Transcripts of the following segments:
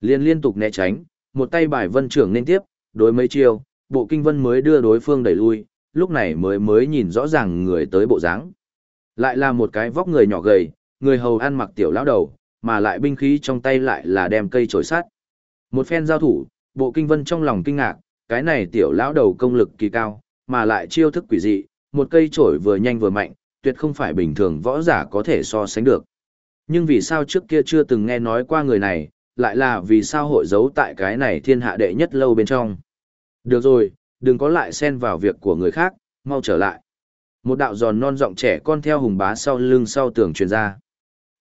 Liên liên tục né tránh, một tay bài vân trưởng nên tiếp, đối mấy chiêu, bộ kinh vân mới đưa đối phương đẩy lui, lúc này mới mới nhìn rõ ràng người tới bộ dáng. Lại là một cái vóc người nhỏ gầy, người hầu ăn mặc tiểu lão đầu, mà lại binh khí trong tay lại là đem cây chổi sắt. Một phen giao thủ, bộ kinh vân trong lòng kinh ngạc, cái này tiểu lão đầu công lực kỳ cao, mà lại chiêu thức quỷ dị, một cây chổi vừa nhanh vừa mạnh, tuyệt không phải bình thường võ giả có thể so sánh được. Nhưng vì sao trước kia chưa từng nghe nói qua người này, lại là vì sao hội giấu tại cái này thiên hạ đệ nhất lâu bên trong. Được rồi, đừng có lại xen vào việc của người khác, mau trở lại. Một đạo giòn non giọng trẻ con theo hùng bá sau lưng sau tường truyền ra.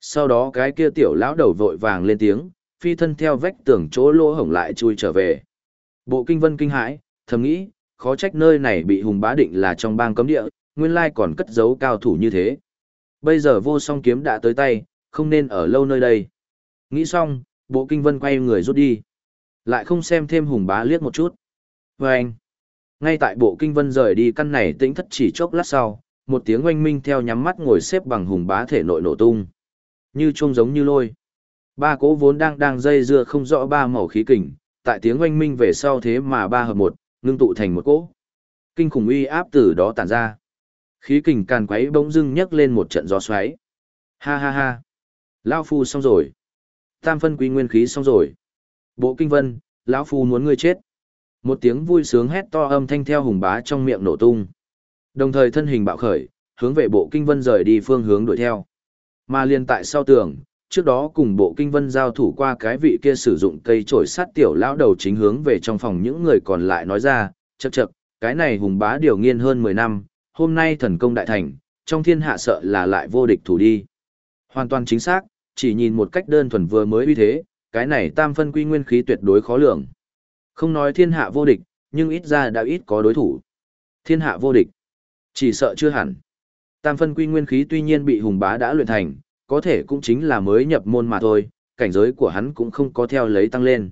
Sau đó cái kia tiểu lão đầu vội vàng lên tiếng, phi thân theo vách tường chỗ lỗ hổng lại chui trở về. Bộ kinh vân kinh hãi, thầm nghĩ, khó trách nơi này bị hùng bá định là trong bang cấm địa, nguyên lai còn cất giấu cao thủ như thế. Bây giờ vô song kiếm đã tới tay, không nên ở lâu nơi đây. Nghĩ xong, bộ kinh vân quay người rút đi. Lại không xem thêm hùng bá liếc một chút. Và anh, ngay tại bộ kinh vân rời đi căn này tĩnh thất chỉ chốc lát sau, một tiếng oanh minh theo nhắm mắt ngồi xếp bằng hùng bá thể nội nổ tung. Như chuông giống như lôi. Ba cỗ vốn đang đang dây dưa không rõ ba màu khí kình, tại tiếng oanh minh về sau thế mà ba hợp một, ngưng tụ thành một cỗ. Kinh khủng uy áp từ đó tản ra. Khí kình càn quấy bỗng dưng nhấc lên một trận gió xoáy. Ha ha ha. Lao phu xong rồi. Tam phân quý nguyên khí xong rồi. Bộ kinh vân, lão phu muốn ngươi chết. Một tiếng vui sướng hét to âm thanh theo hùng bá trong miệng nổ tung. Đồng thời thân hình bạo khởi, hướng về bộ kinh vân rời đi phương hướng đuổi theo. Mà liền tại sau tường, trước đó cùng bộ kinh vân giao thủ qua cái vị kia sử dụng cây trổi sát tiểu lão đầu chính hướng về trong phòng những người còn lại nói ra, chậc chậc, cái này hùng bá điều nghiên hơn 10 năm, hôm nay thần công đại thành, trong thiên hạ sợ là lại vô địch thủ đi. Hoàn toàn chính xác, chỉ nhìn một cách đơn thuần vừa mới uy thế, cái này tam phân quy nguyên khí tuyệt đối khó lường. Không nói thiên hạ vô địch, nhưng ít ra đã ít có đối thủ. Thiên hạ vô địch, chỉ sợ chưa hẳn. Tam phân quy nguyên khí tuy nhiên bị hùng bá đã luyện thành, có thể cũng chính là mới nhập môn mà thôi, cảnh giới của hắn cũng không có theo lấy tăng lên.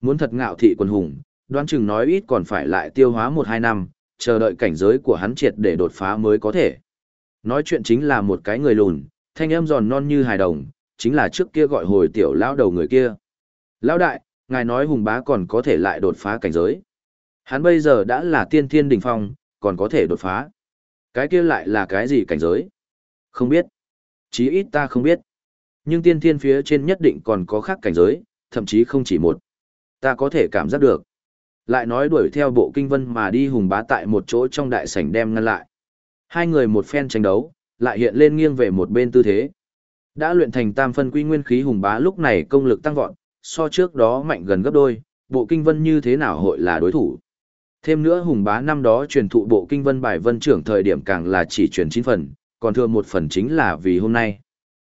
Muốn thật ngạo thị quần hùng, đoán chừng nói ít còn phải lại tiêu hóa một hai năm, chờ đợi cảnh giới của hắn triệt để đột phá mới có thể. Nói chuyện chính là một cái người lùn, thanh âm giòn non như hài đồng, chính là trước kia gọi hồi tiểu lão đầu người kia. Lão đại, ngài nói hùng bá còn có thể lại đột phá cảnh giới. Hắn bây giờ đã là tiên thiên đỉnh phong, còn có thể đột phá. Cái kia lại là cái gì cảnh giới? Không biết. Chí ít ta không biết. Nhưng tiên thiên phía trên nhất định còn có khác cảnh giới, thậm chí không chỉ một. Ta có thể cảm giác được. Lại nói đuổi theo bộ kinh vân mà đi hùng bá tại một chỗ trong đại sảnh đem ngăn lại. Hai người một phen tranh đấu, lại hiện lên nghiêng về một bên tư thế. Đã luyện thành tam phân quy nguyên khí hùng bá lúc này công lực tăng vọt, so trước đó mạnh gần gấp đôi, bộ kinh vân như thế nào hội là đối thủ. Thêm nữa hùng bá năm đó truyền thụ bộ kinh vân bài vân trưởng thời điểm càng là chỉ truyền 9 phần, còn thừa một phần chính là vì hôm nay.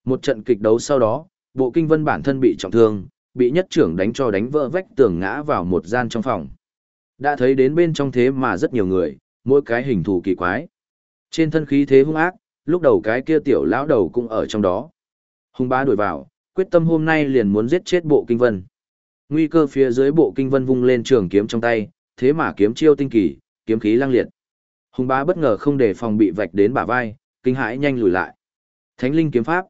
Một trận kịch đấu sau đó, bộ kinh vân bản thân bị trọng thương, bị nhất trưởng đánh cho đánh vỡ vách tường ngã vào một gian trong phòng. Đã thấy đến bên trong thế mà rất nhiều người, mỗi cái hình thù kỳ quái. Trên thân khí thế hung ác, lúc đầu cái kia tiểu lão đầu cũng ở trong đó. Hùng bá đuổi vào, quyết tâm hôm nay liền muốn giết chết bộ kinh vân. Nguy cơ phía dưới bộ kinh vân vung lên trường kiếm trong tay, thế mà kiếm chiêu tinh kỳ, kiếm khí lang liệt. Hùng bá bất ngờ không để phòng bị vạch đến bả vai, kinh hãi nhanh lùi lại. Thánh linh kiếm pháp.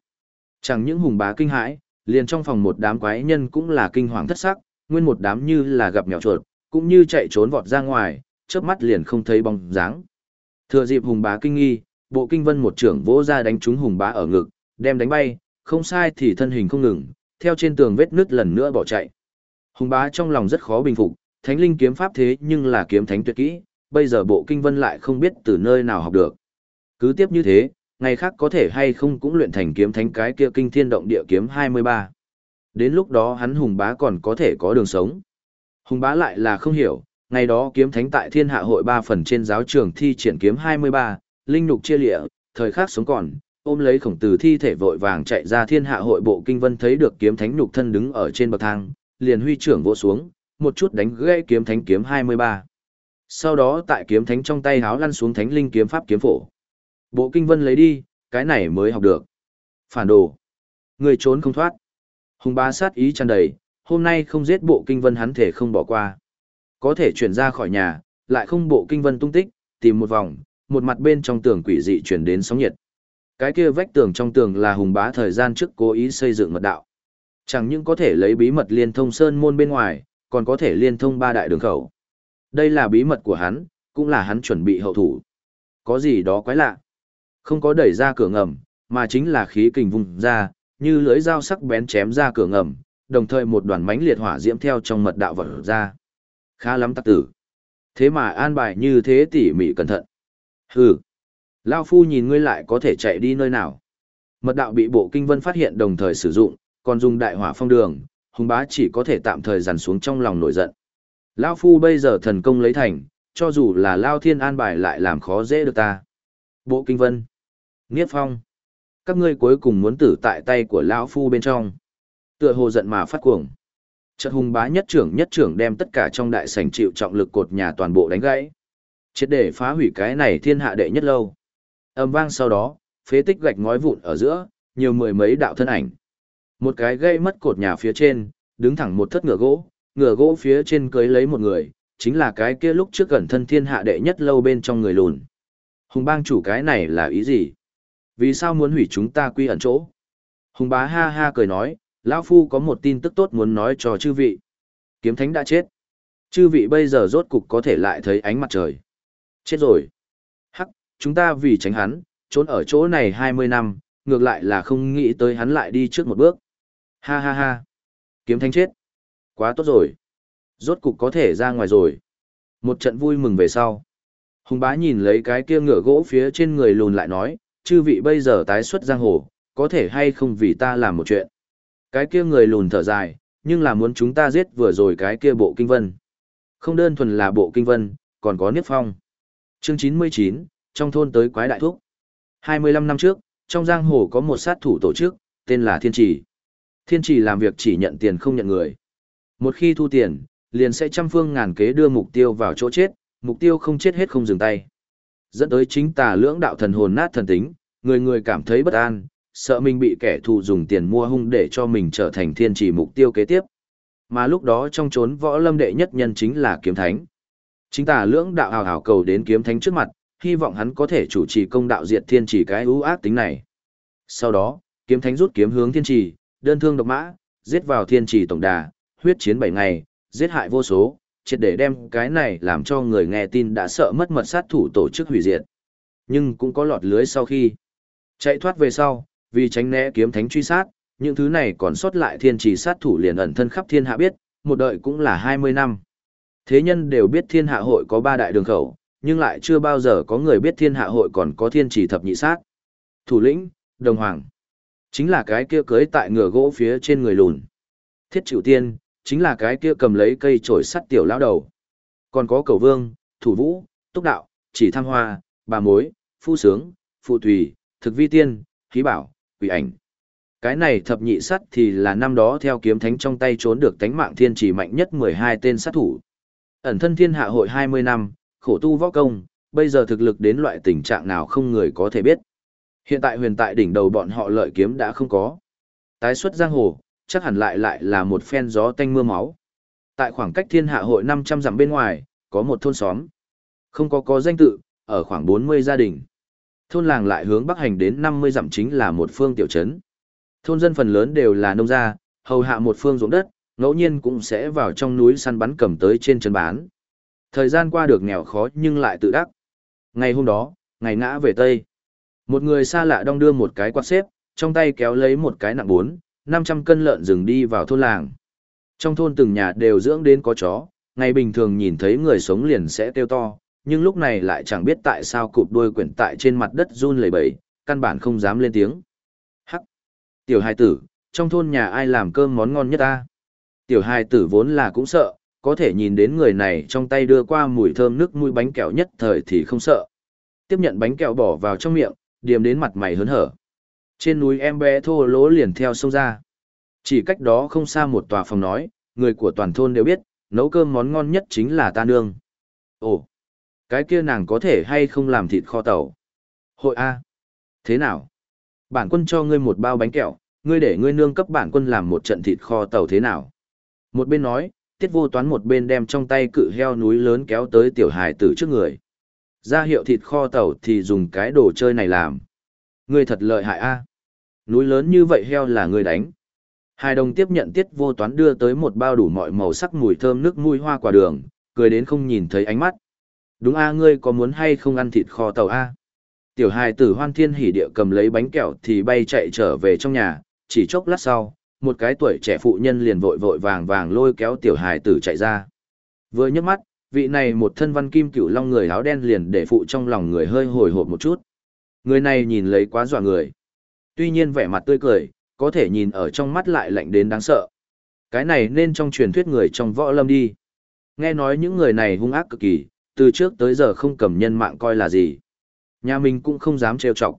Chẳng những hùng bá kinh hãi, liền trong phòng một đám quái nhân cũng là kinh hoàng thất sắc, nguyên một đám như là gặp mèo chuột, cũng như chạy trốn vọt ra ngoài, chớp mắt liền không thấy bóng dáng. Thừa dịp hùng bá kinh nghi, bộ kinh vân một trưởng vỗ ra đánh trúng hùng bá ở ngực, đem đánh bay, không sai thì thân hình không ngừng, theo trên tường vết nứt lần nữa bỏ chạy. Hùng bá trong lòng rất khó bình phục, thánh linh kiếm pháp thế nhưng là kiếm thánh tuyệt kỹ, bây giờ bộ kinh vân lại không biết từ nơi nào học được. Cứ tiếp như thế, ngày khác có thể hay không cũng luyện thành kiếm thánh cái kia kinh thiên động địa kiếm 23. Đến lúc đó hắn hùng bá còn có thể có đường sống. Hùng bá lại là không hiểu, ngày đó kiếm thánh tại thiên hạ hội ba phần trên giáo trường thi triển kiếm 23, linh nục chia lịa, thời khắc sống còn, ôm lấy khổng tử thi thể vội vàng chạy ra thiên hạ hội bộ kinh vân thấy được kiếm thánh nhục thân đứng ở trên bậc thang, liền huy trưởng vỗ xuống, một chút đánh gãy kiếm thánh kiếm 23. Sau đó tại kiếm thánh trong tay háo lăn xuống thánh linh kiếm pháp kiếm phổ. Bộ kinh vân lấy đi, cái này mới học được. Phản đồ. Người trốn không thoát. Hùng bá sát ý tràn đầy, hôm nay không giết bộ kinh vân hắn thể không bỏ qua. Có thể chuyển ra khỏi nhà, lại không bộ kinh vân tung tích, tìm một vòng, một mặt bên trong tường quỷ dị chuyển đến sóng nhiệt. Cái kia vách tường trong tường là hùng bá thời gian trước cố ý xây dựng mật đạo. Chẳng những có thể lấy bí mật liên thông sơn môn bên ngoài, còn có thể liên thông ba đại đường khẩu. Đây là bí mật của hắn, cũng là hắn chuẩn bị hậu thủ. Có gì đó quái lạ. Không có đẩy ra cửa ngầm, mà chính là khí kình vùng ra, như lưỡi dao sắc bén chém ra cửa ngầm, đồng thời một đoàn mánh liệt hỏa diễm theo trong mật đạo vật ra. Khá lắm tắc tử. Thế mà an bài như thế tỉ mỉ cẩn thận. Hừ. Lao phu nhìn ngươi lại có thể chạy đi nơi nào. Mật đạo bị bộ kinh vân phát hiện đồng thời sử dụng, còn dùng đại hỏa phong đường, hùng bá chỉ có thể tạm thời dằn xuống trong lòng nổi giận. Lao phu bây giờ thần công lấy thành, cho dù là Lao thiên an bài lại làm khó dễ được ta. Bộ kinh vân. Niết phong. Các ngươi cuối cùng muốn tử tại tay của Lao phu bên trong. Tựa hồ giận mà phát cuồng. Trận hùng bá nhất trưởng nhất trưởng đem tất cả trong đại sảnh chịu trọng lực cột nhà toàn bộ đánh gãy. Triệt để phá hủy cái này thiên hạ đệ nhất lâu. Âm vang sau đó, phế tích gạch ngói vụn ở giữa, nhiều mười mấy đạo thân ảnh. Một cái gây mất cột nhà phía trên, đứng thẳng một thất ngựa gỗ, ngựa gỗ phía trên cưới lấy một người, chính là cái kia lúc trước gần thân thiên hạ đệ nhất lâu bên trong người lùn. Hùng bang chủ cái này là ý gì? Vì sao muốn hủy chúng ta quy ẩn chỗ? Hùng bá ha ha cười nói, lão Phu có một tin tức tốt muốn nói cho chư vị. Kiếm thánh đã chết. Chư vị bây giờ rốt cục có thể lại thấy ánh mặt trời. Chết rồi. Chúng ta vì tránh hắn, trốn ở chỗ này 20 năm, ngược lại là không nghĩ tới hắn lại đi trước một bước. Ha ha ha. Kiếm thánh chết. Quá tốt rồi. Rốt cục có thể ra ngoài rồi. Một trận vui mừng về sau. Hùng bá nhìn lấy cái kia ngựa gỗ phía trên người lùn lại nói, chư vị bây giờ tái xuất giang hồ, có thể hay không vì ta làm một chuyện. Cái kia người lùn thở dài, nhưng là muốn chúng ta giết vừa rồi cái kia bộ kinh vân. Không đơn thuần là bộ kinh vân, còn có niếp phong. Chương 99, trong thôn tới quái đại thúc. 25 năm trước, trong giang hồ có một sát thủ tổ chức, tên là Thiên Trì. Thiên Trì làm việc chỉ nhận tiền không nhận người. Một khi thu tiền, liền sẽ trăm phương ngàn kế đưa mục tiêu vào chỗ chết, mục tiêu không chết hết không dừng tay. Dẫn tới chính tà lưỡng đạo thần hồn nát thần tính, người người cảm thấy bất an, sợ mình bị kẻ thù dùng tiền mua hung để cho mình trở thành thiên trì mục tiêu kế tiếp. Mà lúc đó trong chốn võ lâm đệ nhất nhân chính là kiếm thánh. Chính tà lưỡng đạo hào hào cầu đến kiếm thánh trước mặt, hy vọng hắn có thể chủ trì công đạo diệt thiên trì cái ưu ác tính này. Sau đó, kiếm thánh rút kiếm hướng thiên trì, đơn thương độc mã, giết vào thiên trì tổng đà, huyết chiến 7 ngày, giết hại vô số, triệt để đem cái này làm cho người nghe tin đã sợ mất mật sát thủ tổ chức hủy diệt. Nhưng cũng có lọt lưới sau khi chạy thoát về sau, vì tránh né kiếm thánh truy sát, những thứ này còn sót lại thiên trì sát thủ liền ẩn thân khắp thiên hạ biết, một đợi cũng là 20 năm. Thế nhân đều biết thiên hạ hội có ba đại đường khẩu, nhưng lại chưa bao giờ có người biết thiên hạ hội còn có thiên trì thập nhị sát. Thủ lĩnh, đồng hoàng, chính là cái kia cưới tại ngựa gỗ phía trên người lùn. Thiết chịu tiên, chính là cái kia cầm lấy cây trổi sắt tiểu lão đầu. Còn có cầu vương, thủ vũ, túc đạo, chỉ tham hoa, bà mối, phu sướng, phụ tùy, thực vi tiên, khí bảo, quỷ ảnh. Cái này thập nhị sắt thì là năm đó theo kiếm thánh trong tay trốn được tánh mạng thiên chỉ mạnh nhất 12 tên sát thủ. Ẩn thân thiên hạ hội 20 năm, khổ tu võ công, bây giờ thực lực đến loại tình trạng nào không người có thể biết. Hiện tại huyền tại đỉnh đầu bọn họ lợi kiếm đã không có. Tái xuất giang hồ, chắc hẳn lại lại là một phen gió tanh mưa máu. Tại khoảng cách thiên hạ hội 500 dặm bên ngoài, có một thôn xóm. Không có có danh tự, ở khoảng 40 gia đình. Thôn làng lại hướng bắc hành đến 50 dặm chính là một phương tiểu trấn. Thôn dân phần lớn đều là nông gia, hầu hạ một phương ruộng đất, ngẫu nhiên cũng sẽ vào trong núi săn bắn cầm tới trên trấn bán. Thời gian qua được nghèo khó nhưng lại tự đắc. Ngày hôm đó, ngày ngã về Tây. Một người xa lạ đong đưa một cái quạt xếp, trong tay kéo lấy một cái nặng bốn, 500 cân lợn rừng đi vào thôn làng. Trong thôn từng nhà đều dưỡng đến có chó, ngày bình thường nhìn thấy người sống liền sẽ tiêu to, nhưng lúc này lại chẳng biết tại sao cụp đuôi quyển tại trên mặt đất run lẩy bẩy, căn bản không dám lên tiếng. Hắc! Tiểu hài tử, trong thôn nhà ai làm cơm món ngon nhất ta? Tiểu hài tử vốn là cũng sợ, có thể nhìn đến người này trong tay đưa qua mùi thơm nước mũi bánh kẹo nhất thời thì không sợ. Tiếp nhận bánh kẹo bỏ vào trong miệng, điềm đến mặt mày hớn hở. Trên núi em bé thô lỗ liền theo sông ra. Chỉ cách đó không xa một tòa phòng nói, người của toàn thôn đều biết, nấu cơm món ngon nhất chính là ta nương. Ồ, cái kia nàng có thể hay không làm thịt kho tàu? Hội A. Thế nào? Bản quân cho ngươi một bao bánh kẹo, ngươi để ngươi nương cấp bản quân làm một trận thịt kho tàu thế nào? Một bên nói, tiết vô toán một bên đem trong tay cự heo núi lớn kéo tới tiểu hài tử trước người. Ra hiệu thịt kho tàu thì dùng cái đồ chơi này làm. Ngươi thật lợi hại a. Núi lớn như vậy heo là ngươi đánh. Hai đồng tiếp nhận tiết vô toán đưa tới một bao đủ mọi màu sắc mùi thơm nước mùi hoa quả đường, cười đến không nhìn thấy ánh mắt. Đúng a ngươi có muốn hay không ăn thịt kho tàu a? Tiểu hài tử hoan thiên hỉ địa cầm lấy bánh kẹo thì bay chạy trở về trong nhà, chỉ chốc lát sau, một cái tuổi trẻ phụ nhân liền vội vội vàng vàng lôi kéo tiểu hài tử chạy ra. Vừa nhấc mắt, vị này một thân văn kim cửu long người áo đen liền để phụ trong lòng người hơi hồi hộp một chút. Người này nhìn lấy quá dọa người. Tuy nhiên vẻ mặt tươi cười, có thể nhìn ở trong mắt lại lạnh đến đáng sợ. Cái này nên trong truyền thuyết người trong võ lâm đi. Nghe nói những người này hung ác cực kỳ, từ trước tới giờ không cầm nhân mạng coi là gì. Nhà mình cũng không dám trêu chọc.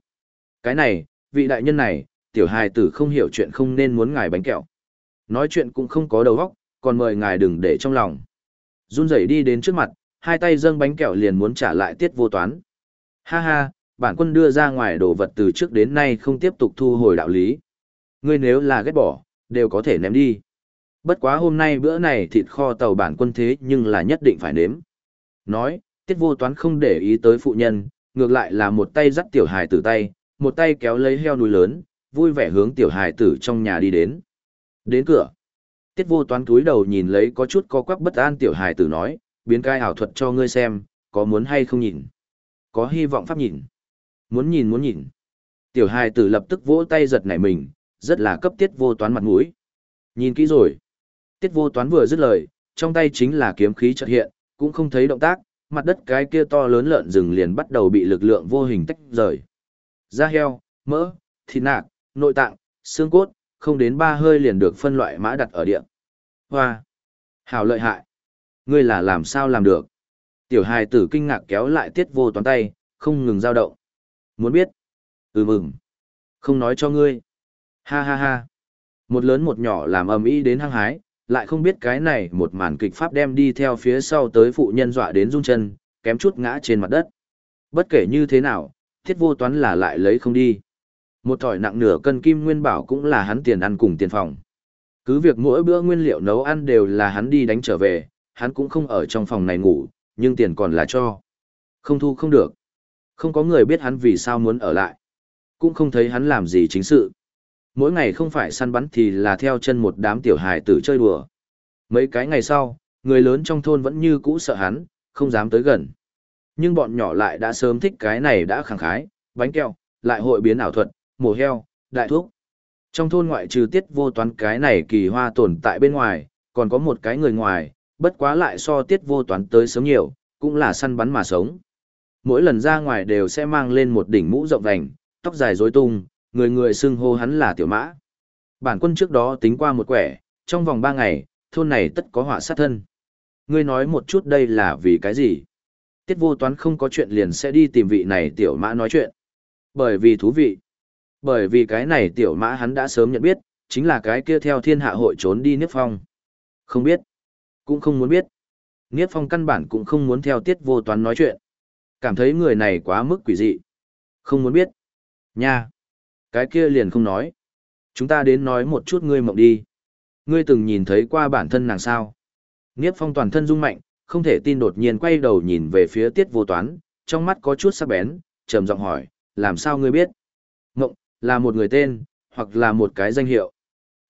Cái này, vị đại nhân này, tiểu hài tử không hiểu chuyện không nên muốn ngài bánh kẹo. Nói chuyện cũng không có đầu óc, còn mời ngài đừng để trong lòng. Run rẩy đi đến trước mặt, hai tay dâng bánh kẹo liền muốn trả lại tiết vô toán. Ha ha, bản quân đưa ra ngoài đồ vật từ trước đến nay không tiếp tục thu hồi đạo lý. Ngươi nếu là ghét bỏ, đều có thể ném đi. Bất quá hôm nay bữa này thịt kho tàu bản quân thế nhưng là nhất định phải nếm. Nói, tiết vô toán không để ý tới phụ nhân, ngược lại là một tay dắt tiểu hài tử tay, một tay kéo lấy heo núi lớn, vui vẻ hướng tiểu hài tử trong nhà đi đến. Đến cửa. Tiết vô toán cúi đầu nhìn lấy có chút có quắc bất an tiểu hài tử nói, biến cai ảo thuật cho ngươi xem, có muốn hay không nhìn. Có hy vọng pháp nhìn. Muốn nhìn muốn nhìn. Tiểu hài tử lập tức vỗ tay giật nảy mình, rất là cấp tiết vô toán mặt mũi. Nhìn kỹ rồi. Tiết vô toán vừa dứt lời, trong tay chính là kiếm khí chợt hiện, cũng không thấy động tác, mặt đất cái kia to lớn lợn rừng liền bắt đầu bị lực lượng vô hình tách rời. Da heo, mỡ, thịt nạc, nội tạng, xương cốt, không đến ba hơi liền được phân loại mã đặt ở địa. Hoa! Hào lợi hại! Ngươi là làm sao làm được? Tiểu hài tử kinh ngạc kéo lại tiết vô toán tay, không ngừng dao động. Muốn biết? Ừ mừng. Không nói cho ngươi. Ha ha ha. Một lớn một nhỏ làm ầm ĩ đến hăng hái, lại không biết cái này một màn kịch pháp đem đi theo phía sau tới phụ nhân dọa đến rung chân, kém chút ngã trên mặt đất. Bất kể như thế nào, thiết vô toán là lại lấy không đi. Một thỏi nặng nửa cân kim nguyên bảo cũng là hắn tiền ăn cùng tiền phòng. Cứ việc mỗi bữa nguyên liệu nấu ăn đều là hắn đi đánh trở về, hắn cũng không ở trong phòng này ngủ, nhưng tiền còn là cho. Không thu không được. Không có người biết hắn vì sao muốn ở lại. Cũng không thấy hắn làm gì chính sự. Mỗi ngày không phải săn bắn thì là theo chân một đám tiểu hài tử chơi đùa. Mấy cái ngày sau, người lớn trong thôn vẫn như cũ sợ hắn, không dám tới gần. Nhưng bọn nhỏ lại đã sớm thích cái này đã khẳng khái, bánh kẹo, lại hội biến ảo thuật, mổ heo, đại thuốc. Trong thôn ngoại trừ tiết vô toán cái này kỳ hoa tồn tại bên ngoài, còn có một cái người ngoài, bất quá lại so tiết vô toán tới sớm nhiều, cũng là săn bắn mà sống. Mỗi lần ra ngoài đều sẽ mang lên một đỉnh mũ rộng vành, tóc dài rối tung, người người xưng hô hắn là tiểu mã. Bản quân trước đó tính qua một quẻ, trong vòng ba ngày, thôn này tất có họa sát thân. Ngươi nói một chút đây là vì cái gì? Tiết vô toán không có chuyện liền sẽ đi tìm vị này tiểu mã nói chuyện. Bởi vì thú vị. Bởi vì cái này tiểu mã hắn đã sớm nhận biết, chính là cái kia theo thiên hạ hội trốn đi Niếp Phong. Không biết. Cũng không muốn biết. Niếp Phong căn bản cũng không muốn theo tiết vô toán nói chuyện. Cảm thấy người này quá mức quỷ dị. Không muốn biết. Nha. Cái kia liền không nói. Chúng ta đến nói một chút ngươi mộng đi. Ngươi từng nhìn thấy qua bản thân nàng sao? Niếp Phong toàn thân rung mạnh, không thể tin đột nhiên quay đầu nhìn về phía tiết vô toán, trong mắt có chút sắc bén, trầm giọng hỏi, làm sao ngươi biết? mộng là một người tên, hoặc là một cái danh hiệu.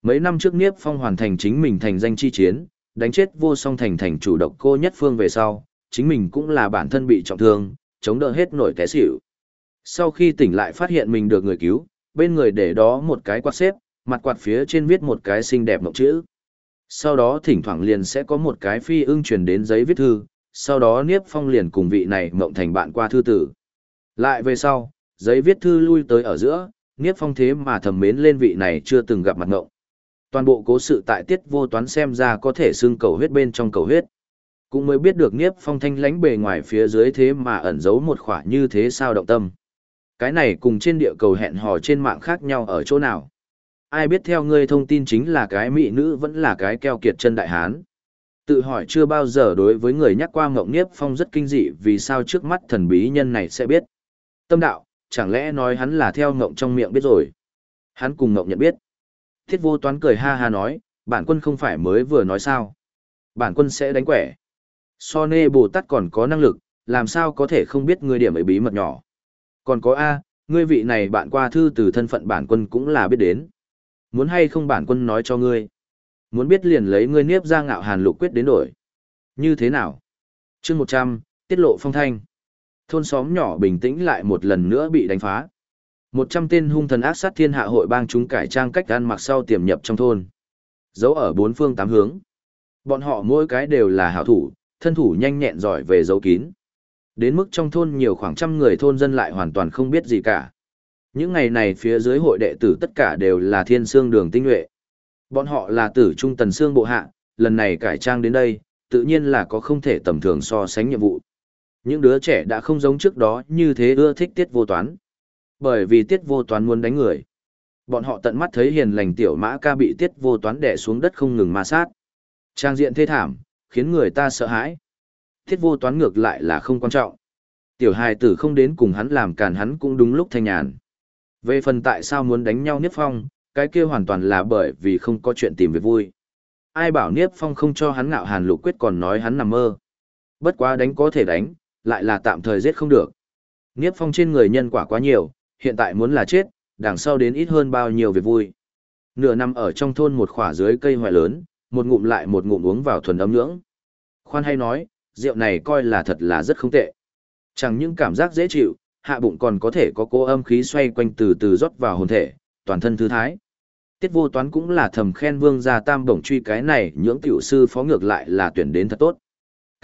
Mấy năm trước Niếp Phong hoàn thành chính mình thành danh chi chiến, đánh chết vô song thành thành chủ độc cô nhất phương về sau, chính mình cũng là bản thân bị trọng thương, chống đỡ hết nổi té xỉu. Sau khi tỉnh lại phát hiện mình được người cứu, bên người để đó một cái quạt xếp, mặt quạt phía trên viết một cái xinh đẹp mộng chữ. Sau đó thỉnh thoảng liền sẽ có một cái phi ưng truyền đến giấy viết thư, sau đó Niếp Phong liền cùng vị này mộng thành bạn qua thư tử. Lại về sau, giấy viết thư lui tới ở giữa, Niếp Phong thế mà thầm mến lên vị này chưa từng gặp mặt ngộng. Toàn bộ cố sự tại tiết vô toán xem ra có thể xưng cầu huyết bên trong cầu huyết. Cũng mới biết được Niếp Phong thanh lãnh bề ngoài phía dưới thế mà ẩn giấu một khỏa như thế sao động tâm. Cái này cùng trên địa cầu hẹn hò trên mạng khác nhau ở chỗ nào? Ai biết theo ngươi thông tin chính là cái mỹ nữ vẫn là cái keo kiệt chân đại hán. Tự hỏi chưa bao giờ đối với người nhắc qua Ngộng Niếp Phong rất kinh dị vì sao trước mắt thần bí nhân này sẽ biết. Tâm đạo, chẳng lẽ nói hắn là theo ngộng trong miệng biết rồi. Hắn cùng ngộng nhận biết. Thiết vô toán cười ha ha nói, bản quân không phải mới vừa nói sao. Bản quân sẽ đánh quẻ. So nê Bồ Tát còn có năng lực, làm sao có thể không biết người điểm ấy bí mật nhỏ. Còn có A, ngươi vị này bạn qua thư từ thân phận bản quân cũng là biết đến. Muốn hay không bản quân nói cho ngươi. Muốn biết liền lấy ngươi niếp ra ngạo hàn lục quyết đến đổi. Như thế nào? chương 100, tiết lộ phong thanh. Thôn xóm nhỏ bình tĩnh lại một lần nữa bị đánh phá. Một trăm tên hung thần ác sát thiên hạ hội bang chúng cải trang cách ăn mặc sau tiềm nhập trong thôn. Giấu ở bốn phương tám hướng. Bọn họ mỗi cái đều là hảo thủ, thân thủ nhanh nhẹn giỏi về giấu kín. Đến mức trong thôn nhiều khoảng trăm người thôn dân lại hoàn toàn không biết gì cả. Những ngày này phía dưới hội đệ tử tất cả đều là thiên xương đường tinh nhuệ. Bọn họ là tử trung tần xương bộ hạ, lần này cải trang đến đây, tự nhiên là có không thể tầm thường so sánh nhiệm vụ. Những đứa trẻ đã không giống trước đó như thế ưa thích tiết vô toán. Bởi vì tiết vô toán muốn đánh người. Bọn họ tận mắt thấy hiền lành tiểu mã ca bị tiết vô toán đè xuống đất không ngừng ma sát. Trang diện thê thảm, khiến người ta sợ hãi. Tiết vô toán ngược lại là không quan trọng. Tiểu hài tử không đến cùng hắn làm càn hắn cũng đúng lúc thanh nhàn. Về phần tại sao muốn đánh nhau Niếp Phong, cái kia hoàn toàn là bởi vì không có chuyện tìm về vui. Ai bảo Niếp Phong không cho hắn ngạo hàn lục quyết còn nói hắn nằm mơ. Bất quá đánh có thể đánh, lại là tạm thời giết không được. Niếp Phong trên người nhân quả quá nhiều, hiện tại muốn là chết, đằng sau đến ít hơn bao nhiêu việc vui. Nửa năm ở trong thôn một khỏa dưới cây hoại lớn, một ngụm lại một ngụm uống vào thuần ấm nhưỡng. Khoan hay nói, rượu này coi là thật là rất không tệ. Chẳng những cảm giác dễ chịu, hạ bụng còn có thể có cố âm khí xoay quanh từ từ rót vào hồn thể, toàn thân thư thái. Tiết vô toán cũng là thầm khen vương gia tam bổng truy cái này những tiểu sư phó ngược lại là tuyển đến thật tốt.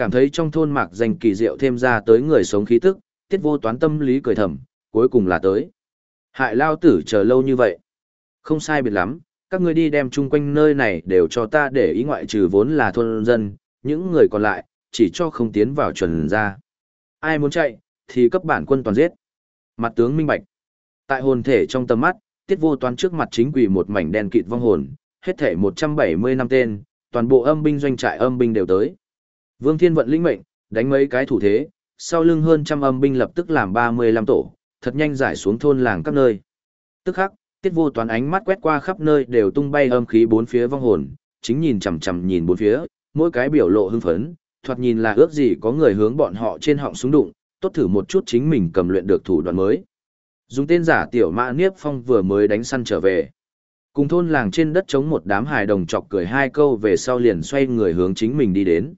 Cảm thấy trong thôn mạc danh kỳ diệu thêm ra tới người sống khí tức, tiết vô toán tâm lý cười thầm, cuối cùng là tới. Hại lao tử chờ lâu như vậy. Không sai biệt lắm, các ngươi đi đem chung quanh nơi này đều cho ta để ý ngoại trừ vốn là thôn dân, những người còn lại, chỉ cho không tiến vào chuẩn ra. Ai muốn chạy, thì cấp bản quân toàn giết. Mặt tướng minh bạch. Tại hồn thể trong tầm mắt, tiết vô toán trước mặt chính quỷ một mảnh đen kịt vong hồn, hết thể 170 năm tên, toàn bộ âm binh doanh trại âm binh đều tới. Vương Thiên vận linh mệnh, đánh mấy cái thủ thế, sau lưng hơn trăm âm binh lập tức làm 35 tổ, thật nhanh giải xuống thôn làng các nơi. Tức khắc, tiết vô toán ánh mắt quét qua khắp nơi đều tung bay âm khí bốn phía vong hồn, chính nhìn chằm chằm nhìn bốn phía, mỗi cái biểu lộ hưng phấn, thoạt nhìn là ước gì có người hướng bọn họ trên họng súng đụng, tốt thử một chút chính mình cầm luyện được thủ đoạn mới. Dùng tên giả tiểu mã Niếp Phong vừa mới đánh săn trở về. Cùng thôn làng trên đất chống một đám hài đồng chọc cười hai câu về sau liền xoay người hướng chính mình đi đến.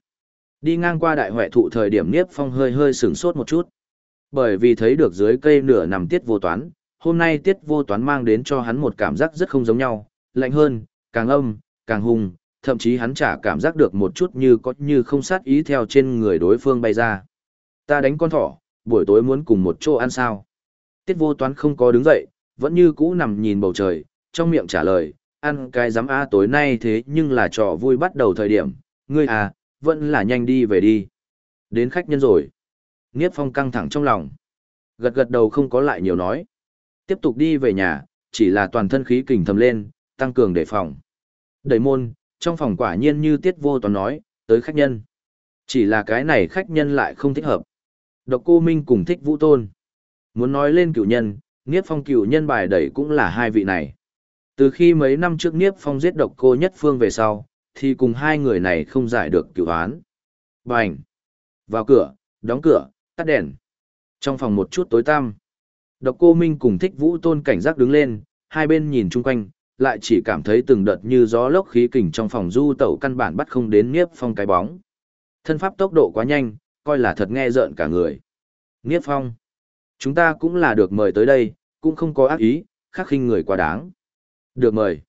Đi ngang qua đại huệ thụ thời điểm Niếp Phong hơi hơi sửng sốt một chút. Bởi vì thấy được dưới cây nửa nằm tiết vô toán, hôm nay tiết vô toán mang đến cho hắn một cảm giác rất không giống nhau, lạnh hơn, càng âm, càng hùng thậm chí hắn chả cảm giác được một chút như có như không sát ý theo trên người đối phương bay ra. Ta đánh con thỏ, buổi tối muốn cùng một chỗ ăn sao? Tiết vô toán không có đứng dậy, vẫn như cũ nằm nhìn bầu trời, trong miệng trả lời, ăn cái giám a tối nay thế nhưng là trò vui bắt đầu thời điểm, ngươi à, vẫn là nhanh đi về đi. Đến khách nhân rồi. Niếp Phong căng thẳng trong lòng. Gật gật đầu không có lại nhiều nói. Tiếp tục đi về nhà, chỉ là toàn thân khí kình thầm lên, tăng cường đề phòng. Đẩy môn, trong phòng quả nhiên như tiết vô toàn nói, tới khách nhân. Chỉ là cái này khách nhân lại không thích hợp. Độc cô Minh cùng thích vũ tôn. Muốn nói lên cựu nhân, Niếp Phong cựu nhân bài đẩy cũng là hai vị này. Từ khi mấy năm trước Niếp Phong giết độc cô nhất phương về sau, thì cùng hai người này không giải được cựu án. Bành! Vào cửa, đóng cửa, tắt đèn. Trong phòng một chút tối tăm. Độc cô Minh cùng thích vũ tôn cảnh giác đứng lên, hai bên nhìn chung quanh, lại chỉ cảm thấy từng đợt như gió lốc khí kình trong phòng du tẩu căn bản bắt không đến Niếp Phong cái bóng. Thân pháp tốc độ quá nhanh, coi là thật nghe rợn cả người. Niếp Phong, chúng ta cũng là được mời tới đây, cũng không có ác ý, khắc khinh người quá đáng. Được mời.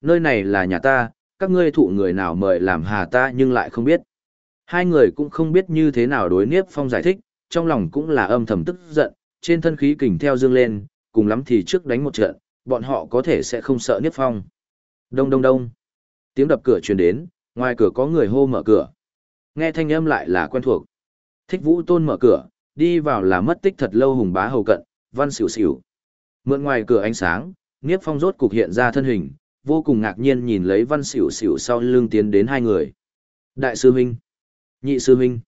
Nơi này là nhà ta, các ngươi thụ người nào mời làm hà ta nhưng lại không biết. Hai người cũng không biết như thế nào đối Niếp Phong giải thích, trong lòng cũng là âm thầm tức giận, trên thân khí kình theo dương lên, cùng lắm thì trước đánh một trận, bọn họ có thể sẽ không sợ Niếp Phong. Đông đông đông. Tiếng đập cửa truyền đến, ngoài cửa có người hô mở cửa. Nghe thanh âm lại là quen thuộc. Thích Vũ Tôn mở cửa, đi vào là mất tích thật lâu hùng bá hầu cận, văn xỉu xỉu. Mượn ngoài cửa ánh sáng, Niếp Phong rốt cục hiện ra thân hình, vô cùng ngạc nhiên nhìn lấy văn xỉu xỉu sau lưng tiến đến hai người. Đại sư huynh, nhị sư huynh.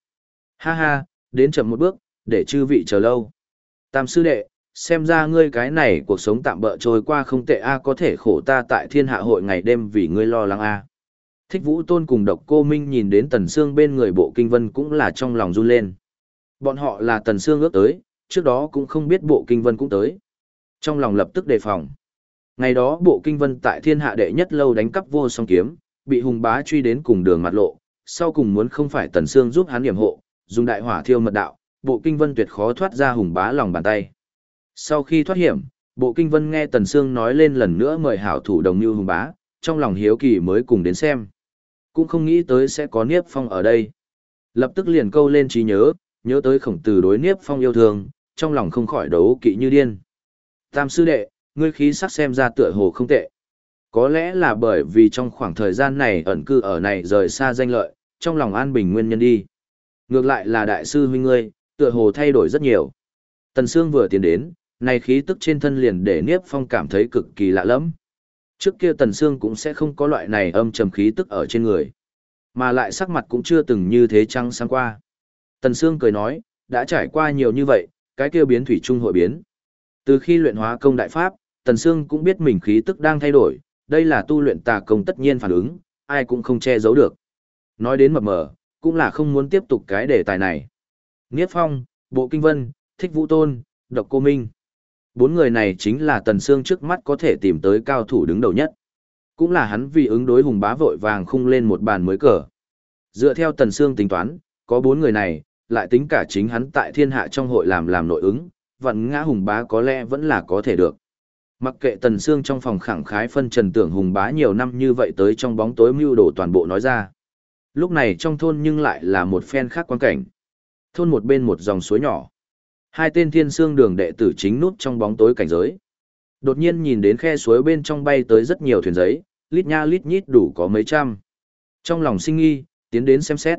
Ha ha, đến chậm một bước, để chư vị chờ lâu. Tam sư đệ, xem ra ngươi cái này cuộc sống tạm bỡ trôi qua không tệ a có thể khổ ta tại thiên hạ hội ngày đêm vì ngươi lo lắng a. Thích Vũ Tôn cùng Độc Cô Minh nhìn đến Tần Sương bên người bộ kinh vân cũng là trong lòng run lên. Bọn họ là Tần Sương ước tới, trước đó cũng không biết bộ kinh vân cũng tới. Trong lòng lập tức đề phòng. Ngày đó bộ kinh vân tại thiên hạ đệ nhất lâu đánh cắp vô song kiếm, bị hùng bá truy đến cùng đường mặt lộ, sau cùng muốn không phải tần xương giúp hắn điểm hộ, dùng đại hỏa thiêu mật đạo, bộ kinh vân tuyệt khó thoát ra hùng bá lòng bàn tay. Sau khi thoát hiểm, bộ kinh vân nghe tần xương nói lên lần nữa mời hảo thủ đồng như hùng bá, trong lòng hiếu kỳ mới cùng đến xem. Cũng không nghĩ tới sẽ có Niếp Phong ở đây. Lập tức liền câu lên trí nhớ, nhớ tới khổng tử đối Niếp Phong yêu thương, trong lòng không khỏi đấu kỵ như điên. Tam sư đệ, ngươi khí sắc xem ra tựa hồ không tệ. Có lẽ là bởi vì trong khoảng thời gian này ẩn cư ở này rời xa danh lợi, trong lòng an bình nguyên nhân đi. Ngược lại là đại sư huynh ngươi, tựa hồ thay đổi rất nhiều. Tần Sương vừa tiến đến, này khí tức trên thân liền để Niếp Phong cảm thấy cực kỳ lạ lẫm. Trước kia Tần Sương cũng sẽ không có loại này âm trầm khí tức ở trên người. Mà lại sắc mặt cũng chưa từng như thế trăng sáng qua. Tần Sương cười nói, đã trải qua nhiều như vậy, cái kia biến thủy trung hội biến. Từ khi luyện hóa công đại pháp, Tần Sương cũng biết mình khí tức đang thay đổi, đây là tu luyện tà công tất nhiên phản ứng, ai cũng không che giấu được. Nói đến mập mờ, cũng là không muốn tiếp tục cái đề tài này. Niết Phong, Bộ Kinh Vân, Thích Vũ Tôn, Độc Cô Minh. Bốn người này chính là Tần Sương trước mắt có thể tìm tới cao thủ đứng đầu nhất. Cũng là hắn vì ứng đối hùng bá vội vàng khung lên một bàn mới cờ. Dựa theo Tần Sương tính toán, có bốn người này, lại tính cả chính hắn tại thiên hạ trong hội làm làm nội ứng, vận ngã hùng bá có lẽ vẫn là có thể được. Mặc kệ Tần Sương trong phòng khẳng khái phân trần tưởng hùng bá nhiều năm như vậy tới trong bóng tối mưu đồ toàn bộ nói ra. Lúc này trong thôn nhưng lại là một phen khác quan cảnh. Thôn một bên một dòng suối nhỏ. Hai tên thiên sương đường đệ tử chính nút trong bóng tối cảnh giới. Đột nhiên nhìn đến khe suối bên trong bay tới rất nhiều thuyền giấy, lít nha lít nhít đủ có mấy trăm. Trong lòng sinh nghi, tiến đến xem xét.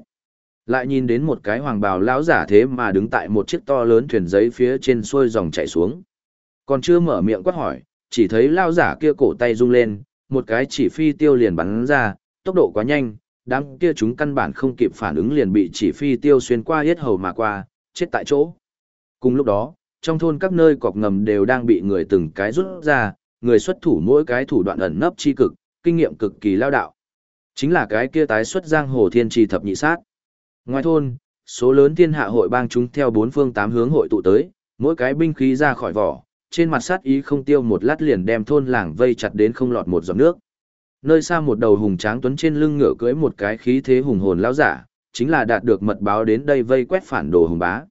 Lại nhìn đến một cái hoàng bào lão giả thế mà đứng tại một chiếc to lớn thuyền giấy phía trên xuôi dòng chảy xuống. Còn chưa mở miệng quát hỏi, chỉ thấy lao giả kia cổ tay rung lên, một cái chỉ phi tiêu liền bắn ra, tốc độ quá nhanh, đám kia chúng căn bản không kịp phản ứng liền bị chỉ phi tiêu xuyên qua hết hầu mà qua, chết tại chỗ. Cùng lúc đó, trong thôn các nơi cọc ngầm đều đang bị người từng cái rút ra, người xuất thủ mỗi cái thủ đoạn ẩn nấp chi cực, kinh nghiệm cực kỳ lao đạo. Chính là cái kia tái xuất giang hồ thiên trì thập nhị sát. Ngoài thôn, số lớn thiên hạ hội bang chúng theo bốn phương tám hướng hội tụ tới, mỗi cái binh khí ra khỏi vỏ, trên mặt sát ý không tiêu một lát liền đem thôn làng vây chặt đến không lọt một giọt nước. Nơi xa một đầu hùng tráng tuấn trên lưng ngựa cưỡi một cái khí thế hùng hồn lão giả, chính là đạt được mật báo đến đây vây quét phản đồ hùng bá.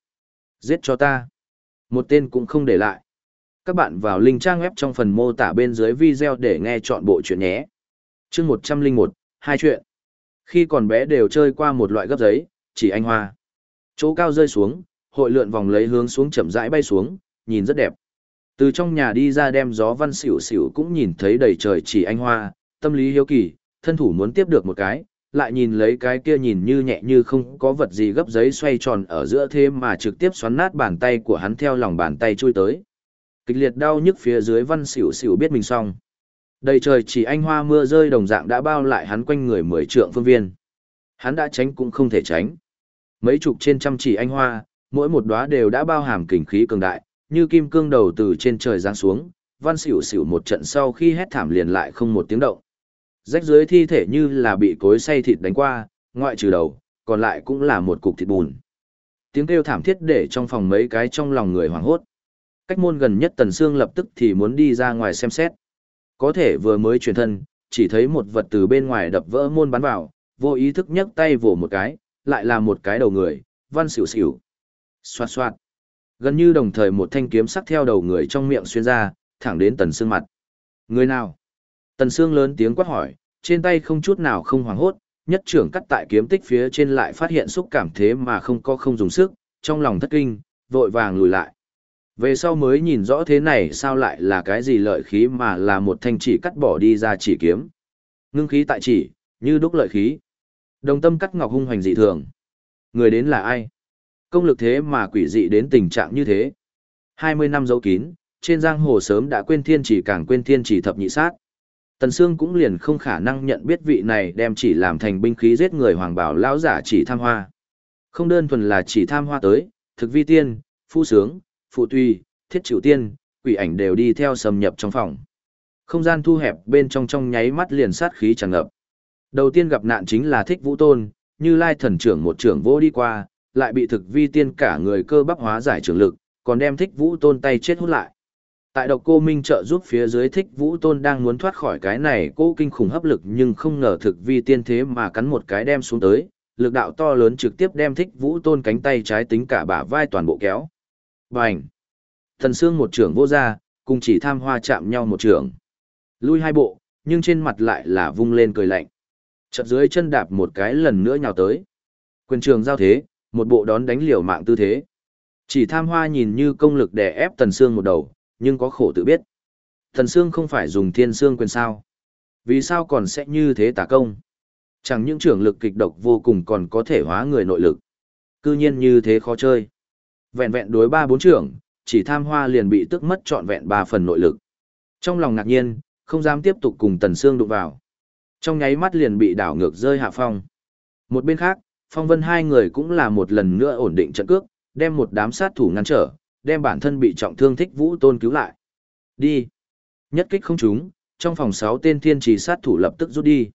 Giết cho ta. Một tên cũng không để lại. Các bạn vào link trang web trong phần mô tả bên dưới video để nghe chọn bộ chuyện nhé. chương 101, hai chuyện. Khi còn bé đều chơi qua một loại gấp giấy, chỉ anh hoa. Chỗ cao rơi xuống, hội lượn vòng lấy hướng xuống chậm rãi bay xuống, nhìn rất đẹp. Từ trong nhà đi ra đem gió văn xỉu xỉu cũng nhìn thấy đầy trời chỉ anh hoa, tâm lý hiếu kỳ, thân thủ muốn tiếp được một cái, lại nhìn lấy cái kia nhìn như nhẹ như không có vật gì gấp giấy xoay tròn ở giữa thế mà trực tiếp xoắn nát bàn tay của hắn theo lòng bàn tay chui tới. Kịch liệt đau nhức phía dưới văn xỉu xỉu biết mình xong. Đầy trời chỉ anh hoa mưa rơi đồng dạng đã bao lại hắn quanh người mười trượng phương viên. Hắn đã tránh cũng không thể tránh. Mấy chục trên trăm chỉ anh hoa, mỗi một đóa đều đã bao hàm kình khí cường đại, như kim cương đầu từ trên trời giáng xuống, văn xỉu xỉu một trận sau khi hét thảm liền lại không một tiếng động rách dưới thi thể như là bị cối xay thịt đánh qua, ngoại trừ đầu, còn lại cũng là một cục thịt bùn. Tiếng kêu thảm thiết để trong phòng mấy cái trong lòng người hoảng hốt. Cách môn gần nhất Tần Sương lập tức thì muốn đi ra ngoài xem xét. Có thể vừa mới chuyển thân, chỉ thấy một vật từ bên ngoài đập vỡ môn bắn vào, vô ý thức nhấc tay vỗ một cái, lại là một cái đầu người, văn xỉu xỉu. Xoạt xoạt. Gần như đồng thời một thanh kiếm sắc theo đầu người trong miệng xuyên ra, thẳng đến Tần Sương mặt. Người nào? Tần Sương lớn tiếng quát hỏi, trên tay không chút nào không hoảng hốt, nhất trưởng cắt tại kiếm tích phía trên lại phát hiện xúc cảm thế mà không có không dùng sức, trong lòng thất kinh, vội vàng lùi lại. Về sau mới nhìn rõ thế này sao lại là cái gì lợi khí mà là một thanh chỉ cắt bỏ đi ra chỉ kiếm. Ngưng khí tại chỉ, như đúc lợi khí. Đồng tâm cắt ngọc hung hoành dị thường. Người đến là ai? Công lực thế mà quỷ dị đến tình trạng như thế. 20 năm dấu kín, trên giang hồ sớm đã quên thiên chỉ càng quên thiên chỉ thập nhị sát. Tần Sương cũng liền không khả năng nhận biết vị này đem chỉ làm thành binh khí giết người hoàng bảo lão giả chỉ tham hoa. Không đơn thuần là chỉ tham hoa tới, thực vi tiên, phu sướng, phụ tùy, thiết chịu tiên, quỷ ảnh đều đi theo xâm nhập trong phòng. Không gian thu hẹp bên trong trong nháy mắt liền sát khí tràn ngập. Đầu tiên gặp nạn chính là thích vũ tôn, như lai thần trưởng một trưởng vô đi qua, lại bị thực vi tiên cả người cơ bắp hóa giải trường lực, còn đem thích vũ tôn tay chết hút lại. Tại độc cô Minh trợ giúp phía dưới thích Vũ Tôn đang muốn thoát khỏi cái này cô kinh khủng hấp lực nhưng không ngờ thực vi tiên thế mà cắn một cái đem xuống tới, lực đạo to lớn trực tiếp đem thích Vũ Tôn cánh tay trái tính cả bả vai toàn bộ kéo. Bành! Thần xương một trưởng vô ra, cùng chỉ tham hoa chạm nhau một trưởng. Lui hai bộ, nhưng trên mặt lại là vung lên cười lạnh. chợt dưới chân đạp một cái lần nữa nhào tới. Quyền trường giao thế, một bộ đón đánh liều mạng tư thế. Chỉ tham hoa nhìn như công lực đè ép tần xương một đầu, nhưng có khổ tự biết. Thần xương không phải dùng thiên xương quyền sao. Vì sao còn sẽ như thế tả công? Chẳng những trưởng lực kịch độc vô cùng còn có thể hóa người nội lực. Cư nhiên như thế khó chơi. Vẹn vẹn đối ba bốn trưởng, chỉ tham hoa liền bị tức mất trọn vẹn ba phần nội lực. Trong lòng ngạc nhiên, không dám tiếp tục cùng Tần Sương đụng vào. Trong nháy mắt liền bị đảo ngược rơi hạ phong. Một bên khác, Phong Vân hai người cũng là một lần nữa ổn định trận cước, đem một đám sát thủ ngăn trở, đem bản thân bị trọng thương thích Vũ Tôn cứu lại. Đi. Nhất kích không trúng, trong phòng sáu tên thiên trì sát thủ lập tức rút đi.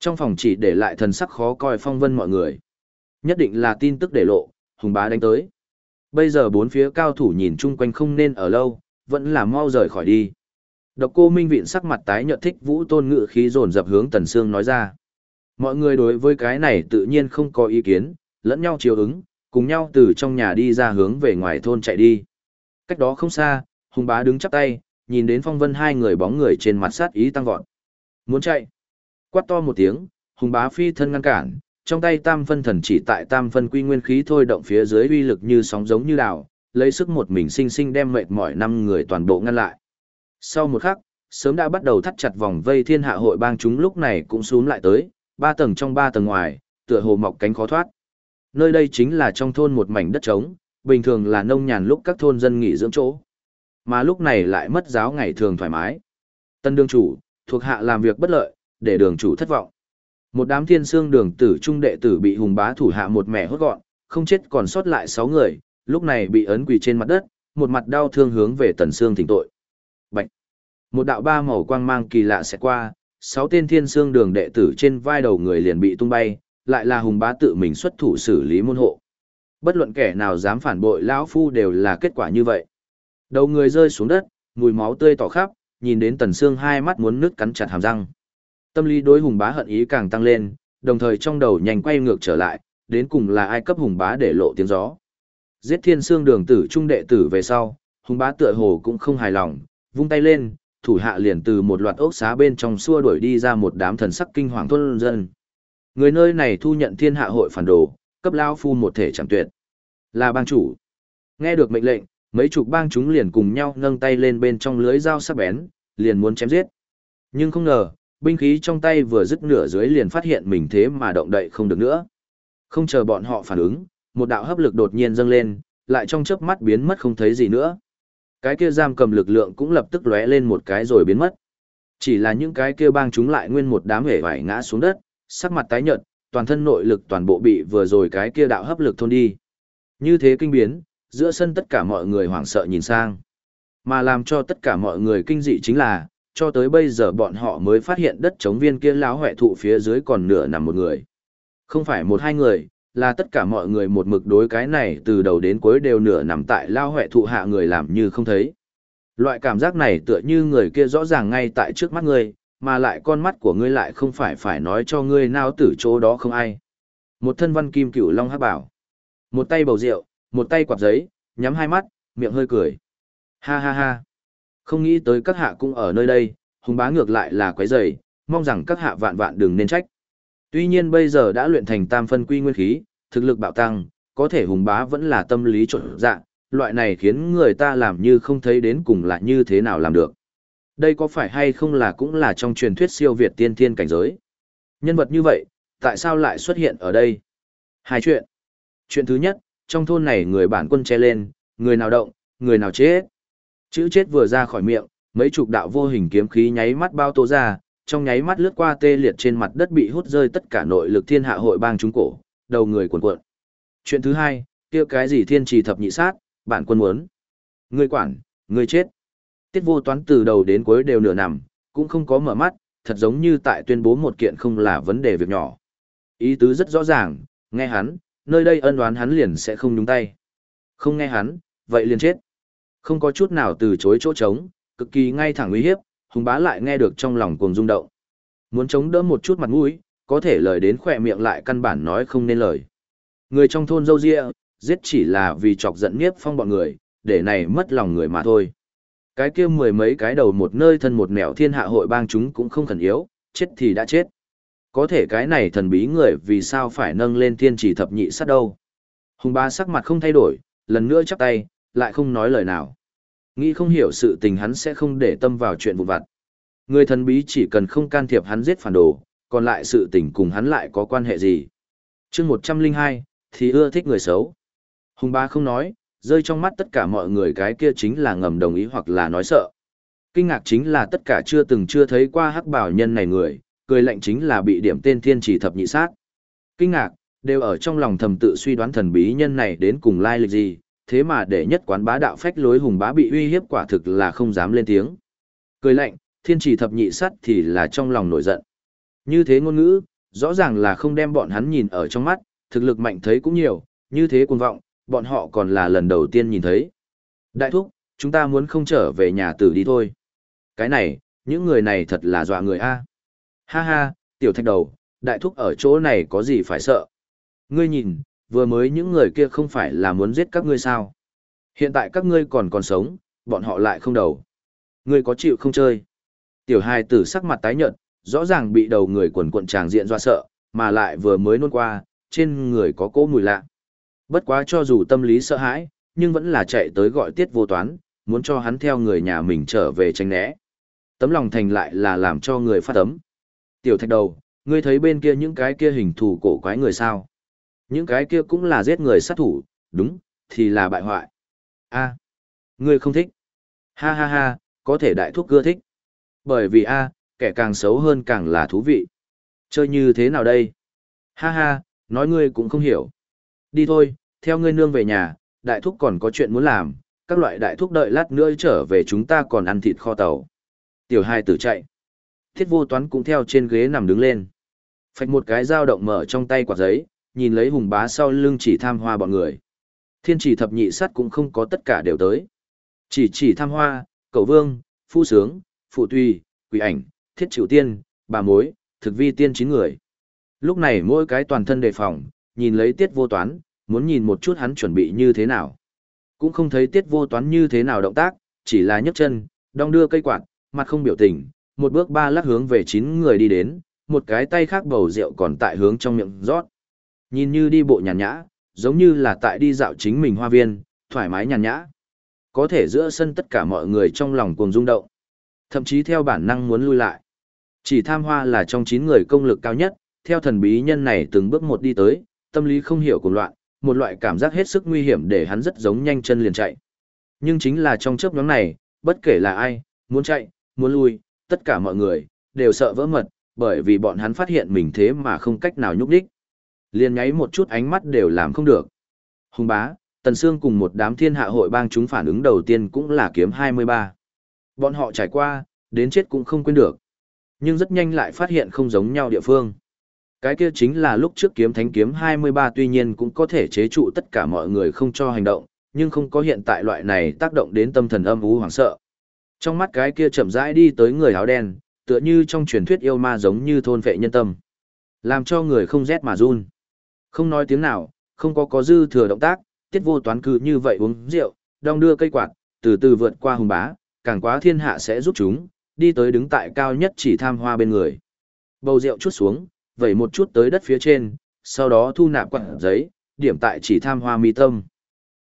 Trong phòng chỉ để lại thần sắc khó coi Phong Vân mọi người. Nhất định là tin tức để lộ, hùng bá đánh tới. Bây giờ bốn phía cao thủ nhìn chung quanh không nên ở lâu, vẫn là mau rời khỏi đi. Độc cô Minh Viện sắc mặt tái nhợt thích Vũ Tôn ngự khí dồn dập hướng Tần Sương nói ra. Mọi người đối với cái này tự nhiên không có ý kiến, lẫn nhau chiều ứng, cùng nhau từ trong nhà đi ra hướng về ngoài thôn chạy đi. Cách đó không xa, Hùng Bá đứng chắp tay, nhìn đến Phong Vân hai người bóng người trên mặt sát ý tăng vọt. Muốn chạy. Quát to một tiếng, Hùng Bá phi thân ngăn cản, trong tay tam phân thần chỉ tại tam phân quy nguyên khí thôi động phía dưới uy lực như sóng giống như đảo, lấy sức một mình sinh sinh đem mệt mỏi năm người toàn bộ ngăn lại. Sau một khắc, sớm đã bắt đầu thắt chặt vòng vây thiên hạ hội bang chúng lúc này cũng xuống lại tới, ba tầng trong ba tầng ngoài, tựa hồ mọc cánh khó thoát. Nơi đây chính là trong thôn một mảnh đất trống, bình thường là nông nhàn lúc các thôn dân nghỉ dưỡng chỗ. Mà lúc này lại mất giáo ngày thường thoải mái. Tân đương chủ, thuộc hạ làm việc bất lợi, để đường chủ thất vọng. Một đám thiên xương đường tử trung đệ tử bị hùng bá thủ hạ một mẻ hốt gọn, không chết còn sót lại sáu người, lúc này bị ấn quỳ trên mặt đất, một mặt đau thương hướng về tần xương thỉnh tội. Bạch! Một đạo ba màu quang mang kỳ lạ sẽ qua, sáu tên thiên xương đường đệ tử trên vai đầu người liền bị tung bay, lại là hùng bá tự mình xuất thủ xử lý môn hộ. Bất luận kẻ nào dám phản bội lão phu đều là kết quả như vậy. Đầu người rơi xuống đất, mùi máu tươi tỏ khắp, nhìn đến tần xương hai mắt muốn nứt cắn chặt hàm răng. Tâm lý đối hùng bá hận ý càng tăng lên, đồng thời trong đầu nhanh quay ngược trở lại, đến cùng là ai cấp hùng bá để lộ tiếng gió. Giết thiên xương đường tử trung đệ tử về sau, hùng bá tựa hồ cũng không hài lòng, vung tay lên, thủ hạ liền từ một loạt ốc xá bên trong xua đuổi đi ra một đám thần sắc kinh hoàng thôn dân. Người nơi này thu nhận thiên hạ hội phản đồ, cấp lao phu một thể chẳng tuyệt. Là bang chủ. Nghe được mệnh lệnh, mấy chục bang chúng liền cùng nhau nâng tay lên bên trong lưới dao sắc bén, liền muốn chém giết. Nhưng không ngờ, binh khí trong tay vừa dứt nửa dưới liền phát hiện mình thế mà động đậy không được nữa. Không chờ bọn họ phản ứng, một đạo hấp lực đột nhiên dâng lên, lại trong chớp mắt biến mất không thấy gì nữa. Cái kia giam cầm lực lượng cũng lập tức lóe lên một cái rồi biến mất. Chỉ là những cái kia bang chúng lại nguyên một đám hể vải ngã xuống đất, sắc mặt tái nhợt, toàn thân nội lực toàn bộ bị vừa rồi cái kia đạo hấp lực thôn đi. Như thế kinh biến, giữa sân tất cả mọi người hoảng sợ nhìn sang. Mà làm cho tất cả mọi người kinh dị chính là, cho tới bây giờ bọn họ mới phát hiện đất chống viên kia lão huệ thụ phía dưới còn nửa nằm một người. Không phải một hai người, là tất cả mọi người một mực đối cái này từ đầu đến cuối đều nửa nằm tại lao huệ thụ hạ người làm như không thấy. Loại cảm giác này tựa như người kia rõ ràng ngay tại trước mắt ngươi, mà lại con mắt của ngươi lại không phải phải nói cho ngươi nào tử chỗ đó không ai. Một thân văn kim cửu long hát bảo. Một tay bầu rượu, một tay quạt giấy, nhắm hai mắt, miệng hơi cười. Ha ha ha. Không nghĩ tới các hạ cũng ở nơi đây, hùng bá ngược lại là quấy rầy, mong rằng các hạ vạn vạn đừng nên trách. Tuy nhiên bây giờ đã luyện thành tam phân quy nguyên khí, thực lực bạo tăng, có thể hùng bá vẫn là tâm lý trộn dạng, loại này khiến người ta làm như không thấy đến cùng là như thế nào làm được. Đây có phải hay không là cũng là trong truyền thuyết siêu Việt tiên thiên cảnh giới. Nhân vật như vậy, tại sao lại xuất hiện ở đây? Hai chuyện. Chuyện thứ nhất, trong thôn này người bản quân che lên, người nào động, người nào chết. Chữ chết vừa ra khỏi miệng, mấy chục đạo vô hình kiếm khí nháy mắt bao tố ra, trong nháy mắt lướt qua tê liệt trên mặt đất bị hút rơi tất cả nội lực thiên hạ hội bang chúng cổ, đầu người cuộn cuộn. Chuyện thứ hai, kia cái gì thiên trì thập nhị sát, bản quân muốn. Ngươi quản, ngươi chết. Tiết vô toán từ đầu đến cuối đều nửa nằm, cũng không có mở mắt, thật giống như tại tuyên bố một kiện không là vấn đề việc nhỏ. Ý tứ rất rõ ràng, nghe hắn, nơi đây ân đoán hắn liền sẽ không nhúng tay. Không nghe hắn, vậy liền chết. Không có chút nào từ chối chỗ trống, cực kỳ ngay thẳng uy hiếp, hùng bá lại nghe được trong lòng cuồng rung động. Muốn chống đỡ một chút mặt mũi, có thể lời đến khỏe miệng lại căn bản nói không nên lời. Người trong thôn dâu ria, giết chỉ là vì chọc giận nhiếp phong bọn người, để này mất lòng người mà thôi. Cái kia mười mấy cái đầu một nơi thân một nẻo thiên hạ hội bang chúng cũng không khẩn yếu, chết thì đã chết. Có thể cái này thần bí người vì sao phải nâng lên thiên chỉ thập nhị sát đâu. Hùng ba sắc mặt không thay đổi, lần nữa chắp tay, lại không nói lời nào. Nghĩ không hiểu sự tình hắn sẽ không để tâm vào chuyện vụn vặt. Người thần bí chỉ cần không can thiệp hắn giết phản đồ, còn lại sự tình cùng hắn lại có quan hệ gì. chương 102, thì ưa thích người xấu. Hùng ba không nói, rơi trong mắt tất cả mọi người cái kia chính là ngầm đồng ý hoặc là nói sợ. Kinh ngạc chính là tất cả chưa từng chưa thấy qua hắc bảo nhân này người, cười lạnh chính là bị điểm tên thiên chỉ thập nhị sát. Kinh ngạc, đều ở trong lòng thầm tự suy đoán thần bí nhân này đến cùng lai lịch gì, thế mà để nhất quán bá đạo phách lối hùng bá bị uy hiếp quả thực là không dám lên tiếng. Cười lạnh, thiên chỉ thập nhị sát thì là trong lòng nổi giận. Như thế ngôn ngữ, rõ ràng là không đem bọn hắn nhìn ở trong mắt, thực lực mạnh thấy cũng nhiều, như thế cuồng vọng, bọn họ còn là lần đầu tiên nhìn thấy. Đại thúc, chúng ta muốn không trở về nhà tử đi thôi. Cái này, những người này thật là dọa người a. Ha ha, tiểu thạch đầu, đại thúc ở chỗ này có gì phải sợ. Ngươi nhìn, vừa mới những người kia không phải là muốn giết các ngươi sao. Hiện tại các ngươi còn còn sống, bọn họ lại không đầu. Ngươi có chịu không chơi? Tiểu hài tử sắc mặt tái nhợt, rõ ràng bị đầu người quần quận tràng diện do sợ, mà lại vừa mới nôn qua, trên người có cỗ mùi lạ. Bất quá cho dù tâm lý sợ hãi, nhưng vẫn là chạy tới gọi tiết vô toán, muốn cho hắn theo người nhà mình trở về tránh né. Tấm lòng thành lại là làm cho người phát tấm. Tiểu thạch đầu, ngươi thấy bên kia những cái kia hình thù cổ quái người sao? Những cái kia cũng là giết người sát thủ, đúng, thì là bại hoại. a ngươi không thích. Ha ha ha, có thể đại thúc cưa thích. Bởi vì a kẻ càng xấu hơn càng là thú vị. Chơi như thế nào đây? Ha ha, nói ngươi cũng không hiểu. Đi thôi, theo ngươi nương về nhà, đại thúc còn có chuyện muốn làm, các loại đại thúc đợi lát nữa trở về chúng ta còn ăn thịt kho tàu. Tiểu hai tử chạy. Thiết vô toán cũng theo trên ghế nằm đứng lên. Phạch một cái dao động mở trong tay quả giấy, nhìn lấy hùng bá sau lưng chỉ tham hoa bọn người. Thiên chỉ thập nhị sát cũng không có tất cả đều tới. Chỉ chỉ tham hoa, cầu vương, phu sướng, phụ tùy, quỷ ảnh, thiết chịu tiên, bà mối, thực vi tiên chín người. Lúc này mỗi cái toàn thân đề phòng, nhìn lấy tiết vô toán, muốn nhìn một chút hắn chuẩn bị như thế nào. Cũng không thấy tiết vô toán như thế nào động tác, chỉ là nhấc chân, đong đưa cây quạt, mặt không biểu tình, một bước ba lắc hướng về chín người đi đến, một cái tay khác bầu rượu còn tại hướng trong miệng rót. Nhìn như đi bộ nhàn nhã, giống như là tại đi dạo chính mình hoa viên, thoải mái nhàn nhã. Có thể giữa sân tất cả mọi người trong lòng cuồng rung động. Thậm chí theo bản năng muốn lui lại. Chỉ tham hoa là trong chín người công lực cao nhất, theo thần bí nhân này từng bước một đi tới, tâm lý không hiểu cuồng loạn, một loại cảm giác hết sức nguy hiểm để hắn rất giống nhanh chân liền chạy. Nhưng chính là trong chớp nhoáng này, bất kể là ai, muốn chạy, muốn lui, tất cả mọi người, đều sợ vỡ mật, bởi vì bọn hắn phát hiện mình thế mà không cách nào nhúc đích. Liền nháy một chút ánh mắt đều làm không được. Hùng bá, Tần Sương cùng một đám thiên hạ hội bang chúng phản ứng đầu tiên cũng là kiếm 23. Bọn họ trải qua, đến chết cũng không quên được. Nhưng rất nhanh lại phát hiện không giống nhau địa phương. Cái kia chính là lúc trước kiếm thánh kiếm 23 tuy nhiên cũng có thể chế trụ tất cả mọi người không cho hành động, nhưng không có hiện tại loại này tác động đến tâm thần âm u hoảng sợ. Trong mắt cái kia chậm rãi đi tới người áo đen, tựa như trong truyền thuyết yêu ma giống như thôn vệ nhân tâm. Làm cho người không rét mà run. Không nói tiếng nào, không có có dư thừa động tác, tiết vô toán cứ như vậy uống rượu, đong đưa cây quạt, từ từ vượt qua hùng bá, càng quá thiên hạ sẽ giúp chúng, đi tới đứng tại cao nhất chỉ tham hoa bên người. Bầu rượu chút xuống, vẩy một chút tới đất phía trên, sau đó thu nạp quạt giấy, điểm tại chỉ tham hoa mi tâm.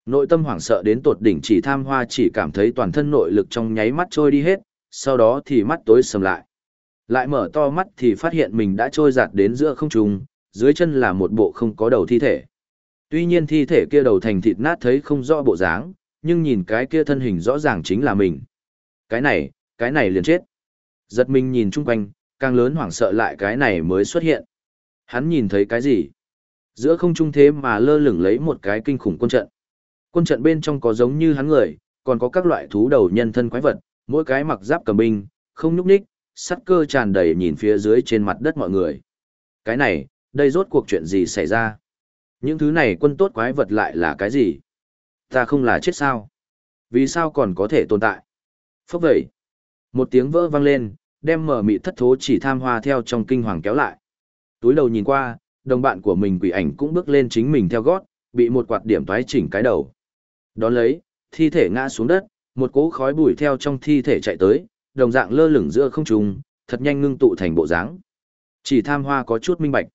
Nội tâm hoảng sợ đến tột đỉnh chỉ tham hoa chỉ cảm thấy toàn thân nội lực trong nháy mắt trôi đi hết, sau đó thì mắt tối sầm lại. Lại mở to mắt thì phát hiện mình đã trôi giạt đến giữa không trung, dưới chân là một bộ không có đầu thi thể. Tuy nhiên thi thể kia đầu thành thịt nát thấy không rõ bộ dáng, nhưng nhìn cái kia thân hình rõ ràng chính là mình. Cái này, cái này liền chết. Giật mình nhìn chung quanh, càng lớn hoảng sợ lại cái này mới xuất hiện. Hắn nhìn thấy cái gì? Giữa không trung thế mà lơ lửng lấy một cái kinh khủng quân trận. Quân trận bên trong có giống như hắn người, còn có các loại thú đầu nhân thân quái vật, mỗi cái mặc giáp cầm binh, không nhúc nhích, sắt cơ tràn đầy nhìn phía dưới trên mặt đất mọi người. Cái này, đây rốt cuộc chuyện gì xảy ra? Những thứ này quân tốt quái vật lại là cái gì? Ta không là chết sao? Vì sao còn có thể tồn tại? Phốc vậy. Một tiếng vỡ vang lên, đem mở mị thất thố chỉ tham hoa theo trong kinh hoàng kéo lại. Túi đầu nhìn qua, đồng bạn của mình quỷ ảnh cũng bước lên chính mình theo gót, bị một quạt điểm toái chỉnh cái đầu. Đón lấy, thi thể ngã xuống đất, một cỗ khói bụi theo trong thi thể chạy tới, đồng dạng lơ lửng giữa không trung, thật nhanh ngưng tụ thành bộ dáng. Chỉ tham hoa có chút minh bạch.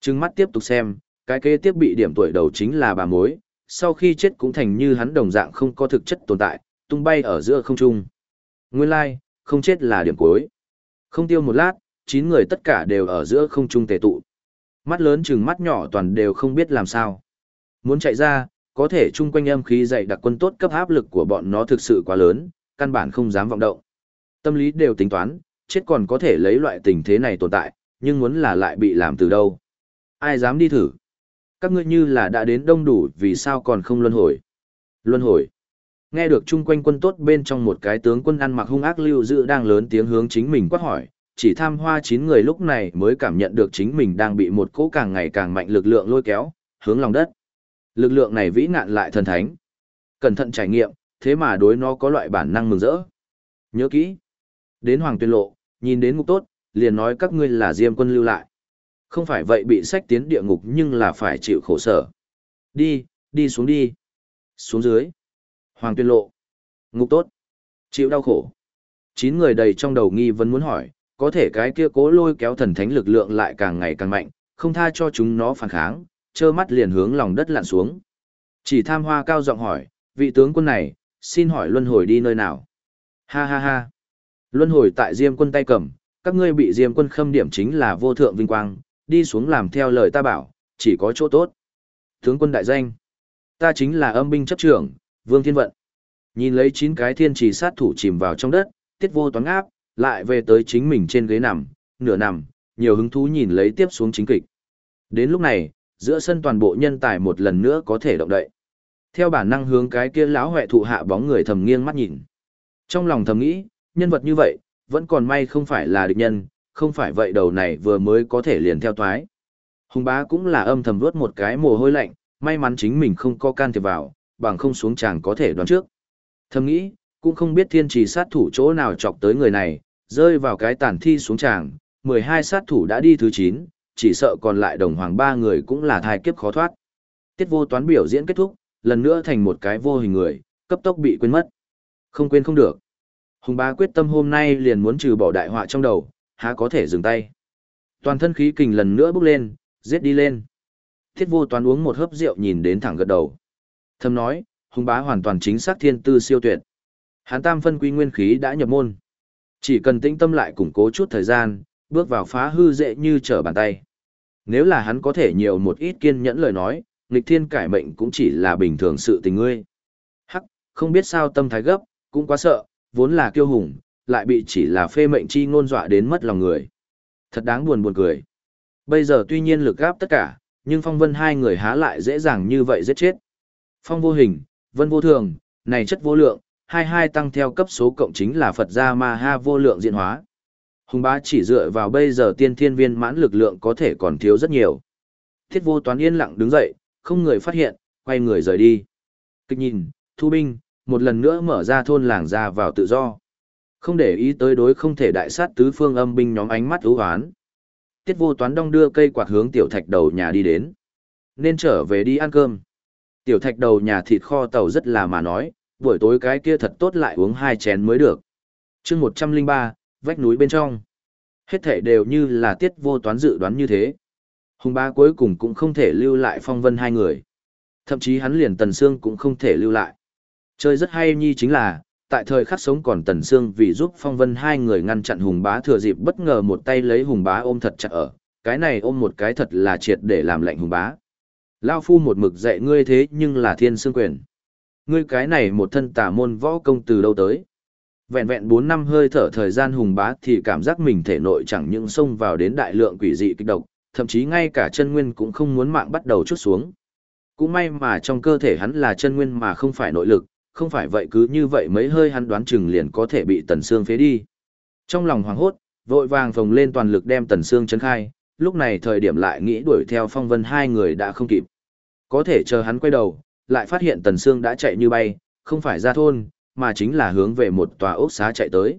Trừng mắt tiếp tục xem, cái kế tiếp bị điểm tuổi đầu chính là bà mối, sau khi chết cũng thành như hắn đồng dạng không có thực chất tồn tại, tung bay ở giữa không trung. Nguyên lai, like, không chết là điểm cuối. Không tiêu một lát, chín người tất cả đều ở giữa không trung tề tụ. Mắt lớn chừng mắt nhỏ toàn đều không biết làm sao. Muốn chạy ra, có thể chung quanh âm khí dày đặc quân tốt cấp áp lực của bọn nó thực sự quá lớn, căn bản không dám vọng động. Tâm lý đều tính toán, chết còn có thể lấy loại tình thế này tồn tại, nhưng muốn là lại bị làm từ đâu. Ai dám đi thử? Các ngươi như là đã đến đông đủ vì sao còn không luân hồi? Luân hồi. Nghe được chung quanh quân tốt bên trong một cái tướng quân ăn mặc hung ác lưu dự đang lớn tiếng hướng chính mình quát hỏi, chỉ tham hoa chín người lúc này mới cảm nhận được chính mình đang bị một cỗ càng ngày càng mạnh lực lượng lôi kéo, hướng lòng đất. Lực lượng này vĩ nạn lại thần thánh. Cẩn thận trải nghiệm, thế mà đối nó có loại bản năng mừng rỡ. Nhớ kỹ. Đến Hoàng Tuyên Lộ, nhìn đến ngục tốt, liền nói các ngươi là diêm quân lưu lại. Không phải vậy bị sách tiến địa ngục nhưng là phải chịu khổ sở. Đi, đi xuống đi. Xuống dưới. Hoàng Tuyên Lộ. Ngục tốt. Chịu đau khổ. Chín người đầy trong đầu nghi vấn muốn hỏi, có thể cái kia cố lôi kéo thần thánh lực lượng lại càng ngày càng mạnh, không tha cho chúng nó phản kháng, trơ mắt liền hướng lòng đất lặn xuống. Chỉ tham hoa cao giọng hỏi, vị tướng quân này, xin hỏi luân hồi đi nơi nào? Ha ha ha. Luân hồi tại Diêm quân tay cầm, các ngươi bị Diêm quân khâm điểm chính là vô thượng vinh quang, đi xuống làm theo lời ta bảo, chỉ có chỗ tốt. Tướng quân đại danh. Ta chính là âm binh chấp trưởng, Vương Thiên Vận. Nhìn lấy chín cái thiên trì sát thủ chìm vào trong đất, tiết vô toán áp, lại về tới chính mình trên ghế nằm, nửa nằm, nhiều hứng thú nhìn lấy tiếp xuống chính kịch. Đến lúc này, giữa sân toàn bộ nhân tài một lần nữa có thể động đậy. Theo bản năng hướng cái kia lão huệ thụ hạ bóng người thầm nghiêng mắt nhìn. Trong lòng thầm nghĩ, nhân vật như vậy, vẫn còn may không phải là địch nhân, không phải vậy đầu này vừa mới có thể liền theo toái. Hùng bá cũng là âm thầm vuốt một cái mồ hôi lạnh, may mắn chính mình không có can thiệp vào, bằng không xuống chàng có thể đoán trước. Thầm nghĩ, cũng không biết thiên trì sát thủ chỗ nào chọc tới người này, rơi vào cái tàn thi xuống chàng, 12 sát thủ đã đi thứ 9, chỉ sợ còn lại đồng hoàng ba người cũng là thai kiếp khó thoát. Tiết vô toán biểu diễn kết thúc, lần nữa thành một cái vô hình người, cấp tốc bị quên mất. Không quên không được. Hùng bá quyết tâm hôm nay liền muốn trừ bỏ đại họa trong đầu, há có thể dừng tay. Toàn thân khí kình lần nữa bốc lên, giết đi lên. Thiết vô toán uống một hớp rượu nhìn đến thẳng gật đầu. Thầm nói, hùng bá hoàn toàn chính xác thiên tư siêu tuyệt. Hán tam phân quy nguyên khí đã nhập môn. Chỉ cần tĩnh tâm lại củng cố chút thời gian, bước vào phá hư dễ như trở bàn tay. Nếu là hắn có thể nhiều một ít kiên nhẫn lời nói, nghịch thiên cải mệnh cũng chỉ là bình thường sự tình ngươi. Hắc, không biết sao tâm thái gấp, cũng quá sợ, vốn là kiêu hùng, lại bị chỉ là phê mệnh chi ngôn dọa đến mất lòng người. Thật đáng buồn buồn cười. Bây giờ tuy nhiên lực gáp tất cả, nhưng phong vân hai người há lại dễ dàng như vậy giết chết. Phong vô hình, vân vô thường, này chất vô lượng, hai hai tăng theo cấp số cộng chính là Phật gia ma ha vô lượng diện hóa. Hùng bá chỉ dựa vào bây giờ tiên thiên viên mãn lực lượng có thể còn thiếu rất nhiều. Thiết vô toán yên lặng đứng dậy, không người phát hiện, quay người rời đi. Kịch nhìn, thu binh, một lần nữa mở ra thôn làng ra vào tự do. Không để ý tới đối không thể đại sát tứ phương âm binh nhóm ánh mắt ưu hoán. Tiết vô toán đong đưa cây quạt hướng tiểu thạch đầu nhà đi đến. Nên trở về đi ăn cơm. Tiểu thạch đầu nhà thịt kho tàu rất là mà nói, buổi tối cái kia thật tốt lại uống hai chén mới được. chương 103, vách núi bên trong. Hết thể đều như là tiết vô toán dự đoán như thế. Hùng ba cuối cùng cũng không thể lưu lại phong vân hai người. Thậm chí hắn liền tần xương cũng không thể lưu lại. Chơi rất hay nhi chính là, tại thời khắc sống còn tần xương vì giúp phong vân hai người ngăn chặn hùng bá thừa dịp bất ngờ một tay lấy hùng bá ôm thật chặt ở. Cái này ôm một cái thật là triệt để làm lạnh hùng bá. Lao phu một mực dạy ngươi thế nhưng là thiên xương quyền. Ngươi cái này một thân tà môn võ công từ đâu tới. Vẹn vẹn bốn năm hơi thở thời gian hùng bá thì cảm giác mình thể nội chẳng những xông vào đến đại lượng quỷ dị kích độc, thậm chí ngay cả chân nguyên cũng không muốn mạng bắt đầu chút xuống. Cũng may mà trong cơ thể hắn là chân nguyên mà không phải nội lực, không phải vậy cứ như vậy mấy hơi hắn đoán chừng liền có thể bị tần xương phế đi. Trong lòng hoảng hốt, vội vàng phồng lên toàn lực đem tần xương chấn khai, lúc này thời điểm lại nghĩ đuổi theo phong vân hai người đã không kịp. Có thể chờ hắn quay đầu, lại phát hiện tần xương đã chạy như bay, không phải ra thôn, mà chính là hướng về một tòa ốc xá chạy tới.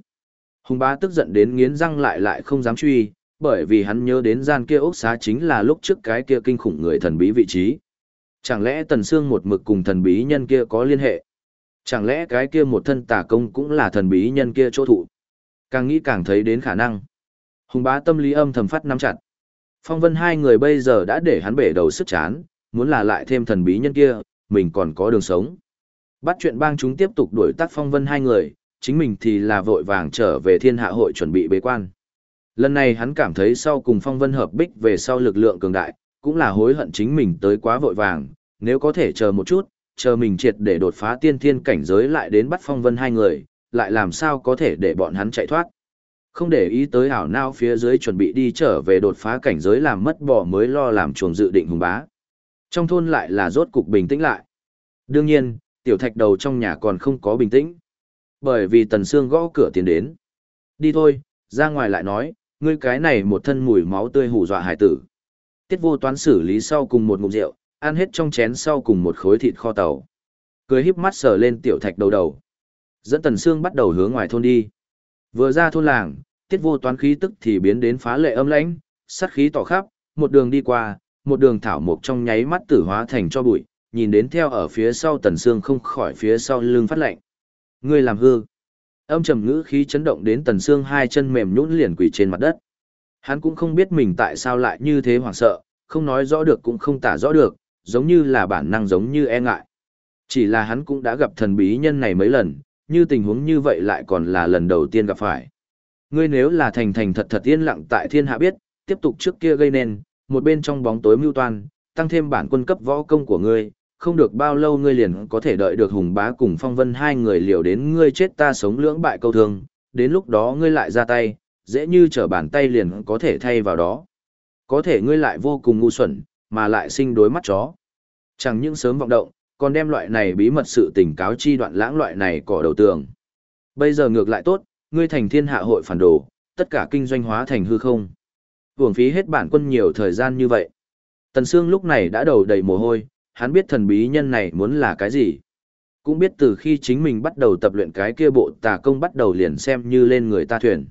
Hùng bá tức giận đến nghiến răng lại lại không dám truy, bởi vì hắn nhớ đến gian kia ốc xá chính là lúc trước cái kia kinh khủng người thần bí vị trí. Chẳng lẽ Tần Sương một mực cùng thần bí nhân kia có liên hệ? Chẳng lẽ cái kia một thân tà công cũng là thần bí nhân kia chỗ thụ? Càng nghĩ càng thấy đến khả năng. Hùng bá tâm lý âm thầm phát nắm chặt. Phong vân hai người bây giờ đã để hắn bể đầu sức chán, muốn là lại thêm thần bí nhân kia, mình còn có đường sống. Bắt chuyện bang chúng tiếp tục đuổi tắt phong vân hai người, chính mình thì là vội vàng trở về thiên hạ hội chuẩn bị bế quan. Lần này hắn cảm thấy sau cùng phong vân hợp bích về sau lực lượng cường đại, cũng là hối hận chính mình tới quá vội vàng, nếu có thể chờ một chút, chờ mình triệt để đột phá tiên thiên cảnh giới lại đến bắt phong vân hai người, lại làm sao có thể để bọn hắn chạy thoát. Không để ý tới ảo nao phía dưới chuẩn bị đi trở về đột phá cảnh giới làm mất bỏ mới lo làm chuồng dự định hùng bá. Trong thôn lại là rốt cục bình tĩnh lại. Đương nhiên, tiểu thạch đầu trong nhà còn không có bình tĩnh. Bởi vì tần xương gõ cửa tiến đến. Đi thôi, ra ngoài lại nói, ngươi cái này một thân mùi máu tươi hù dọa hải tử. Tiết vô toán xử lý sau cùng một ngụm rượu, ăn hết trong chén sau cùng một khối thịt kho tàu. Cười híp mắt sờ lên tiểu thạch đầu đầu. Dẫn tần xương bắt đầu hướng ngoài thôn đi. Vừa ra thôn làng, tiết vô toán khí tức thì biến đến phá lệ âm lãnh, sát khí tỏ khắp, một đường đi qua, một đường thảo mộc trong nháy mắt tử hóa thành cho bụi, nhìn đến theo ở phía sau tần xương không khỏi phía sau lưng phát lạnh. Ngươi làm hư. Âm trầm ngữ khí chấn động đến tần xương hai chân mềm nhũn liền quỳ trên mặt đất. Hắn cũng không biết mình tại sao lại như thế hoảng sợ, không nói rõ được cũng không tả rõ được, giống như là bản năng giống như e ngại. Chỉ là hắn cũng đã gặp thần bí nhân này mấy lần, như tình huống như vậy lại còn là lần đầu tiên gặp phải. Ngươi nếu là thành thành thật thật yên lặng tại thiên hạ biết, tiếp tục trước kia gây nên, một bên trong bóng tối mưu toan, tăng thêm bản quân cấp võ công của ngươi, không được bao lâu ngươi liền có thể đợi được hùng bá cùng phong vân hai người liều đến ngươi chết ta sống lưỡng bại câu thương, đến lúc đó ngươi lại ra tay, dễ như trở bàn tay liền có thể thay vào đó. Có thể ngươi lại vô cùng ngu xuẩn, mà lại sinh đối mắt chó. Chẳng những sớm vọng động, còn đem loại này bí mật sự tình cáo chi đoạn lãng loại này cỏ đầu tường. Bây giờ ngược lại tốt, ngươi thành thiên hạ hội phản đồ, tất cả kinh doanh hóa thành hư không. Hưởng phí hết bản quân nhiều thời gian như vậy. Tần Sương lúc này đã đầu đầy mồ hôi, hắn biết thần bí nhân này muốn là cái gì. Cũng biết từ khi chính mình bắt đầu tập luyện cái kia bộ tà công bắt đầu liền xem như lên người ta thuyền.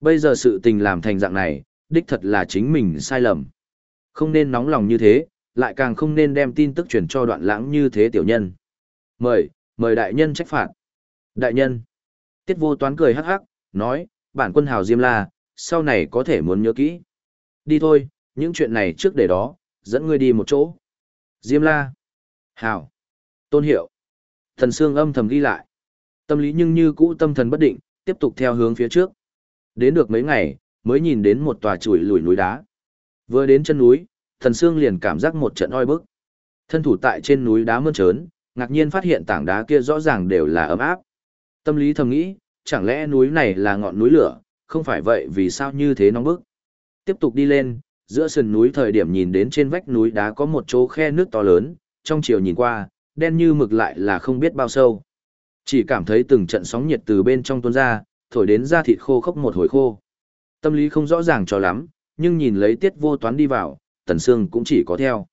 Bây giờ sự tình làm thành dạng này, đích thật là chính mình sai lầm. Không nên nóng lòng như thế, lại càng không nên đem tin tức truyền cho đoạn lãng như thế tiểu nhân. Mời, mời đại nhân trách phạt. Đại nhân. Tiết vô toán cười hắc hắc, nói, bản quân hào Diêm La, sau này có thể muốn nhớ kỹ. Đi thôi, những chuyện này trước để đó, dẫn ngươi đi một chỗ. Diêm La. Hào. Tôn Hiệu. Thần Sương âm thầm ghi lại. Tâm lý nhưng như cũ tâm thần bất định, tiếp tục theo hướng phía trước. Đến được mấy ngày, mới nhìn đến một tòa chuỗi lùi núi đá. Vừa đến chân núi, thần Sương liền cảm giác một trận oi bức. Thân thủ tại trên núi đá mơn trớn, ngạc nhiên phát hiện tảng đá kia rõ ràng đều là ấm áp. Tâm lý thầm nghĩ, chẳng lẽ núi này là ngọn núi lửa, không phải vậy vì sao như thế nóng bức. Tiếp tục đi lên, giữa sườn núi thời điểm nhìn đến trên vách núi đá có một chỗ khe nước to lớn, trong chiều nhìn qua, đen như mực lại là không biết bao sâu. Chỉ cảm thấy từng trận sóng nhiệt từ bên trong tuôn ra, thổi đến da thịt khô khốc một hồi khô. Tâm lý không rõ ràng cho lắm, nhưng nhìn lấy tiết vô toán đi vào, tần Sương cũng chỉ có theo.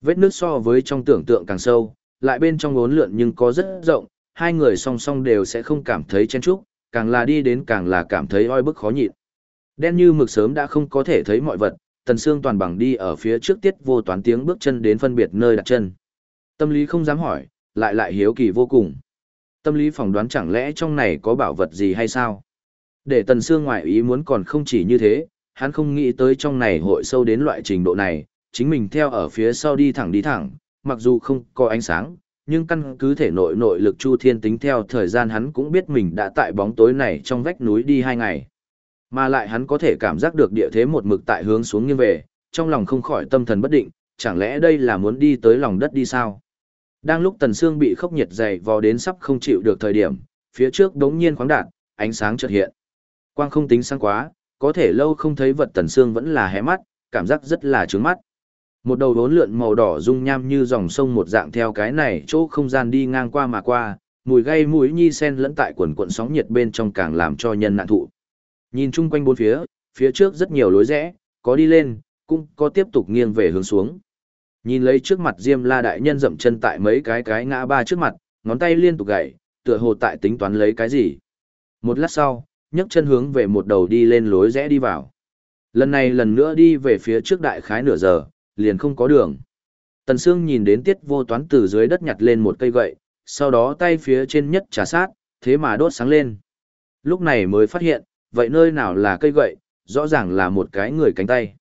Vết nước so với trong tưởng tượng càng sâu, lại bên trong ngốn lượn nhưng có rất rộng, hai người song song đều sẽ không cảm thấy chen chúc, càng là đi đến càng là cảm thấy oi bức khó nhịn. Đen như mực sớm đã không có thể thấy mọi vật, Tần Sương toàn bằng đi ở phía trước tiết vô toán tiếng bước chân đến phân biệt nơi đặt chân. Tâm lý không dám hỏi, lại lại hiếu kỳ vô cùng. Tâm lý phỏng đoán chẳng lẽ trong này có bảo vật gì hay sao? Để Tần Sương ngoại ý muốn còn không chỉ như thế, hắn không nghĩ tới trong này hội sâu đến loại trình độ này, chính mình theo ở phía sau đi thẳng đi thẳng, mặc dù không có ánh sáng, nhưng căn cứ thể nội nội lực chu thiên tính theo thời gian hắn cũng biết mình đã tại bóng tối này trong vách núi đi hai ngày. Mà lại hắn có thể cảm giác được địa thế một mực tại hướng xuống nghiêng về, trong lòng không khỏi tâm thần bất định, chẳng lẽ đây là muốn đi tới lòng đất đi sao? Đang lúc Tần Sương bị khốc nhiệt dày vò đến sắp không chịu được thời điểm, phía trước đống nhiên khoáng đạt, ánh sáng chợt hiện. Quang không tính sáng quá, có thể lâu không thấy vật Tần xương vẫn là hé mắt, cảm giác rất là trướng mắt. Một đầu đốn lượn màu đỏ dung nham như dòng sông một dạng theo cái này chỗ không gian đi ngang qua mà qua, mùi gây mũi nhi sen lẫn tại quần cuộn sóng nhiệt bên trong càng làm cho nhân nạn thụ. Nhìn chung quanh bốn phía, phía trước rất nhiều lối rẽ, có đi lên, cũng có tiếp tục nghiêng về hướng xuống. Nhìn lấy trước mặt Diêm La đại nhân dậm chân tại mấy cái cái ngã ba trước mặt, ngón tay liên tục gảy tựa hồ tại tính toán lấy cái gì. Một lát sau, nhấc chân hướng về một đầu đi lên lối rẽ đi vào. Lần này lần nữa đi về phía trước đại khái nửa giờ, liền không có đường. Tần Sương nhìn đến tiết vô toán từ dưới đất nhặt lên một cây gậy, sau đó tay phía trên nhất trà sát, thế mà đốt sáng lên. Lúc này mới phát hiện, vậy nơi nào là cây gậy, rõ ràng là một cái người cánh tay.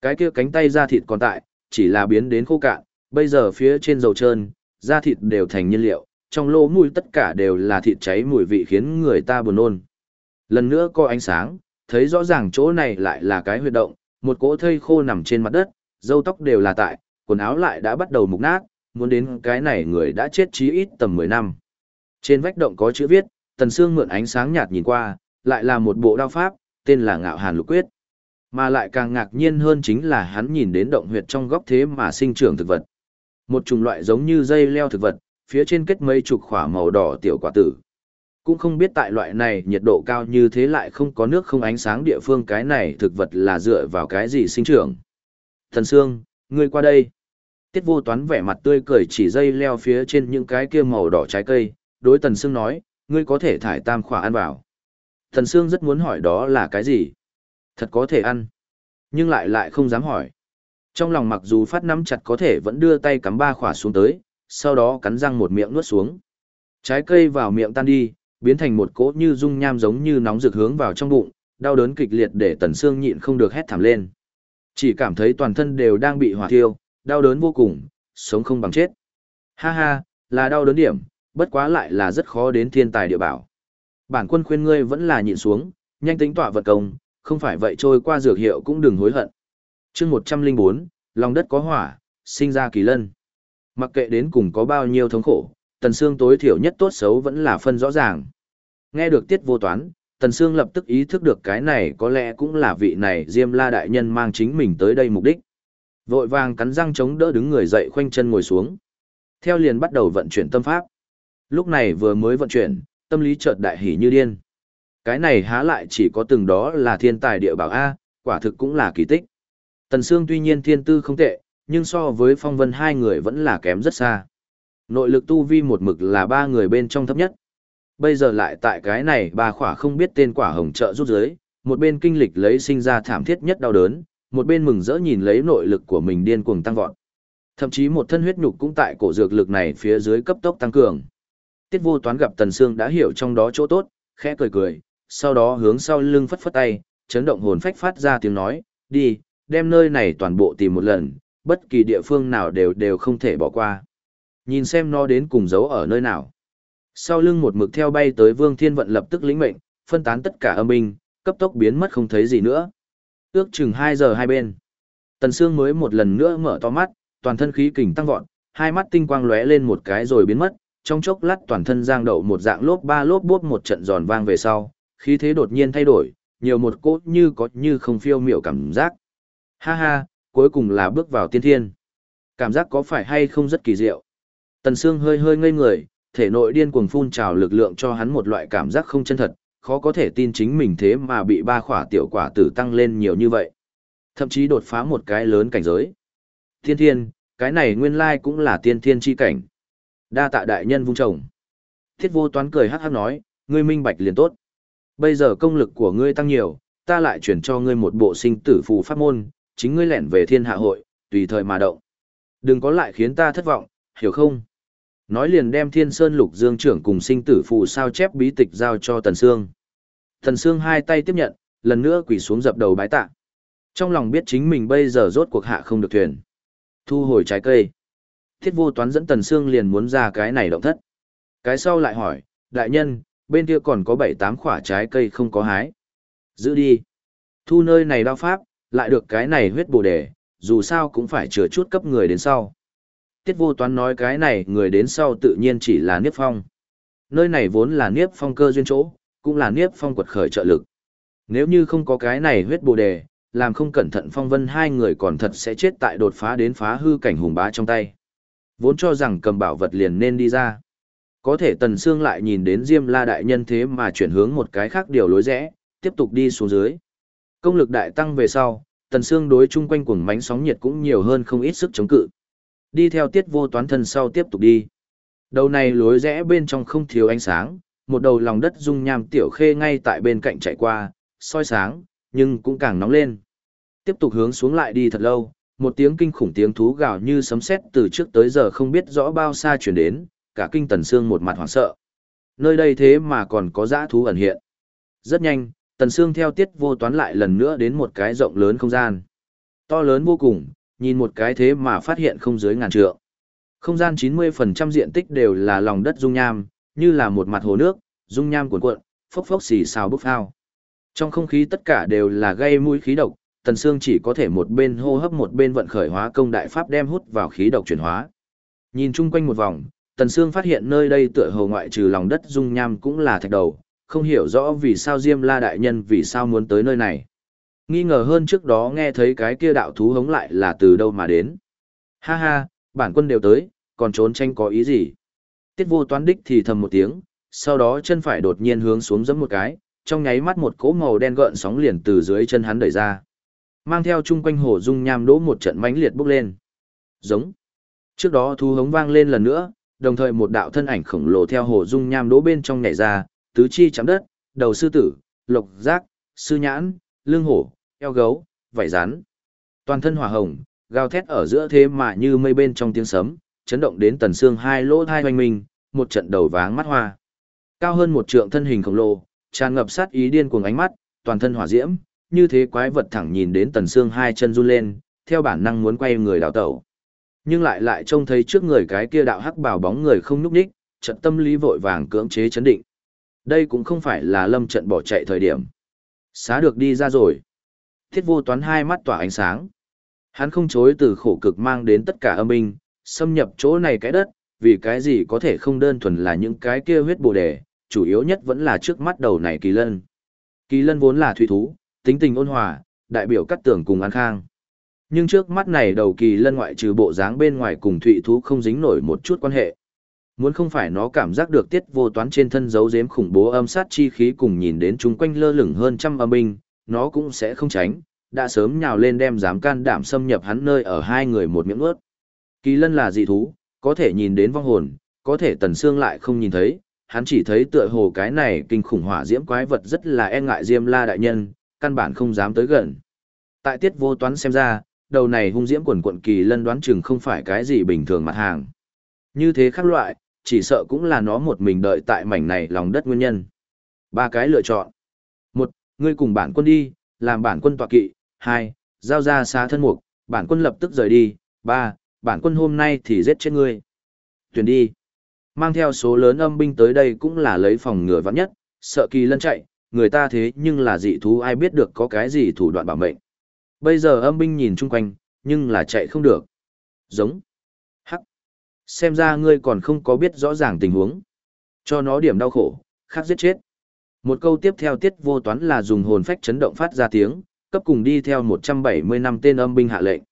Cái kia cánh tay da thịt còn tại, chỉ là biến đến khô cạn, bây giờ phía trên dầu trơn, da thịt đều thành nhiên liệu, trong lỗ mũi tất cả đều là thịt cháy mùi vị khiến người ta buồn nôn. Lần nữa có ánh sáng, thấy rõ ràng chỗ này lại là cái huyệt động, một cỗ thây khô nằm trên mặt đất, râu tóc đều là tại, quần áo lại đã bắt đầu mục nát, muốn đến cái này người đã chết chí ít tầm 10 năm. Trên vách động có chữ viết, Tần Sương mượn ánh sáng nhạt nhìn qua, lại là một bộ đao pháp, tên là Ngạo Hàn Lục Quyết. Mà lại càng ngạc nhiên hơn chính là hắn nhìn đến động huyệt trong góc thế mà sinh trưởng thực vật. Một chủng loại giống như dây leo thực vật, phía trên kết mấy chục khỏa màu đỏ tiểu quả tử. Cũng không biết tại loại này nhiệt độ cao như thế lại không có nước không ánh sáng địa phương cái này thực vật là dựa vào cái gì sinh trưởng. Thần Sương, ngươi qua đây. Tiết vô toán vẻ mặt tươi cười chỉ dây leo phía trên những cái kia màu đỏ trái cây, đối Tần Sương nói, ngươi có thể thải tam khỏa ăn vào. Thần Sương rất muốn hỏi đó là cái gì. Thật có thể ăn. Nhưng lại lại không dám hỏi. Trong lòng mặc dù phát nắm chặt có thể vẫn đưa tay cắm ba khỏa xuống tới, sau đó cắn răng một miệng nuốt xuống. Trái cây vào miệng tan đi, biến thành một cỗ như dung nham giống như nóng rực hướng vào trong bụng, đau đớn kịch liệt để Tần Sương nhịn không được hét thảm lên. Chỉ cảm thấy toàn thân đều đang bị hỏa thiêu, đau đớn vô cùng, sống không bằng chết. Ha ha, là đau đớn điểm, bất quá lại là rất khó đến thiên tài địa bảo. Bản quân khuyên ngươi vẫn là nhịn xuống, nhanh tính tỏa vật công, không phải vậy trôi qua dược hiệu cũng đừng hối hận. chương 104, lòng đất có hỏa, sinh ra kỳ lân. Mặc kệ đến cùng có bao nhiêu thống khổ, Tần Sương tối thiểu nhất tốt xấu vẫn là phân rõ ràng. Nghe được tiết vô toán, Tần Sương lập tức ý thức được cái này có lẽ cũng là vị này Diêm La Đại Nhân mang chính mình tới đây mục đích. Vội vàng cắn răng chống đỡ đứng người dậy khoanh chân ngồi xuống. Theo liền bắt đầu vận chuyển tâm pháp. Lúc này vừa mới vận chuyển, tâm lý chợt đại hỉ như điên. Cái này há lại chỉ có từng đó là thiên tài địa bảo A, quả thực cũng là kỳ tích. Tần Sương tuy nhiên thiên tư không tệ, nhưng so với phong vân hai người vẫn là kém rất xa. Nội lực tu vi một mực là ba người bên trong thấp nhất. Bây giờ lại tại cái này ba khỏa không biết tên quả hồng trợ rút dưới, một bên kinh lịch lấy sinh ra thảm thiết nhất đau đớn, một bên mừng rỡ nhìn lấy nội lực của mình điên cuồng tăng vọt. Thậm chí một thân huyết nhục cũng tại cổ dược lực này phía dưới cấp tốc tăng cường. Tiết vô toán gặp Tần Sương đã hiểu trong đó chỗ tốt, khẽ cười cười, sau đó hướng sau lưng phất phất tay, chấn động hồn phách phát ra tiếng nói, đi, đem nơi này toàn bộ tìm một lần, bất kỳ địa phương nào đều đều không thể bỏ qua. Nhìn xem nó đến cùng giấu ở nơi nào. Sau lưng một mực theo bay tới Vương Thiên Vận lập tức lĩnh mệnh, phân tán tất cả âm binh, cấp tốc biến mất không thấy gì nữa. Ước chừng 2 giờ hai bên. Tần Sương mới một lần nữa mở to mắt, toàn thân khí kình tăng vọt, hai mắt tinh quang lóe lên một cái rồi biến mất, trong chốc lát toàn thân giang đậu một dạng lốp ba lốp bốp một trận giòn vang về sau, khí thế đột nhiên thay đổi, nhiều một cốt như có như không phiêu miểu cảm giác. Ha ha, cuối cùng là bước vào tiên thiên. Cảm giác có phải hay không rất kỳ diệu. Tần Sương hơi hơi ngây người, thể nội điên cuồng phun trào lực lượng cho hắn một loại cảm giác không chân thật, khó có thể tin chính mình thế mà bị ba khỏa tiểu quả tử tăng lên nhiều như vậy. Thậm chí đột phá một cái lớn cảnh giới. Thiên thiên, cái này nguyên lai cũng là tiên thiên chi cảnh. Đa tạ đại nhân vung trồng. Thiết vô toán cười hát hát nói, ngươi minh bạch liền tốt. Bây giờ công lực của ngươi tăng nhiều, ta lại chuyển cho ngươi một bộ sinh tử phù pháp môn, chính ngươi lẻn về thiên hạ hội, tùy thời mà động. Đừng có lại khiến ta thất vọng, hiểu không? Nói liền đem thiên sơn lục dương trưởng cùng sinh tử phù sao chép bí tịch giao cho Tần Sương. Tần Sương hai tay tiếp nhận, lần nữa quỳ xuống dập đầu bái tạ. Trong lòng biết chính mình bây giờ rốt cuộc hạ không được thuyền. Thu hồi trái cây. Thiết vô toán dẫn Tần Sương liền muốn ra cái này động thất. Cái sau lại hỏi, đại nhân, bên kia còn có bảy tám quả trái cây không có hái. Giữ đi. Thu nơi này đao pháp, lại được cái này huyết bồ đề, dù sao cũng phải chừa chút cấp người đến sau. Tiết vô toán nói cái này người đến sau tự nhiên chỉ là Niếp Phong. Nơi này vốn là Niếp Phong cơ duyên chỗ, cũng là Niếp Phong quật khởi trợ lực. Nếu như không có cái này huyết bồ đề, làm không cẩn thận phong vân hai người còn thật sẽ chết tại đột phá đến phá hư cảnh hùng bá trong tay. Vốn cho rằng cầm bảo vật liền nên đi ra. Có thể Tần Sương lại nhìn đến Diêm La Đại Nhân thế mà chuyển hướng một cái khác điều lối rẽ, tiếp tục đi xuống dưới. Công lực đại tăng về sau, Tần Sương đối chung quanh cuồng mánh sóng nhiệt cũng nhiều hơn không ít sức chống cự. Đi theo tiết vô toán thân sau tiếp tục đi. Đầu này lối rẽ bên trong không thiếu ánh sáng, một đầu lòng đất dung nham tiểu khê ngay tại bên cạnh chạy qua, soi sáng, nhưng cũng càng nóng lên. Tiếp tục hướng xuống lại đi thật lâu, một tiếng kinh khủng tiếng thú gào như sấm sét từ trước tới giờ không biết rõ bao xa chuyển đến, cả kinh tần xương một mặt hoảng sợ. Nơi đây thế mà còn có dã thú ẩn hiện. Rất nhanh, tần xương theo tiết vô toán lại lần nữa đến một cái rộng lớn không gian. To lớn vô cùng, nhìn một cái thế mà phát hiện không dưới ngàn trượng. Không gian 90% diện tích đều là lòng đất dung nham, như là một mặt hồ nước, dung nham cuồn cuộn, phốc phốc xì xào bốc phao. Trong không khí tất cả đều là gây mũi khí độc, Tần Sương chỉ có thể một bên hô hấp một bên vận khởi hóa công đại pháp đem hút vào khí độc chuyển hóa. Nhìn chung quanh một vòng, Tần Sương phát hiện nơi đây tựa hồ ngoại trừ lòng đất dung nham cũng là thạch đầu, không hiểu rõ vì sao Diêm La đại nhân vì sao muốn tới nơi này. Nghi ngờ hơn trước đó nghe thấy cái kia đạo thú hống lại là từ đâu mà đến. Ha ha, bản quân đều tới, còn trốn tranh có ý gì? Tiết vô toán đích thì thầm một tiếng, sau đó chân phải đột nhiên hướng xuống giẫm một cái, trong nháy mắt một cỗ màu đen gợn sóng liền từ dưới chân hắn đẩy ra. Mang theo chung quanh hồ dung nham đỗ một trận mãnh liệt bốc lên. Giống. Trước đó thú hống vang lên lần nữa, đồng thời một đạo thân ảnh khổng lồ theo hồ dung nham đỗ bên trong nhảy ra, tứ chi chạm đất, đầu sư tử, lộc giác, sư nhãn, lưng hổ, eo gấu, vảy rắn. Toàn thân hỏa hồng, gào thét ở giữa thế mà như mây bên trong tiếng sấm, chấn động đến tần xương hai lỗ thai hoành mình, một trận đầu váng mắt hoa. Cao hơn một trượng thân hình khổng lồ, tràn ngập sát ý điên cuồng ánh mắt, toàn thân hỏa diễm, như thế quái vật thẳng nhìn đến tần xương hai chân run lên, theo bản năng muốn quay người đảo tẩu. Nhưng lại lại trông thấy trước người cái kia đạo hắc bào bóng người không nhúc nhích, trận tâm lý vội vàng cưỡng chế chấn định. Đây cũng không phải là lâm trận bỏ chạy thời điểm. Xá được đi ra rồi. Thiết vô toán hai mắt tỏa ánh sáng. Hắn không chối từ khổ cực mang đến tất cả âm minh, xâm nhập chỗ này cái đất, vì cái gì có thể không đơn thuần là những cái kia huyết bồ đề, chủ yếu nhất vẫn là trước mắt đầu này kỳ lân. Kỳ lân vốn là thủy thú, tính tình ôn hòa, đại biểu cắt tưởng cùng an khang. Nhưng trước mắt này đầu kỳ lân ngoại trừ bộ dáng bên ngoài cùng thủy thú không dính nổi một chút quan hệ. Muốn không phải nó cảm giác được tiết vô toán trên thân dấu giếm khủng bố âm sát chi khí cùng nhìn đến chúng quanh lơ lửng hơn trăm âm binh, nó cũng sẽ không tránh, đã sớm nhào lên đem dám can đảm xâm nhập hắn nơi ở hai người một miệng ướt. Kỳ lân là dị thú, có thể nhìn đến vong hồn, có thể tần xương lại không nhìn thấy, hắn chỉ thấy tựa hồ cái này kinh khủng hỏa diễm quái vật rất là e ngại Diêm La đại nhân, căn bản không dám tới gần. Tại tiết vô toán xem ra, đầu này hung diễm quần quận kỳ lân đoán chừng không phải cái gì bình thường mặt hàng. Như thế khác loại, chỉ sợ cũng là nó một mình đợi tại mảnh này lòng đất nguyên nhân. Ba cái lựa chọn. Ngươi cùng bản quân đi, làm bản quân tọa kỵ. Hai, giao ra xá thân mục, bản quân lập tức rời đi. Ba, bản quân hôm nay thì giết chết ngươi. Tuyển đi. Mang theo số lớn âm binh tới đây cũng là lấy phòng ngừa vắng nhất, sợ kỳ lân chạy, người ta thế nhưng là dị thú ai biết được có cái gì thủ đoạn bảo mệnh. Bây giờ âm binh nhìn chung quanh, nhưng là chạy không được. Giống. Hắc. Xem ra ngươi còn không có biết rõ ràng tình huống. Cho nó điểm đau khổ, khác giết chết. Một câu tiếp theo tiết vô toán là dùng hồn phách chấn động phát ra tiếng, cấp cùng đi theo 170 năm tên âm binh hạ lệnh.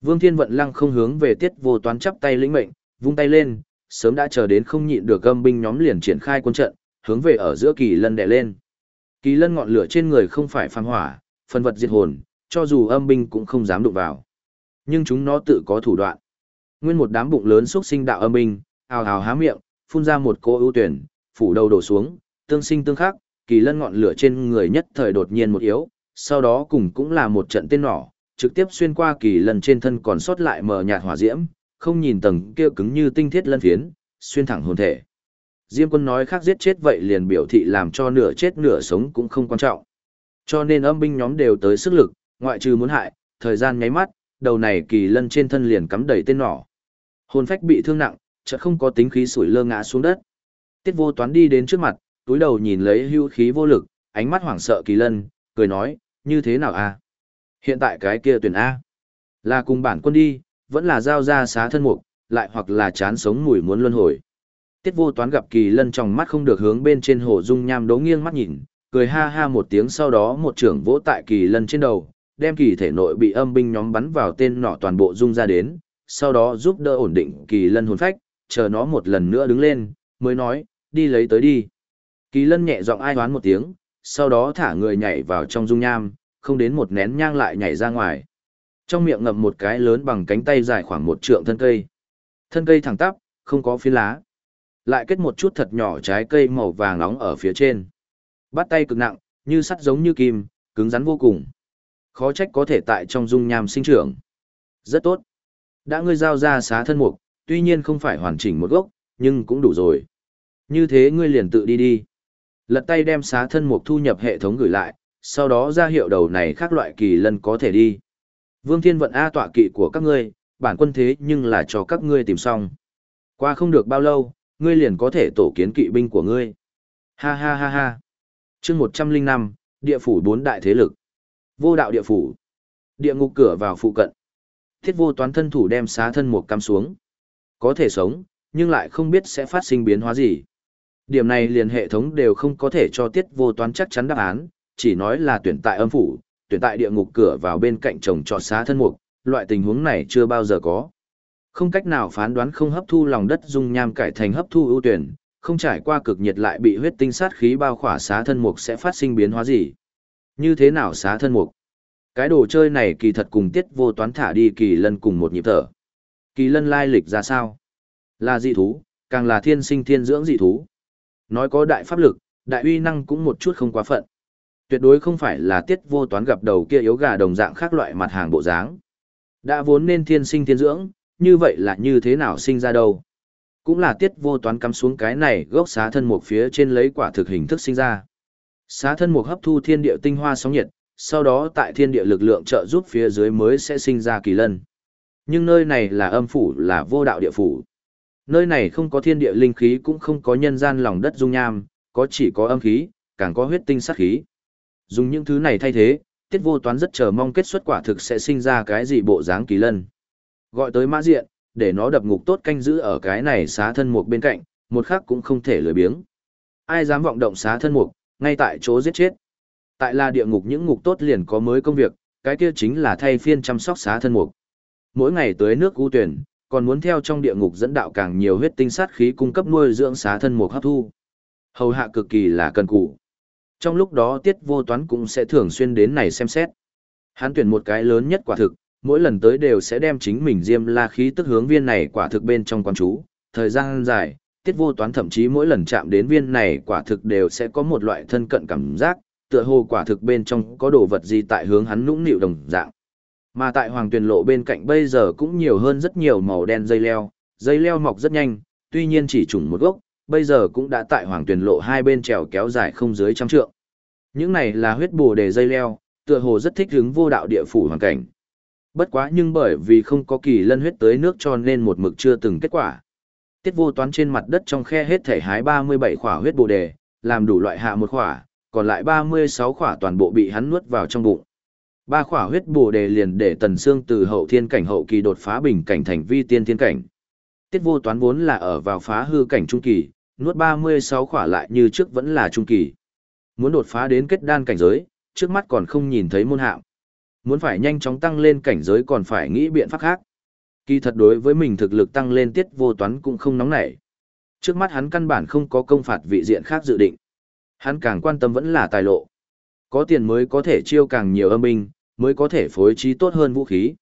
Vương Thiên Vận Lăng không hướng về tiết vô toán chắp tay lĩnh mệnh, vung tay lên, sớm đã chờ đến không nhịn được âm binh nhóm liền triển khai quân trận, hướng về ở giữa kỳ lân đè lên. Kỳ lân ngọn lửa trên người không phải phàm hỏa, phân vật diệt hồn, cho dù âm binh cũng không dám đụng vào. Nhưng chúng nó tự có thủ đoạn. Nguyên một đám bụng lớn xúc sinh đạo âm binh, ào ào há miệng, phun ra một cỗ ưu tuyển, phủ đầu đổ xuống, tương sinh tương khắc, kỳ lân ngọn lửa trên người nhất thời đột nhiên một yếu, sau đó cùng cũng là một trận tên nỏ, trực tiếp xuyên qua kỳ lân trên thân còn sót lại mờ nhạt hỏa diễm, không nhìn tầng kia cứng như tinh thiết lân phiến, xuyên thẳng hồn thể. Diêm quân nói khác giết chết vậy liền biểu thị làm cho nửa chết nửa sống cũng không quan trọng. Cho nên âm binh nhóm đều tới sức lực, ngoại trừ muốn hại, thời gian nháy mắt, đầu này kỳ lân trên thân liền cắm đầy tên nỏ. Hồn phách bị thương nặng, chợt không có tính khí sủi lơ ngã xuống đất. Tiết vô toán đi đến trước mặt, túi đầu nhìn lấy hưu khí vô lực, ánh mắt hoảng sợ kỳ lân, cười nói, như thế nào a? Hiện tại cái kia tuyển A. Là cùng bản quân đi, vẫn là giao ra xá thân mục, lại hoặc là chán sống mùi muốn luân hồi. Tiết vô toán gặp kỳ lân trong mắt không được hướng bên trên hồ dung nham đố nghiêng mắt nhìn, cười ha ha một tiếng sau đó một trưởng vỗ tại kỳ lân trên đầu, đem kỳ thể nội bị âm binh nhóm bắn vào tên nọ toàn bộ dung ra đến, sau đó giúp đỡ ổn định kỳ lân hồn phách, chờ nó một lần nữa đứng lên, mới nói, đi lấy tới đi. Kỳ lân nhẹ giọng ai đoán một tiếng, sau đó thả người nhảy vào trong dung nham, không đến một nén nhang lại nhảy ra ngoài. Trong miệng ngậm một cái lớn bằng cánh tay dài khoảng một trượng thân cây. Thân cây thẳng tắp, không có phiến lá. Lại kết một chút thật nhỏ trái cây màu vàng nóng ở phía trên. Bắt tay cực nặng, như sắt giống như kim, cứng rắn vô cùng. Khó trách có thể tại trong dung nham sinh trưởng. Rất tốt. Đã ngươi giao ra xá thân mục, tuy nhiên không phải hoàn chỉnh một gốc, nhưng cũng đủ rồi. Như thế ngươi liền tự đi đi. Lật tay đem xá thân mục thu nhập hệ thống gửi lại, sau đó ra hiệu đầu này khác loại kỳ lân có thể đi. Vương Thiên vận A tọa kỵ của các ngươi, bản quân thế nhưng là cho các ngươi tìm xong. Qua không được bao lâu, ngươi liền có thể tổ kiến kỵ binh của ngươi. Ha ha ha ha. chương 105, địa phủ bốn đại thế lực. Vô đạo địa phủ. Địa ngục cửa vào phụ cận. Thiết vô toán thân thủ đem xá thân một cắm xuống. Có thể sống, nhưng lại không biết sẽ phát sinh biến hóa gì. Điểm này liền hệ thống đều không có thể cho tiết vô toán chắc chắn đáp án, chỉ nói là tuyển tại âm phủ, tuyển tại địa ngục cửa vào bên cạnh trồng trọt xá thân mục, loại tình huống này chưa bao giờ có. Không cách nào phán đoán không hấp thu lòng đất dung nham cải thành hấp thu ưu tuyển, không trải qua cực nhiệt lại bị huyết tinh sát khí bao khỏa xá thân mục sẽ phát sinh biến hóa gì. Như thế nào xá thân mục? Cái đồ chơi này kỳ thật cùng tiết vô toán thả đi kỳ lân cùng một nhịp thở. Kỳ lân lai lịch ra sao? Là dị thú, càng là thiên sinh thiên dưỡng dị thú. Nói có đại pháp lực, đại uy năng cũng một chút không quá phận. Tuyệt đối không phải là tiết vô toán gặp đầu kia yếu gà đồng dạng khác loại mặt hàng bộ dáng. Đã vốn nên thiên sinh thiên dưỡng, như vậy là như thế nào sinh ra đâu? Cũng là tiết vô toán cắm xuống cái này gốc xá thân mục phía trên lấy quả thực hình thức sinh ra. Xá thân mục hấp thu thiên địa tinh hoa sóng nhiệt, sau đó tại thiên địa lực lượng trợ giúp phía dưới mới sẽ sinh ra kỳ lân. Nhưng nơi này là âm phủ là vô đạo địa phủ. Nơi này không có thiên địa linh khí cũng không có nhân gian lòng đất dung nham, có chỉ có âm khí, càng có huyết tinh sát khí. Dùng những thứ này thay thế, tiết vô toán rất chờ mong kết xuất quả thực sẽ sinh ra cái gì bộ dáng kỳ lân. Gọi tới mã diện, để nó đập ngục tốt canh giữ ở cái này xá thân mục bên cạnh, một khắc cũng không thể lười biếng. Ai dám vọng động xá thân mục, ngay tại chỗ giết chết. Tại là địa ngục những ngục tốt liền có mới công việc, cái kia chính là thay phiên chăm sóc xá thân mục. Mỗi ngày tới nước u tuyển, còn muốn theo trong địa ngục dẫn đạo càng nhiều huyết tinh sát khí cung cấp nuôi dưỡng xá thân mục hấp thu. Hầu hạ cực kỳ là cần cù. Trong lúc đó tiết vô toán cũng sẽ thường xuyên đến này xem xét. Hắn tuyển một cái lớn nhất quả thực, mỗi lần tới đều sẽ đem chính mình diêm la khí tức hướng viên này quả thực bên trong quan chú. Thời gian dài, tiết vô toán thậm chí mỗi lần chạm đến viên này quả thực đều sẽ có một loại thân cận cảm giác, tựa hồ quả thực bên trong có đồ vật gì tại hướng hắn nũng nịu đồng dạng. Mà tại hoàng tuyền lộ bên cạnh bây giờ cũng nhiều hơn rất nhiều màu đen dây leo, dây leo mọc rất nhanh, tuy nhiên chỉ trùng một gốc, bây giờ cũng đã tại hoàng tuyền lộ hai bên trèo kéo dài không dưới trăm trượng. Những này là huyết bồ đề dây leo, tựa hồ rất thích hứng vô đạo địa phủ hoàn cảnh. Bất quá nhưng bởi vì không có kỳ lân huyết tới nước cho nên một mực chưa từng kết quả. Tiết vô toán trên mặt đất trong khe hết thể hái 37 khỏa huyết bồ đề, làm đủ loại hạ một khỏa, còn lại 36 khỏa toàn bộ bị hắn nuốt vào trong bụng. Ba khỏa huyết bồ đề liền để tần xương từ hậu thiên cảnh hậu kỳ đột phá bình cảnh thành vi tiên thiên cảnh. Tiết vô toán vốn là ở vào phá hư cảnh trung kỳ, nuốt 36 khỏa lại như trước vẫn là trung kỳ. Muốn đột phá đến kết đan cảnh giới, trước mắt còn không nhìn thấy môn hạng. Muốn phải nhanh chóng tăng lên cảnh giới còn phải nghĩ biện pháp khác. Kỳ thật đối với mình thực lực tăng lên tiết vô toán cũng không nóng nảy. Trước mắt hắn căn bản không có công phạt vị diện khác dự định. Hắn càng quan tâm vẫn là tài lộ. Có tiền mới có thể chiêu càng nhiều âm binh, mới có thể phối trí tốt hơn vũ khí.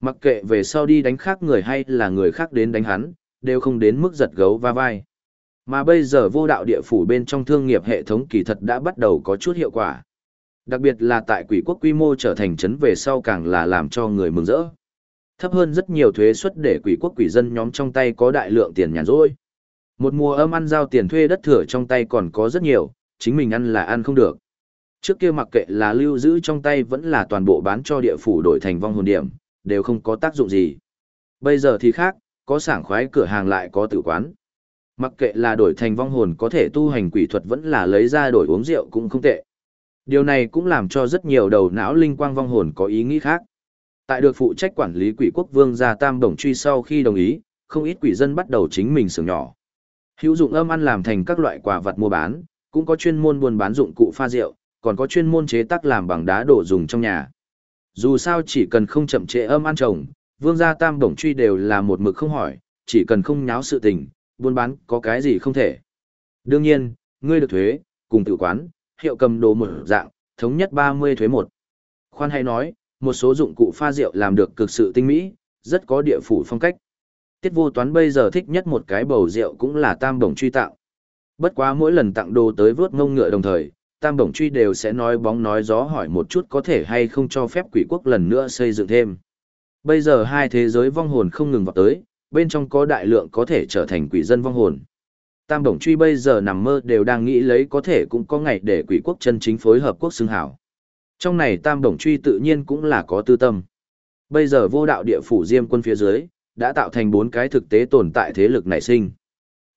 Mặc kệ về sau đi đánh khác người hay là người khác đến đánh hắn, đều không đến mức giật gấu va vai. Mà bây giờ vô đạo địa phủ bên trong thương nghiệp hệ thống kỳ thật đã bắt đầu có chút hiệu quả. Đặc biệt là tại quỷ quốc quy mô trở thành trấn về sau càng là làm cho người mừng rỡ. Thấp hơn rất nhiều thuế suất để quỷ quốc quỷ dân nhóm trong tay có đại lượng tiền nhàn rỗi. Một mùa âm ăn giao tiền thuê đất thừa trong tay còn có rất nhiều, chính mình ăn là ăn không được. Trước kia mặc kệ là lưu giữ trong tay vẫn là toàn bộ bán cho địa phủ đổi thành vong hồn điểm, đều không có tác dụng gì. Bây giờ thì khác, có sảng khoái cửa hàng lại có tử quán. Mặc kệ là đổi thành vong hồn có thể tu hành quỷ thuật vẫn là lấy ra đổi uống rượu cũng không tệ. Điều này cũng làm cho rất nhiều đầu não linh quang vong hồn có ý nghĩ khác. Tại được phụ trách quản lý quỷ quốc vương gia tam đồng truy sau khi đồng ý, không ít quỷ dân bắt đầu chính mình xưởng nhỏ. Hữu dụng âm ăn làm thành các loại quả vật mua bán, cũng có chuyên môn buôn bán dụng cụ pha rượu, còn có chuyên môn chế tác làm bằng đá đổ dùng trong nhà. Dù sao chỉ cần không chậm trễ âm ăn trồng, vương gia tam đồng truy đều là một mực không hỏi, chỉ cần không nháo sự tình, buôn bán có cái gì không thể. Đương nhiên, ngươi được thuế, cùng tự quán, hiệu cầm đồ một dạng, thống nhất 30 thuế một. Khoan hay nói, một số dụng cụ pha rượu làm được cực sự tinh mỹ, rất có địa phủ phong cách. Tiết vô toán bây giờ thích nhất một cái bầu rượu cũng là tam bổng truy tặng. Bất quá mỗi lần tặng đồ tới vớt ngông ngựa đồng thời, tam bổng truy đều sẽ nói bóng nói gió hỏi một chút có thể hay không cho phép quỷ quốc lần nữa xây dựng thêm. Bây giờ hai thế giới vong hồn không ngừng vào tới, bên trong có đại lượng có thể trở thành quỷ dân vong hồn. Tam bổng Truy bây giờ nằm mơ đều đang nghĩ lấy có thể cũng có ngày để quỷ quốc chân chính phối hợp quốc xưng hảo. Trong này Tam bổng Truy tự nhiên cũng là có tư tâm. Bây giờ vô đạo địa phủ diêm quân phía dưới, đã tạo thành bốn cái thực tế tồn tại thế lực nảy sinh.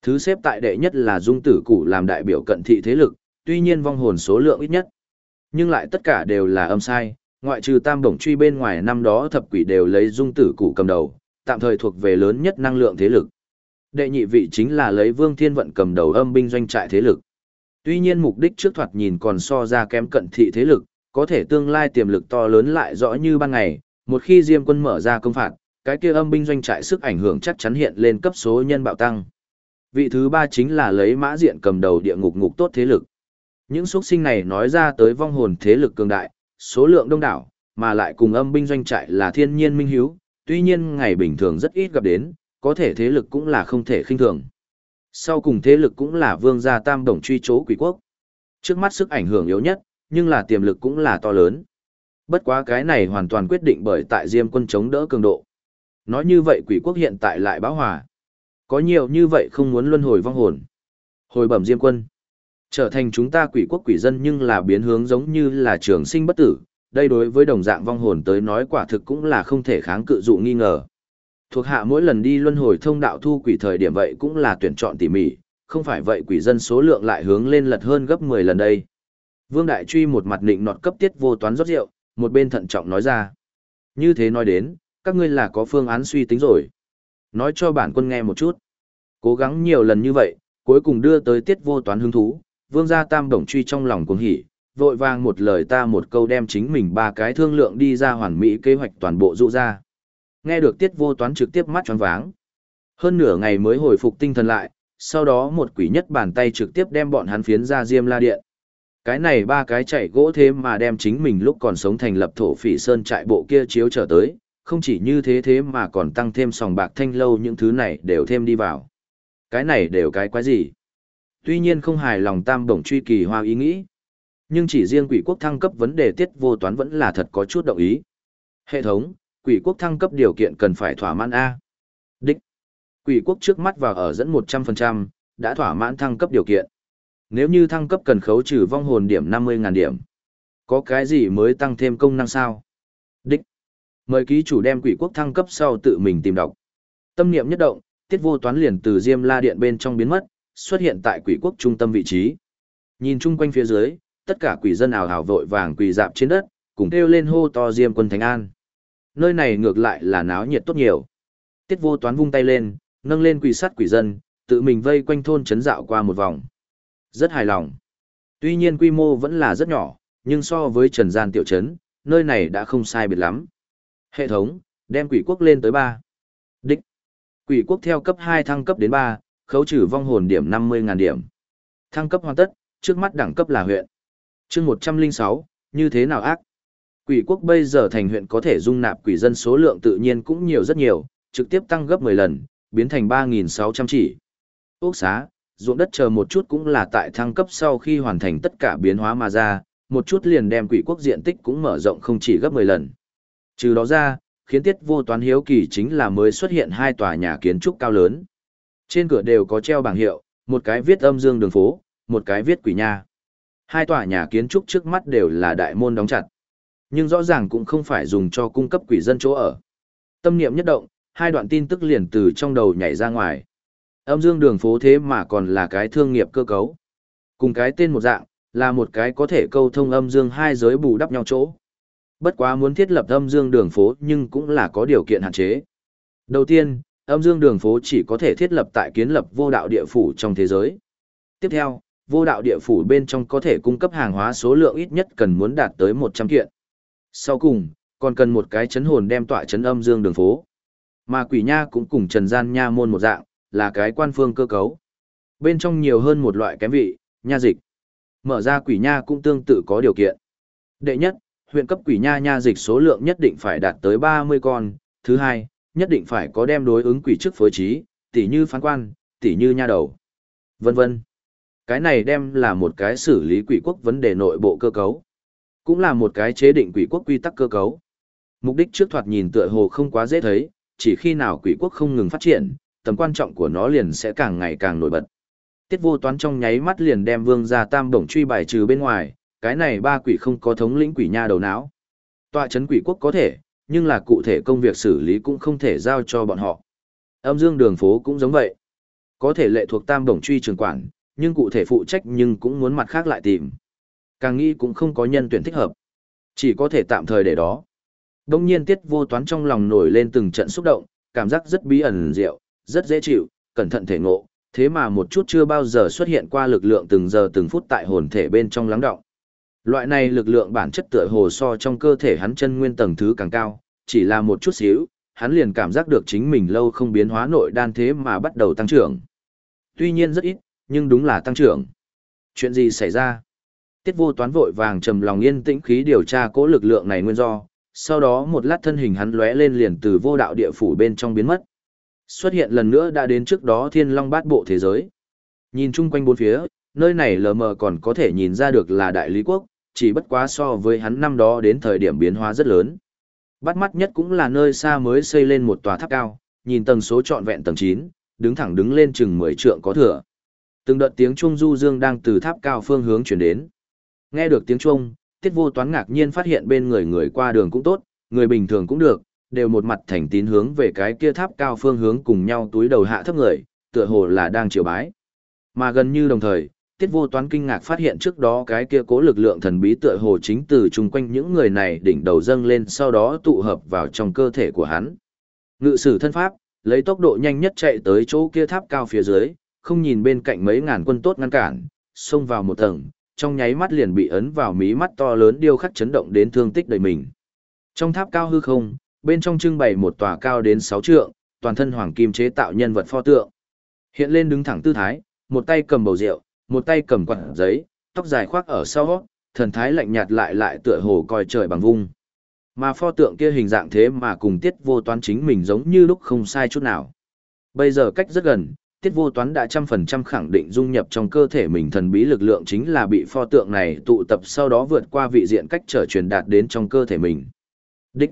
Thứ xếp tại đệ nhất là dung tử cụ làm đại biểu cận thị thế lực, tuy nhiên vong hồn số lượng ít nhất. Nhưng lại tất cả đều là âm sai, ngoại trừ tam bổng truy bên ngoài năm đó thập quỷ đều lấy dung tử cụ cầm đầu, tạm thời thuộc về lớn nhất năng lượng thế lực. Đệ nhị vị chính là lấy Vương Thiên Vận cầm đầu âm binh doanh trại thế lực. Tuy nhiên mục đích trước thoạt nhìn còn so ra kém cận thị thế lực, có thể tương lai tiềm lực to lớn lại rõ như ban ngày, một khi Diêm quân mở ra công phạt, cái kia âm binh doanh trại sức ảnh hưởng chắc chắn hiện lên cấp số nhân bạo tăng. Vị thứ ba chính là lấy mã diện cầm đầu địa ngục ngục tốt thế lực. Những xuất sinh này nói ra tới vong hồn thế lực cường đại, số lượng đông đảo, mà lại cùng âm binh doanh trại là thiên nhiên minh hiếu, tuy nhiên ngày bình thường rất ít gặp đến, có thể thế lực cũng là không thể khinh thường. Sau cùng thế lực cũng là vương gia tam đồng truy chố quỷ quốc. Trước mắt sức ảnh hưởng yếu nhất, nhưng là tiềm lực cũng là to lớn. Bất quá cái này hoàn toàn quyết định bởi tại Diêm quân chống đỡ cường độ. Nói như vậy quỷ quốc hiện tại lại báo hòa. Có nhiều như vậy không muốn luân hồi vong hồn. Hồi bẩm Diêm quân. Trở thành chúng ta quỷ quốc quỷ dân nhưng là biến hướng giống như là trường sinh bất tử. Đây đối với đồng dạng vong hồn tới nói quả thực cũng là không thể kháng cự dụ nghi ngờ. Thuộc hạ mỗi lần đi luân hồi thông đạo thu quỷ thời điểm vậy cũng là tuyển chọn tỉ mỉ, không phải vậy quỷ dân số lượng lại hướng lên lật hơn gấp 10 lần đây. Vương Đại Truy một mặt định nọt cấp tiết vô toán rót rượu, một bên thận trọng nói ra. Như thế nói đến, các ngươi là có phương án suy tính rồi. Nói cho bản quân nghe một chút. Cố gắng nhiều lần như vậy, cuối cùng đưa tới tiết vô toán hứng thú, vương gia tam đồng truy trong lòng cuồng hỉ, vội vàng một lời ta một câu đem chính mình ba cái thương lượng đi ra hoàn mỹ kế hoạch toàn bộ dụ ra. Nghe được tiết vô toán trực tiếp mắt choáng váng. Hơn nửa ngày mới hồi phục tinh thần lại, sau đó một quỷ nhất bàn tay trực tiếp đem bọn hắn phiến ra diêm la điện. Cái này ba cái chạy gỗ thế mà đem chính mình lúc còn sống thành lập thổ phỉ sơn trại bộ kia chiếu trở tới, không chỉ như thế thế mà còn tăng thêm sòng bạc thanh lâu những thứ này đều thêm đi vào. Cái này đều cái quái gì? Tuy nhiên không hài lòng tam bổng truy kỳ hoa ý nghĩ. Nhưng chỉ riêng quỷ quốc thăng cấp vấn đề tiết vô toán vẫn là thật có chút động ý. Hệ thống, quỷ quốc thăng cấp điều kiện cần phải thỏa mãn A. Đích. Quỷ quốc trước mắt vào ở dẫn 100%, đã thỏa mãn thăng cấp điều kiện. Nếu như thăng cấp cần khấu trừ vong hồn điểm 50.000 điểm. Có cái gì mới tăng thêm công năng sao? Đích. Mời ký chủ đem quỷ quốc thăng cấp sau tự mình tìm đọc. Tâm niệm nhất động, tiết vô toán liền từ Diêm La Điện bên trong biến mất, xuất hiện tại quỷ quốc trung tâm vị trí. Nhìn chung quanh phía dưới, tất cả quỷ dân ảo hào vội vàng quỳ dạp trên đất, cùng kêu lên hô to Diêm quân Thánh An. Nơi này ngược lại là náo nhiệt tốt nhiều. Tiết vô toán vung tay lên, nâng lên quỷ sắt quỷ dân, tự mình vây quanh thôn chấn dạo qua một vòng. Rất hài lòng. Tuy nhiên quy mô vẫn là rất nhỏ, nhưng so với trần gian tiểu trấn, nơi này đã không sai biệt lắm. Hệ thống, đem quỷ quốc lên tới 3. Đích. Quỷ quốc theo cấp 2 thăng cấp đến 3, khấu trừ vong hồn điểm 50.000 điểm. Thăng cấp hoàn tất, trước mắt đẳng cấp là huyện. chương 106, như thế nào ác? Quỷ quốc bây giờ thành huyện có thể dung nạp quỷ dân số lượng tự nhiên cũng nhiều rất nhiều, trực tiếp tăng gấp 10 lần, biến thành 3.600 chỉ. Ốc xá, ruộng đất chờ một chút cũng là tại thăng cấp sau khi hoàn thành tất cả biến hóa mà ra, một chút liền đem quỷ quốc diện tích cũng mở rộng không chỉ gấp 10 lần. Trừ đó ra, khiến tiết vô toán hiếu kỳ chính là mới xuất hiện hai tòa nhà kiến trúc cao lớn. Trên cửa đều có treo bảng hiệu, một cái viết âm dương đường phố, một cái viết quỷ nha. Hai tòa nhà kiến trúc trước mắt đều là đại môn đóng chặt. Nhưng rõ ràng cũng không phải dùng cho cung cấp quỷ dân chỗ ở. Tâm niệm nhất động, hai đoạn tin tức liền từ trong đầu nhảy ra ngoài. Âm dương đường phố thế mà còn là cái thương nghiệp cơ cấu. Cùng cái tên một dạng, là một cái có thể câu thông âm dương hai giới bù đắp nhau chỗ. Bất quá muốn thiết lập âm dương đường phố nhưng cũng là có điều kiện hạn chế. Đầu tiên, âm dương đường phố chỉ có thể thiết lập tại kiến lập vô đạo địa phủ trong thế giới. Tiếp theo, vô đạo địa phủ bên trong có thể cung cấp hàng hóa số lượng ít nhất cần muốn đạt tới 100 kiện. Sau cùng, còn cần một cái chấn hồn đem tọa chấn âm dương đường phố. Mà quỷ nha cũng cùng trần gian nha môn một dạng, là cái quan phương cơ cấu. Bên trong nhiều hơn một loại kém vị, nha dịch. Mở ra quỷ nha cũng tương tự có điều kiện. Đệ nhất, huyện cấp quỷ nha nha dịch số lượng nhất định phải đạt tới 30 con. Thứ hai, nhất định phải có đem đối ứng quỷ chức phối trí, tỉ như phán quan, tỉ như nha đầu, vân vân. Cái này đem là một cái xử lý quỷ quốc vấn đề nội bộ cơ cấu, cũng là một cái chế định quỷ quốc quy tắc cơ cấu. Mục đích trước thoạt nhìn tựa hồ không quá dễ thấy, chỉ khi nào quỷ quốc không ngừng phát triển, tầm quan trọng của nó liền sẽ càng ngày càng nổi bật. Tiết vô toán trong nháy mắt liền đem vương gia tam bổng truy bài trừ bên ngoài, cái này ba quỷ không có thống lĩnh quỷ nha đầu não. Tọa chấn quỷ quốc có thể, nhưng là cụ thể công việc xử lý cũng không thể giao cho bọn họ. Âm dương đường phố cũng giống vậy. Có thể lệ thuộc tam đồng truy trường quản, nhưng cụ thể phụ trách nhưng cũng muốn mặt khác lại tìm. Càng nghĩ cũng không có nhân tuyển thích hợp. Chỉ có thể tạm thời để đó. Đông nhiên tiết vô toán trong lòng nổi lên từng trận xúc động, cảm giác rất bí ẩn diệu, rất dễ chịu, cẩn thận thể ngộ, thế mà một chút chưa bao giờ xuất hiện qua lực lượng từng giờ từng phút tại hồn thể bên trong lắng động. Loại này lực lượng bản chất tựa hồ so trong cơ thể hắn chân nguyên tầng thứ càng cao, chỉ là một chút xíu, hắn liền cảm giác được chính mình lâu không biến hóa nội đan thế mà bắt đầu tăng trưởng. Tuy nhiên rất ít, nhưng đúng là tăng trưởng. Chuyện gì xảy ra? Tiết vô toán vội vàng trầm lòng yên tĩnh khí điều tra cố lực lượng này nguyên do, sau đó một lát thân hình hắn lóe lên liền từ vô đạo địa phủ bên trong biến mất. Xuất hiện lần nữa đã đến trước đó thiên long bát bộ thế giới. Nhìn chung quanh bốn phía, nơi này lờ mờ còn có thể nhìn ra được là đại lý quốc, chỉ bất quá so với hắn năm đó đến thời điểm biến hóa rất lớn. Bắt mắt nhất cũng là nơi xa mới xây lên một tòa tháp cao, nhìn tầng số trọn vẹn tầng 9, đứng thẳng đứng lên chừng 10 trượng có thừa. Từng đợt tiếng chuông du dương đang từ tháp cao phương hướng chuyển đến. Nghe được tiếng chuông, Tiết Vô Toán ngạc nhiên phát hiện bên người người qua đường cũng tốt, người bình thường cũng được, đều một mặt thành tín hướng về cái kia tháp cao phương hướng cùng nhau túi đầu hạ thấp người, tựa hồ là đang triều bái. Mà gần như đồng thời, Tiết Vô Toán kinh ngạc phát hiện trước đó cái kia cố lực lượng thần bí tựa hồ chính từ chung quanh những người này đỉnh đầu dâng lên sau đó tụ hợp vào trong cơ thể của hắn. Ngự sử thân pháp, lấy tốc độ nhanh nhất chạy tới chỗ kia tháp cao phía dưới, không nhìn bên cạnh mấy ngàn quân tốt ngăn cản, xông vào một tầng, trong nháy mắt liền bị ấn vào mí mắt to lớn điêu khắc chấn động đến thương tích đầy mình. Trong tháp cao hư không, bên trong trưng bày một tòa cao đến 6 trượng, toàn thân hoàng kim chế tạo nhân vật pho tượng. Hiện lên đứng thẳng tư thái, một tay cầm bầu rượu, một tay cầm quạt giấy, tóc dài khoác ở sau, thần thái lạnh nhạt lại lại tựa hồ coi trời bằng vung. Mà pho tượng kia hình dạng thế mà cùng tiết vô toán chính mình giống như lúc không sai chút nào. Bây giờ cách rất gần, tiết vô toán đã trăm phần trăm khẳng định dung nhập trong cơ thể mình thần bí lực lượng chính là bị pho tượng này tụ tập sau đó vượt qua vị diện cách trở truyền đạt đến trong cơ thể mình. Đích.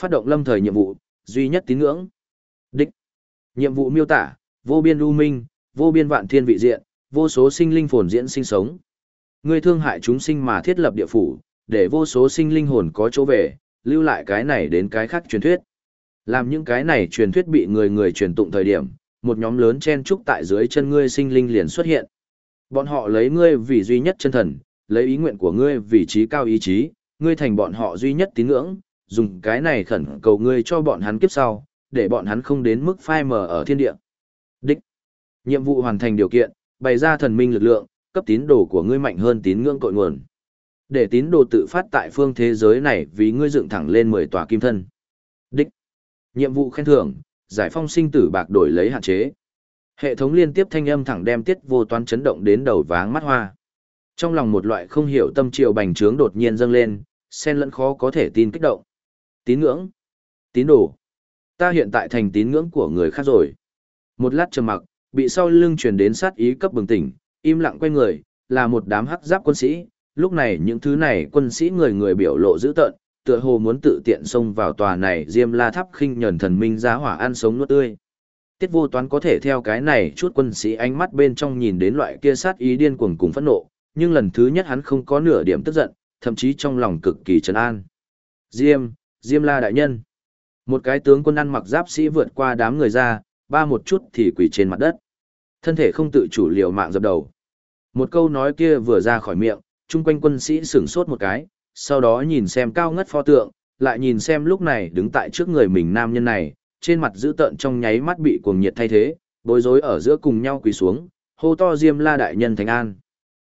Phát động lâm thời nhiệm vụ, duy nhất tín ngưỡng. Đích. Nhiệm vụ miêu tả, vô biên lưu minh, vô biên vạn thiên vị diện, vô số sinh linh phồn diễn sinh sống. Ngươi thương hại chúng sinh mà thiết lập địa phủ, để vô số sinh linh hồn có chỗ về, lưu lại cái này đến cái khác truyền thuyết. Làm những cái này truyền thuyết bị người người truyền tụng thời điểm, một nhóm lớn chen trúc tại dưới chân ngươi sinh linh liền xuất hiện. Bọn họ lấy ngươi vì duy nhất chân thần, lấy ý nguyện của ngươi vì trí cao ý chí, ngươi thành bọn họ duy nhất tín ngưỡng, dùng cái này khẩn cầu ngươi cho bọn hắn kiếp sau, để bọn hắn không đến mức phai mờ ở thiên địa. Đích. Nhiệm vụ hoàn thành điều kiện, bày ra thần minh lực lượng, cấp tín đồ của ngươi mạnh hơn tín ngưỡng cội nguồn. Để tín đồ tự phát tại phương thế giới này vì ngươi dựng thẳng lên 10 tòa kim thân. Đích. Nhiệm vụ khen thưởng, giải phong sinh tử bạc đổi lấy hạn chế. Hệ thống liên tiếp thanh âm thẳng đem tiết vô toán chấn động đến đầu váng mắt hoa. Trong lòng một loại không hiểu tâm triều bành trướng đột nhiên dâng lên, sen lẫn khó có thể tin kích động. Tín ngưỡng. Tín đồ. Ta hiện tại thành tín ngưỡng của người khác rồi. Một lát trầm mặc, bị sau lưng truyền đến sát ý cấp bừng tỉnh, im lặng quay người, là một đám hắc giáp quân sĩ. Lúc này những thứ này quân sĩ người người biểu lộ dữ tợn, tựa hồ muốn tự tiện xông vào tòa này diêm la tháp khinh nhẫn thần minh giá hỏa ăn sống nuốt tươi. Tiết vô toán có thể theo cái này chút quân sĩ ánh mắt bên trong nhìn đến loại kia sát ý điên cuồng cùng phẫn nộ, nhưng lần thứ nhất hắn không có nửa điểm tức giận, thậm chí trong lòng cực kỳ trấn an. Diêm, Diêm la đại nhân. Một cái tướng quân ăn mặc giáp sĩ vượt qua đám người ra, ba một chút thì quỳ trên mặt đất. Thân thể không tự chủ liều mạng dập đầu. Một câu nói kia vừa ra khỏi miệng, chung quanh quân sĩ sửng sốt một cái, sau đó nhìn xem cao ngất pho tượng, lại nhìn xem lúc này đứng tại trước người mình nam nhân này, trên mặt dữ tợn trong nháy mắt bị cuồng nhiệt thay thế, bối rối ở giữa cùng nhau quỳ xuống, hô to Diêm La đại nhân thành an.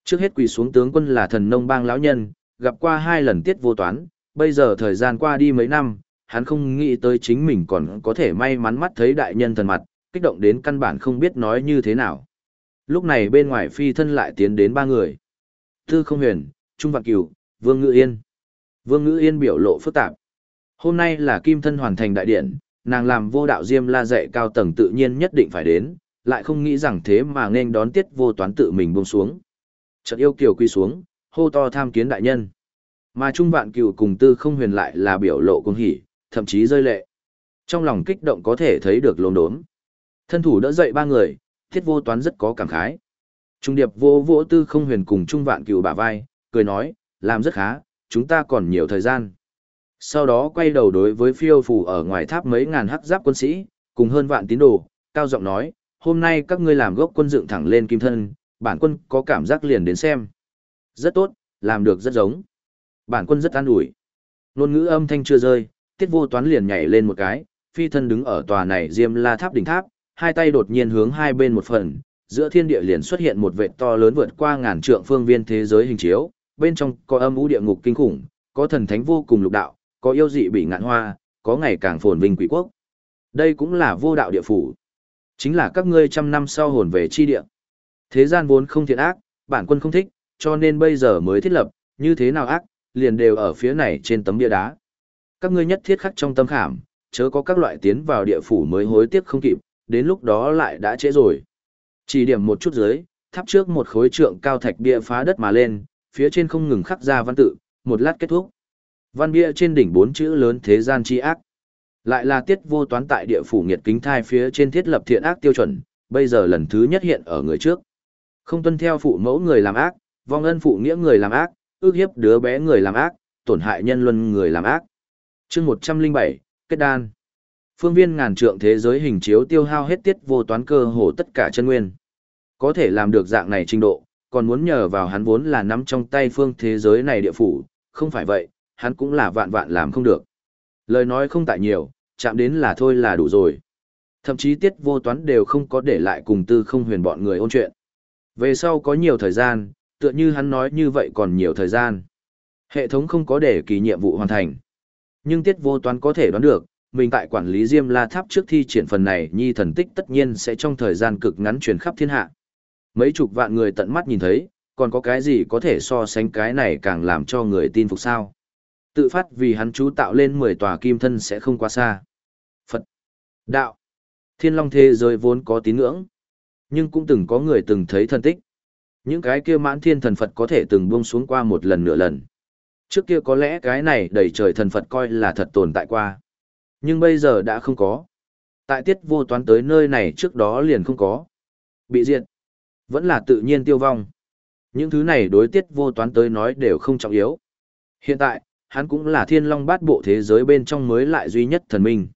Trước hết quỳ xuống tướng quân là thần nông bang lão nhân, gặp qua hai lần tiết vô toán, bây giờ thời gian qua đi mấy năm, hắn không nghĩ tới chính mình còn có thể may mắn mắt thấy đại nhân thần mặt, kích động đến căn bản không biết nói như thế nào. Lúc này bên ngoài phi thân lại tiến đến ba người. Tư không huyền, Trung Vạn Cửu, Vương Ngữ Yên. Vương Ngữ Yên biểu lộ phức tạp. Hôm nay là kim thân hoàn thành đại điện, nàng làm vô đạo Diêm La dạy cao tầng tự nhiên nhất định phải đến, lại không nghĩ rằng thế mà nên đón tiết vô toán tự mình buông xuống. Chợt yêu kiều quy xuống, hô to tham kiến đại nhân. Mà Trung Vạn Cửu cùng Tư Không Huyền lại là biểu lộ cung hỉ, thậm chí rơi lệ. Trong lòng kích động có thể thấy được lồn đốm. Thân thủ đỡ dậy ba người, thiết vô toán rất có cảm khái. Trung điệp vô vỗ Tư Không Huyền cùng Trung Vạn cựu bả vai, cười nói, làm rất khá, chúng ta còn nhiều thời gian. Sau đó quay đầu đối với phiêu phù ở ngoài tháp mấy ngàn hắc giáp quân sĩ, cùng hơn vạn tín đồ, cao giọng nói, hôm nay các ngươi làm gốc quân dựng thẳng lên kim thân, bản quân có cảm giác liền đến xem. Rất tốt, làm được rất giống. Bản quân rất an ủi. Nôn ngữ âm thanh chưa rơi, tiết vô toán liền nhảy lên một cái, phi thân đứng ở tòa này diêm la tháp đỉnh tháp, hai tay đột nhiên hướng hai bên một phần, giữa thiên địa liền xuất hiện một vệ to lớn vượt qua ngàn trượng phương viên thế giới hình chiếu, bên trong có âm u địa ngục kinh khủng, có thần thánh vô cùng lục đạo, có yêu dị bị ngạn hoa, có ngày càng phồn vinh quỷ quốc. Đây cũng là vô đạo địa phủ. Chính là các ngươi trăm năm sau hồn về chi địa. Thế gian vốn không thiện ác, bản quân không thích, cho nên bây giờ mới thiết lập, như thế nào ác, liền đều ở phía này trên tấm bia đá. Các ngươi nhất thiết khắc trong tâm khảm, chớ có các loại tiến vào địa phủ mới hối tiếc không kịp, đến lúc đó lại đã trễ rồi. Chỉ điểm một chút dưới, tháp trước một khối trượng cao thạch bia phá đất mà lên, phía trên không ngừng khắc ra văn tự, một lát kết thúc. Văn bia trên đỉnh bốn chữ lớn thế gian chi ác. Lại là tiết vô toán tại địa phủ nghiệt kính thai phía trên thiết lập thiện ác tiêu chuẩn, bây giờ lần thứ nhất hiện ở người trước. Không tuân theo phụ mẫu người làm ác, vong ân phụ nghĩa người làm ác, ước hiếp đứa bé người làm ác, tổn hại nhân luân người làm ác chương 107, kết đan. Phương viên ngàn trượng thế giới hình chiếu tiêu hao hết tiết vô toán cơ hồ tất cả chân nguyên. Có thể làm được dạng này trình độ, còn muốn nhờ vào hắn vốn là nắm trong tay phương thế giới này địa phủ, không phải vậy, hắn cũng là vạn vạn làm không được. Lời nói không tại nhiều, chạm đến là thôi là đủ rồi. Thậm chí tiết vô toán đều không có để lại cùng tư không huyền bọn người ôn chuyện. Về sau có nhiều thời gian, tựa như hắn nói như vậy còn nhiều thời gian. Hệ thống không có để kỳ nhiệm vụ hoàn thành. Nhưng tiết vô toán có thể đoán được, mình tại quản lý Diêm La Tháp trước thi triển phần này nhi thần tích tất nhiên sẽ trong thời gian cực ngắn truyền khắp thiên hạ. Mấy chục vạn người tận mắt nhìn thấy, còn có cái gì có thể so sánh cái này càng làm cho người tin phục sao? Tự phát vì hắn chú tạo lên 10 tòa kim thân sẽ không quá xa. Phật, đạo, thiên long thế giới vốn có tín ngưỡng, nhưng cũng từng có người từng thấy thần tích. Những cái kia mãn thiên thần Phật có thể từng buông xuống qua một lần nửa lần. Trước kia có lẽ cái này đầy trời thần Phật coi là thật tồn tại qua. Nhưng bây giờ đã không có. Tại tiết vô toán tới nơi này trước đó liền không có. Bị diệt. Vẫn là tự nhiên tiêu vong. Những thứ này đối tiết vô toán tới nói đều không trọng yếu. Hiện tại, hắn cũng là thiên long bát bộ thế giới bên trong mới lại duy nhất thần minh.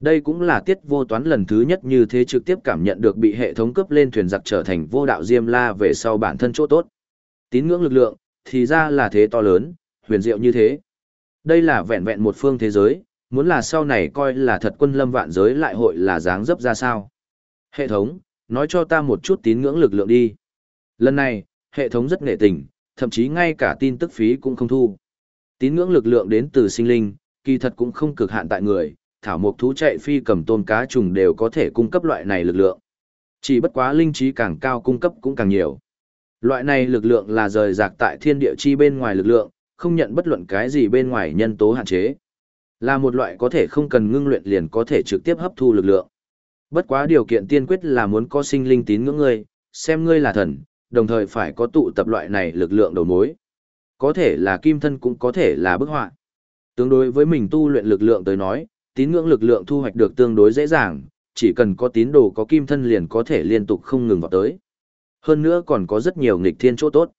Đây cũng là tiết vô toán lần thứ nhất như thế trực tiếp cảm nhận được bị hệ thống cướp lên thuyền giặc trở thành vô đạo diêm la về sau bản thân chỗ tốt. Tín ngưỡng lực lượng, thì ra là thế to lớn, huyền diệu như thế. Đây là vẹn vẹn một phương thế giới, muốn là sau này coi là thật quân lâm vạn giới lại hội là dáng dấp ra sao. Hệ thống, nói cho ta một chút tín ngưỡng lực lượng đi. Lần này, hệ thống rất nghệ tình, thậm chí ngay cả tin tức phí cũng không thu. Tín ngưỡng lực lượng đến từ sinh linh, kỳ thật cũng không cực hạn tại người, thảo mộc thú chạy phi cầm tôm cá trùng đều có thể cung cấp loại này lực lượng. Chỉ bất quá linh trí càng cao cung cấp cũng càng nhiều. Loại này lực lượng là rời rạc tại thiên địa chi bên ngoài lực lượng, không nhận bất luận cái gì bên ngoài nhân tố hạn chế. Là một loại có thể không cần ngưng luyện liền có thể trực tiếp hấp thu lực lượng. Bất quá điều kiện tiên quyết là muốn có sinh linh tín ngưỡng ngươi, xem ngươi là thần, đồng thời phải có tụ tập loại này lực lượng đầu mối. Có thể là kim thân cũng có thể là bức họa. Tương đối với mình tu luyện lực lượng tới nói, tín ngưỡng lực lượng thu hoạch được tương đối dễ dàng, chỉ cần có tín đồ có kim thân liền có thể liên tục không ngừng vào tới. Hơn nữa còn có rất nhiều nghịch thiên chỗ tốt.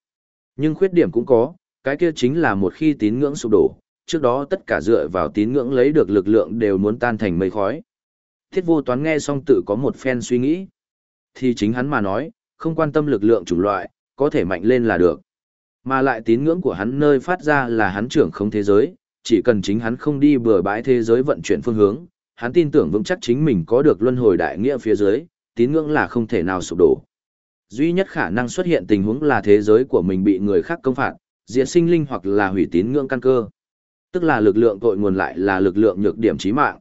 Nhưng khuyết điểm cũng có, cái kia chính là một khi tín ngưỡng sụp đổ, trước đó tất cả dựa vào tín ngưỡng lấy được lực lượng đều muốn tan thành mây khói. Thiết vô toán nghe xong tự có một phen suy nghĩ. Thì chính hắn mà nói, không quan tâm lực lượng chủng loại, có thể mạnh lên là được. Mà lại tín ngưỡng của hắn nơi phát ra là hắn trưởng không thế giới, chỉ cần chính hắn không đi bừa bãi thế giới vận chuyển phương hướng, hắn tin tưởng vững chắc chính mình có được luân hồi đại nghĩa phía dưới, tín ngưỡng là không thể nào sụp đổ. Duy nhất khả năng xuất hiện tình huống là thế giới của mình bị người khác công phạt, diệt sinh linh hoặc là hủy tín ngưỡng căn cơ. Tức là lực lượng tội nguồn lại là lực lượng nhược điểm chí mạng.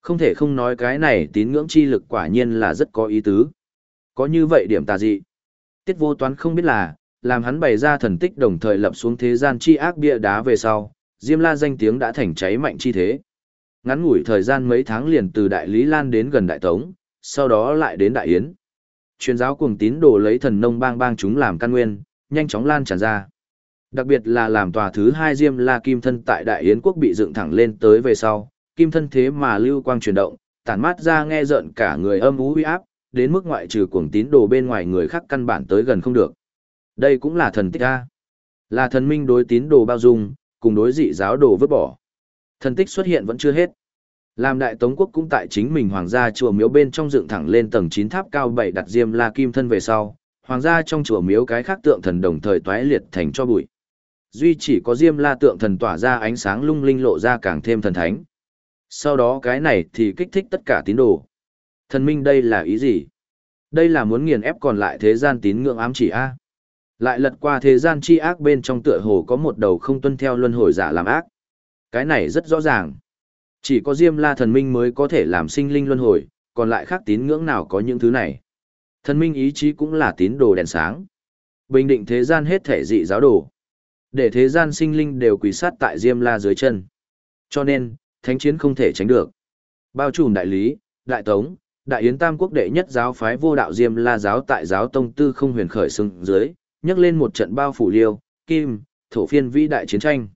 Không thể không nói cái này tín ngưỡng chi lực quả nhiên là rất có ý tứ. Có như vậy điểm tà dị. Tiết vô toán không biết là, làm hắn bày ra thần tích đồng thời lập xuống thế gian chi ác bia đá về sau, Diêm La danh tiếng đã thành cháy mạnh chi thế. ngắn ngủi thời gian mấy tháng liền từ Đại Lý Lan đến gần Đại Tống, sau đó lại đến Đại Yến. Truyền giáo cuồng tín đồ lấy thần nông bang bang chúng làm căn nguyên, nhanh chóng lan tràn ra. Đặc biệt là làm tòa thứ hai Diêm La Kim Thân tại Đại Yến quốc bị dựng thẳng lên tới về sau, Kim Thân thế mà lưu quang chuyển động, tản mát ra nghe giận cả người âm ú uy áp, đến mức ngoại trừ cuồng tín đồ bên ngoài người khác căn bản tới gần không được. Đây cũng là thần tích a. Là thần minh đối tín đồ bao dung, cùng đối dị giáo đồ vứt bỏ. Thần tích xuất hiện vẫn chưa hết. Làm đại tống quốc cũng tại chính mình hoàng gia chùa miếu bên trong dựng thẳng lên tầng 9 tháp cao bảy đặt diêm la kim thân về sau, hoàng gia trong chùa miếu cái khác tượng thần đồng thời toái liệt thành cho bụi. Duy chỉ có diêm la tượng thần tỏa ra ánh sáng lung linh lộ ra càng thêm thần thánh. Sau đó cái này thì kích thích tất cả tín đồ. Thần minh đây là ý gì? Đây là muốn nghiền ép còn lại thế gian tín ngưỡng ám chỉ A. Lại lật qua thế gian chi ác bên trong tựa hồ có một đầu không tuân theo luân hồi giả làm ác. Cái này rất rõ ràng. Chỉ có Diêm La thần minh mới có thể làm sinh linh luân hồi, còn lại khác tín ngưỡng nào có những thứ này. Thần minh ý chí cũng là tín đồ đèn sáng. Bình định thế gian hết thể dị giáo đồ. Để thế gian sinh linh đều quỳ sát tại Diêm La dưới chân. Cho nên, thánh chiến không thể tránh được. Bao trùm đại lý, đại tống, đại yến tam quốc đệ nhất giáo phái vô đạo Diêm La giáo tại giáo tông tư không huyền khởi sừng dưới, nhắc lên một trận bao phủ liêu, kim, thổ phiên vĩ đại chiến tranh.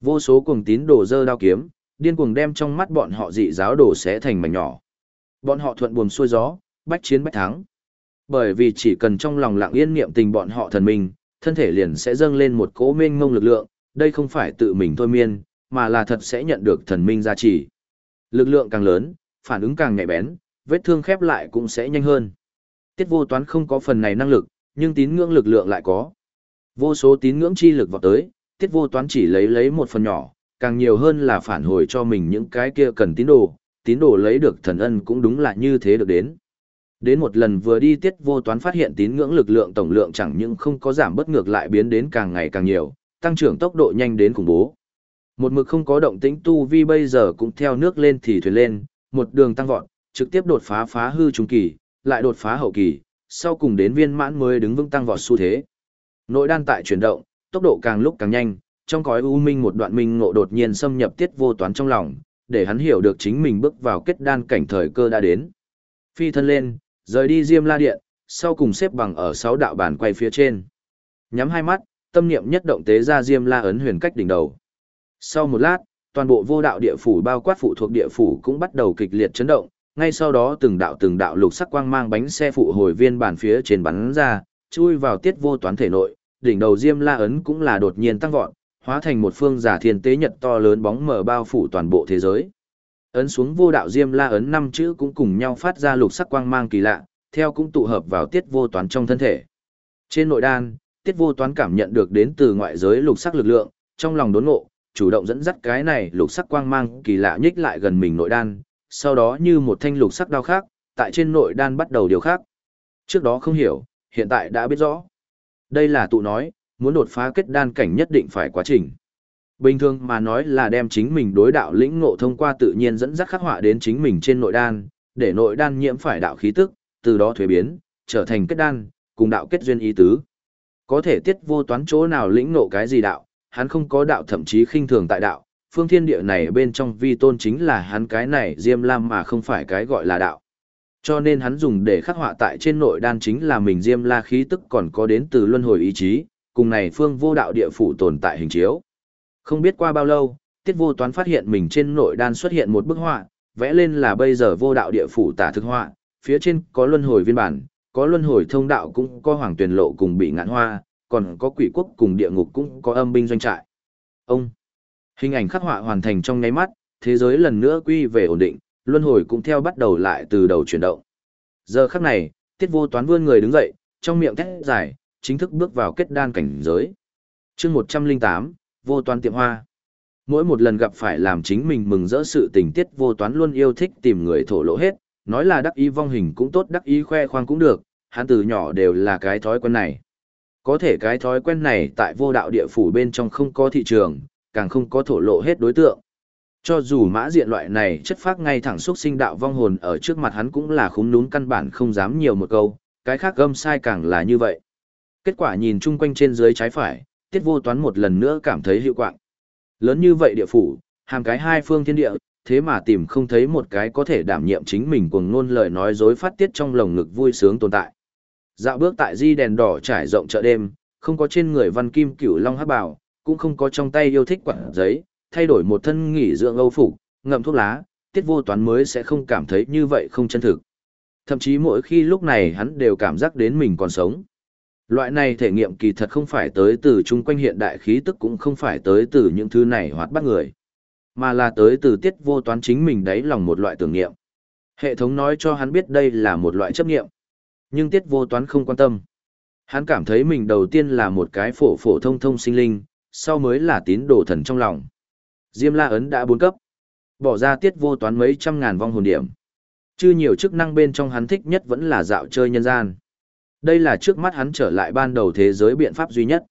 Vô số cuồng tín đổ dơ đao kiếm, điên cuồng đem trong mắt bọn họ dị giáo đổ xé thành mảnh nhỏ. Bọn họ thuận buồm xuôi gió, bách chiến bách thắng. Bởi vì chỉ cần trong lòng lặng yên niệm tình bọn họ thần mình, thân thể liền sẽ dâng lên một cỗ mênh mông lực lượng, đây không phải tự mình thôi miên, mà là thật sẽ nhận được thần minh gia trì. Lực lượng càng lớn, phản ứng càng nhạy bén, vết thương khép lại cũng sẽ nhanh hơn. Tiết vô toán không có phần này năng lực, nhưng tín ngưỡng lực lượng lại có. Vô số tín ngưỡng chi lực vào tới, tiết vô toán chỉ lấy lấy một phần nhỏ, càng nhiều hơn là phản hồi cho mình những cái kia cần tín đồ, tín đồ lấy được thần ân cũng đúng là như thế được đến. Đến một lần vừa đi tiết vô toán phát hiện tín ngưỡng lực lượng tổng lượng chẳng những không có giảm bất ngược lại biến đến càng ngày càng nhiều, tăng trưởng tốc độ nhanh đến khủng bố. Một mực không có động tĩnh tu vi bây giờ cũng theo nước lên thì thuyền lên, một đường tăng vọt, trực tiếp đột phá phá hư trung kỳ, lại đột phá hậu kỳ, sau cùng đến viên mãn mới đứng vững tăng vọt xu thế. Nội đan tại chuyển động, tốc độ càng lúc càng nhanh, trong cõi u minh một đoạn minh ngộ đột nhiên xâm nhập tiết vô toán trong lòng, để hắn hiểu được chính mình bước vào kết đan cảnh thời cơ đã đến. Phi thân lên, rời đi Diêm La Điện, sau cùng xếp bằng ở sáu đạo bàn quay phía trên. Nhắm hai mắt, tâm niệm nhất động tế ra Diêm La ấn huyền cách đỉnh đầu. Sau một lát, toàn bộ vô đạo địa phủ bao quát phụ thuộc địa phủ cũng bắt đầu kịch liệt chấn động, ngay sau đó từng đạo từng đạo lục sắc quang mang bánh xe phụ hồi viên bản phía trên bắn ra, chui vào tiết vô toán thể nội, đỉnh đầu Diêm La ấn cũng là đột nhiên tăng vọt, hóa thành một phương giả thiên tế nhật to lớn bóng mờ bao phủ toàn bộ thế giới. Ấn xuống vô đạo Diêm La ấn năm chữ cũng cùng nhau phát ra lục sắc quang mang kỳ lạ, theo cũng tụ hợp vào tiết vô toán trong thân thể. Trên nội đan, tiết vô toán cảm nhận được đến từ ngoại giới lục sắc lực lượng, trong lòng đốn ngộ, chủ động dẫn dắt cái này lục sắc quang mang kỳ lạ nhích lại gần mình nội đan, sau đó như một thanh lục sắc đao khác, tại trên nội đan bắt đầu điều khác. Trước đó không hiểu, hiện tại đã biết rõ. Đây là tụ nói, muốn đột phá kết đan cảnh nhất định phải quá trình. Bình thường mà nói là đem chính mình đối đạo lĩnh ngộ thông qua tự nhiên dẫn dắt khắc họa đến chính mình trên nội đan, để nội đan nhiễm phải đạo khí tức, từ đó thuế biến, trở thành kết đan, cùng đạo kết duyên ý tứ. Có thể tiết vô toán chỗ nào lĩnh ngộ cái gì đạo, hắn không có đạo thậm chí khinh thường tại đạo, phương thiên địa này bên trong vi tôn chính là hắn cái này diêm lam mà không phải cái gọi là đạo. Cho nên hắn dùng để khắc họa tại trên nội đan chính là mình diêm la khí tức còn có đến từ luân hồi ý chí, cùng này phương vô đạo địa phủ tồn tại hình chiếu. Không biết qua bao lâu, tiết vô toán phát hiện mình trên nội đan xuất hiện một bức họa, vẽ lên là bây giờ vô đạo địa phủ tả thực họa, phía trên có luân hồi viên bản, có luân hồi thông đạo cũng có hoàng tuyển lộ cùng bị ngạn hoa, còn có quỷ quốc cùng địa ngục cũng có âm binh doanh trại. Ông Hình ảnh khắc họa hoàn thành trong nháy mắt, thế giới lần nữa quy về ổn định, luân hồi cũng theo bắt đầu lại từ đầu chuyển động. Giờ khắc này, Tiết Vô Toán vươn người đứng dậy, trong miệng thét dài, chính thức bước vào kết đan cảnh giới. Chương 108, Vô Toán tiệm hoa. Mỗi một lần gặp phải làm chính mình mừng rỡ sự tình tiết Vô Toán luôn yêu thích tìm người thổ lộ hết, nói là đắc ý vong hình cũng tốt đắc ý khoe khoang cũng được, hắn từ nhỏ đều là cái thói quen này. Có thể cái thói quen này tại vô đạo địa phủ bên trong không có thị trường, càng không có thổ lộ hết đối tượng. Cho dù mã diện loại này chất phác ngay thẳng xuất sinh đạo vong hồn ở trước mặt hắn cũng là khúng núm căn bản không dám nhiều một câu, cái khác gâm sai càng là như vậy. Kết quả nhìn chung quanh trên dưới trái phải, tiết vô toán một lần nữa cảm thấy hiệu quạng. Lớn như vậy địa phủ, hàng cái hai phương thiên địa, thế mà tìm không thấy một cái có thể đảm nhiệm chính mình cuồng ngôn lời nói dối phát tiết trong lồng ngực vui sướng tồn tại. Dạo bước tại di đèn đỏ trải rộng chợ đêm, không có trên người văn kim cửu long hát bảo, cũng không có trong tay yêu thích quảng giấy, thay đổi một thân nghỉ dưỡng âu phục, ngậm thuốc lá, tiết vô toán mới sẽ không cảm thấy như vậy không chân thực. Thậm chí mỗi khi lúc này hắn đều cảm giác đến mình còn sống. Loại này thể nghiệm kỳ thật không phải tới từ chung quanh hiện đại khí tức cũng không phải tới từ những thứ này hoạt bắt người, mà là tới từ tiết vô toán chính mình đấy lòng một loại tưởng niệm. Hệ thống nói cho hắn biết đây là một loại chấp nghiệm, nhưng tiết vô toán không quan tâm. Hắn cảm thấy mình đầu tiên là một cái phổ phổ thông thông sinh linh, sau mới là tín đồ thần trong lòng. Diêm La Ấn đã bốn cấp. Bỏ ra tiết vô toán mấy trăm ngàn vong hồn điểm. Chứ nhiều chức năng bên trong hắn thích nhất vẫn là dạo chơi nhân gian. Đây là trước mắt hắn trở lại ban đầu thế giới biện pháp duy nhất.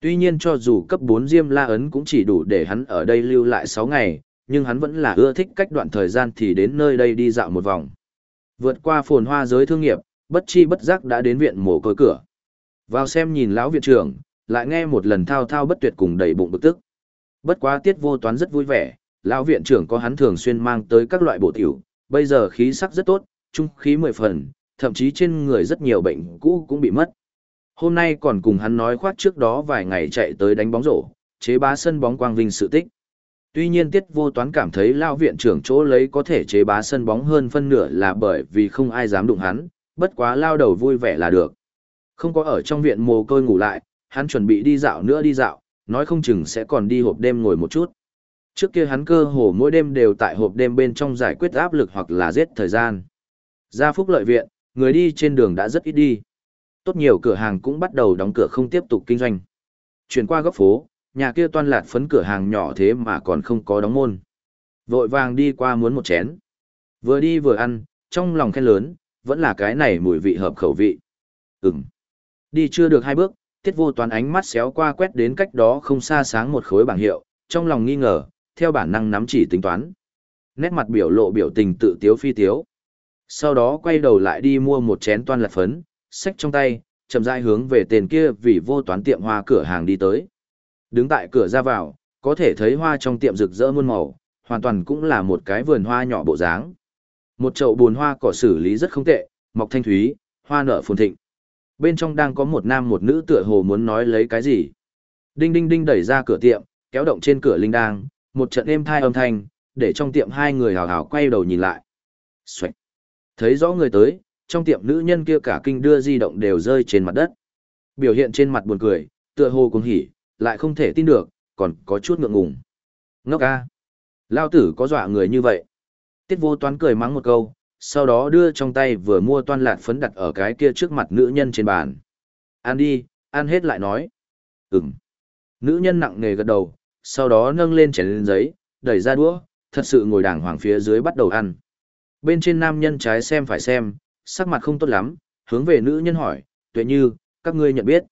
Tuy nhiên cho dù cấp 4 Diêm La Ấn cũng chỉ đủ để hắn ở đây lưu lại 6 ngày, nhưng hắn vẫn là ưa thích cách đoạn thời gian thì đến nơi đây đi dạo một vòng. Vượt qua phồn hoa giới thương nghiệp, bất chi bất giác đã đến viện mổ côi cửa. Vào xem nhìn lão viện trưởng, lại nghe một lần thao thao bất tuyệt cùng đầy bụng bực tức. Bất quá tiết vô toán rất vui vẻ, lão viện trưởng có hắn thường xuyên mang tới các loại bổ tiểu, bây giờ khí sắc rất tốt, trung khí mười phần, thậm chí trên người rất nhiều bệnh cũ cũng bị mất. Hôm nay còn cùng hắn nói khoát trước đó vài ngày chạy tới đánh bóng rổ, chế bá sân bóng quang vinh sự tích. Tuy nhiên tiết vô toán cảm thấy lao viện trưởng chỗ lấy có thể chế bá sân bóng hơn phân nửa là bởi vì không ai dám đụng hắn, bất quá lao đầu vui vẻ là được. Không có ở trong viện mồ côi ngủ lại, hắn chuẩn bị đi dạo nữa đi dạo, nói không chừng sẽ còn đi hộp đêm ngồi một chút. Trước kia hắn cơ hồ mỗi đêm đều tại hộp đêm bên trong giải quyết áp lực hoặc là giết thời gian. Ra phúc lợi viện, người đi trên đường đã rất ít đi. Tốt nhiều cửa hàng cũng bắt đầu đóng cửa không tiếp tục kinh doanh. Chuyển qua góc phố, nhà kia toan lạt phấn cửa hàng nhỏ thế mà còn không có đóng môn. Vội vàng đi qua muốn một chén. Vừa đi vừa ăn, trong lòng khen lớn, vẫn là cái này mùi vị hợp khẩu vị. Ừm. Đi chưa được hai bước, tiết vô toán ánh mắt xéo qua quét đến cách đó không xa sáng một khối bảng hiệu, trong lòng nghi ngờ, theo bản năng nắm chỉ tính toán. Nét mặt biểu lộ biểu tình tự tiếu phi tiếu. Sau đó quay đầu lại đi mua một chén toan lạc phấn, sách trong tay, chậm rãi hướng về tên kia vì vô toán tiệm hoa cửa hàng đi tới. Đứng tại cửa ra vào, có thể thấy hoa trong tiệm rực rỡ muôn màu, hoàn toàn cũng là một cái vườn hoa nhỏ bộ dáng. Một chậu bùn hoa cỏ xử lý rất không tệ, mọc thanh thúy, hoa nở phồn thịnh. Bên trong đang có một nam một nữ tựa hồ muốn nói lấy cái gì. Đinh đinh đinh đẩy ra cửa tiệm, kéo động trên cửa linh đang, một trận êm thai âm thanh, để trong tiệm hai người hào hào quay đầu nhìn lại. Xoạch. Thấy rõ người tới, trong tiệm nữ nhân kia cả kinh đưa di động đều rơi trên mặt đất. Biểu hiện trên mặt buồn cười, tựa hồ cũng hỉ, lại không thể tin được, còn có chút ngượng ngùng. Ngốc a, Lao tử có dọa người như vậy. Tiết vô toán cười mắng một câu, sau đó đưa trong tay vừa mua toan lạt phấn đặt ở cái kia trước mặt nữ nhân trên bàn. Ăn đi, ăn hết lại nói. Ừm. Nữ nhân nặng nề gật đầu, sau đó nâng lên chén lên giấy, đẩy ra đũa, thật sự ngồi đàng hoàng phía dưới bắt đầu ăn. Bên trên nam nhân trái xem phải xem, sắc mặt không tốt lắm, hướng về nữ nhân hỏi, tuệ như, các ngươi nhận biết.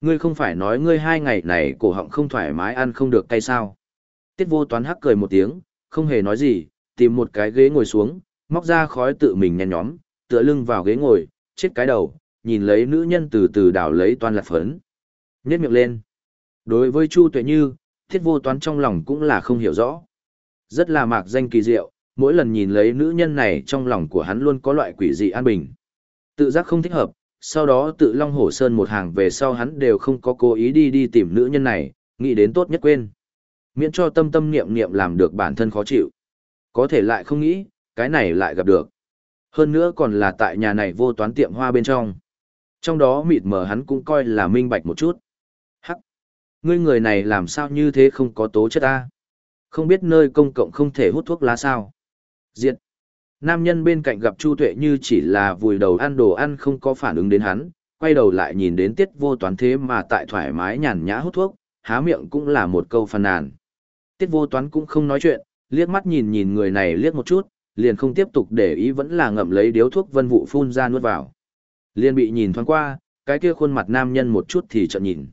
Ngươi không phải nói ngươi hai ngày này cổ họng không thoải mái ăn không được cay sao. Tiết vô toán hắc cười một tiếng, không hề nói gì, tìm một cái ghế ngồi xuống, móc ra khói tự mình nhen nhóm, tựa lưng vào ghế ngồi, chết cái đầu, nhìn lấy nữ nhân từ từ đảo lấy toan lạc phấn. Nhét miệng lên. Đối với Chu Tuệ Như, thiết vô toán trong lòng cũng là không hiểu rõ. Rất là mạc danh kỳ diệu, mỗi lần nhìn lấy nữ nhân này trong lòng của hắn luôn có loại quỷ dị an bình. Tự giác không thích hợp, sau đó tự Long Hổ Sơn một hàng về sau hắn đều không có cố ý đi đi tìm nữ nhân này, nghĩ đến tốt nhất quên. Miễn cho tâm tâm niệm niệm làm được bản thân khó chịu. Có thể lại không nghĩ, cái này lại gặp được. Hơn nữa còn là tại nhà này vô toán tiệm hoa bên trong. Trong đó mịt mờ hắn cũng coi là minh bạch một chút. Hắc! Ngươi người này làm sao như thế không có tố chất ta? Không biết nơi công cộng không thể hút thuốc lá sao? Diệt! Nam nhân bên cạnh gặp Chu Tuệ như chỉ là vùi đầu ăn đồ ăn không có phản ứng đến hắn, quay đầu lại nhìn đến tiết vô toán thế mà tại thoải mái nhàn nhã hút thuốc, há miệng cũng là một câu phàn nàn. Tiết vô toán cũng không nói chuyện, liếc mắt nhìn nhìn người này liếc một chút, liền không tiếp tục để ý vẫn là ngậm lấy điếu thuốc vân vụ phun ra nuốt vào. Liền bị nhìn thoáng qua, cái kia khuôn mặt nam nhân một chút thì chợt nhìn.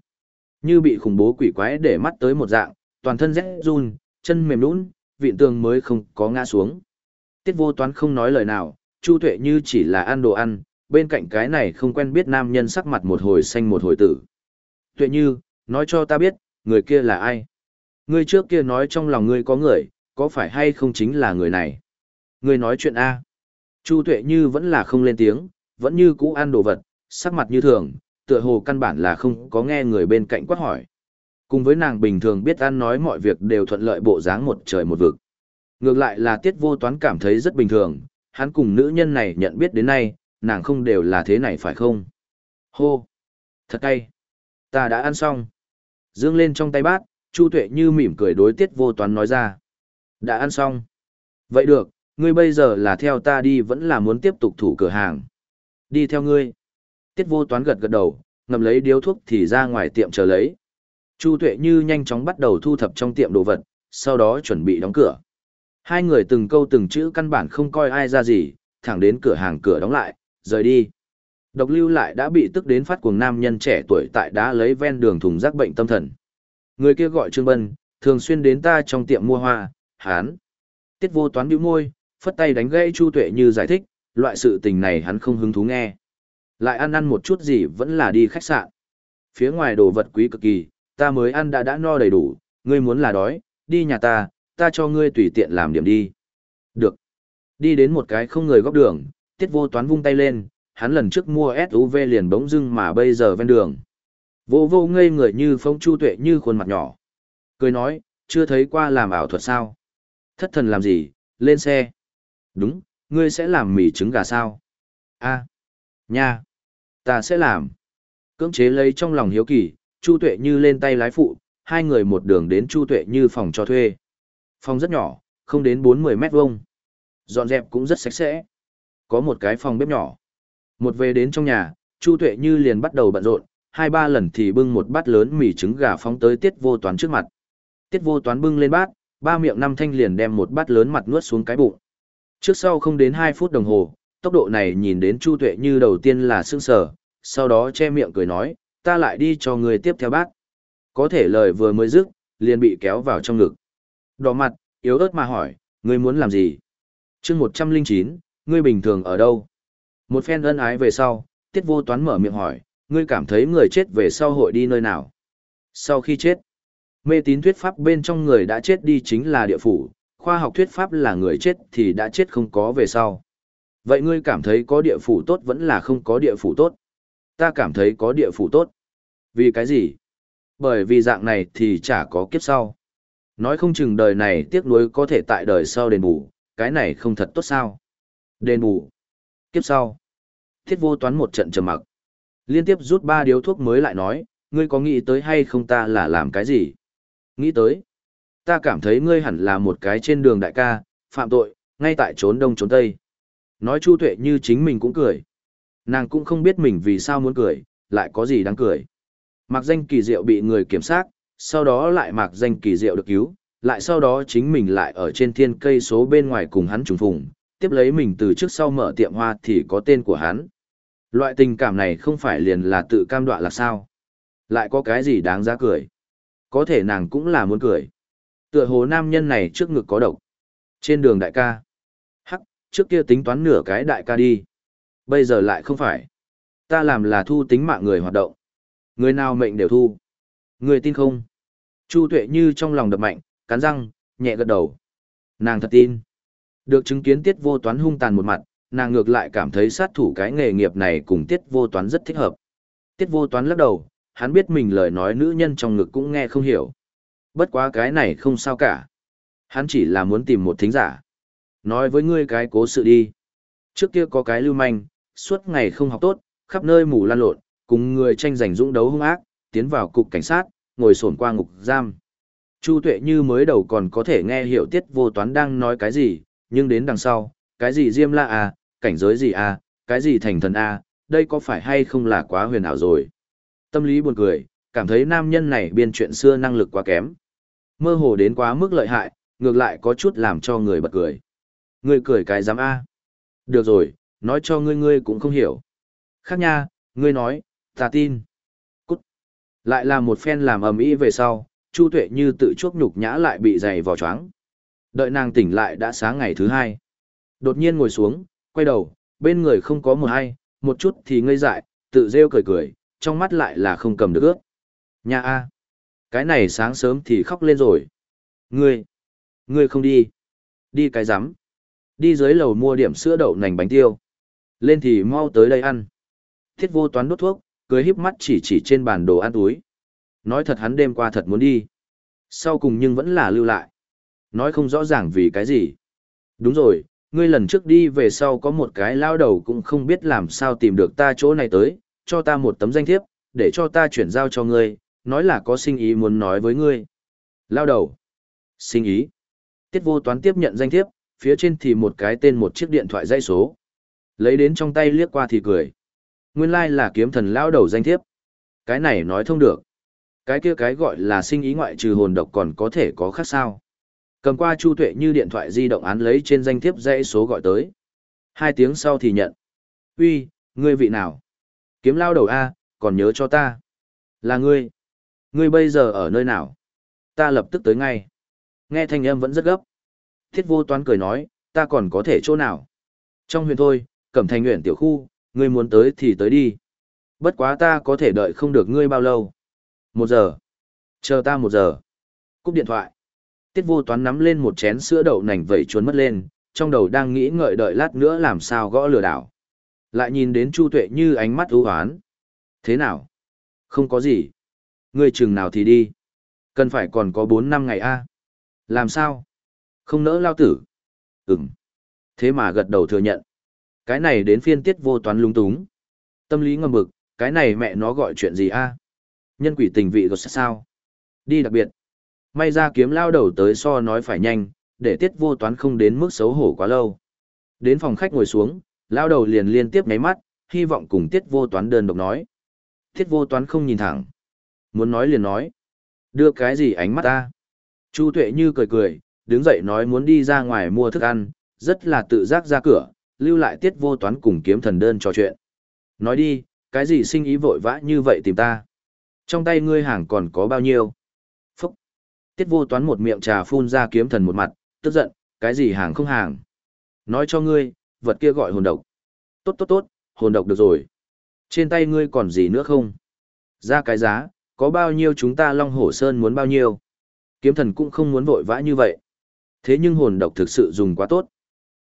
Như bị khủng bố quỷ quái để mắt tới một dạng, toàn thân rét run, chân mềm nhũn, vịn tường mới không có ngã xuống. Tiết vô toán không nói lời nào, Chu Tuệ như chỉ là ăn đồ ăn, bên cạnh cái này không quen biết nam nhân sắc mặt một hồi xanh một hồi tử. Tuệ như, nói cho ta biết, người kia là ai? Ngươi trước kia nói trong lòng ngươi có người, có phải hay không chính là người này? Người nói chuyện A. Chu Tuệ Như vẫn là không lên tiếng, vẫn như cũ ăn đồ vật, sắc mặt như thường, tựa hồ căn bản là không có nghe người bên cạnh quát hỏi. Cùng với nàng bình thường biết ăn nói mọi việc đều thuận lợi bộ dáng một trời một vực. Ngược lại là tiết vô toán cảm thấy rất bình thường, hắn cùng nữ nhân này nhận biết đến nay, nàng không đều là thế này phải không? Hô! Thật cay! Ta đã ăn xong. Dương lên trong tay bát, Chu Tuệ như mỉm cười đối tiết vô toán nói ra. Đã ăn xong. Vậy được, ngươi bây giờ là theo ta đi vẫn là muốn tiếp tục thủ cửa hàng. Đi theo ngươi. Tiết vô toán gật gật đầu, ngầm lấy điếu thuốc thì ra ngoài tiệm chờ lấy. Chu Tuệ Như nhanh chóng bắt đầu thu thập trong tiệm đồ vật, sau đó chuẩn bị đóng cửa. Hai người từng câu từng chữ căn bản không coi ai ra gì, thẳng đến cửa hàng cửa đóng lại, rời đi. Độc lưu lại đã bị tức đến phát cuồng nam nhân trẻ tuổi tại đã lấy ven đường thùng rác bệnh tâm thần. Người kia gọi Trương Bân, thường xuyên đến ta trong tiệm mua hoa, hán. Tiết vô toán bĩu môi, phất tay đánh gãy Chu Tuệ Như giải thích, loại sự tình này hắn không hứng thú nghe. Lại ăn ăn một chút gì vẫn là đi khách sạn. Phía ngoài đồ vật quý cực kỳ, ta mới ăn đã đã no đầy đủ, ngươi muốn là đói, đi nhà ta, ta cho ngươi tùy tiện làm điểm đi. Được. Đi đến một cái không người góc đường, tiết vô toán vung tay lên, hắn lần trước mua SUV liền bỗng dưng mà bây giờ ven đường. Vô vô ngây người như phong chu tuệ như khuôn mặt nhỏ. Cười nói, chưa thấy qua làm ảo thuật sao? Thất thần làm gì, lên xe. Đúng, ngươi sẽ làm mì trứng gà sao? a nha, ta sẽ làm. Cưỡng chế lấy trong lòng hiếu kỳ, Chu Tuệ Như lên tay lái phụ, hai người một đường đến Chu Tuệ Như phòng cho thuê. Phòng rất nhỏ, không đến 40 mét vuông. Dọn dẹp cũng rất sạch sẽ. Có một cái phòng bếp nhỏ. Một về đến trong nhà, Chu Tuệ Như liền bắt đầu bận rộn, hai ba lần thì bưng một bát lớn mì trứng gà phóng tới Tiết Vô Toán trước mặt. Tiết Vô Toán bưng lên bát, ba miệng năm thanh liền đem một bát lớn mặt nuốt xuống cái bụng. Trước sau không đến 2 phút đồng hồ, tốc độ này nhìn đến Chu Tuệ Như đầu tiên là sững sờ, sau đó che miệng cười nói, ta lại đi cho người tiếp theo bát. Có thể lời vừa mới dứt, liền bị kéo vào trong ngực. Đỏ mặt, yếu ớt mà hỏi, ngươi muốn làm gì? chương 109, ngươi bình thường ở đâu? Một phen ân ái về sau, tiết vô toán mở miệng hỏi, ngươi cảm thấy người chết về sau hội đi nơi nào? Sau khi chết, mê tín thuyết pháp bên trong người đã chết đi chính là địa phủ, khoa học thuyết pháp là người chết thì đã chết không có về sau. Vậy ngươi cảm thấy có địa phủ tốt vẫn là không có địa phủ tốt? Ta cảm thấy có địa phủ tốt. Vì cái gì? Bởi vì dạng này thì chả có kiếp sau. Nói không chừng đời này tiếc nuối có thể tại đời sau đền bù, cái này không thật tốt sao? Đền bù. Kiếp sau. Thiết vô toán một trận trầm mặc. Liên tiếp rút ba điếu thuốc mới lại nói, ngươi có nghĩ tới hay không ta là làm cái gì? Nghĩ tới. Ta cảm thấy ngươi hẳn là một cái trên đường đại ca, phạm tội, ngay tại trốn đông trốn tây. Nói chu tuệ như chính mình cũng cười. Nàng cũng không biết mình vì sao muốn cười, lại có gì đáng cười. mặc danh kỳ diệu bị người kiểm soát, sau đó lại mạc danh kỳ diệu được cứu, lại sau đó chính mình lại ở trên thiên cây số bên ngoài cùng hắn trùng phùng, tiếp lấy mình từ trước sau mở tiệm hoa thì có tên của hắn. Loại tình cảm này không phải liền là tự cam đoạ là sao? Lại có cái gì đáng giá cười? Có thể nàng cũng là muốn cười. Tựa hồ nam nhân này trước ngực có độc. Trên đường đại ca. Hắc, trước kia tính toán nửa cái đại ca đi. Bây giờ lại không phải. Ta làm là thu tính mạng người hoạt động. Người nào mệnh đều thu. Người tin không? Chu tuệ như trong lòng đập mạnh, cắn răng, nhẹ gật đầu. Nàng thật tin. Được chứng kiến tiết vô toán hung tàn một mặt, nàng ngược lại cảm thấy sát thủ cái nghề nghiệp này cùng tiết vô toán rất thích hợp. Tiết vô toán lắc đầu, hắn biết mình lời nói nữ nhân trong ngực cũng nghe không hiểu. Bất quá cái này không sao cả. Hắn chỉ là muốn tìm một thính giả. Nói với ngươi cái cố sự đi. Trước kia có cái lưu manh, suốt ngày không học tốt, khắp nơi mù lan lộn, cùng người tranh giành dũng đấu hung ác, tiến vào cục cảnh sát, ngồi sổn qua ngục giam. Chu Tuệ như mới đầu còn có thể nghe hiểu tiết vô toán đang nói cái gì, nhưng đến đằng sau, cái gì diêm la à, cảnh giới gì à, cái gì thành thần à, đây có phải hay không là quá huyền ảo rồi. Tâm lý buồn cười, cảm thấy nam nhân này biên chuyện xưa năng lực quá kém. Mơ hồ đến quá mức lợi hại, ngược lại có chút làm cho người bật cười. Người cười cái dám a Được rồi, nói cho ngươi ngươi cũng không hiểu. Khác nha, ngươi nói, ta tin. Lại là một phen làm ầm ĩ về sau, Chu Tuệ như tự chuốc nhục nhã lại bị dày vào choáng. Đợi nàng tỉnh lại đã sáng ngày thứ hai. Đột nhiên ngồi xuống, quay đầu, bên người không có một ai, một chút thì ngây dại, tự rêu cười cười, trong mắt lại là không cầm được ước. Nhà A. Cái này sáng sớm thì khóc lên rồi. Ngươi. Ngươi không đi. Đi cái rắm Đi dưới lầu mua điểm sữa đậu nành bánh tiêu. Lên thì mau tới đây ăn. Thiết vô toán đốt thuốc, cười híp mắt chỉ chỉ trên bàn đồ ăn túi. Nói thật hắn đêm qua thật muốn đi. Sau cùng nhưng vẫn là lưu lại. Nói không rõ ràng vì cái gì. Đúng rồi, ngươi lần trước đi về sau có một cái lao đầu cũng không biết làm sao tìm được ta chỗ này tới, cho ta một tấm danh thiếp, để cho ta chuyển giao cho ngươi, nói là có sinh ý muốn nói với ngươi. Lao đầu. Sinh ý. Tiết vô toán tiếp nhận danh thiếp, phía trên thì một cái tên một chiếc điện thoại dây số. Lấy đến trong tay liếc qua thì cười. Nguyên lai là kiếm thần lao đầu danh thiếp. Cái này nói thông được. Cái kia cái gọi là sinh ý ngoại trừ hồn độc còn có thể có khác sao. Cầm qua Chu Tuệ như điện thoại di động án lấy trên danh thiếp dãy số gọi tới. Hai tiếng sau thì nhận. Uy, ngươi vị nào? Kiếm lao đầu A, còn nhớ cho ta. Là ngươi. Ngươi bây giờ ở nơi nào? Ta lập tức tới ngay. Nghe thanh âm vẫn rất gấp. Thiết vô toán cười nói, ta còn có thể chỗ nào? Trong huyện thôi, cẩm thành nguyện tiểu khu, ngươi muốn tới thì tới đi. Bất quá ta có thể đợi không được ngươi bao lâu. Một giờ. Chờ ta một giờ. Cúp điện thoại. Tiết vô toán nắm lên một chén sữa đậu nành vẩy chuốn mất lên, trong đầu đang nghĩ ngợi đợi lát nữa làm sao gõ lừa đảo. Lại nhìn đến Chu Tuệ như ánh mắt ưu hoán. Thế nào? Không có gì. Ngươi chừng nào thì đi. Cần phải còn có 4 năm ngày a Làm sao? Không nỡ lao tử. Ừm. Thế mà gật đầu thừa nhận. Cái này đến phiên tiết vô toán lung túng. Tâm lý ngầm mực, cái này mẹ nó gọi chuyện gì a Nhân quỷ tình vị gọt sao? Đi đặc biệt. May ra kiếm lao đầu tới so nói phải nhanh, để tiết vô toán không đến mức xấu hổ quá lâu. Đến phòng khách ngồi xuống, lao đầu liền liên tiếp nháy mắt, hy vọng cùng tiết vô toán đơn độc nói. Tiết vô toán không nhìn thẳng. Muốn nói liền nói. Đưa cái gì ánh mắt ta? Chu tuệ như cười cười, đứng dậy nói muốn đi ra ngoài mua thức ăn, rất là tự giác ra cửa, lưu lại tiết vô toán cùng kiếm thần đơn trò chuyện. Nói đi, cái gì sinh ý vội vã như vậy tìm ta? Trong tay ngươi hàng còn có bao nhiêu? Phúc! Tiết vô toán một miệng trà phun ra kiếm thần một mặt, tức giận, cái gì hàng không hàng? Nói cho ngươi, vật kia gọi hồn độc. Tốt tốt tốt, hồn độc được rồi. Trên tay ngươi còn gì nữa không? Ra cái giá, có bao nhiêu chúng ta Long Hổ Sơn muốn bao nhiêu? Kiếm thần cũng không muốn vội vã như vậy. Thế nhưng hồn độc thực sự dùng quá tốt.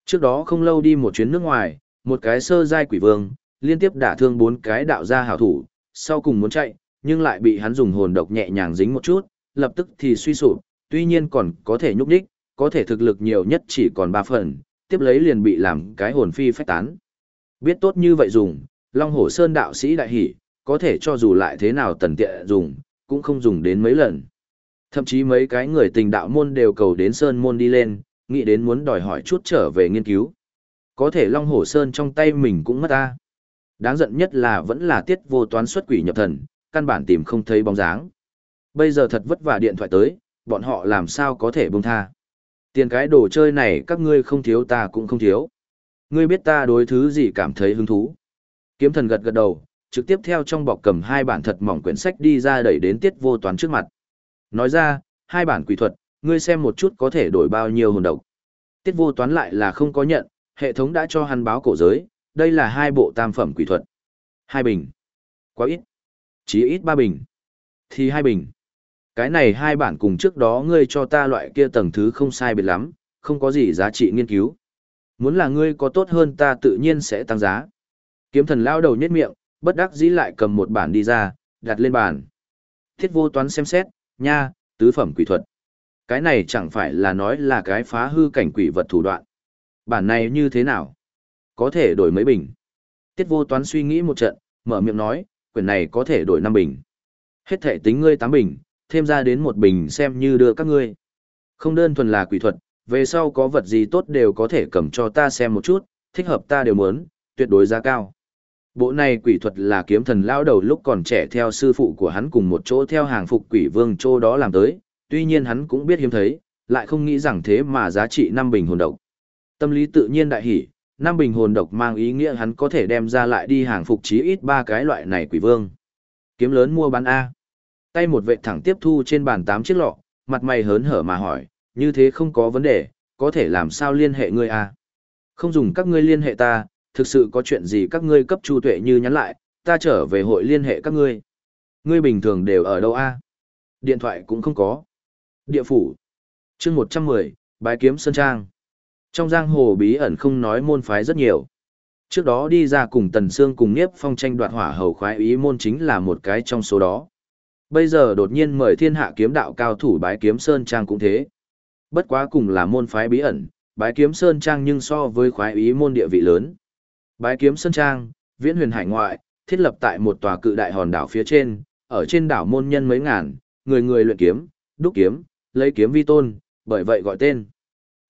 Trước đó không lâu đi một chuyến nước ngoài, một cái sơ giai quỷ vương, liên tiếp đả thương bốn cái đạo gia hảo thủ, sau cùng muốn chạy, nhưng lại bị hắn dùng hồn độc nhẹ nhàng dính một chút, lập tức thì suy sụp, tuy nhiên còn có thể nhúc nhích, có thể thực lực nhiều nhất chỉ còn ba phần, tiếp lấy liền bị làm cái hồn phi phách tán. Biết tốt như vậy dùng, Long Hổ Sơn đạo sĩ đại hỉ, có thể cho dù lại thế nào tần tiện dùng, cũng không dùng đến mấy lần. Thậm chí mấy cái người tình đạo môn đều cầu đến Sơn môn đi lên, nghĩ đến muốn đòi hỏi chút trở về nghiên cứu. Có thể Long Hổ Sơn trong tay mình cũng mất ta. Đáng giận nhất là vẫn là tiết vô toán xuất quỷ nhập thần, căn bản tìm không thấy bóng dáng. Bây giờ thật vất vả điện thoại tới, bọn họ làm sao có thể buông tha. Tiền cái đồ chơi này các ngươi không thiếu ta cũng không thiếu. Ngươi biết ta đối thứ gì cảm thấy hứng thú. Kiếm thần gật gật đầu, trực tiếp theo trong bọc cầm hai bản thật mỏng quyển sách đi ra đẩy đến tiết vô toán trước mặt. Nói ra, hai bản quỷ thuật, ngươi xem một chút có thể đổi bao nhiêu hồn độc. Tiết vô toán lại là không có nhận, hệ thống đã cho hắn báo cổ giới, đây là hai bộ tam phẩm quỷ thuật. Hai bình. Quá ít. Chỉ ít ba bình. Thì hai bình. Cái này hai bản cùng trước đó ngươi cho ta loại kia tầng thứ không sai biệt lắm, không có gì giá trị nghiên cứu. Muốn là ngươi có tốt hơn ta tự nhiên sẽ tăng giá. Kiếm thần lao đầu nhất miệng, bất đắc dĩ lại cầm một bản đi ra, đặt lên bàn. Thiết vô toán xem xét, nha, tứ phẩm quỷ thuật. Cái này chẳng phải là nói là cái phá hư cảnh quỷ vật thủ đoạn. Bản này như thế nào? Có thể đổi mấy bình. Tiết vô toán suy nghĩ một trận, mở miệng nói, quyển này có thể đổi năm bình. Hết thể tính ngươi tám bình, thêm ra đến một bình xem như đưa các ngươi. Không đơn thuần là quỷ thuật, về sau có vật gì tốt đều có thể cầm cho ta xem một chút, thích hợp ta đều muốn, tuyệt đối giá cao. Bộ này quỷ thuật là kiếm thần lao đầu lúc còn trẻ theo sư phụ của hắn cùng một chỗ theo hàng phục quỷ vương chỗ đó làm tới, tuy nhiên hắn cũng biết hiếm thấy, lại không nghĩ rằng thế mà giá trị năm bình hồn độc. Tâm lý tự nhiên đại hỉ, năm bình hồn độc mang ý nghĩa hắn có thể đem ra lại đi hàng phục chí ít ba cái loại này quỷ vương. Kiếm lớn mua bán A. Tay một vệ thẳng tiếp thu trên bàn tám chiếc lọ, mặt mày hớn hở mà hỏi, như thế không có vấn đề, có thể làm sao liên hệ ngươi A. Không dùng các ngươi liên hệ ta, thực sự có chuyện gì các ngươi cấp chu tuệ như nhắn lại, ta trở về hội liên hệ các ngươi. Ngươi bình thường đều ở đâu A? Điện thoại cũng không có. Địa phủ. chương một trăm mười bái kiếm sơn trang. Trong giang hồ bí ẩn không nói môn phái rất nhiều. Trước đó đi ra cùng Tần Sương cùng Niếp Phong tranh đoạt hỏa hầu khoái ý môn chính là một cái trong số đó. Bây giờ đột nhiên mời thiên hạ kiếm đạo cao thủ bái kiếm Sơn Trang cũng thế. Bất quá cùng là môn phái bí ẩn, bái kiếm Sơn Trang nhưng so với khoái ý môn địa vị lớn. Bái kiếm Sơn Trang, viễn huyền hải ngoại, thiết lập tại một tòa cự đại hòn đảo phía trên, ở trên đảo môn nhân mấy ngàn, người người luyện kiếm, đúc kiếm, lấy kiếm vi tôn, bởi vậy gọi tên.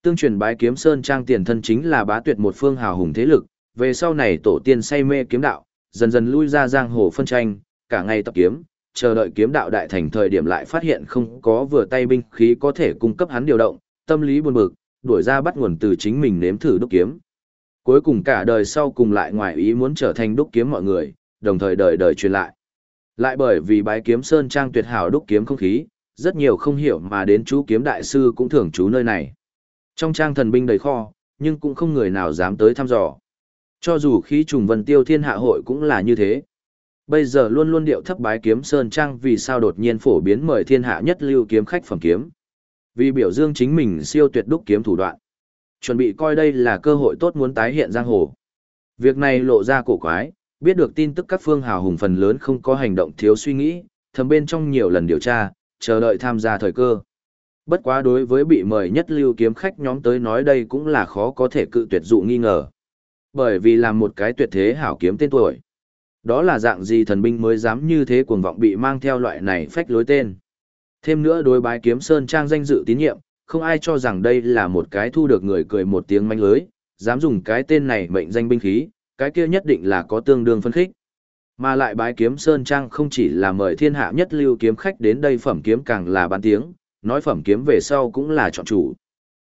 Tương truyền bái kiếm Sơn Trang tiền thân chính là bá tuyệt một phương hào hùng thế lực, về sau này tổ tiên say mê kiếm đạo, dần dần lui ra giang hồ phân tranh, cả ngày tập kiếm, chờ đợi kiếm đạo đại thành thời điểm lại phát hiện không có vừa tay binh khí có thể cung cấp hắn điều động, tâm lý buồn bực, đuổi ra bắt nguồn từ chính mình nếm thử đúc kiếm. Cuối cùng cả đời sau cùng lại ngoài ý muốn trở thành đúc kiếm mọi người, đồng thời đời đời truyền lại. Lại bởi vì bái kiếm sơn trang tuyệt hảo đúc kiếm không khí, rất nhiều không hiểu mà đến chú kiếm đại sư cũng thường trú nơi này. Trong trang thần binh đầy kho, nhưng cũng không người nào dám tới thăm dò. Cho dù khí trùng vân tiêu thiên hạ hội cũng là như thế. Bây giờ luôn luôn điệu thấp bái kiếm sơn trang vì sao đột nhiên phổ biến mời thiên hạ nhất lưu kiếm khách phẩm kiếm. Vì biểu dương chính mình siêu tuyệt đúc kiếm thủ đoạn. Chuẩn bị coi đây là cơ hội tốt muốn tái hiện giang hồ. Việc này lộ ra cổ quái, biết được tin tức các phương hào hùng phần lớn không có hành động thiếu suy nghĩ, thầm bên trong nhiều lần điều tra, chờ đợi tham gia thời cơ. Bất quá đối với bị mời nhất lưu kiếm khách nhóm tới nói đây cũng là khó có thể cự tuyệt dụ nghi ngờ. Bởi vì làm một cái tuyệt thế hảo kiếm tên tuổi. Đó là dạng gì thần binh mới dám như thế cuồng vọng bị mang theo loại này phách lối tên. Thêm nữa đối bái kiếm sơn trang danh dự tín nhiệm, không ai cho rằng đây là một cái thu được người cười một tiếng manh lưới, dám dùng cái tên này mệnh danh binh khí, cái kia nhất định là có tương đương phân khích. Mà lại bái kiếm sơn trang không chỉ là mời thiên hạ nhất lưu kiếm khách đến đây phẩm kiếm càng là bán tiếng, nói phẩm kiếm về sau cũng là chọn chủ.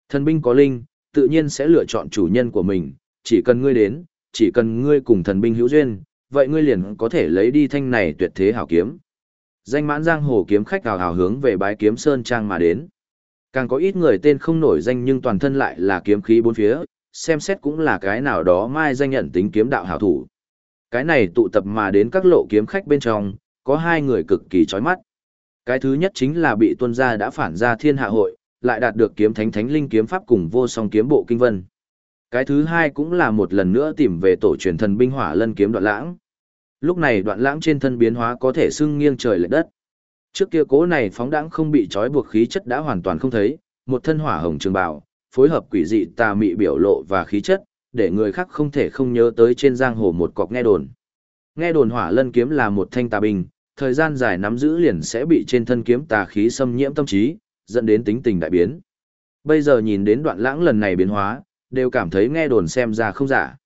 Thần binh có linh, tự nhiên sẽ lựa chọn chủ nhân của mình, chỉ cần ngươi đến, chỉ cần ngươi cùng thần binh hữu duyên, vậy ngươi liền có thể lấy đi thanh này tuyệt thế hảo kiếm. Danh mãn giang hồ kiếm khách hào hào hướng về bái kiếm sơn trang mà đến. Càng có ít người tên không nổi danh nhưng toàn thân lại là kiếm khí bốn phía, xem xét cũng là cái nào đó mai danh nhận tính kiếm đạo hảo thủ. Cái này tụ tập mà đến các lộ kiếm khách bên trong, có hai người cực kỳ chói mắt. Cái thứ nhất chính là bị tuân gia đã phản ra thiên hạ hội, lại đạt được kiếm thánh thánh linh kiếm pháp cùng vô song kiếm bộ kinh vân. Cái thứ hai cũng là một lần nữa tìm về tổ truyền thần binh hỏa lân kiếm đoạn lãng. Lúc này đoạn lãng trên thân biến hóa có thể xưng nghiêng trời lệch đất. Trước kia cố này phóng đãng không bị trói buộc khí chất đã hoàn toàn không thấy, một thân hỏa hồng trường bào, phối hợp quỷ dị tà mị biểu lộ và khí chất, để người khác không thể không nhớ tới trên giang hồ một cọc nghe đồn. Nghe đồn hỏa lân kiếm là một thanh tà bình thời gian dài nắm giữ liền sẽ bị trên thân kiếm tà khí xâm nhiễm tâm trí, dẫn đến tính tình đại biến. Bây giờ nhìn đến đoạn lãng lần này biến hóa, đều cảm thấy nghe đồn xem ra không giả.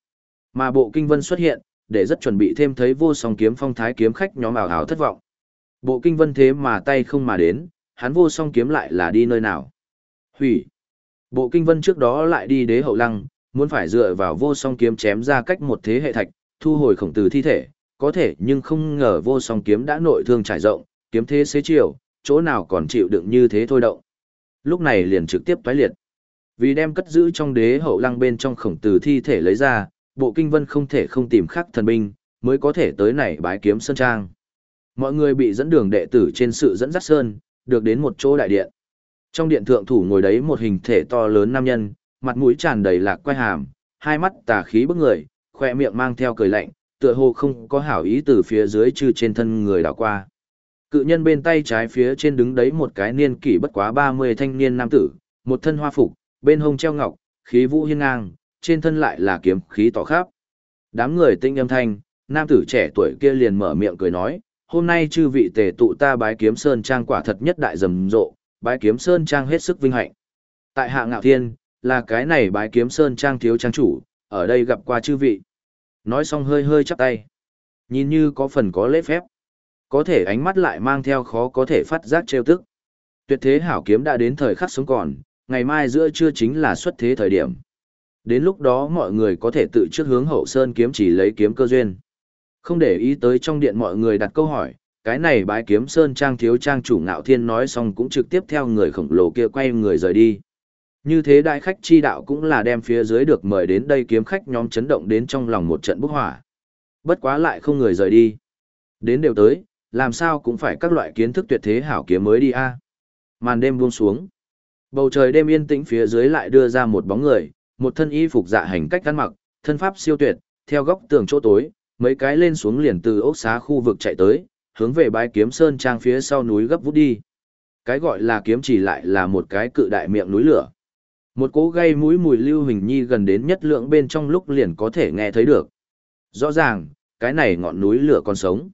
Mà bộ kinh vân xuất hiện, để rất chuẩn bị thêm thấy vô song kiếm phong thái kiếm khách nhóm ảo ảo thất vọng. Bộ kinh vân thế mà tay không mà đến, hắn vô song kiếm lại là đi nơi nào. Hủy. Bộ kinh vân trước đó lại đi đế hậu lăng, muốn phải dựa vào vô song kiếm chém ra cách một thế hệ thạch, thu hồi khổng tử thi thể, có thể nhưng không ngờ vô song kiếm đã nội thương trải rộng, kiếm thế xế chiều, chỗ nào còn chịu đựng như thế thôi động. Lúc này liền trực tiếp toái liệt. Vì đem cất giữ trong đế hậu lăng bên trong khổng tử thi thể lấy ra, bộ kinh vân không thể không tìm khắc thần binh, mới có thể tới này bái kiếm sơn trang. Mọi người bị dẫn đường đệ tử trên sự dẫn dắt sơn, được đến một chỗ đại điện. Trong điện thượng thủ ngồi đấy một hình thể to lớn nam nhân, mặt mũi tràn đầy lạc quay hàm, hai mắt tà khí bức người, khoe miệng mang theo cười lạnh, tựa hồ không có hảo ý từ phía dưới chư trên thân người đảo qua. Cự nhân bên tay trái phía trên đứng đấy một cái niên kỷ bất quá 30 thanh niên nam tử, một thân hoa phục, bên hông treo ngọc, khí vũ hiên ngang, trên thân lại là kiếm khí tỏ khắp. Đám người tinh âm thanh, nam tử trẻ tuổi kia liền mở miệng cười nói, hôm nay chư vị tề tụ ta bái kiếm sơn trang quả thật nhất đại rầm rộ, bái kiếm sơn trang hết sức vinh hạnh. Tại hạ ngạo thiên, là cái này bái kiếm sơn trang thiếu trang chủ, ở đây gặp qua chư vị. Nói xong hơi hơi chắp tay. Nhìn như có phần có lễ phép. Có thể ánh mắt lại mang theo khó có thể phát giác trêu tức. Tuyệt thế hảo kiếm đã đến thời khắc sống còn, ngày mai giữa trưa chính là xuất thế thời điểm. Đến lúc đó mọi người có thể tự trước hướng hậu sơn kiếm chỉ lấy kiếm cơ duyên. Không để ý tới trong điện mọi người đặt câu hỏi, cái này bái kiếm sơn trang thiếu trang chủ ngạo thiên nói xong cũng trực tiếp theo người khổng lồ kia quay người rời đi. Như thế đại khách chi đạo cũng là đem phía dưới được mời đến đây kiếm khách nhóm chấn động đến trong lòng một trận bốc hỏa. Bất quá lại không người rời đi. Đến đều tới, làm sao cũng phải các loại kiến thức tuyệt thế hảo kiếm mới đi a. Màn đêm buông xuống. Bầu trời đêm yên tĩnh phía dưới lại đưa ra một bóng người, một thân y phục dạ hành cách ăn mặc, thân pháp siêu tuyệt, theo góc tường chỗ tối, mấy cái lên xuống liền từ ốc xá khu vực chạy tới, hướng về bãi kiếm sơn trang phía sau núi gấp vút đi. Cái gọi là kiếm chỉ lại là một cái cự đại miệng núi lửa. Một cỗ gây mũi mùi lưu hình nhi gần đến nhất lượng bên trong lúc liền có thể nghe thấy được. Rõ ràng, cái này ngọn núi lửa còn sống.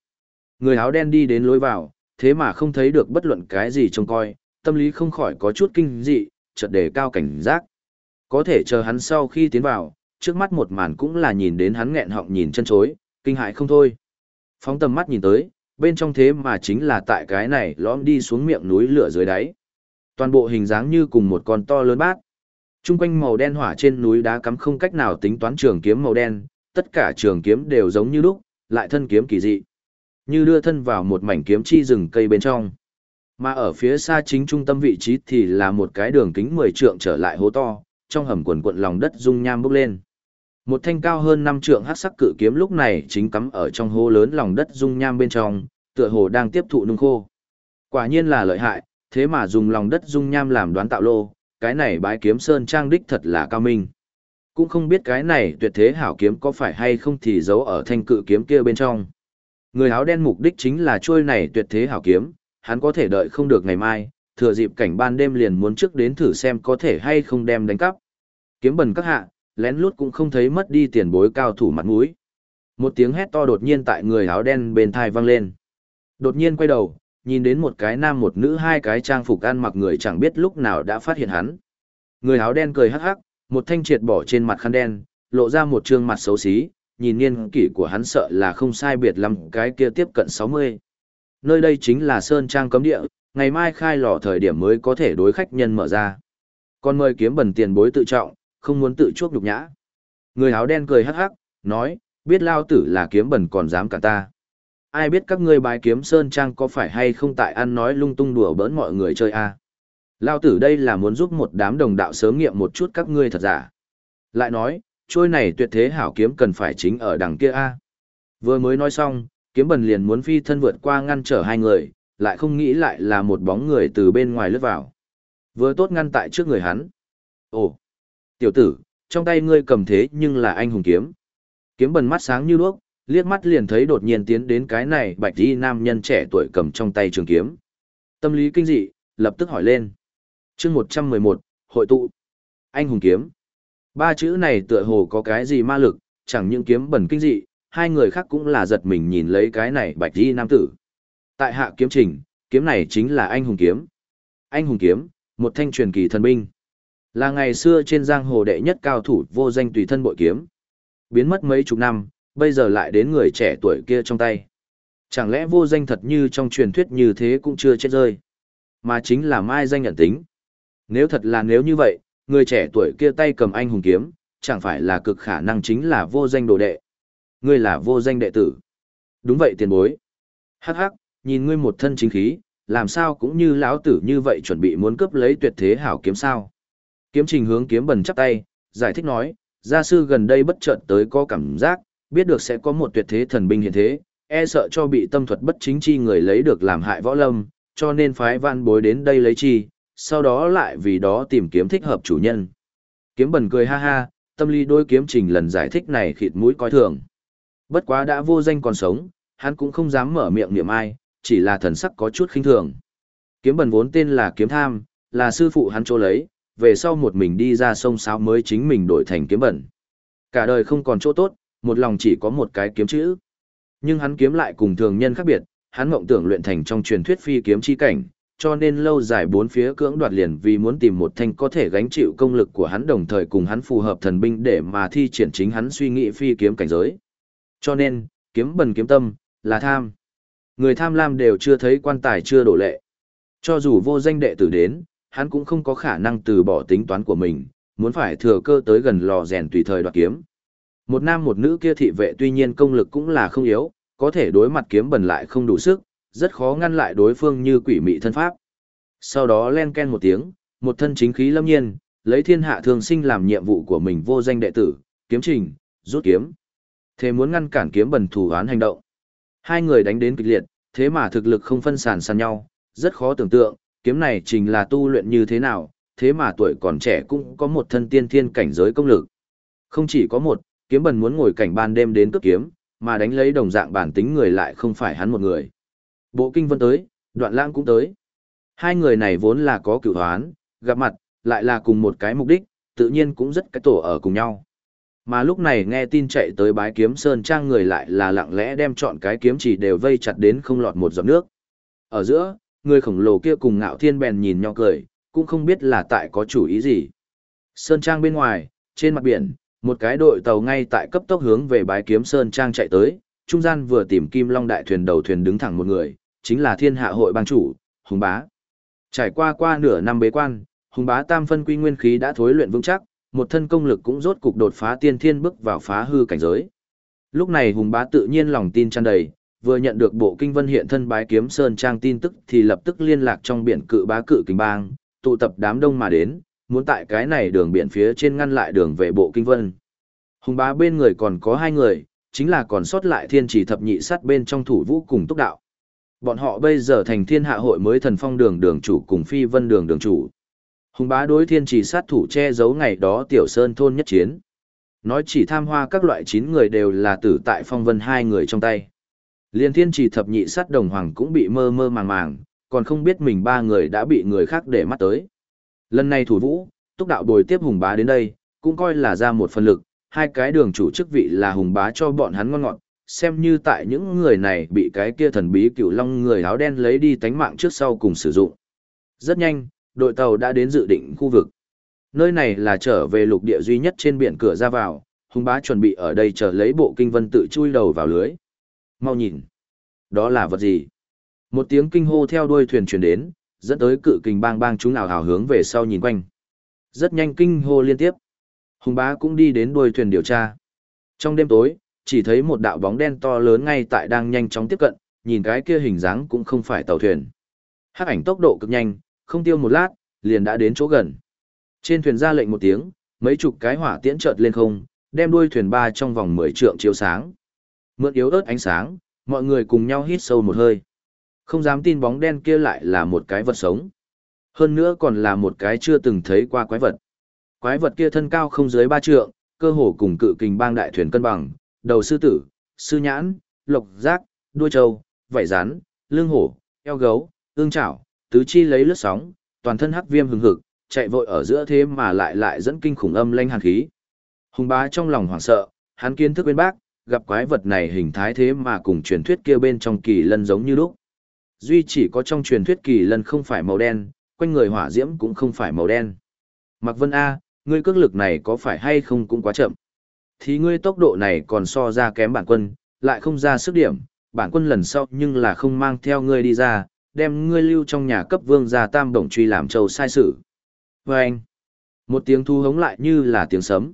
Người áo đen đi đến lối vào, thế mà không thấy được bất luận cái gì trông coi, tâm lý không khỏi có chút kinh dị, chợt đề cao cảnh giác. Có thể chờ hắn sau khi tiến vào, trước mắt một màn cũng là nhìn đến hắn nghẹn họng nhìn chân chối, kinh hại không thôi. Phóng tầm mắt nhìn tới, bên trong thế mà chính là tại cái này lõm đi xuống miệng núi lửa dưới đáy. Toàn bộ hình dáng như cùng một con to lớn bát. Trung quanh màu đen hỏa trên núi đá cắm không cách nào tính toán trường kiếm màu đen, tất cả trường kiếm đều giống như lúc, lại thân kiếm kỳ dị. Như đưa thân vào một mảnh kiếm chi rừng cây bên trong. Mà ở phía xa chính trung tâm vị trí thì là một cái đường kính 10 trượng trở lại hố to, trong hầm quần quận lòng đất dung nham bốc lên. Một thanh cao hơn 5 trượng hắc sắc cự kiếm lúc này chính cắm ở trong hố lớn lòng đất dung nham bên trong, tựa hồ đang tiếp thụ nung khô. Quả nhiên là lợi hại, thế mà dùng lòng đất dung nham làm đoán tạo lô, cái này bái kiếm sơn trang đích thật là cao minh. Cũng không biết cái này tuyệt thế hảo kiếm có phải hay không thì giấu ở thanh cự kiếm kia bên trong. Người áo đen mục đích chính là trôi này tuyệt thế hảo kiếm, hắn có thể đợi không được ngày mai, thừa dịp cảnh ban đêm liền muốn trước đến thử xem có thể hay không đem đánh cắp. Kiếm bần các hạ, lén lút cũng không thấy mất đi tiền bối cao thủ mặt mũi. Một tiếng hét to đột nhiên tại người áo đen bên thai vang lên. Đột nhiên quay đầu, nhìn đến một cái nam một nữ hai cái trang phục ăn mặc người chẳng biết lúc nào đã phát hiện hắn. Người áo đen cười hắc hắc, một thanh triệt bỏ trên mặt khăn đen, lộ ra một trương mặt xấu xí, nhìn niên kỷ của hắn sợ là không sai biệt lắm cái kia tiếp cận 60. Nơi đây chính là Sơn Trang cấm địa, ngày mai khai lò thời điểm mới có thể đối khách nhân mở ra. Còn mời kiếm bẩn tiền bối tự trọng, không muốn tự chuốc nhục nhã. Người áo đen cười hắc hắc, nói, biết lao tử là kiếm bẩn còn dám cả ta. Ai biết các ngươi bài kiếm Sơn Trang có phải hay không tại ăn nói lung tung đùa bỡn mọi người chơi a à? Lao tử đây là muốn giúp một đám đồng đạo sớm nghiệm một chút các ngươi thật giả. Lại nói, trôi này tuyệt thế hảo kiếm cần phải chính ở đằng kia a Vừa mới nói xong, kiếm bần liền muốn phi thân vượt qua ngăn trở hai người, lại không nghĩ lại là một bóng người từ bên ngoài lướt vào. Vừa tốt ngăn tại trước người hắn. Ồ, tiểu tử, trong tay ngươi cầm thế nhưng là anh hùng kiếm. Kiếm bần mắt sáng như đuốc, liếc mắt liền thấy đột nhiên tiến đến cái này bạch y nam nhân trẻ tuổi cầm trong tay trường kiếm. Tâm lý kinh dị, lập tức hỏi lên. chương 111, hội tụ. Anh hùng kiếm. Ba chữ này tựa hồ có cái gì ma lực, chẳng những kiếm bẩn kinh dị, hai người khác cũng là giật mình nhìn lấy cái này bạch y nam tử. Tại hạ kiếm trình, kiếm này chính là anh hùng kiếm. Anh hùng kiếm, một thanh truyền kỳ thần binh. Là ngày xưa trên giang hồ đệ nhất cao thủ vô danh tùy thân bội kiếm. Biến mất mấy chục năm, bây giờ lại đến người trẻ tuổi kia trong tay. Chẳng lẽ vô danh thật như trong truyền thuyết như thế cũng chưa chết rơi. Mà chính là mai danh nhận tính. Nếu thật là nếu như vậy, người trẻ tuổi kia tay cầm anh hùng kiếm, chẳng phải là cực khả năng chính là vô danh đồ đệ. Ngươi là vô danh đệ tử. Đúng vậy tiền bối. Hắc hắc, nhìn ngươi một thân chính khí, làm sao cũng như lão tử như vậy chuẩn bị muốn cướp lấy tuyệt thế hảo kiếm sao. Kiếm trình hướng kiếm bần chắp tay, giải thích nói, gia sư gần đây bất chợt tới có cảm giác, biết được sẽ có một tuyệt thế thần binh hiện thế, e sợ cho bị tâm thuật bất chính chi người lấy được làm hại võ lâm, cho nên phái văn bối đến đây lấy chi, sau đó lại vì đó tìm kiếm thích hợp chủ nhân. Kiếm bần cười ha ha, tâm lý đôi kiếm trình lần giải thích này khịt mũi coi thường. Bất quá đã vô danh còn sống, hắn cũng không dám mở miệng niệm ai, chỉ là thần sắc có chút khinh thường. Kiếm bần vốn tên là kiếm tham, là sư phụ hắn chỗ lấy, về sau một mình đi ra sông sáo mới chính mình đổi thành kiếm bẩn. Cả đời không còn chỗ tốt, một lòng chỉ có một cái kiếm chữ. Nhưng hắn kiếm lại cùng thường nhân khác biệt, hắn mộng tưởng luyện thành trong truyền thuyết phi kiếm chi cảnh, cho nên lâu dài bốn phía cưỡng đoạt liền vì muốn tìm một thanh có thể gánh chịu công lực của hắn đồng thời cùng hắn phù hợp thần binh để mà thi triển chính hắn suy nghĩ phi kiếm cảnh giới. Cho nên, kiếm bần kiếm tâm, là tham. Người tham lam đều chưa thấy quan tài chưa đổ lệ. Cho dù vô danh đệ tử đến, hắn cũng không có khả năng từ bỏ tính toán của mình, muốn phải thừa cơ tới gần lò rèn tùy thời đoạt kiếm. Một nam một nữ kia thị vệ tuy nhiên công lực cũng là không yếu, có thể đối mặt kiếm bần lại không đủ sức, rất khó ngăn lại đối phương như quỷ mị thân pháp. Sau đó len ken một tiếng, một thân chính khí lâm nhiên, lấy thiên hạ thường sinh làm nhiệm vụ của mình vô danh đệ tử, kiếm trình, rút kiếm. Thế muốn ngăn cản kiếm bần thủ án hành động. Hai người đánh đến kịch liệt, thế mà thực lực không phân sản sàn nhau, rất khó tưởng tượng, kiếm này trình là tu luyện như thế nào, thế mà tuổi còn trẻ cũng có một thân tiên thiên cảnh giới công lực. Không chỉ có một, kiếm bần muốn ngồi cảnh ban đêm đến cướp kiếm, mà đánh lấy đồng dạng bản tính người lại không phải hắn một người. Bộ kinh vân tới, đoạn lãng cũng tới. Hai người này vốn là có cửu hoán, gặp mặt, lại là cùng một cái mục đích, tự nhiên cũng rất cái tổ ở cùng nhau. Mà lúc này nghe tin chạy tới bái kiếm sơn trang người lại là lặng lẽ đem chọn cái kiếm chỉ đều vây chặt đến không lọt một giọt nước. Ở giữa, người khổng lồ kia cùng ngạo thiên bèn nhìn nhau cười, cũng không biết là tại có chủ ý gì. Sơn trang bên ngoài, trên mặt biển, một cái đội tàu ngay tại cấp tốc hướng về bái kiếm Sơn trang chạy tới, trung gian vừa tìm kim long đại thuyền đầu thuyền đứng thẳng một người, chính là thiên hạ hội bang chủ, Hùng Bá. Trải qua qua nửa năm bế quan, Hùng Bá tam phân quy nguyên khí đã thối luyện vững chắc, một thân công lực cũng rốt cục đột phá tiên thiên bước vào phá hư cảnh giới. Lúc này Hùng Bá tự nhiên lòng tin tràn đầy, vừa nhận được bộ kinh vân hiện thân bái kiếm sơn trang tin tức thì lập tức liên lạc trong biển cự bá cự kình bang, tụ tập đám đông mà đến, muốn tại cái này đường biển phía trên ngăn lại đường về bộ kinh vân. Hùng bá bên người còn có hai người, chính là còn sót lại thiên chỉ thập nhị sát bên trong thủ vũ cùng túc đạo. Bọn họ bây giờ thành thiên hạ hội mới thần phong đường đường chủ cùng phi vân đường đường chủ. Hùng bá đối thiên chỉ sát thủ che giấu ngày đó tiểu sơn thôn nhất chiến. Nói chỉ tham hoa các loại chín người đều là tử tại phong vân hai người trong tay. Liên thiên chỉ thập nhị sát đồng hoàng cũng bị mơ mơ màng màng, còn không biết mình ba người đã bị người khác để mắt tới. Lần này thủ vũ, túc đạo bồi tiếp hùng bá đến đây, cũng coi là ra một phần lực, hai cái đường chủ chức vị là hùng bá cho bọn hắn ngon ngọt, xem như tại những người này bị cái kia thần bí cựu long người áo đen lấy đi tánh mạng trước sau cùng sử dụng. Rất nhanh, đội tàu đã đến dự định khu vực. Nơi này là trở về lục địa duy nhất trên biển cửa ra vào, hùng bá chuẩn bị ở đây chờ lấy bộ kinh vân tự chui đầu vào lưới. Mau nhìn. Đó là vật gì? Một tiếng kinh hô theo đuôi thuyền truyền đến, dẫn tới cự kình bang bang chúng nào hào hướng về sau nhìn quanh. Rất nhanh kinh hô liên tiếp. Hùng bá cũng đi đến đuôi thuyền điều tra. Trong đêm tối, chỉ thấy một đạo bóng đen to lớn ngay tại đang nhanh chóng tiếp cận, nhìn cái kia hình dáng cũng không phải tàu thuyền. Hắc ảnh tốc độ cực nhanh, không tiêu một lát, liền đã đến chỗ gần. Trên thuyền ra lệnh một tiếng, mấy chục cái hỏa tiễn chợt lên không, đem đuôi thuyền ba trong vòng 10 trượng chiếu sáng. Mượn yếu ớt ánh sáng, mọi người cùng nhau hít sâu một hơi. Không dám tin bóng đen kia lại là một cái vật sống. Hơn nữa còn là một cái chưa từng thấy qua quái vật. Quái vật kia thân cao không dưới ba trượng, cơ hồ cùng cự kình bang đại thuyền cân bằng, đầu sư tử, sư nhãn, lộc giác, đuôi trâu, vảy rán, lưng hổ, eo gấu, ương chảo, tứ chi lấy lướt sóng, toàn thân hắc viêm hừng hực, chạy vội ở giữa thế mà lại lại dẫn kinh khủng âm lanh hàn khí. Hùng bá trong lòng hoảng sợ, hắn kiến thức bên bác, gặp quái vật này hình thái thế mà cùng truyền thuyết kia bên trong kỳ lân giống như lúc. Duy chỉ có trong truyền thuyết kỳ lân không phải màu đen, quanh người hỏa diễm cũng không phải màu đen. Mạc Vân A, ngươi cước lực này có phải hay không cũng quá chậm. Thì ngươi tốc độ này còn so ra kém bản quân, lại không ra sức điểm, bản quân lần sau nhưng là không mang theo ngươi đi ra, đem ngươi lưu trong nhà cấp vương gia tam đồng truy làm châu sai sự. Vâng! anh, một tiếng thu hống lại như là tiếng sấm.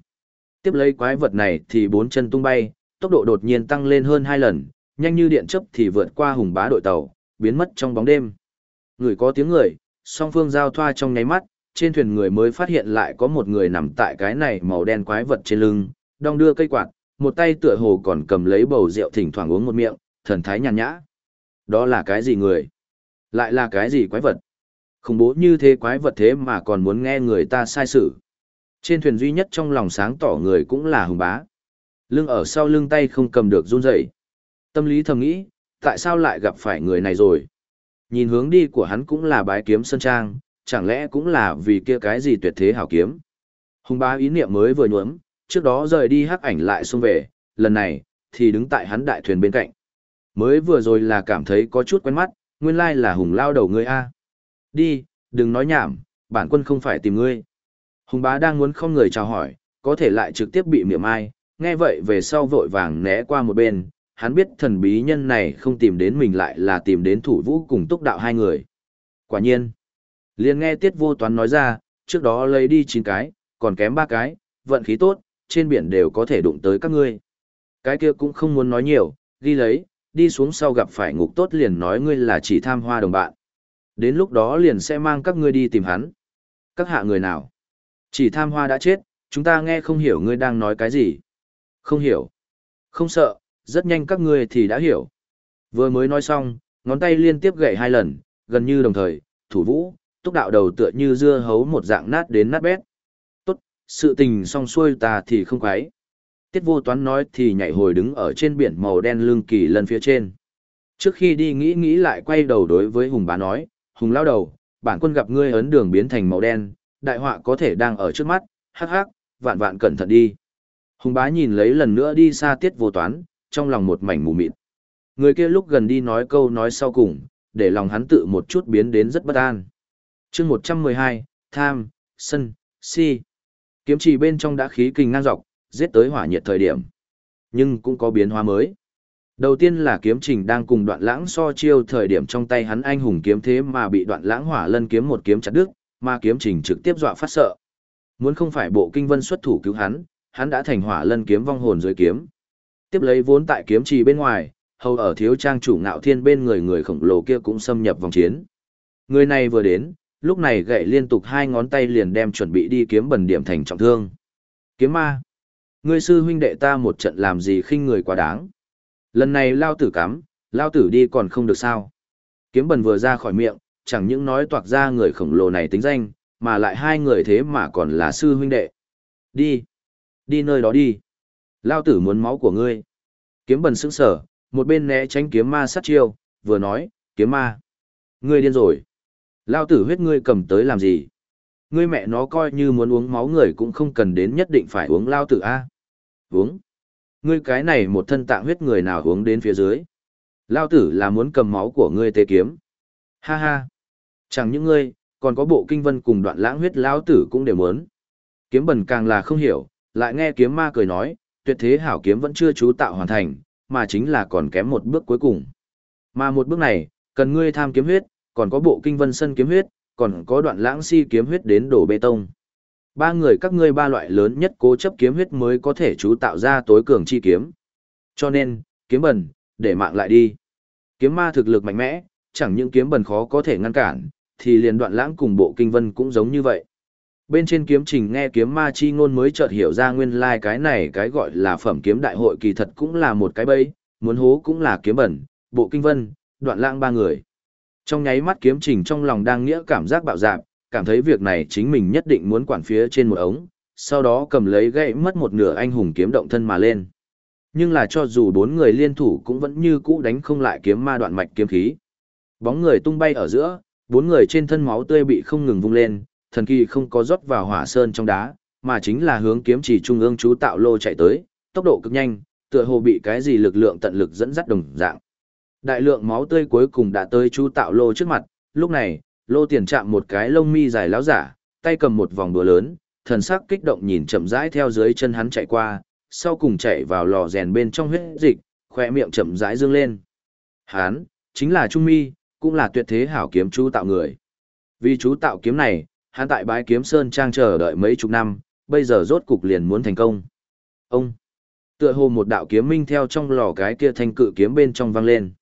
Tiếp lấy quái vật này thì bốn chân tung bay, tốc độ đột nhiên tăng lên hơn hai lần, nhanh như điện chấp thì vượt qua hùng bá đội tàu, biến mất trong bóng đêm. Người có tiếng người, song phương giao thoa trong nháy mắt, trên thuyền người mới phát hiện lại có một người nằm tại cái này màu đen quái vật trên lưng, đong đưa cây quạt, một tay tựa hồ còn cầm lấy bầu rượu thỉnh thoảng uống một miệng, thần thái nhàn nhã. Đó là cái gì người? Lại là cái gì quái vật? Khủng bố như thế quái vật thế mà còn muốn nghe người ta sai sự. Trên thuyền duy nhất trong lòng sáng tỏ người cũng là hùng bá. Lưng ở sau lưng tay không cầm được run rẩy. Tâm lý thầm nghĩ, tại sao lại gặp phải người này rồi? Nhìn hướng đi của hắn cũng là bái kiếm sơn trang, chẳng lẽ cũng là vì kia cái gì tuyệt thế hảo kiếm? Hùng bá ý niệm mới vừa nhuốm, trước đó rời đi hắc ảnh lại xông về, lần này, thì đứng tại hắn đại thuyền bên cạnh. Mới vừa rồi là cảm thấy có chút quen mắt, nguyên lai là hùng lao đầu ngươi a. Đi, đừng nói nhảm, bản quân không phải tìm ngươi. Hùng bá đang muốn không người chào hỏi, có thể lại trực tiếp bị miệng ai, nghe vậy về sau vội vàng né qua một bên, hắn biết thần bí nhân này không tìm đến mình lại là tìm đến thủ vũ cùng túc đạo hai người. Quả nhiên, liền nghe tiết vô toán nói ra, trước đó lấy đi 9 cái, còn kém 3 cái, vận khí tốt, trên biển đều có thể đụng tới các ngươi. Cái kia cũng không muốn nói nhiều, ghi lấy, đi xuống sau gặp phải ngục tốt liền nói ngươi là chỉ tham hoa đồng bạn. Đến lúc đó liền sẽ mang các ngươi đi tìm hắn. Các hạ người nào? Chỉ tham hoa đã chết, chúng ta nghe không hiểu ngươi đang nói cái gì. Không hiểu. Không sợ, rất nhanh các ngươi thì đã hiểu. Vừa mới nói xong, ngón tay liên tiếp gậy hai lần, gần như đồng thời, thủ vũ, túc đạo đầu tựa như dưa hấu một dạng nát đến nát bét. Tốt, sự tình xong xuôi ta thì không quái. Tiết vô toán nói thì nhảy hồi đứng ở trên biển màu đen lưng kỳ lần phía trên. Trước khi đi nghĩ nghĩ lại quay đầu đối với Hùng bá nói, Hùng lao đầu, bản quân gặp ngươi ấn đường biến thành màu đen, đại họa có thể đang ở trước mắt, hắc hắc, vạn vạn cẩn thận đi. Hùng bá nhìn lấy lần nữa đi xa tiết vô toán, trong lòng một mảnh mù mịt. Người kia lúc gần đi nói câu nói sau cùng, để lòng hắn tự một chút biến đến rất bất an. chương 112, Tham, Sân, Si. Kiếm trì bên trong đã khí kinh ngang dọc, giết tới hỏa nhiệt thời điểm. Nhưng cũng có biến hóa mới. Đầu tiên là kiếm trình đang cùng đoạn lãng so chiêu thời điểm trong tay hắn anh hùng kiếm thế mà bị đoạn lãng hỏa lân kiếm một kiếm chặt đứt, mà kiếm trình trực tiếp dọa phát sợ. Muốn không phải bộ kinh vân xuất thủ cứu hắn, hắn đã thành hỏa lân kiếm vong hồn dưới kiếm. Tiếp lấy vốn tại kiếm trì bên ngoài, hầu ở thiếu trang chủ ngạo thiên bên người người khổng lồ kia cũng xâm nhập vòng chiến. Người này vừa đến, lúc này gậy liên tục hai ngón tay liền đem chuẩn bị đi kiếm bẩn điểm thành trọng thương. Kiếm ma. Ngươi sư huynh đệ ta một trận làm gì khinh người quá đáng. Lần này lao tử cắm, lao tử đi còn không được sao. Kiếm bẩn vừa ra khỏi miệng, chẳng những nói toạc ra người khổng lồ này tính danh, mà lại hai người thế mà còn là sư huynh đệ. Đi. Đi nơi đó đi. Lao tử muốn máu của ngươi. Kiếm bần sững sở, một bên né tránh kiếm ma sát chiêu, vừa nói, kiếm ma. Ngươi điên rồi. Lao tử huyết ngươi cầm tới làm gì? Ngươi mẹ nó coi như muốn uống máu người cũng không cần đến nhất định phải uống lao tử A. Uống. Ngươi cái này một thân tạng huyết người nào uống đến phía dưới. Lao tử là muốn cầm máu của ngươi tê kiếm. Ha ha. Chẳng những ngươi, còn có bộ kinh vân cùng đoạn lãng huyết lao tử cũng đều muốn. Kiếm bần càng là không hiểu, lại nghe kiếm ma cười nói, tuyệt thế hảo kiếm vẫn chưa chú tạo hoàn thành, mà chính là còn kém một bước cuối cùng. Mà một bước này, cần ngươi tham kiếm huyết, còn có bộ kinh vân sân kiếm huyết, còn có đoạn lãng si kiếm huyết đến đổ bê tông. Ba người các ngươi ba loại lớn nhất cố chấp kiếm huyết mới có thể chú tạo ra tối cường chi kiếm. Cho nên, kiếm bẩn, để mạng lại đi. Kiếm ma thực lực mạnh mẽ, chẳng những kiếm bẩn khó có thể ngăn cản, thì liền đoạn lãng cùng bộ kinh vân cũng giống như vậy. Bên trên kiếm trình nghe kiếm ma chi ngôn mới chợt hiểu ra nguyên lai like cái này cái gọi là phẩm kiếm đại hội kỳ thật cũng là một cái bẫy, muốn hố cũng là kiếm bẩn, bộ kinh vân, đoạn lãng ba người. Trong nháy mắt kiếm trình trong lòng đang nghĩa cảm giác bạo dạp, cảm thấy việc này chính mình nhất định muốn quản phía trên một ống, sau đó cầm lấy gậy mất một nửa anh hùng kiếm động thân mà lên. Nhưng là cho dù bốn người liên thủ cũng vẫn như cũ đánh không lại kiếm ma đoạn mạch kiếm khí. Bóng người tung bay ở giữa, bốn người trên thân máu tươi bị không ngừng vung lên, thần kỳ không có rót vào hỏa sơn trong đá, mà chính là hướng kiếm chỉ trung ương chú tạo lô chạy tới, tốc độ cực nhanh, tựa hồ bị cái gì lực lượng tận lực dẫn dắt đồng dạng. Đại lượng máu tươi cuối cùng đã tới chú tạo lô trước mặt, lúc này, lô tiền chạm một cái lông mi dài láo giả, tay cầm một vòng đùa lớn, thần sắc kích động nhìn chậm rãi theo dưới chân hắn chạy qua, sau cùng chạy vào lò rèn bên trong huyết dịch, khỏe miệng chậm rãi dương lên. Hán, chính là Trung Mi, cũng là tuyệt thế hảo kiếm chú tạo người. Vì chú tạo kiếm này, hắn tại bái kiếm sơn trang chờ đợi mấy chục năm, bây giờ rốt cục liền muốn thành công. Ông, tựa hồ một đạo kiếm minh theo trong lò cái kia thanh cự kiếm bên trong vang lên.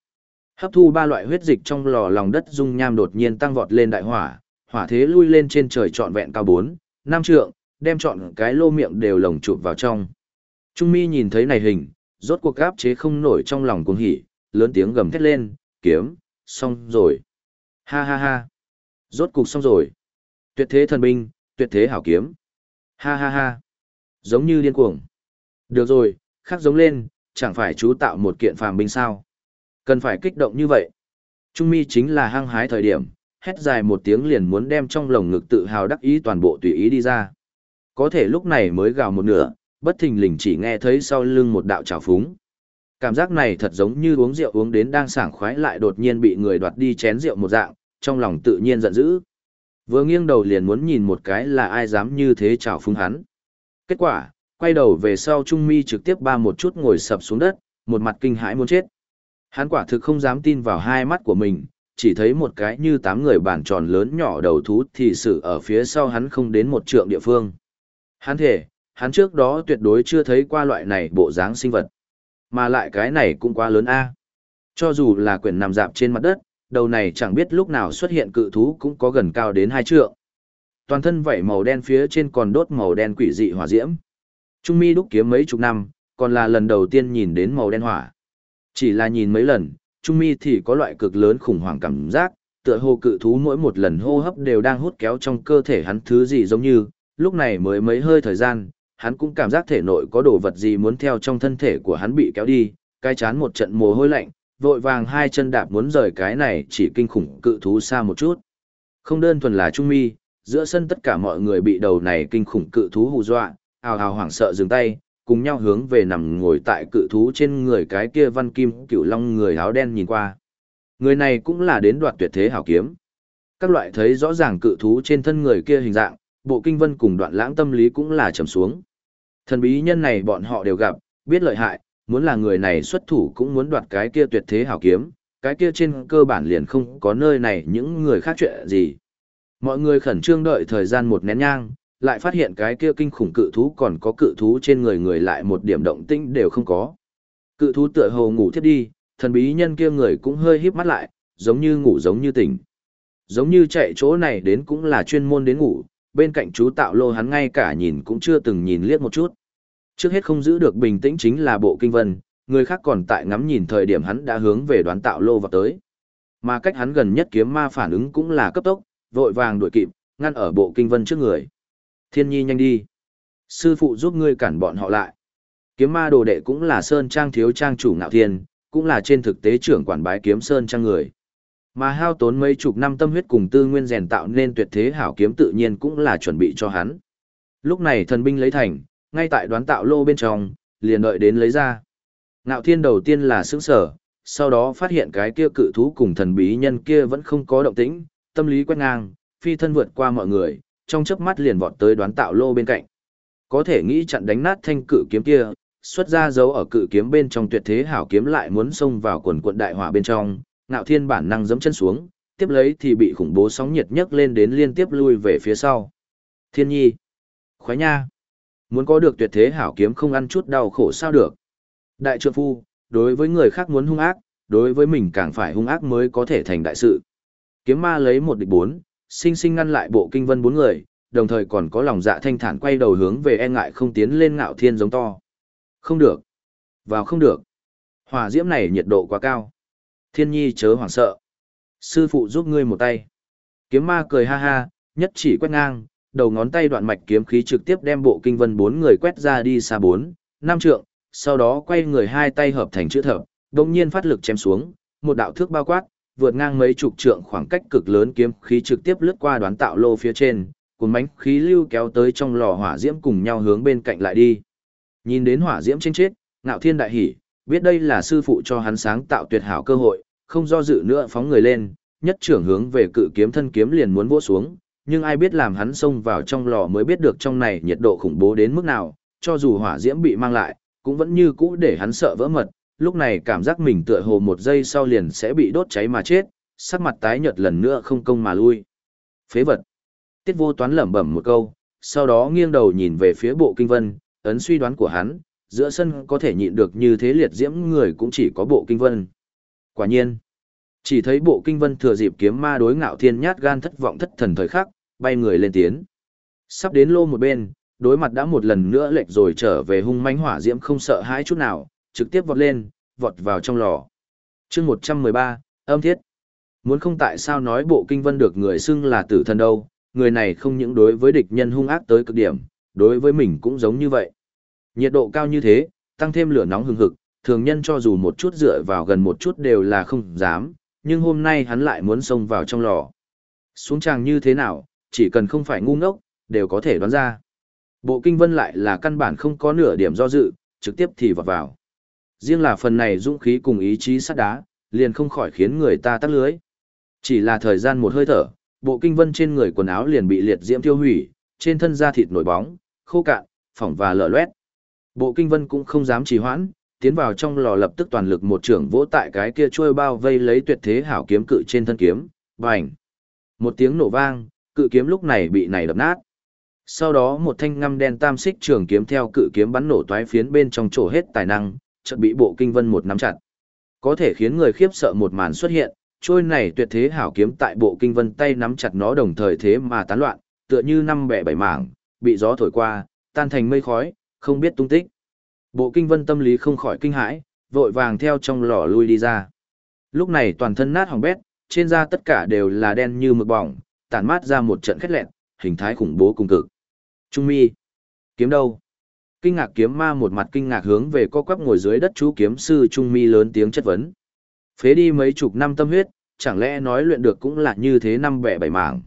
Hấp thu ba loại huyết dịch trong lò lòng đất dung nham đột nhiên tăng vọt lên đại hỏa, hỏa thế lui lên trên trời trọn vẹn cao 4, 5 trượng, đem trọn cái lô miệng đều lồng chụp vào trong. Trung Mi nhìn thấy này hình, rốt cuộc áp chế không nổi trong lòng cuồng hỉ, lớn tiếng gầm thét lên, kiếm, xong rồi. Ha ha ha. Rốt cục xong rồi. Tuyệt thế thần binh, tuyệt thế hảo kiếm. Ha ha ha. Giống như điên cuồng. Được rồi, khắc giống lên, chẳng phải chú tạo một kiện phàm binh sao. Cần phải kích động như vậy. Trung mi chính là hăng hái thời điểm, hét dài một tiếng liền muốn đem trong lồng ngực tự hào đắc ý toàn bộ tùy ý đi ra. Có thể lúc này mới gào một nửa, bất thình lình chỉ nghe thấy sau lưng một đạo trào phúng. Cảm giác này thật giống như uống rượu uống đến đang sảng khoái lại đột nhiên bị người đoạt đi chén rượu một dạng, trong lòng tự nhiên giận dữ. Vừa nghiêng đầu liền muốn nhìn một cái là ai dám như thế chào phúng hắn. Kết quả, quay đầu về sau Trung Mi trực tiếp ba một chút ngồi sập xuống đất, một mặt kinh hãi muốn chết. Hắn quả thực không dám tin vào hai mắt của mình, chỉ thấy một cái như tám người bản tròn lớn nhỏ đầu thú thì sự ở phía sau hắn không đến một trượng địa phương. Hắn thể, hắn trước đó tuyệt đối chưa thấy qua loại này bộ dáng sinh vật. Mà lại cái này cũng quá lớn a. Cho dù là quyển nằm dạp trên mặt đất, đầu này chẳng biết lúc nào xuất hiện cự thú cũng có gần cao đến hai trượng. Toàn thân vảy màu đen phía trên còn đốt màu đen quỷ dị hỏa diễm. Trung mi đúc kiếm mấy chục năm, còn là lần đầu tiên nhìn đến màu đen hỏa. Chỉ là nhìn mấy lần, Trung Mi thì có loại cực lớn khủng hoảng cảm giác, tựa hồ cự thú mỗi một lần hô hấp đều đang hút kéo trong cơ thể hắn thứ gì giống như, lúc này mới mấy hơi thời gian, hắn cũng cảm giác thể nội có đồ vật gì muốn theo trong thân thể của hắn bị kéo đi, cái chán một trận mồ hôi lạnh, vội vàng hai chân đạp muốn rời cái này chỉ kinh khủng cự thú xa một chút. Không đơn thuần là trung mi, giữa sân tất cả mọi người bị đầu này kinh khủng cự thú hù dọa, ào ào hoảng sợ dừng tay, cùng nhau hướng về nằm ngồi tại cự thú trên người cái kia văn kim cửu long người áo đen nhìn qua. Người này cũng là đến đoạt tuyệt thế hảo kiếm. Các loại thấy rõ ràng cự thú trên thân người kia hình dạng, bộ kinh vân cùng đoạn lãng tâm lý cũng là trầm xuống. Thần bí nhân này bọn họ đều gặp, biết lợi hại, muốn là người này xuất thủ cũng muốn đoạt cái kia tuyệt thế hảo kiếm, cái kia trên cơ bản liền không có nơi này những người khác chuyện gì. Mọi người khẩn trương đợi thời gian một nén nhang, lại phát hiện cái kia kinh khủng cự thú còn có cự thú trên người người lại một điểm động tĩnh đều không có. Cự thú tựa hồ ngủ thiếp đi, thần bí nhân kia người cũng hơi híp mắt lại, giống như ngủ giống như tỉnh. Giống như chạy chỗ này đến cũng là chuyên môn đến ngủ, bên cạnh chú tạo lô hắn ngay cả nhìn cũng chưa từng nhìn liếc một chút. Trước hết không giữ được bình tĩnh chính là bộ kinh vân, người khác còn tại ngắm nhìn thời điểm hắn đã hướng về đoán tạo lô vào tới. Mà cách hắn gần nhất kiếm ma phản ứng cũng là cấp tốc, vội vàng đuổi kịp, ngăn ở bộ kinh vân trước người. Thiên nhi nhanh đi. Sư phụ giúp ngươi cản bọn họ lại. Kiếm ma đồ đệ cũng là Sơn Trang thiếu trang chủ ngạo thiên, cũng là trên thực tế trưởng quản bái kiếm Sơn Trang người. Mà hao tốn mấy chục năm tâm huyết cùng tư nguyên rèn tạo nên tuyệt thế hảo kiếm tự nhiên cũng là chuẩn bị cho hắn. Lúc này thần binh lấy thành, ngay tại đoán tạo lô bên trong, liền đợi đến lấy ra. Ngạo thiên đầu tiên là sững sở, sau đó phát hiện cái kia cự thú cùng thần bí nhân kia vẫn không có động tĩnh, tâm lý quét ngang, phi thân vượt qua mọi người, trong chớp mắt liền vọt tới đoán tạo lô bên cạnh. Có thể nghĩ chặn đánh nát thanh cự kiếm kia, xuất ra dấu ở cự kiếm bên trong tuyệt thế hảo kiếm lại muốn xông vào quần quận đại hỏa bên trong, ngạo thiên bản năng giẫm chân xuống, tiếp lấy thì bị khủng bố sóng nhiệt nhấc lên đến liên tiếp lui về phía sau. Thiên nhi, khoái nha, muốn có được tuyệt thế hảo kiếm không ăn chút đau khổ sao được. Đại trượng phu, đối với người khác muốn hung ác, đối với mình càng phải hung ác mới có thể thành đại sự. Kiếm ma lấy một địch bốn, sinh sinh ngăn lại bộ kinh vân bốn người, đồng thời còn có lòng dạ thanh thản quay đầu hướng về e ngại không tiến lên ngạo thiên giống to. Không được. Vào không được. Hỏa diễm này nhiệt độ quá cao. Thiên nhi chớ hoảng sợ. Sư phụ giúp ngươi một tay. Kiếm ma cười ha ha, nhất chỉ quét ngang, đầu ngón tay đoạn mạch kiếm khí trực tiếp đem bộ kinh vân bốn người quét ra đi xa bốn, năm trượng, sau đó quay người hai tay hợp thành chữ thập, đồng nhiên phát lực chém xuống, một đạo thước bao quát, vượt ngang mấy chục trượng khoảng cách cực lớn kiếm khí trực tiếp lướt qua đoán tạo lô phía trên, cuốn bánh khí lưu kéo tới trong lò hỏa diễm cùng nhau hướng bên cạnh lại đi. Nhìn đến hỏa diễm trên chết, ngạo thiên đại hỉ, biết đây là sư phụ cho hắn sáng tạo tuyệt hảo cơ hội, không do dự nữa phóng người lên, nhất trưởng hướng về cự kiếm thân kiếm liền muốn vỗ xuống, nhưng ai biết làm hắn xông vào trong lò mới biết được trong này nhiệt độ khủng bố đến mức nào, cho dù hỏa diễm bị mang lại, cũng vẫn như cũ để hắn sợ vỡ mật, lúc này cảm giác mình tựa hồ một giây sau liền sẽ bị đốt cháy mà chết, sắc mặt tái nhợt lần nữa không công mà lui. Phế vật. Tiết vô toán lẩm bẩm một câu, sau đó nghiêng đầu nhìn về phía bộ kinh vân, ấn suy đoán của hắn, giữa sân có thể nhịn được như thế liệt diễm người cũng chỉ có bộ kinh vân. Quả nhiên, chỉ thấy bộ kinh vân thừa dịp kiếm ma đối ngạo thiên nhát gan thất vọng thất thần thời khắc, bay người lên tiến. Sắp đến lô một bên, đối mặt đã một lần nữa lệch rồi trở về hung mãnh hỏa diễm không sợ hãi chút nào, trực tiếp vọt lên, vọt vào trong lò. chương 113, âm thiết. Muốn không tại sao nói bộ kinh vân được người xưng là tử thần đâu, người này không những đối với địch nhân hung ác tới cực điểm, đối với mình cũng giống như vậy. Nhiệt độ cao như thế, tăng thêm lửa nóng hừng hực, thường nhân cho dù một chút dựa vào gần một chút đều là không dám, nhưng hôm nay hắn lại muốn xông vào trong lò. Xuống tràng như thế nào, chỉ cần không phải ngu ngốc, đều có thể đoán ra. Bộ kinh vân lại là căn bản không có nửa điểm do dự, trực tiếp thì vọt vào. Riêng là phần này dũng khí cùng ý chí sắt đá, liền không khỏi khiến người ta tắt lưới. Chỉ là thời gian một hơi thở, bộ kinh vân trên người quần áo liền bị liệt diễm tiêu hủy, trên thân da thịt nổi bóng, khô cạn, phỏng và lở loét. Bộ kinh vân cũng không dám trì hoãn, tiến vào trong lò lập tức toàn lực một trưởng vỗ tại cái kia trôi bao vây lấy tuyệt thế hảo kiếm cự trên thân kiếm, bành. Một tiếng nổ vang, cự kiếm lúc này bị này đập nát. Sau đó một thanh ngăm đen tam xích trường kiếm theo cự kiếm bắn nổ toái phiến bên trong chỗ hết tài năng, chợt bị bộ kinh vân một nắm chặt. Có thể khiến người khiếp sợ một màn xuất hiện, trôi này tuyệt thế hảo kiếm tại bộ kinh vân tay nắm chặt nó đồng thời thế mà tán loạn, tựa như năm bẻ bảy mảng, bị gió thổi qua, tan thành mây khói, không biết tung tích. Bộ kinh vân tâm lý không khỏi kinh hãi, vội vàng theo trong lò lui đi ra. Lúc này toàn thân nát hỏng bét, trên da tất cả đều là đen như mực bỏng, tản mát ra một trận khét lẹn, hình thái khủng bố cùng cực. Trung mi, kiếm đâu? Kinh ngạc kiếm ma một mặt kinh ngạc hướng về co quắp ngồi dưới đất chú kiếm sư Trung mi lớn tiếng chất vấn. Phế đi mấy chục năm tâm huyết, chẳng lẽ nói luyện được cũng là như thế năm bẻ bảy mảng.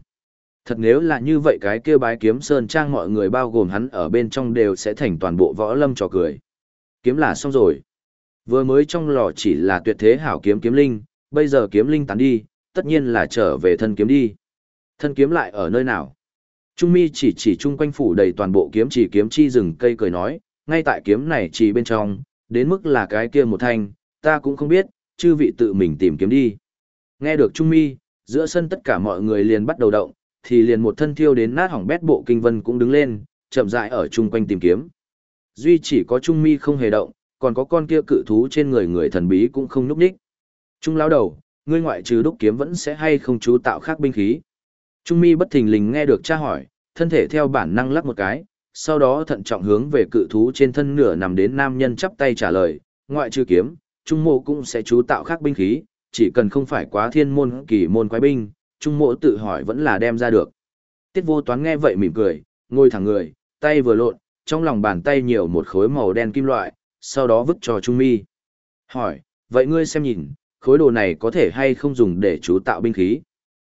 Thật nếu là như vậy cái kia bái kiếm sơn trang mọi người bao gồm hắn ở bên trong đều sẽ thành toàn bộ võ lâm trò cười. Kiếm là xong rồi. Vừa mới trong lò chỉ là tuyệt thế hảo kiếm kiếm linh, bây giờ kiếm linh tán đi, tất nhiên là trở về thân kiếm đi. Thân kiếm lại ở nơi nào? Trung mi chỉ chỉ chung quanh phủ đầy toàn bộ kiếm chỉ kiếm chi rừng cây cười nói, ngay tại kiếm này chỉ bên trong, đến mức là cái kia một thanh, ta cũng không biết, chư vị tự mình tìm kiếm đi. Nghe được Trung mi, giữa sân tất cả mọi người liền bắt đầu động, thì liền một thân thiêu đến nát hỏng bét bộ kinh vân cũng đứng lên, chậm rãi ở chung quanh tìm kiếm. Duy chỉ có Trung mi không hề động, còn có con kia cự thú trên người người thần bí cũng không núp ních Trung lão đầu, ngươi ngoại trừ đúc kiếm vẫn sẽ hay không chú tạo khác binh khí. Trung mi bất thình lình nghe được cha hỏi, thân thể theo bản năng lắc một cái, sau đó thận trọng hướng về cự thú trên thân nửa nằm đến nam nhân chắp tay trả lời, ngoại trừ kiếm, Trung mộ cũng sẽ chú tạo khác binh khí, chỉ cần không phải quá thiên môn kỳ môn quái binh, Trung mộ tự hỏi vẫn là đem ra được. Tiết vô toán nghe vậy mỉm cười, ngồi thẳng người, tay vừa lộn, trong lòng bàn tay nhiều một khối màu đen kim loại, sau đó vứt cho Trung mi. Hỏi, vậy ngươi xem nhìn, khối đồ này có thể hay không dùng để chú tạo binh khí?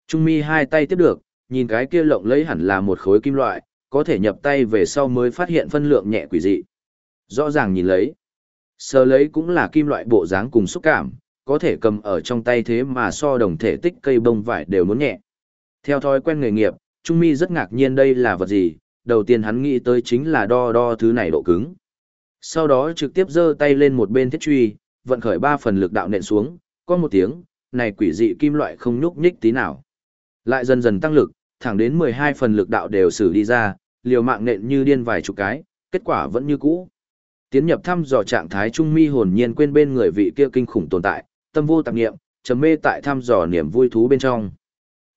Trung mi hai tay tiếp được, nhìn cái kia lộng lấy hẳn là một khối kim loại, có thể nhập tay về sau mới phát hiện phân lượng nhẹ quỷ dị. Rõ ràng nhìn lấy. Sờ lấy cũng là kim loại bộ dáng cùng xúc cảm, có thể cầm ở trong tay thế mà so đồng thể tích cây bông vải đều muốn nhẹ. Theo thói quen nghề nghiệp, Trung Mi rất ngạc nhiên đây là vật gì, đầu tiên hắn nghĩ tới chính là đo đo thứ này độ cứng. Sau đó trực tiếp giơ tay lên một bên thiết truy, vận khởi ba phần lực đạo nện xuống, có một tiếng, này quỷ dị kim loại không nhúc nhích tí nào. Lại dần dần tăng lực, thẳng đến 12 phần lực đạo đều xử đi ra, liều mạng nện như điên vài chục cái, kết quả vẫn như cũ. Tiến nhập thăm dò trạng thái trung mi hồn nhiên quên bên người vị kia kinh khủng tồn tại, tâm vô tạp niệm, trầm mê tại thăm dò niềm vui thú bên trong.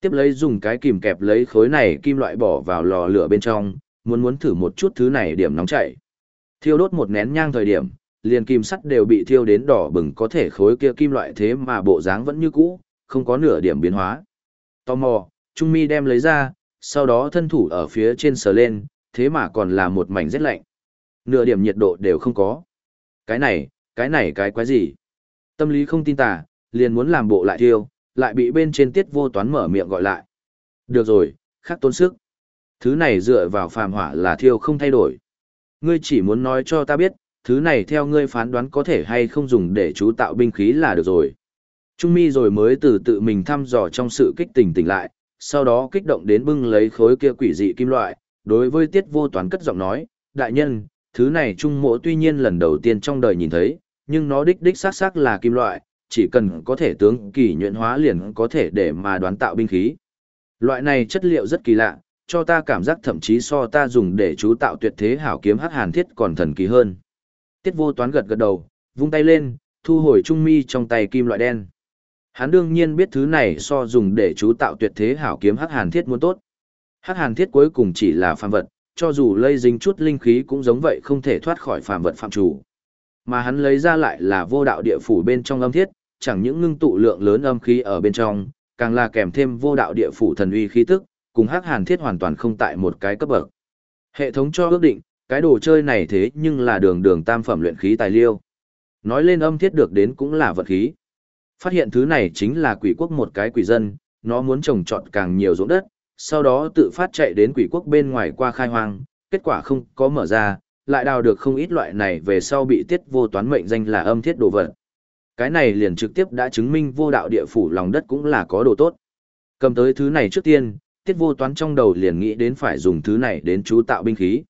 Tiếp lấy dùng cái kìm kẹp lấy khối này kim loại bỏ vào lò lửa bên trong, muốn muốn thử một chút thứ này điểm nóng chảy. Thiêu đốt một nén nhang thời điểm, liền kim sắt đều bị thiêu đến đỏ bừng có thể khối kia kim loại thế mà bộ dáng vẫn như cũ, không có nửa điểm biến hóa. Tò mò, Trung Mi đem lấy ra, sau đó thân thủ ở phía trên sờ lên, thế mà còn là một mảnh rất lạnh. Nửa điểm nhiệt độ đều không có. Cái này, cái này cái quái gì? Tâm lý không tin tà, liền muốn làm bộ lại thiêu, lại bị bên trên tiết vô toán mở miệng gọi lại. Được rồi, khắc tốn sức. Thứ này dựa vào phàm hỏa là thiêu không thay đổi. Ngươi chỉ muốn nói cho ta biết, thứ này theo ngươi phán đoán có thể hay không dùng để chú tạo binh khí là được rồi. Trung mi rồi mới từ tự mình thăm dò trong sự kích tỉnh tỉnh lại, sau đó kích động đến bưng lấy khối kia quỷ dị kim loại, đối với tiết vô toán cất giọng nói, đại nhân, thứ này trung mộ tuy nhiên lần đầu tiên trong đời nhìn thấy, nhưng nó đích đích xác xác là kim loại, chỉ cần có thể tướng kỳ nhuận hóa liền có thể để mà đoán tạo binh khí. Loại này chất liệu rất kỳ lạ, cho ta cảm giác thậm chí so ta dùng để chú tạo tuyệt thế hảo kiếm hắc hàn thiết còn thần kỳ hơn. Tiết vô toán gật gật đầu, vung tay lên, thu hồi trung mi trong tay kim loại đen. Hắn đương nhiên biết thứ này so dùng để chú tạo tuyệt thế hảo kiếm hắc hàn thiết muốn tốt. Hắc hàn thiết cuối cùng chỉ là phàm vật, cho dù lây dính chút linh khí cũng giống vậy không thể thoát khỏi phàm vật phạm chủ. Mà hắn lấy ra lại là vô đạo địa phủ bên trong âm thiết, chẳng những ngưng tụ lượng lớn âm khí ở bên trong, càng là kèm thêm vô đạo địa phủ thần uy khí tức, cùng hắc hàn thiết hoàn toàn không tại một cái cấp bậc. Hệ thống cho ước định, cái đồ chơi này thế nhưng là đường đường tam phẩm luyện khí tài liêu. Nói lên âm thiết được đến cũng là vật khí. Phát hiện thứ này chính là quỷ quốc một cái quỷ dân, nó muốn trồng trọt càng nhiều ruộng đất, sau đó tự phát chạy đến quỷ quốc bên ngoài qua khai hoang, kết quả không có mở ra, lại đào được không ít loại này về sau bị tiết vô toán mệnh danh là âm thiết đồ vật. Cái này liền trực tiếp đã chứng minh vô đạo địa phủ lòng đất cũng là có đồ tốt. Cầm tới thứ này trước tiên, tiết vô toán trong đầu liền nghĩ đến phải dùng thứ này đến chú tạo binh khí.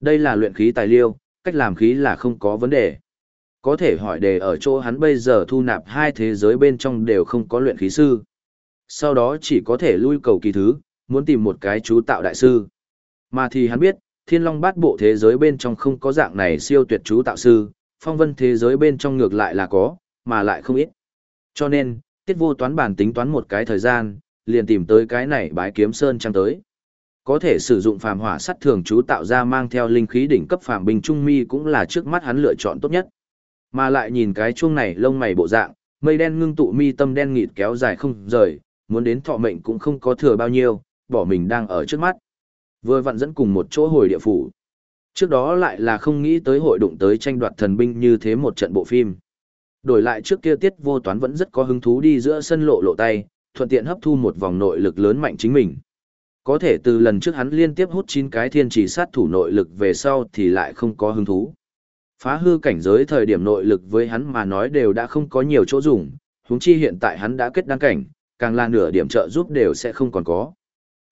Đây là luyện khí tài liệu cách làm khí là không có vấn đề. Có thể hỏi đề ở chỗ hắn bây giờ thu nạp hai thế giới bên trong đều không có luyện khí sư. Sau đó chỉ có thể lui cầu kỳ thứ, muốn tìm một cái chú tạo đại sư. Mà thì hắn biết, thiên long bát bộ thế giới bên trong không có dạng này siêu tuyệt chú tạo sư, phong vân thế giới bên trong ngược lại là có, mà lại không ít. Cho nên, tiết vô toán bản tính toán một cái thời gian, liền tìm tới cái này bái kiếm sơn trăng tới. Có thể sử dụng phàm hỏa sắt thường chú tạo ra mang theo linh khí đỉnh cấp phàm binh trung mi cũng là trước mắt hắn lựa chọn tốt nhất. Mà lại nhìn cái chuông này lông mày bộ dạng, Mây đen ngưng tụ mi tâm đen nghịt kéo dài không rời, muốn đến thọ mệnh cũng không có thừa bao nhiêu, bỏ mình đang ở trước mắt. Vừa vặn dẫn cùng một chỗ hồi địa phủ. Trước đó lại là không nghĩ tới hội đụng tới tranh đoạt thần binh như thế một trận bộ phim. Đổi lại trước kia tiết vô toán vẫn rất có hứng thú đi giữa sân lộ lộ tay, thuận tiện hấp thu một vòng nội lực lớn mạnh chính mình. Có thể từ lần trước hắn liên tiếp hút chín cái thiên chỉ sát thủ nội lực về sau thì lại không có hứng thú. Phá hư cảnh giới thời điểm nội lực với hắn mà nói đều đã không có nhiều chỗ dùng, huống chi hiện tại hắn đã kết đăng cảnh, càng là nửa điểm trợ giúp đều sẽ không còn có.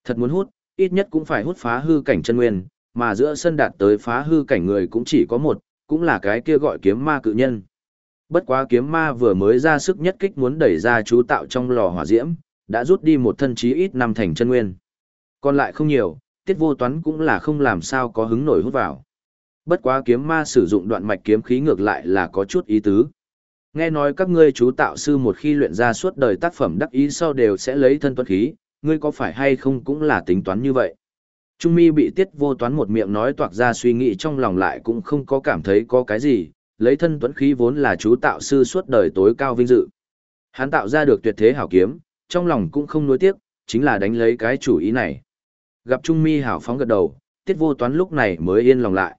Thật muốn hút, ít nhất cũng phải hút phá hư cảnh chân nguyên, mà giữa sân đạt tới phá hư cảnh người cũng chỉ có một, cũng là cái kia gọi kiếm ma cự nhân. Bất quá kiếm ma vừa mới ra sức nhất kích muốn đẩy ra chú tạo trong lò hỏa diễm, đã rút đi một thân chí ít năm thành chân nguyên. Còn lại không nhiều, tiết vô toán cũng là không làm sao có hứng nổi hút vào. Bất quá kiếm ma sử dụng đoạn mạch kiếm khí ngược lại là có chút ý tứ. Nghe nói các ngươi chú tạo sư một khi luyện ra suốt đời tác phẩm đắc ý sau đều sẽ lấy thân tuấn khí, ngươi có phải hay không cũng là tính toán như vậy. Trung mi bị tiết vô toán một miệng nói toạc ra suy nghĩ trong lòng lại cũng không có cảm thấy có cái gì, lấy thân tuấn khí vốn là chú tạo sư suốt đời tối cao vinh dự. Hắn tạo ra được tuyệt thế hảo kiếm, trong lòng cũng không nuối tiếc, chính là đánh lấy cái chủ ý này. Gặp Trung mi hảo phóng gật đầu, tiết vô toán lúc này mới yên lòng lại.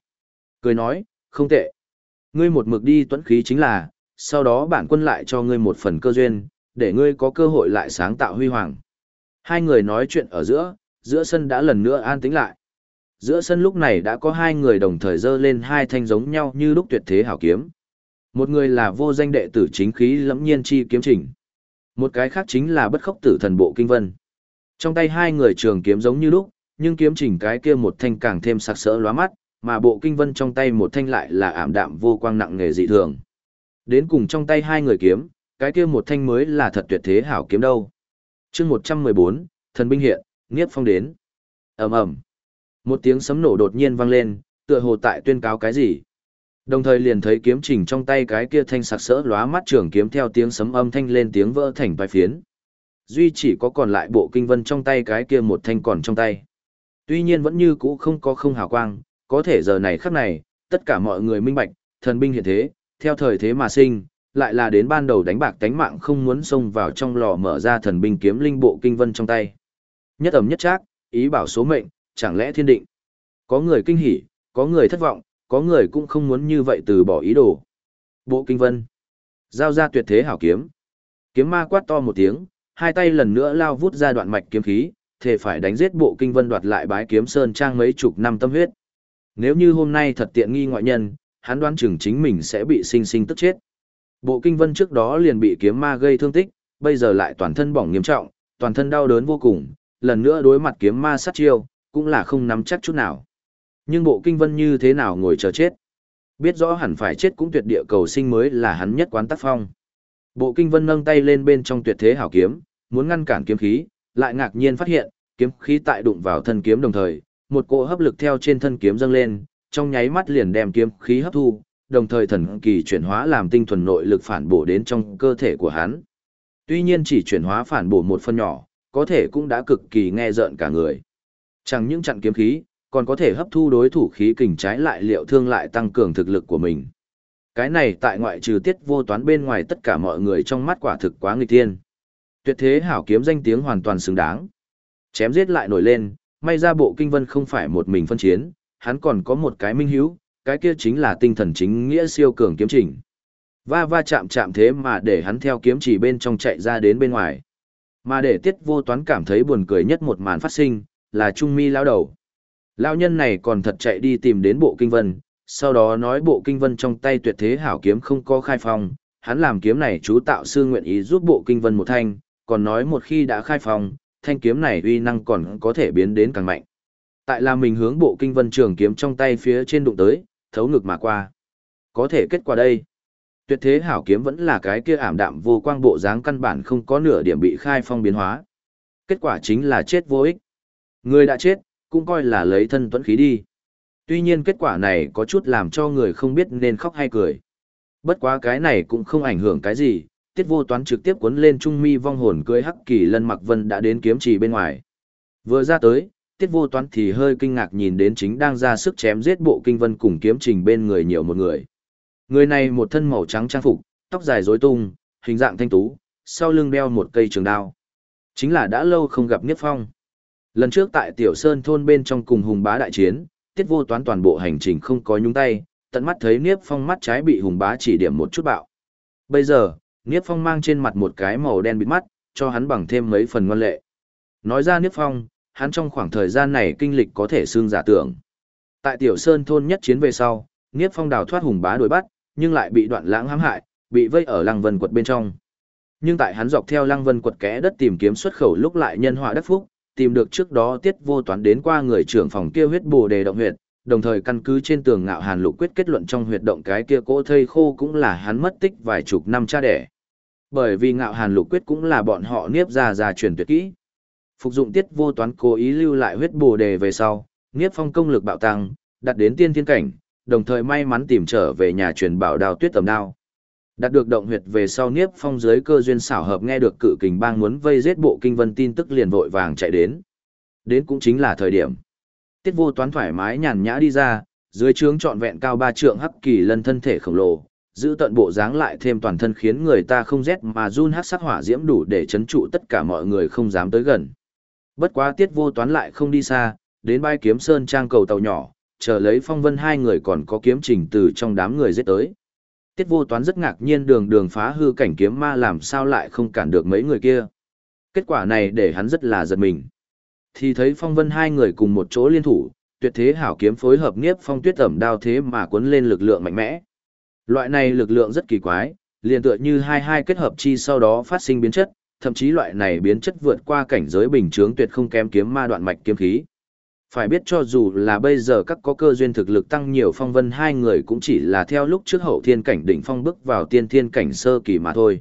Cười nói, không tệ. Ngươi một mực đi tuấn khí chính là, sau đó bản quân lại cho ngươi một phần cơ duyên, để ngươi có cơ hội lại sáng tạo huy hoàng. Hai người nói chuyện ở giữa, giữa sân đã lần nữa an tĩnh lại. Giữa sân lúc này đã có hai người đồng thời dơ lên hai thanh giống nhau như lúc tuyệt thế hảo kiếm. Một người là vô danh đệ tử chính khí lẫm nhiên chi kiếm trình. Một cái khác chính là bất khốc tử thần bộ kinh vân. Trong tay hai người trường kiếm giống như lúc, nhưng kiếm trình cái kia một thanh càng thêm sặc sỡ lóa mắt, mà bộ kinh vân trong tay một thanh lại là ảm đạm vô quang nặng nghề dị thường. Đến cùng trong tay hai người kiếm, cái kia một thanh mới là thật tuyệt thế hảo kiếm đâu. chương 114, thần binh hiện, nghiếp phong đến. ầm ầm một tiếng sấm nổ đột nhiên vang lên, tựa hồ tại tuyên cáo cái gì. Đồng thời liền thấy kiếm trình trong tay cái kia thanh sặc sỡ lóa mắt trường kiếm theo tiếng sấm âm thanh lên tiếng vỡ thành vài phiến. Duy chỉ có còn lại bộ kinh vân trong tay cái kia một thanh còn trong tay. Tuy nhiên vẫn như cũ không có không hào quang, có thể giờ này khắc này, tất cả mọi người minh bạch, thần binh hiện thế, theo thời thế mà sinh, lại là đến ban đầu đánh bạc tánh mạng không muốn xông vào trong lò mở ra thần binh kiếm linh bộ kinh vân trong tay. Nhất ẩm nhất trác, ý bảo số mệnh, chẳng lẽ thiên định. Có người kinh hỉ, có người thất vọng, có người cũng không muốn như vậy từ bỏ ý đồ. Bộ kinh vân. Giao ra tuyệt thế hảo kiếm. Kiếm ma quát to một tiếng, hai tay lần nữa lao vút ra đoạn mạch kiếm khí, thể phải đánh giết bộ kinh vân đoạt lại bái kiếm sơn trang mấy chục năm tâm huyết. Nếu như hôm nay thật tiện nghi ngoại nhân, hắn đoán chừng chính mình sẽ bị sinh sinh tức chết. Bộ kinh vân trước đó liền bị kiếm ma gây thương tích, bây giờ lại toàn thân bỏng nghiêm trọng, toàn thân đau đớn vô cùng, lần nữa đối mặt kiếm ma sát chiêu, cũng là không nắm chắc chút nào. Nhưng bộ kinh vân như thế nào ngồi chờ chết? Biết rõ hẳn phải chết cũng tuyệt địa cầu sinh mới là hắn nhất quán tác phong. Bộ kinh vân nâng tay lên bên trong tuyệt thế hảo kiếm, muốn ngăn cản kiếm khí, lại ngạc nhiên phát hiện, kiếm khí tại đụng vào thân kiếm đồng thời, một cỗ hấp lực theo trên thân kiếm dâng lên, trong nháy mắt liền đem kiếm khí hấp thu, đồng thời thần kỳ chuyển hóa làm tinh thuần nội lực phản bổ đến trong cơ thể của hắn. Tuy nhiên chỉ chuyển hóa phản bổ một phần nhỏ, có thể cũng đã cực kỳ nghe rợn cả người. Chẳng những chặn kiếm khí, còn có thể hấp thu đối thủ khí kình trái lại liệu thương lại tăng cường thực lực của mình. Cái này tại ngoại trừ tiết vô toán bên ngoài tất cả mọi người trong mắt quả thực quá nghịch thiên. Tuyệt thế hảo kiếm danh tiếng hoàn toàn xứng đáng. Chém giết lại nổi lên, may ra bộ kinh vân không phải một mình phân chiến, hắn còn có một cái minh hiếu, cái kia chính là tinh thần chính nghĩa siêu cường kiếm trình. Va va chạm chạm thế mà để hắn theo kiếm chỉ bên trong chạy ra đến bên ngoài. Mà để tiết vô toán cảm thấy buồn cười nhất một màn phát sinh, là Trung Mi lão đầu. lão nhân này còn thật chạy đi tìm đến bộ kinh vân, sau đó nói bộ kinh vân trong tay tuyệt thế hảo kiếm không có khai phong, hắn làm kiếm này chú tạo sư nguyện ý giúp bộ kinh vân một thanh, còn nói một khi đã khai phong, thanh kiếm này uy năng còn có thể biến đến càng mạnh. Tại là mình hướng bộ kinh vân trường kiếm trong tay phía trên đụng tới, thấu ngực mà qua. Có thể kết quả đây. Tuyệt thế hảo kiếm vẫn là cái kia ảm đạm vô quang bộ dáng căn bản không có nửa điểm bị khai phong biến hóa. Kết quả chính là chết vô ích. Người đã chết, cũng coi là lấy thân tuẫn khí đi. Tuy nhiên kết quả này có chút làm cho người không biết nên khóc hay cười. Bất quá cái này cũng không ảnh hưởng cái gì, tiết vô toán trực tiếp cuốn lên trung mi vong hồn cưới hắc kỳ lân mặc vân đã đến kiếm trì bên ngoài. Vừa ra tới, tiết vô toán thì hơi kinh ngạc nhìn đến chính đang ra sức chém giết bộ kinh vân cùng kiếm trình bên người nhiều một người. Người này một thân màu trắng trang phục, tóc dài rối tung, hình dạng thanh tú, sau lưng đeo một cây trường đao. Chính là đã lâu không gặp Niếp Phong. Lần trước tại Tiểu Sơn thôn bên trong cùng Hùng Bá đại chiến, Tiết Vô Toán toàn bộ hành trình không có nhúng tay, tận mắt thấy Niếp Phong mắt trái bị Hùng Bá chỉ điểm một chút bạo. Bây giờ, Niếp Phong mang trên mặt một cái màu đen bịt mắt, cho hắn bằng thêm mấy phần ngoan lệ. Nói ra Niếp Phong, hắn trong khoảng thời gian này kinh lịch có thể xương giả tưởng. Tại Tiểu Sơn thôn nhất chiến về sau, Niếp Phong đào thoát hùng bá đuổi bắt, nhưng lại bị đoạn lãng hãm hại, bị vây ở Lăng Vân quật bên trong. Nhưng tại hắn dọc theo Lăng Vân quật kẽ đất tìm kiếm xuất khẩu lúc lại nhân họa đắc phúc, tìm được trước đó tiết vô toán đến qua người trưởng phòng kia huyết bồ đề động huyệt, đồng thời căn cứ trên tường ngạo hàn lục quyết kết luận trong huyệt động cái kia cỗ thây khô cũng là hắn mất tích vài chục năm cha đẻ. Bởi vì ngạo hàn lục quyết cũng là bọn họ niếp ra ra truyền tuyệt kỹ. Phục dụng tiết vô toán cố ý lưu lại huyết bồ đề về sau, niếp phong công lực bạo tăng, đạt đến tiên thiên cảnh, đồng thời may mắn tìm trở về nhà truyền bảo đào tuyết tầm đao. Đạt được động huyệt về sau Niếp Phong dưới cơ duyên xảo hợp nghe được cự kình bang muốn vây giết bộ kinh vân tin tức liền vội vàng chạy đến. Đến cũng chính là thời điểm. Tiết vô toán thoải mái nhàn nhã đi ra, dưới trướng trọn vẹn cao ba trượng hắc kỳ lân thân thể khổng lồ, giữ tận bộ dáng lại thêm toàn thân khiến người ta không rét mà run hắc sắc hỏa diễm đủ để chấn trụ tất cả mọi người không dám tới gần. Bất quá tiết vô toán lại không đi xa, đến bãi kiếm sơn trang cầu tàu nhỏ, chờ lấy phong vân hai người còn có kiếm trình từ trong đám người giết tới. Tiết vô toán rất ngạc nhiên đường đường phá hư cảnh kiếm ma làm sao lại không cản được mấy người kia. Kết quả này để hắn rất là giật mình. Thì thấy phong vân hai người cùng một chỗ liên thủ, tuyệt thế hảo kiếm phối hợp nghiếp phong tuyết ẩm đao thế mà cuốn lên lực lượng mạnh mẽ. Loại này lực lượng rất kỳ quái, liền tựa như hai hai kết hợp chi sau đó phát sinh biến chất, thậm chí loại này biến chất vượt qua cảnh giới bình chướng tuyệt không kém kiếm ma đoạn mạch kiếm khí. Phải biết cho dù là bây giờ các có cơ duyên thực lực tăng nhiều phong vân hai người cũng chỉ là theo lúc trước hậu thiên cảnh đỉnh phong bước vào tiên thiên cảnh sơ kỳ mà thôi.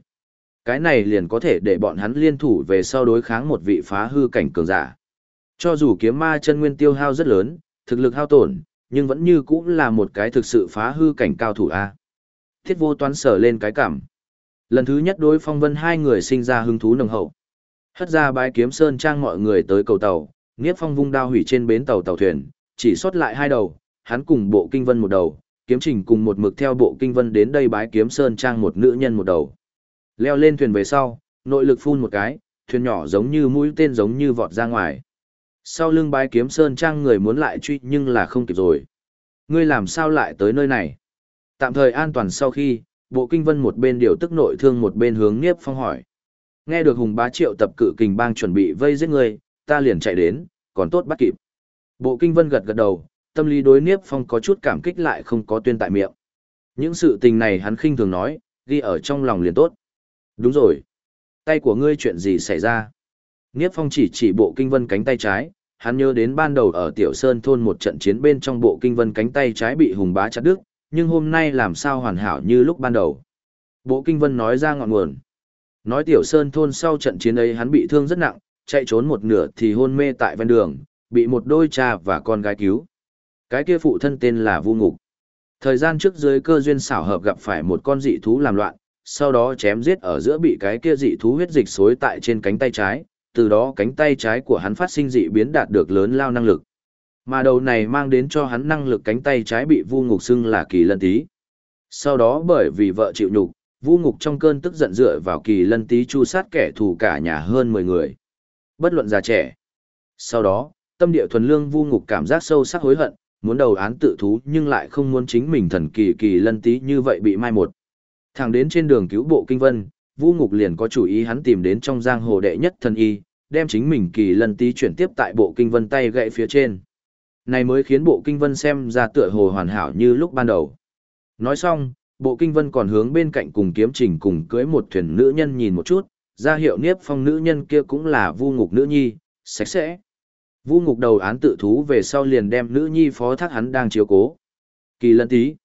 Cái này liền có thể để bọn hắn liên thủ về sau đối kháng một vị phá hư cảnh cường giả. Cho dù kiếm ma chân nguyên tiêu hao rất lớn, thực lực hao tổn, nhưng vẫn như cũng là một cái thực sự phá hư cảnh cao thủ A. Thiết vô toán sở lên cái cảm. Lần thứ nhất đối phong vân hai người sinh ra hứng thú nồng hậu. Hất ra bãi kiếm sơn trang mọi người tới cầu tàu, Niếp Phong vung đao hủy trên bến tàu tàu thuyền, chỉ sót lại hai đầu, hắn cùng bộ kinh vân một đầu, kiếm trình cùng một mực theo bộ kinh vân đến đây bái kiếm sơn trang một nữ nhân một đầu. Leo lên thuyền về sau, nội lực phun một cái, thuyền nhỏ giống như mũi tên giống như vọt ra ngoài. Sau lưng bái kiếm sơn trang người muốn lại truy nhưng là không kịp rồi. Ngươi làm sao lại tới nơi này? Tạm thời an toàn sau khi, bộ kinh vân một bên điều tức nội thương một bên hướng Niếp Phong hỏi. Nghe được Hùng Bá Triệu tập cự kình bang chuẩn bị vây giết ngươi, ta liền chạy đến, còn tốt bắt kịp. Bộ kinh vân gật gật đầu, tâm lý đối Niếp Phong có chút cảm kích lại không có tuyên tại miệng. Những sự tình này hắn khinh thường nói, ghi ở trong lòng liền tốt. Đúng rồi. Tay của ngươi chuyện gì xảy ra? Niếp Phong chỉ chỉ bộ kinh vân cánh tay trái, hắn nhớ đến ban đầu ở Tiểu Sơn thôn một trận chiến bên trong bộ kinh vân cánh tay trái bị hùng bá chặt đứt, nhưng hôm nay làm sao hoàn hảo như lúc ban đầu. Bộ kinh vân nói ra ngọn nguồn. Nói Tiểu Sơn thôn sau trận chiến ấy hắn bị thương rất nặng, chạy trốn một nửa thì hôn mê tại ven đường, bị một đôi cha và con gái cứu. Cái kia phụ thân tên là Vu Ngục. Thời gian trước dưới cơ duyên xảo hợp gặp phải một con dị thú làm loạn, sau đó chém giết ở giữa bị cái kia dị thú huyết dịch xối tại trên cánh tay trái, từ đó cánh tay trái của hắn phát sinh dị biến đạt được lớn lao năng lực. Mà đầu này mang đến cho hắn năng lực cánh tay trái bị Vu Ngục xưng là kỳ lân tí. Sau đó bởi vì vợ chịu nhục, Vu Ngục trong cơn tức giận dựa vào kỳ lân tí chu sát kẻ thù cả nhà hơn 10 người bất luận già trẻ. Sau đó, tâm địa thuần lương vu ngục cảm giác sâu sắc hối hận, muốn đầu án tự thú nhưng lại không muốn chính mình thần kỳ kỳ lân tí như vậy bị mai một. Thẳng đến trên đường cứu bộ kinh vân, vu ngục liền có chủ ý hắn tìm đến trong giang hồ đệ nhất thần y, đem chính mình kỳ lân tí chuyển tiếp tại bộ kinh vân tay gậy phía trên. Này mới khiến bộ kinh vân xem ra tựa hồ hoàn hảo như lúc ban đầu. Nói xong, bộ kinh vân còn hướng bên cạnh cùng kiếm trình cùng cưới một thuyền nữ nhân nhìn một chút, ra hiệu niếp phong nữ nhân kia cũng là vu ngục nữ nhi, sạch sẽ. Vu ngục đầu án tự thú về sau liền đem nữ nhi phó thác hắn đang chiếu cố. Kỳ lân tí.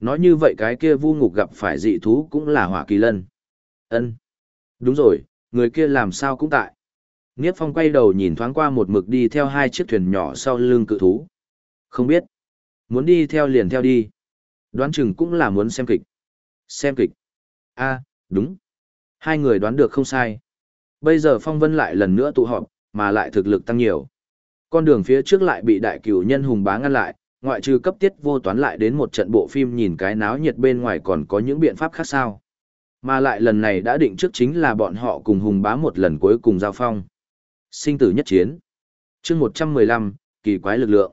Nói như vậy cái kia vu ngục gặp phải dị thú cũng là hỏa kỳ lân. ân Đúng rồi, người kia làm sao cũng tại. Niếp phong quay đầu nhìn thoáng qua một mực đi theo hai chiếc thuyền nhỏ sau lưng cự thú. Không biết. Muốn đi theo liền theo đi. Đoán chừng cũng là muốn xem kịch. Xem kịch. a đúng. Hai người đoán được không sai. Bây giờ phong vân lại lần nữa tụ họp, mà lại thực lực tăng nhiều. Con đường phía trước lại bị đại cửu nhân hùng bá ngăn lại, ngoại trừ cấp tiết vô toán lại đến một trận bộ phim nhìn cái náo nhiệt bên ngoài còn có những biện pháp khác sao. Mà lại lần này đã định trước chính là bọn họ cùng hùng bá một lần cuối cùng giao phong. Sinh tử nhất chiến. chương 115, kỳ quái lực lượng.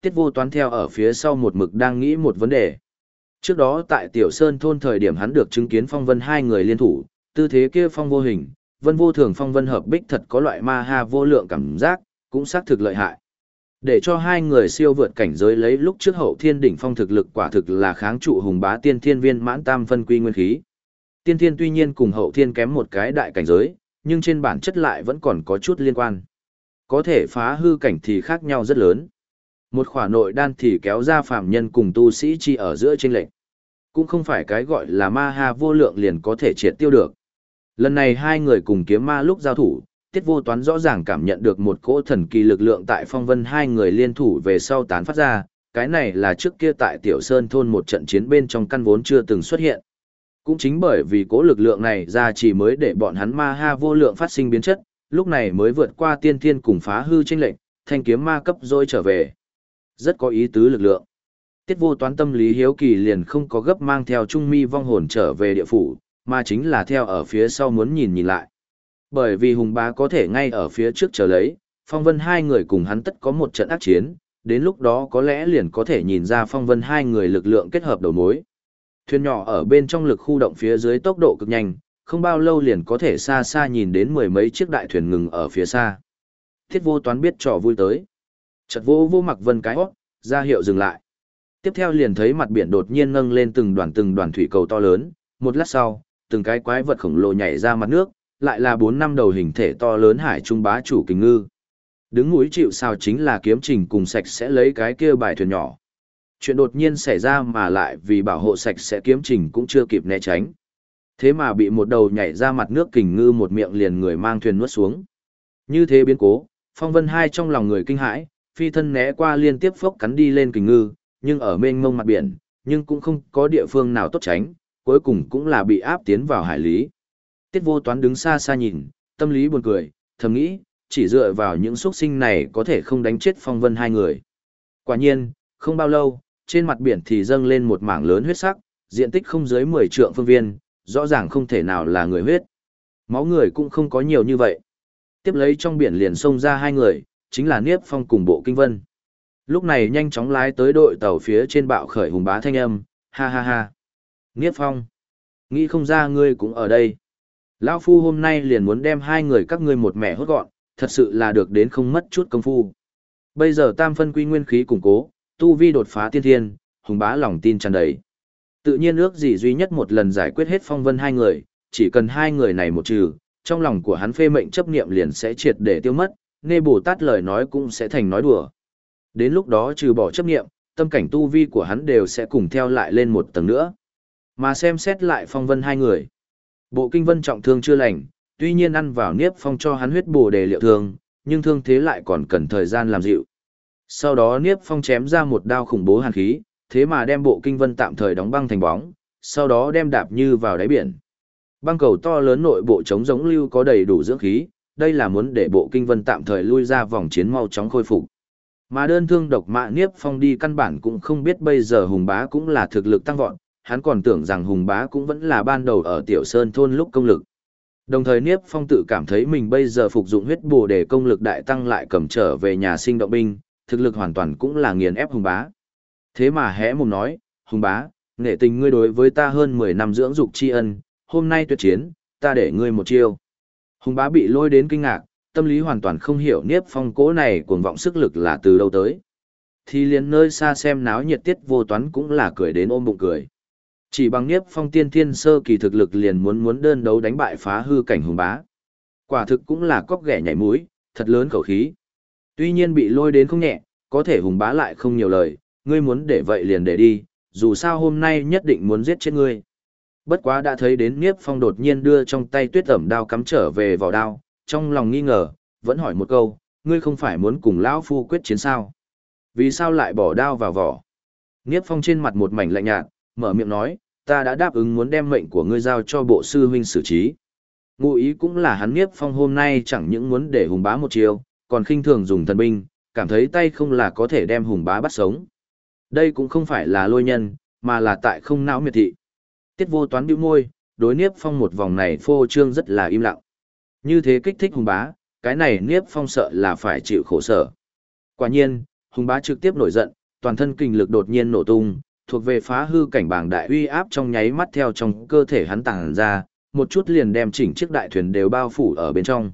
Tiết vô toán theo ở phía sau một mực đang nghĩ một vấn đề. Trước đó tại Tiểu Sơn thôn thời điểm hắn được chứng kiến phong vân hai người liên thủ, tư thế kia phong vô hình, vân vô thường phong vân hợp bích thật có loại ma ha vô lượng cảm giác, cũng xác thực lợi hại. Để cho hai người siêu vượt cảnh giới lấy lúc trước hậu thiên đỉnh phong thực lực quả thực là kháng trụ hùng bá tiên thiên viên mãn tam phân quy nguyên khí. Tiên thiên tuy nhiên cùng hậu thiên kém một cái đại cảnh giới, nhưng trên bản chất lại vẫn còn có chút liên quan. Có thể phá hư cảnh thì khác nhau rất lớn. Một khỏa nội đan thì kéo ra phạm nhân cùng tu sĩ chi ở giữa trên lệnh. Cũng không phải cái gọi là ma ha vô lượng liền có thể triệt tiêu được. Lần này hai người cùng kiếm ma lúc giao thủ, tiết vô toán rõ ràng cảm nhận được một cỗ thần kỳ lực lượng tại phong vân hai người liên thủ về sau tán phát ra, cái này là trước kia tại Tiểu Sơn thôn một trận chiến bên trong căn vốn chưa từng xuất hiện. Cũng chính bởi vì cỗ lực lượng này ra chỉ mới để bọn hắn ma ha vô lượng phát sinh biến chất, lúc này mới vượt qua tiên thiên cùng phá hư tranh lệnh, thanh kiếm ma cấp rồi trở về. Rất có ý tứ lực lượng. Tiết vô toán tâm lý hiếu kỳ liền không có gấp mang theo trung mi vong hồn trở về địa phủ, mà chính là theo ở phía sau muốn nhìn nhìn lại. Bởi vì Hùng Bá có thể ngay ở phía trước chờ lấy, Phong Vân hai người cùng hắn tất có một trận ác chiến, đến lúc đó có lẽ liền có thể nhìn ra Phong Vân hai người lực lượng kết hợp đầu mối. Thuyền nhỏ ở bên trong lực khu động phía dưới tốc độ cực nhanh, không bao lâu liền có thể xa xa nhìn đến mười mấy chiếc đại thuyền ngừng ở phía xa. Thiết vô toán biết trò vui tới. Chật vô vô mặc vân cái hót, ra hiệu dừng lại. Tiếp theo liền thấy mặt biển đột nhiên nâng lên từng đoàn từng đoàn thủy cầu to lớn, một lát sau, từng cái quái vật khổng lồ nhảy ra mặt nước, lại là bốn năm đầu hình thể to lớn hải trung bá chủ kình ngư. Đứng núi chịu sao chính là kiếm trình cùng sạch sẽ lấy cái kia bài thuyền nhỏ. Chuyện đột nhiên xảy ra mà lại vì bảo hộ sạch sẽ kiếm trình cũng chưa kịp né tránh. Thế mà bị một đầu nhảy ra mặt nước kình ngư một miệng liền người mang thuyền nuốt xuống. Như thế biến cố, phong vân hai trong lòng người kinh hãi, phi thân né qua liên tiếp phốc cắn đi lên kình ngư, nhưng ở mênh mông mặt biển, nhưng cũng không có địa phương nào tốt tránh, cuối cùng cũng là bị áp tiến vào hải lý. Tiết vô toán đứng xa xa nhìn, tâm lý buồn cười, thầm nghĩ, chỉ dựa vào những xuất sinh này có thể không đánh chết phong vân hai người. Quả nhiên, không bao lâu, trên mặt biển thì dâng lên một mảng lớn huyết sắc, diện tích không dưới 10 trượng phương viên, rõ ràng không thể nào là người huyết. Máu người cũng không có nhiều như vậy. Tiếp lấy trong biển liền xông ra hai người, chính là Niếp Phong cùng Bộ Kinh Vân. Lúc này nhanh chóng lái tới đội tàu phía trên bạo khởi hùng bá thanh âm, ha ha ha. Niếp Phong, nghĩ không ra ngươi cũng ở đây. Lão Phu hôm nay liền muốn đem hai người các ngươi một mẹ hốt gọn, thật sự là được đến không mất chút công phu. Bây giờ tam phân quy nguyên khí củng cố, tu vi đột phá tiên thiên, hùng bá lòng tin tràn đầy. Tự nhiên ước gì duy nhất một lần giải quyết hết phong vân hai người, chỉ cần hai người này một trừ, trong lòng của hắn phê mệnh chấp niệm liền sẽ triệt để tiêu mất, nghe Bồ Tát lời nói cũng sẽ thành nói đùa. Đến lúc đó trừ bỏ chấp niệm, tâm cảnh tu vi của hắn đều sẽ cùng theo lại lên một tầng nữa. Mà xem xét lại phong vân hai người. Bộ kinh vân trọng thương chưa lành, tuy nhiên ăn vào niếp phong cho hắn huyết bổ để liệu thương, nhưng thương thế lại còn cần thời gian làm dịu. Sau đó niếp phong chém ra một đao khủng bố hàn khí, thế mà đem bộ kinh vân tạm thời đóng băng thành bóng, sau đó đem đạp như vào đáy biển. Băng cầu to lớn nội bộ chống giống lưu có đầy đủ dưỡng khí, đây là muốn để bộ kinh vân tạm thời lui ra vòng chiến mau chóng khôi phục. Mà đơn thương độc mạ Niếp Phong đi căn bản cũng không biết bây giờ Hùng Bá cũng là thực lực tăng vọt, hắn còn tưởng rằng Hùng Bá cũng vẫn là ban đầu ở Tiểu Sơn thôn lúc công lực. Đồng thời Niếp Phong tự cảm thấy mình bây giờ phục dụng huyết bổ để công lực đại tăng lại cầm trở về nhà sinh động binh, thực lực hoàn toàn cũng là nghiền ép Hùng Bá. Thế mà hẽ mồm nói, Hùng Bá, nghệ tình ngươi đối với ta hơn 10 năm dưỡng dục tri ân, hôm nay tuyệt chiến, ta để ngươi một chiêu. Hùng Bá bị lôi đến kinh ngạc, tâm lý hoàn toàn không hiểu Niếp Phong cố này cuồng vọng sức lực là từ đâu tới. Thì liền nơi xa xem náo nhiệt tiết vô toán cũng là cười đến ôm bụng cười. Chỉ bằng Niếp Phong tiên thiên sơ kỳ thực lực liền muốn muốn đơn đấu đánh bại phá hư cảnh hùng bá. Quả thực cũng là cóc ghẻ nhảy mũi, thật lớn khẩu khí. Tuy nhiên bị lôi đến không nhẹ, có thể hùng bá lại không nhiều lời, ngươi muốn để vậy liền để đi, dù sao hôm nay nhất định muốn giết chết ngươi. Bất quá đã thấy đến Niếp Phong đột nhiên đưa trong tay tuyết ẩm đao cắm trở về vào đao, trong lòng nghi ngờ, vẫn hỏi một câu, ngươi không phải muốn cùng lão phu quyết chiến sao? Vì sao lại bỏ đao vào vỏ? Niếp Phong trên mặt một mảnh lạnh nhạt, mở miệng nói, ta đã đáp ứng muốn đem mệnh của ngươi giao cho bộ sư huynh xử trí. Ngụ ý cũng là hắn Niếp Phong hôm nay chẳng những muốn để hùng bá một chiều, còn khinh thường dùng thần binh, cảm thấy tay không là có thể đem hùng bá bắt sống. Đây cũng không phải là lôi nhân, mà là tại không não miệt thị. Tiết vô toán bĩu môi, đối Niếp Phong một vòng này phô trương rất là im lặng. Như thế kích thích hùng bá, cái này Niếp Phong sợ là phải chịu khổ sở. Quả nhiên, hùng bá trực tiếp nổi giận, toàn thân kinh lực đột nhiên nổ tung, thuộc về phá hư cảnh bảng đại uy áp trong nháy mắt theo trong cơ thể hắn tàng ra, một chút liền đem chỉnh chiếc đại thuyền đều bao phủ ở bên trong.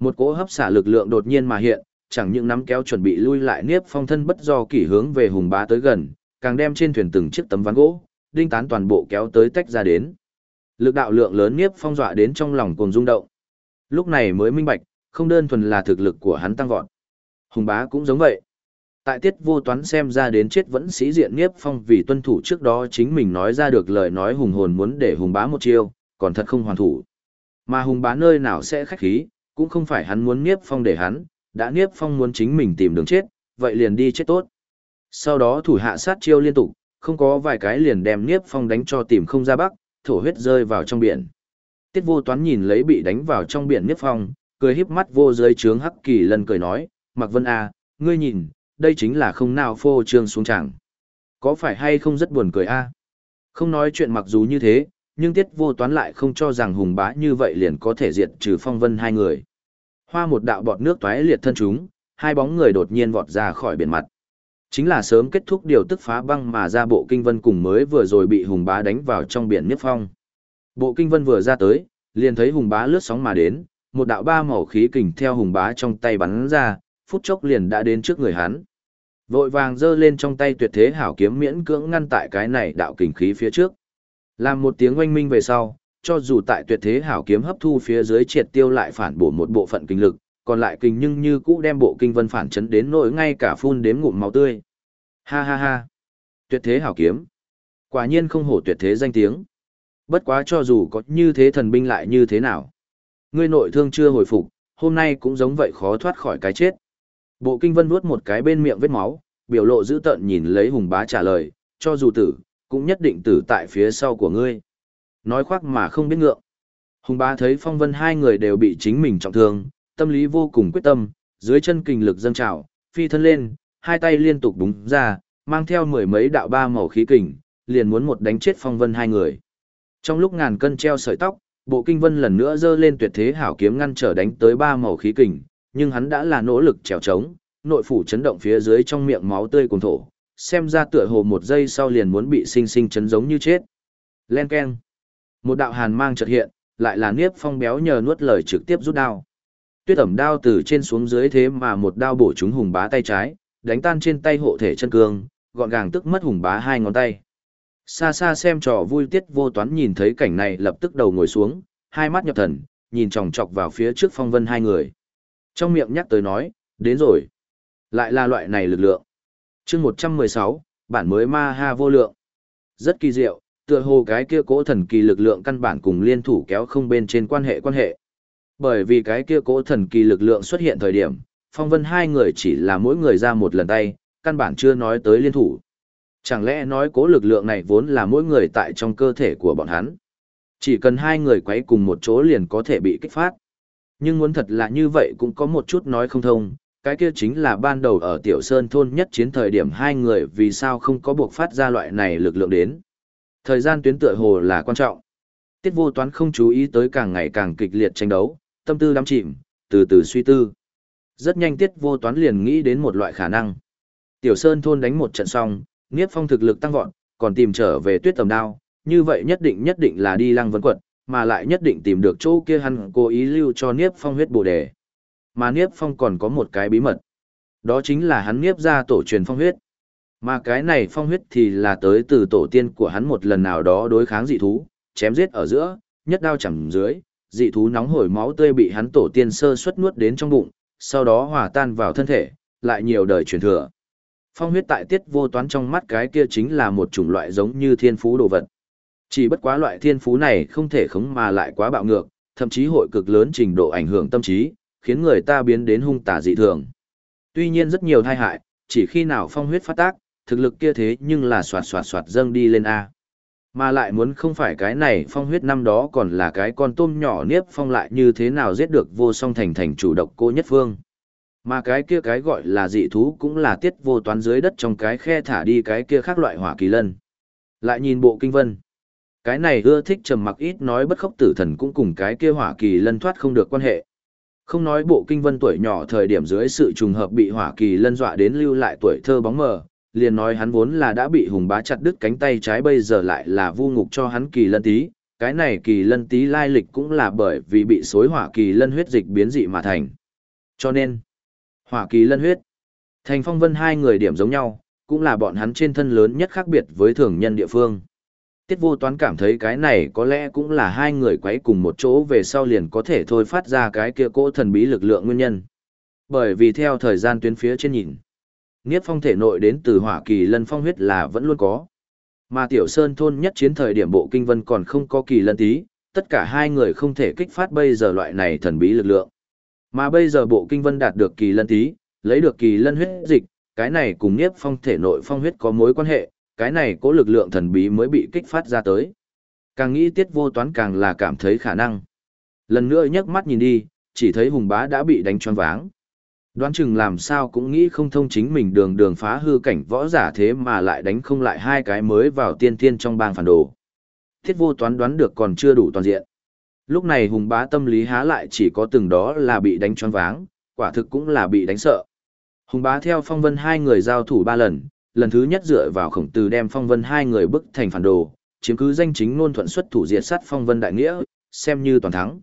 Một cỗ hấp xả lực lượng đột nhiên mà hiện, chẳng những nắm kéo chuẩn bị lui lại Niếp Phong thân bất do kỷ hướng về hùng bá tới gần, càng đem trên thuyền từng chiếc tấm ván gỗ, đinh tán toàn bộ kéo tới tách ra đến. Lực đạo lượng lớn Niếp Phong dọa đến trong lòng cuồng rung động. Lúc này mới minh bạch, không đơn thuần là thực lực của hắn tăng vọt. Hùng bá cũng giống vậy. Tại tiết vô toán xem ra đến chết vẫn sĩ diện nghiếp Phong vì tuân thủ trước đó chính mình nói ra được lời nói hùng hồn muốn để hùng bá một chiêu, còn thật không hoàn thủ. Mà hùng bá nơi nào sẽ khách khí, cũng không phải hắn muốn nghiếp Phong để hắn, đã nghiếp Phong muốn chính mình tìm đường chết, vậy liền đi chết tốt. Sau đó thủ hạ sát chiêu liên tục, không có vài cái liền đem nghiếp Phong đánh cho tìm không ra bắc, thổ huyết rơi vào trong biển. Tiết vô toán nhìn lấy bị đánh vào trong biển nghiếp Phong, cười híp mắt vô dưới trướng hắc kỳ lần cười nói, Mạc Vân A, ngươi nhìn, đây chính là không nào phô trương xuống chẳng. Có phải hay không rất buồn cười A? Không nói chuyện mặc dù như thế, nhưng tiết vô toán lại không cho rằng hùng bá như vậy liền có thể diệt trừ phong vân hai người. Hoa một đạo bọt nước toái liệt thân chúng, hai bóng người đột nhiên vọt ra khỏi biển mặt. Chính là sớm kết thúc điều tức phá băng mà ra bộ kinh vân cùng mới vừa rồi bị hùng bá đánh vào trong biển niếp phong. Bộ kinh vân vừa ra tới, liền thấy hùng bá lướt sóng mà đến, một đạo ba màu khí kình theo hùng bá trong tay bắn ra, phút chốc liền đã đến trước người hắn. Vội vàng giơ lên trong tay tuyệt thế hảo kiếm miễn cưỡng ngăn tại cái này đạo kình khí phía trước. Làm một tiếng oanh minh về sau, cho dù tại tuyệt thế hảo kiếm hấp thu phía dưới triệt tiêu lại phản bổ một bộ phận kinh lực, còn lại kinh nhưng như cũ đem bộ kinh vân phản chấn đến nỗi ngay cả phun đếm ngụm máu tươi. Ha ha ha. Tuyệt thế hảo kiếm. Quả nhiên không hổ tuyệt thế danh tiếng. Bất quá cho dù có như thế thần binh lại như thế nào. Ngươi nội thương chưa hồi phục, hôm nay cũng giống vậy khó thoát khỏi cái chết. Bộ kinh vân vuốt một cái bên miệng vết máu, biểu lộ dữ tợn nhìn lấy hùng bá trả lời, cho dù tử, cũng nhất định tử tại phía sau của ngươi. Nói khoác mà không biết ngượng. Hùng bá thấy phong vân hai người đều bị chính mình trọng thương, tâm lý vô cùng quyết tâm, dưới chân kình lực dâng trào, phi thân lên, hai tay liên tục đúng ra, mang theo mười mấy đạo ba màu khí kình, liền muốn một đánh chết phong vân hai người. Trong lúc ngàn cân treo sợi tóc, bộ kinh vân lần nữa giơ lên tuyệt thế hảo kiếm ngăn trở đánh tới ba màu khí kình, nhưng hắn đã là nỗ lực trèo trống, nội phủ chấn động phía dưới trong miệng máu tươi cùng thổ, xem ra tựa hồ một giây sau liền muốn bị sinh sinh chấn giống như chết. Len keng. Một đạo hàn mang chợt hiện, lại là Niếp Phong béo nhờ nuốt lời trực tiếp rút đao. Tuyết ẩm đao từ trên xuống dưới thế mà một đao bổ trúng hùng bá tay trái, đánh tan trên tay hộ thể chân cương, gọn gàng tức mất hùng bá hai ngón tay. Xa xa xem trò vui tiết vô toán nhìn thấy cảnh này lập tức đầu ngồi xuống, hai mắt nhập thần, nhìn chòng chọc vào phía trước phong vân hai người. Trong miệng nhắc tới nói, đến rồi. Lại là loại này lực lượng. chương 116, bản mới ma ha vô lượng. Rất kỳ diệu, tựa hồ cái kia cỗ thần kỳ lực lượng căn bản cùng liên thủ kéo không bên trên quan hệ quan hệ. Bởi vì cái kia cỗ thần kỳ lực lượng xuất hiện thời điểm, phong vân hai người chỉ là mỗi người ra một lần tay, căn bản chưa nói tới liên thủ. Chẳng lẽ nói cố lực lượng này vốn là mỗi người tại trong cơ thể của bọn hắn. Chỉ cần hai người quấy cùng một chỗ liền có thể bị kích phát. Nhưng muốn thật là như vậy cũng có một chút nói không thông, cái kia chính là ban đầu ở Tiểu Sơn thôn nhất chiến thời điểm hai người vì sao không có buộc phát ra loại này lực lượng đến. Thời gian tuyến tựa hồ là quan trọng. Tiết vô toán không chú ý tới càng ngày càng kịch liệt tranh đấu, tâm tư đắm chìm, từ từ suy tư. Rất nhanh tiết vô toán liền nghĩ đến một loại khả năng. Tiểu Sơn thôn đánh một trận xong, Niếp Phong thực lực tăng vọt, còn tìm trở về tuyết tầm đao, như vậy nhất định nhất định là đi lăng vấn quật, mà lại nhất định tìm được chỗ kia hắn cố ý lưu cho Niếp Phong huyết bổ đề. Mà Niếp Phong còn có một cái bí mật. Đó chính là hắn Niếp ra tổ truyền phong huyết. Mà cái này phong huyết thì là tới từ tổ tiên của hắn một lần nào đó đối kháng dị thú, chém giết ở giữa, nhất đao chẳng dưới, dị thú nóng hổi máu tươi bị hắn tổ tiên sơ suất nuốt đến trong bụng, sau đó hòa tan vào thân thể, lại nhiều đời truyền thừa. Phong huyết tại tiết vô toán trong mắt cái kia chính là một chủng loại giống như thiên phú đồ vật. Chỉ bất quá loại thiên phú này không thể khống mà lại quá bạo ngược, thậm chí hội cực lớn trình độ ảnh hưởng tâm trí, khiến người ta biến đến hung tà dị thường. Tuy nhiên rất nhiều thai hại, chỉ khi nào phong huyết phát tác, thực lực kia thế nhưng là soạt soạt soạt dâng đi lên A. Mà lại muốn không phải cái này phong huyết năm đó còn là cái con tôm nhỏ niếp phong lại như thế nào giết được vô song thành thành chủ độc cô nhất phương. Mà cái kia cái gọi là dị thú cũng là tiết vô toán dưới đất trong cái khe thả đi cái kia khác loại hỏa kỳ lân. Lại nhìn bộ kinh vân. Cái này ưa thích trầm mặc ít nói bất khốc tử thần cũng cùng cái kia hỏa kỳ lân thoát không được quan hệ. Không nói bộ kinh vân tuổi nhỏ thời điểm dưới sự trùng hợp bị hỏa kỳ lân dọa đến lưu lại tuổi thơ bóng mờ, liền nói hắn vốn là đã bị hùng bá chặt đứt cánh tay trái bây giờ lại là vu ngục cho hắn kỳ lân tí, cái này kỳ lân tí lai lịch cũng là bởi vì bị xối hỏa kỳ lân huyết dịch biến dị mà thành. Cho nên, hỏa kỳ lân huyết, thành phong vân hai người điểm giống nhau, cũng là bọn hắn trên thân lớn nhất khác biệt với thường nhân địa phương. Tiết vô toán cảm thấy cái này có lẽ cũng là hai người quấy cùng một chỗ về sau liền có thể thôi phát ra cái kia cỗ thần bí lực lượng nguyên nhân. Bởi vì theo thời gian tuyến phía trên nhìn, Niếp phong thể nội đến từ hỏa kỳ lân phong huyết là vẫn luôn có. Mà tiểu sơn thôn nhất chiến thời điểm bộ kinh vân còn không có kỳ lân tí, tất cả hai người không thể kích phát bây giờ loại này thần bí lực lượng. Mà bây giờ bộ kinh vân đạt được kỳ lân tí, lấy được kỳ lân huyết dịch, cái này cùng Niếp phong thể nội phong huyết có mối quan hệ, cái này có lực lượng thần bí mới bị kích phát ra tới. Càng nghĩ tiết vô toán càng là cảm thấy khả năng. Lần nữa nhấc mắt nhìn đi, chỉ thấy hùng bá đã bị đánh choáng váng. Đoán chừng làm sao cũng nghĩ không thông chính mình đường đường phá hư cảnh võ giả thế mà lại đánh không lại hai cái mới vào tiên thiên trong bang phản đồ. Thiết vô toán đoán được còn chưa đủ toàn diện. Lúc này hùng bá tâm lý há lại chỉ có từng đó là bị đánh choáng váng, quả thực cũng là bị đánh sợ. Hùng bá theo phong vân hai người giao thủ ba lần, lần thứ nhất dựa vào khổng tử đem phong vân hai người bức thành phản đồ, chiếm cứ danh chính ngôn thuận xuất thủ diệt sát phong vân đại nghĩa, xem như toàn thắng.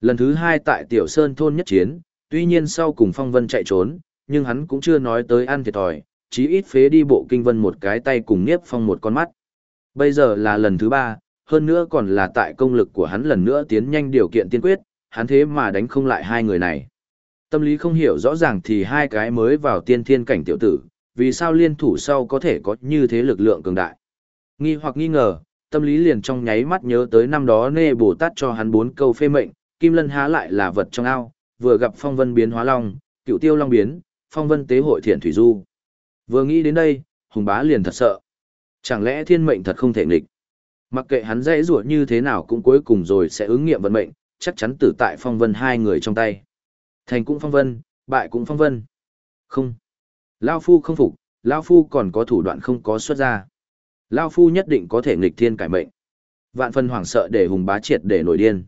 Lần thứ hai tại Tiểu Sơn thôn nhất chiến, tuy nhiên sau cùng phong vân chạy trốn, nhưng hắn cũng chưa nói tới ăn thiệt thòi, chí ít phế đi bộ kinh vân một cái tay cùng nghiếp phong một con mắt. Bây giờ là lần thứ ba, hơn nữa còn là tại công lực của hắn lần nữa tiến nhanh điều kiện tiên quyết, hắn thế mà đánh không lại hai người này. Tâm lý không hiểu rõ ràng thì hai cái mới vào tiên thiên cảnh tiểu tử, vì sao liên thủ sau có thể có như thế lực lượng cường đại. Nghi hoặc nghi ngờ, tâm lý liền trong nháy mắt nhớ tới năm đó nê Bồ Tát cho hắn bốn câu phê mệnh, Kim Lân há lại là vật trong ao, vừa gặp phong vân biến hóa long, cựu tiêu long biến, phong vân tế hội thiện thủy du. Vừa nghĩ đến đây, hùng bá liền thật sợ. Chẳng lẽ thiên mệnh thật không thể nghịch? Mặc kệ hắn dễ rủa như thế nào cũng cuối cùng rồi sẽ ứng nghiệm vận mệnh, chắc chắn tử tại phong vân hai người trong tay. Thành cũng phong vân, bại cũng phong vân. Không. Lao Phu không phục, Lao Phu còn có thủ đoạn không có xuất ra. Lao Phu nhất định có thể nghịch thiên cải mệnh. Vạn phần hoảng sợ để hùng bá triệt để nổi điên.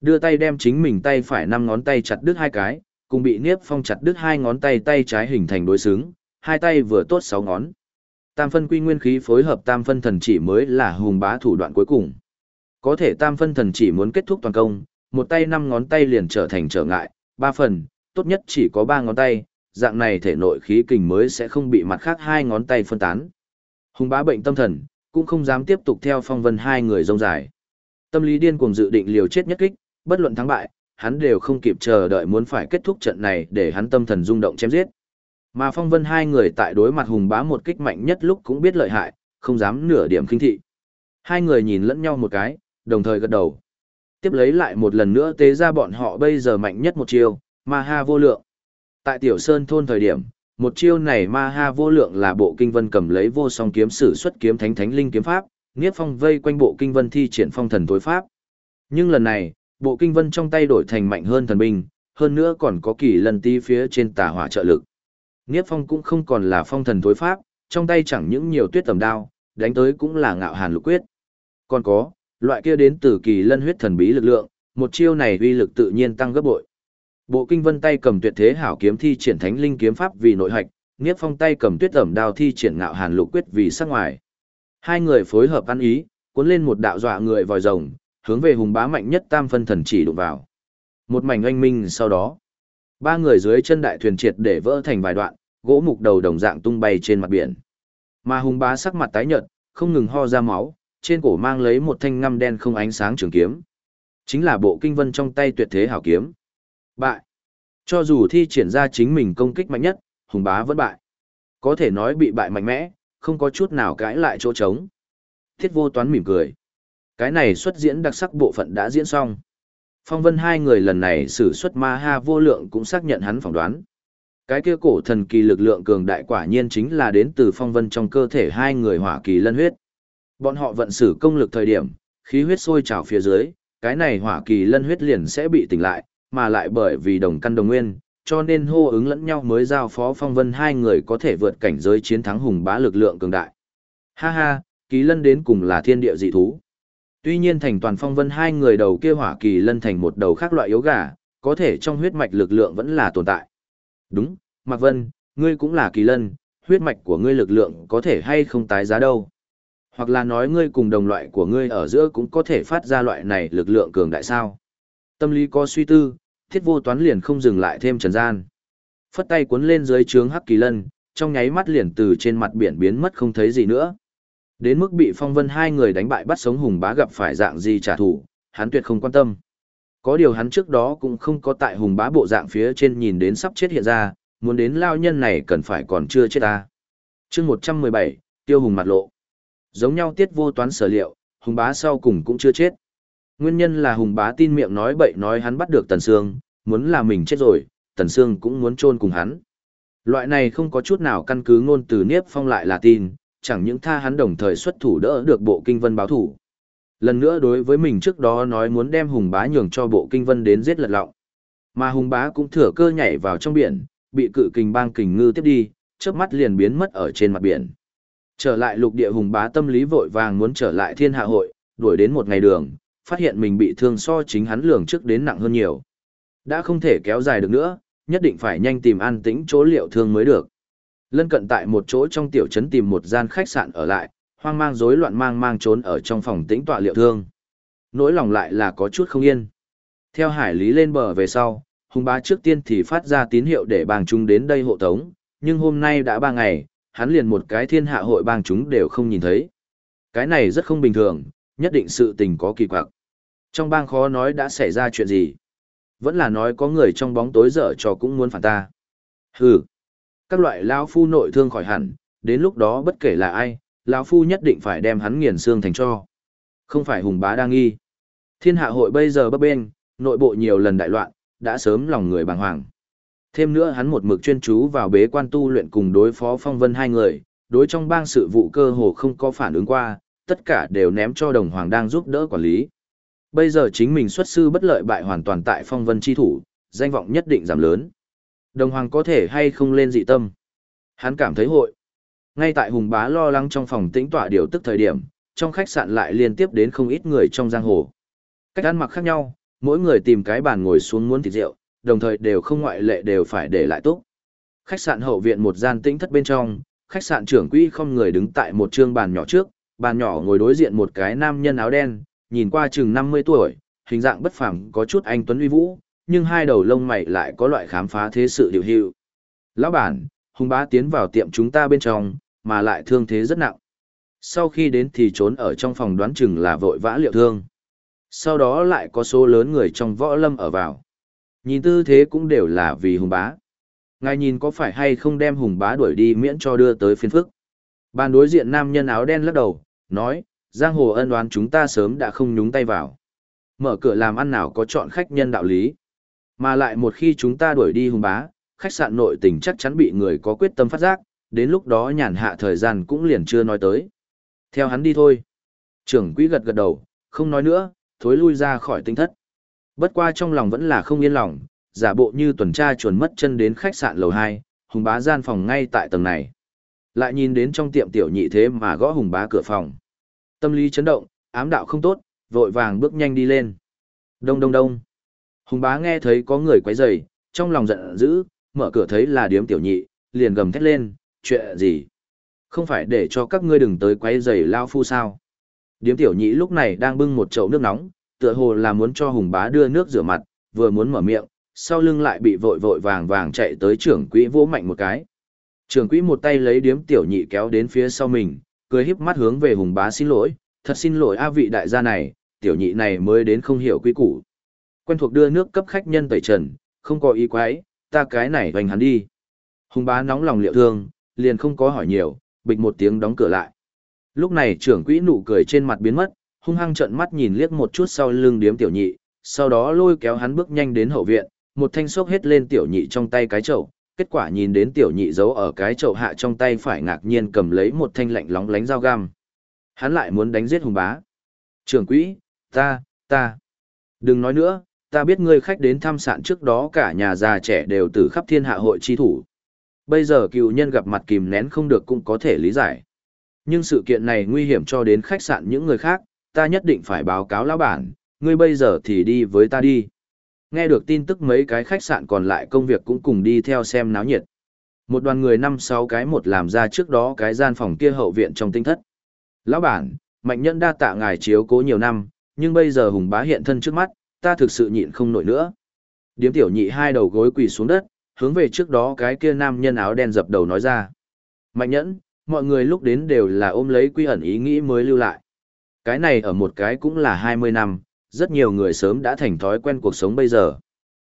Đưa tay đem chính mình tay phải năm ngón tay chặt đứt hai cái, cùng bị Niếp Phong chặt đứt hai ngón tay tay trái hình thành đối xứng, hai tay vừa tốt sáu ngón. Tam phân quy nguyên khí phối hợp tam phân thần chỉ mới là hùng bá thủ đoạn cuối cùng. Có thể tam phân thần chỉ muốn kết thúc toàn công, một tay năm ngón tay liền trở thành trở ngại, ba phần, tốt nhất chỉ có ba ngón tay, dạng này thể nội khí kình mới sẽ không bị mặt khác hai ngón tay phân tán. Hùng bá bệnh tâm thần, cũng không dám tiếp tục theo phong vân hai người rông dài. Tâm lý điên cuồng dự định liều chết nhất kích, bất luận thắng bại, hắn đều không kịp chờ đợi muốn phải kết thúc trận này để hắn tâm thần rung động chém giết. Mà phong vân hai người tại đối mặt hùng bá một kích mạnh nhất lúc cũng biết lợi hại, không dám nửa điểm kinh thị. Hai người nhìn lẫn nhau một cái, đồng thời gật đầu. Tiếp lấy lại một lần nữa tế ra bọn họ bây giờ mạnh nhất một chiều ma ha vô lượng. Tại tiểu sơn thôn thời điểm, một chiêu này ma ha vô lượng là bộ kinh vân cầm lấy vô song kiếm sử xuất kiếm thánh thánh linh kiếm pháp, nghiếp phong vây quanh bộ kinh vân thi triển phong thần tối pháp. Nhưng lần này, bộ kinh vân trong tay đổi thành mạnh hơn thần binh, hơn nữa còn có kỳ lần ti phía trên tà hỏa trợ lực. Niếp phong cũng không còn là phong thần tối pháp, trong tay chẳng những nhiều tuyết tầm đao, đánh tới cũng là ngạo hàn lục quyết. Còn có, loại kia đến từ kỳ lân huyết thần bí lực lượng, một chiêu này uy lực tự nhiên tăng gấp bội. Bộ kinh vân tay cầm tuyệt thế hảo kiếm thi triển thánh linh kiếm pháp vì nội hạch, Niếp phong tay cầm tuyết tẩm đao thi triển ngạo hàn lục quyết vì sắc ngoài. Hai người phối hợp ăn ý, cuốn lên một đạo dọa người vòi rồng, hướng về hùng bá mạnh nhất tam phân thần chỉ đụng vào. Một mảnh oanh minh sau đó, ba người dưới chân đại thuyền triệt để vỡ thành vài đoạn, gỗ mục đầu đồng dạng tung bay trên mặt biển. Mà hùng bá sắc mặt tái nhợt, không ngừng ho ra máu, trên cổ mang lấy một thanh ngăm đen không ánh sáng trường kiếm. Chính là bộ kinh vân trong tay tuyệt thế hảo kiếm. Bại. Cho dù thi triển ra chính mình công kích mạnh nhất, hùng bá vẫn bại. Có thể nói bị bại mạnh mẽ, không có chút nào cãi lại chỗ trống. Thiết vô toán mỉm cười. Cái này xuất diễn đặc sắc bộ phận đã diễn xong. Phong vân hai người lần này sử xuất ma ha vô lượng cũng xác nhận hắn phỏng đoán. Cái kia cổ thần kỳ lực lượng cường đại quả nhiên chính là đến từ phong vân trong cơ thể hai người hỏa kỳ lân huyết. Bọn họ vận sử công lực thời điểm, khí huyết sôi trào phía dưới, cái này hỏa kỳ lân huyết liền sẽ bị tỉnh lại, mà lại bởi vì đồng căn đồng nguyên, cho nên hô ứng lẫn nhau mới giao phó phong vân hai người có thể vượt cảnh giới chiến thắng hùng bá lực lượng cường đại. Ha ha, kỳ lân đến cùng là thiên địa dị thú. Tuy nhiên thành toàn phong vân hai người đầu kia hỏa kỳ lân thành một đầu khác loại yếu gà, có thể trong huyết mạch lực lượng vẫn là tồn tại. Đúng, Mạc Vân, ngươi cũng là kỳ lân, huyết mạch của ngươi lực lượng có thể hay không tái giá đâu. Hoặc là nói ngươi cùng đồng loại của ngươi ở giữa cũng có thể phát ra loại này lực lượng cường đại sao. Tâm lý có suy tư, thiết vô toán liền không dừng lại thêm trần gian. Phất tay cuốn lên dưới trướng hắc kỳ lân, trong nháy mắt liền từ trên mặt biển biến mất không thấy gì nữa. Đến mức bị phong vân hai người đánh bại bắt sống hùng bá gặp phải dạng gì trả thù, hắn tuyệt không quan tâm. Có điều hắn trước đó cũng không có tại hùng bá bộ dạng phía trên nhìn đến sắp chết hiện ra, muốn đến lao nhân này cần phải còn chưa chết ta. chương 117, tiêu hùng mặt lộ. Giống nhau tiết vô toán sở liệu, hùng bá sau cùng cũng chưa chết. Nguyên nhân là hùng bá tin miệng nói bậy nói hắn bắt được tần sương, muốn là mình chết rồi, tần sương cũng muốn chôn cùng hắn. Loại này không có chút nào căn cứ ngôn từ niếp phong lại là tin, chẳng những tha hắn đồng thời xuất thủ đỡ được bộ kinh vân báo thủ. Lần nữa đối với mình trước đó nói muốn đem hùng bá nhường cho bộ kinh vân đến giết lật lọng. Mà hùng bá cũng thừa cơ nhảy vào trong biển, bị cự kình bang kình ngư tiếp đi, chớp mắt liền biến mất ở trên mặt biển. Trở lại lục địa hùng bá tâm lý vội vàng muốn trở lại thiên hạ hội, đuổi đến một ngày đường, phát hiện mình bị thương so chính hắn lường trước đến nặng hơn nhiều. Đã không thể kéo dài được nữa, nhất định phải nhanh tìm an tĩnh chỗ liệu thương mới được. Lân cận tại một chỗ trong tiểu trấn tìm một gian khách sạn ở lại, hoang mang rối loạn mang mang trốn ở trong phòng tĩnh tọa liệu thương. Nỗi lòng lại là có chút không yên. Theo hải lý lên bờ về sau, hùng bá trước tiên thì phát ra tín hiệu để bàng chúng đến đây hộ tống, nhưng hôm nay đã ba ngày, hắn liền một cái thiên hạ hội bang chúng đều không nhìn thấy. Cái này rất không bình thường, nhất định sự tình có kỳ quặc. Trong bang khó nói đã xảy ra chuyện gì. Vẫn là nói có người trong bóng tối dở cho cũng muốn phản ta. Hừ. Các loại lão phu nội thương khỏi hẳn, đến lúc đó bất kể là ai, lão phu nhất định phải đem hắn nghiền xương thành cho. Không phải hùng bá đang nghi. Thiên hạ hội bây giờ bấp bênh, nội bộ nhiều lần đại loạn, đã sớm lòng người bàng hoàng. Thêm nữa hắn một mực chuyên chú vào bế quan tu luyện cùng đối phó phong vân hai người, đối trong bang sự vụ cơ hồ không có phản ứng qua, tất cả đều ném cho đồng hoàng đang giúp đỡ quản lý. Bây giờ chính mình xuất sư bất lợi bại hoàn toàn tại phong vân chi thủ, danh vọng nhất định giảm lớn. Đồng hoàng có thể hay không lên dị tâm. Hắn cảm thấy hội. Ngay tại hùng bá lo lắng trong phòng tĩnh tọa điều tức thời điểm, trong khách sạn lại liên tiếp đến không ít người trong giang hồ. Cách ăn mặc khác nhau, mỗi người tìm cái bàn ngồi xuống muốn thịt rượu, đồng thời đều không ngoại lệ đều phải để lại tốt. Khách sạn hậu viện một gian tĩnh thất bên trong, khách sạn trưởng quỹ không người đứng tại một trương bàn nhỏ trước, bàn nhỏ ngồi đối diện một cái nam nhân áo đen, nhìn qua chừng 50 tuổi, hình dạng bất phẳng có chút anh tuấn uy vũ, nhưng hai đầu lông mày lại có loại khám phá thế sự điều hiệu. Lão bản, hùng bá tiến vào tiệm chúng ta bên trong, mà lại thương thế rất nặng. Sau khi đến thì trốn ở trong phòng đoán chừng là vội vã liệu thương. Sau đó lại có số lớn người trong võ lâm ở vào. Nhìn tư thế cũng đều là vì hùng bá. Ngài nhìn có phải hay không đem hùng bá đuổi đi miễn cho đưa tới phiên phức. Bàn đối diện nam nhân áo đen lắc đầu, nói, giang hồ ân đoán chúng ta sớm đã không nhúng tay vào. Mở cửa làm ăn nào có chọn khách nhân đạo lý. Mà lại một khi chúng ta đuổi đi hùng bá, khách sạn nội tình chắc chắn bị người có quyết tâm phát giác, đến lúc đó nhàn hạ thời gian cũng liền chưa nói tới. Theo hắn đi thôi. Trưởng quỹ gật gật đầu, không nói nữa, thối lui ra khỏi tinh thất. Bất qua trong lòng vẫn là không yên lòng, giả bộ như tuần tra chuồn mất chân đến khách sạn lầu 2, hùng bá gian phòng ngay tại tầng này. Lại nhìn đến trong tiệm tiểu nhị thế mà gõ hùng bá cửa phòng. Tâm lý chấn động, ám đạo không tốt, vội vàng bước nhanh đi lên. Đông đông đông. Hùng bá nghe thấy có người quấy rầy, trong lòng giận dữ, mở cửa thấy là điếm tiểu nhị, liền gầm thét lên, chuyện gì? Không phải để cho các ngươi đừng tới quấy rầy lao phu sao? Điếm tiểu nhị lúc này đang bưng một chậu nước nóng, tựa hồ là muốn cho hùng bá đưa nước rửa mặt, vừa muốn mở miệng, sau lưng lại bị vội vội vàng vàng chạy tới trưởng quỹ vỗ mạnh một cái. Trưởng quỹ một tay lấy điếm tiểu nhị kéo đến phía sau mình, cười híp mắt hướng về hùng bá xin lỗi, thật xin lỗi a vị đại gia này, tiểu nhị này mới đến không hiểu quy củ. Quen thuộc đưa nước cấp khách nhân tẩy trần, không có ý quái, ta cái này hoành hắn đi. Hùng bá nóng lòng liệu thương, liền không có hỏi nhiều, bịch một tiếng đóng cửa lại. Lúc này trưởng quỹ nụ cười trên mặt biến mất, hung hăng trợn mắt nhìn liếc một chút sau lưng điếm tiểu nhị, sau đó lôi kéo hắn bước nhanh đến hậu viện, một thanh xốc hết lên tiểu nhị trong tay cái chậu, kết quả nhìn đến tiểu nhị giấu ở cái chậu hạ trong tay phải ngạc nhiên cầm lấy một thanh lạnh lóng lánh dao găm. Hắn lại muốn đánh giết hùng bá. Trưởng quỹ, ta, ta. Đừng nói nữa, ta biết ngươi khách đến thăm sạn trước đó cả nhà già trẻ đều từ khắp thiên hạ hội chi thủ. Bây giờ cựu nhân gặp mặt kìm nén không được cũng có thể lý giải. Nhưng sự kiện này nguy hiểm cho đến khách sạn những người khác, ta nhất định phải báo cáo lão bản, ngươi bây giờ thì đi với ta đi. Nghe được tin tức mấy cái khách sạn còn lại công việc cũng cùng đi theo xem náo nhiệt. Một đoàn người năm sáu cái một làm ra trước đó cái gian phòng kia hậu viện trong tinh thất. Lão bản, mạnh nhẫn đa tạ ngài chiếu cố nhiều năm, nhưng bây giờ hùng bá hiện thân trước mắt, ta thực sự nhịn không nổi nữa. Điếm tiểu nhị hai đầu gối quỳ xuống đất, hướng về trước đó cái kia nam nhân áo đen dập đầu nói ra. Mạnh nhẫn, mọi người lúc đến đều là ôm lấy quy ẩn ý nghĩ mới lưu lại. Cái này ở một cái cũng là 20 năm, rất nhiều người sớm đã thành thói quen cuộc sống bây giờ.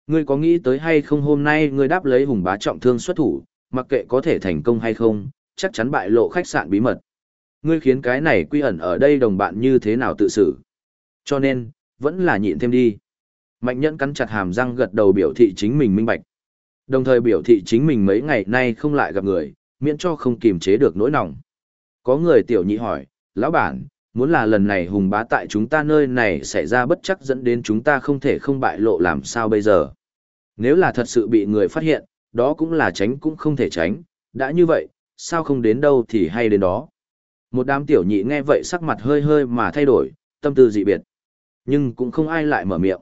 Ngươi có nghĩ tới hay không hôm nay ngươi đáp lấy hùng bá trọng thương xuất thủ, mặc kệ có thể thành công hay không, chắc chắn bại lộ khách sạn bí mật. Ngươi khiến cái này quy ẩn ở đây đồng bạn như thế nào tự xử. Cho nên, vẫn là nhịn thêm đi. Mạnh nhẫn cắn chặt hàm răng gật đầu biểu thị chính mình minh bạch. Đồng thời biểu thị chính mình mấy ngày nay không lại gặp người, miễn cho không kiềm chế được nỗi lòng. Có người tiểu nhị hỏi, lão bản, muốn là lần này hùng bá tại chúng ta nơi này xảy ra bất chắc dẫn đến chúng ta không thể không bại lộ làm sao bây giờ. Nếu là thật sự bị người phát hiện, đó cũng là tránh cũng không thể tránh, đã như vậy, sao không đến đâu thì hay đến đó. Một đám tiểu nhị nghe vậy sắc mặt hơi hơi mà thay đổi, tâm tư dị biệt. Nhưng cũng không ai lại mở miệng.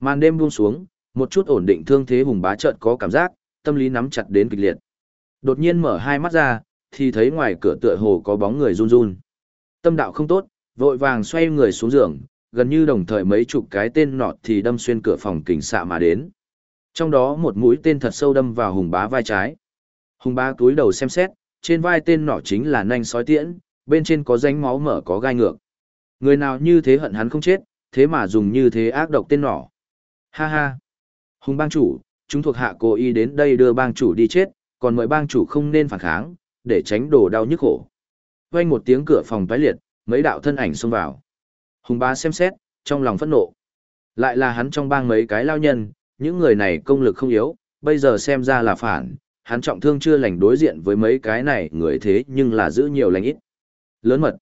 Màn đêm buông xuống, một chút ổn định thương thế hùng bá chợt có cảm giác, tâm lý nắm chặt đến kịch liệt. Đột nhiên mở hai mắt ra, thì thấy ngoài cửa tựa hồ có bóng người run run. Tâm đạo không tốt, vội vàng xoay người xuống giường, gần như đồng thời mấy chục cái tên nọt thì đâm xuyên cửa phòng kình xạ mà đến. Trong đó một mũi tên thật sâu đâm vào hùng bá vai trái. Hùng bá túi đầu xem xét, trên vai tên nọ chính là nanh sói tiễn, bên trên có rãnh máu mở có gai ngược. Người nào như thế hận hắn không chết, thế mà dùng như thế ác độc tên nỏ. Ha ha. Hùng bang chủ, chúng thuộc hạ cố ý đến đây đưa bang chủ đi chết, còn mời bang chủ không nên phản kháng, để tránh đổ đau nhức khổ. Quanh một tiếng cửa phòng tái liệt, mấy đạo thân ảnh xông vào. Hùng bá xem xét, trong lòng phẫn nộ. Lại là hắn trong bang mấy cái lao nhân, những người này công lực không yếu, bây giờ xem ra là phản, hắn trọng thương chưa lành đối diện với mấy cái này người thế nhưng là giữ nhiều lành ít. Lớn mật.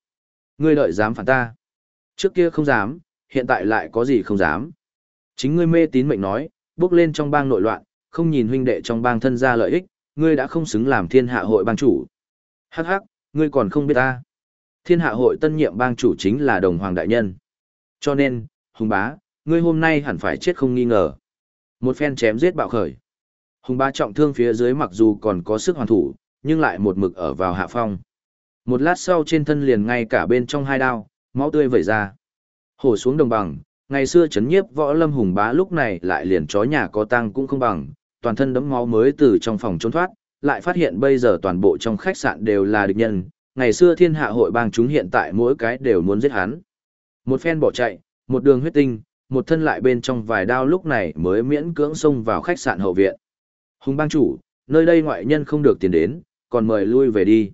Ngươi đợi dám phản ta. Trước kia không dám, hiện tại lại có gì không dám. Chính ngươi mê tín mệnh nói, bước lên trong bang nội loạn, không nhìn huynh đệ trong bang thân gia lợi ích, ngươi đã không xứng làm thiên hạ hội bang chủ. Hắc hắc, ngươi còn không biết ta. Thiên hạ hội tân nhiệm bang chủ chính là đồng hoàng đại nhân. Cho nên, hùng bá, ngươi hôm nay hẳn phải chết không nghi ngờ. Một phen chém giết bạo khởi. Hùng bá trọng thương phía dưới mặc dù còn có sức hoàn thủ, nhưng lại một mực ở vào hạ phong. Một lát sau trên thân liền ngay cả bên trong hai đao, máu tươi vẩy ra. Hổ xuống đồng bằng, ngày xưa chấn nhiếp võ lâm hùng bá lúc này lại liền chó nhà có tăng cũng không bằng, toàn thân đấm máu mới từ trong phòng trốn thoát, lại phát hiện bây giờ toàn bộ trong khách sạn đều là địch nhân, ngày xưa thiên hạ hội bang chúng hiện tại mỗi cái đều muốn giết hắn. Một phen bỏ chạy, một đường huyết tinh, một thân lại bên trong vài đao lúc này mới miễn cưỡng xông vào khách sạn hậu viện. Hùng bang chủ, nơi đây ngoại nhân không được tiền đến, còn mời lui về đi.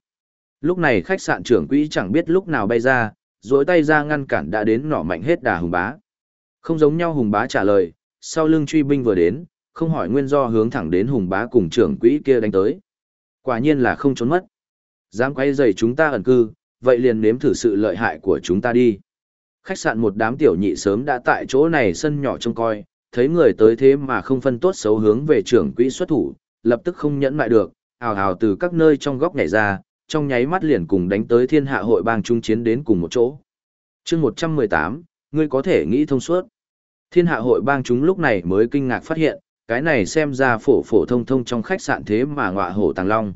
Lúc này khách sạn trưởng quỹ chẳng biết lúc nào bay ra, duỗi tay ra ngăn cản đã đến nỏ mạnh hết đà hùng bá. Không giống nhau hùng bá trả lời, sau lưng truy binh vừa đến, không hỏi nguyên do hướng thẳng đến hùng bá cùng trưởng quỹ kia đánh tới. Quả nhiên là không trốn mất. Dám quay dày chúng ta ẩn cư, vậy liền nếm thử sự lợi hại của chúng ta đi. Khách sạn một đám tiểu nhị sớm đã tại chỗ này sân nhỏ trông coi, thấy người tới thế mà không phân tốt xấu hướng về trưởng quỹ xuất thủ, lập tức không nhẫn lại được, ào ào từ các nơi trong góc nhảy ra, trong nháy mắt liền cùng đánh tới thiên hạ hội bang trung chiến đến cùng một chỗ. chương 118, ngươi có thể nghĩ thông suốt. Thiên hạ hội bang chúng lúc này mới kinh ngạc phát hiện, cái này xem ra phổ phổ thông thông trong khách sạn thế mà ngọa hổ tàng long.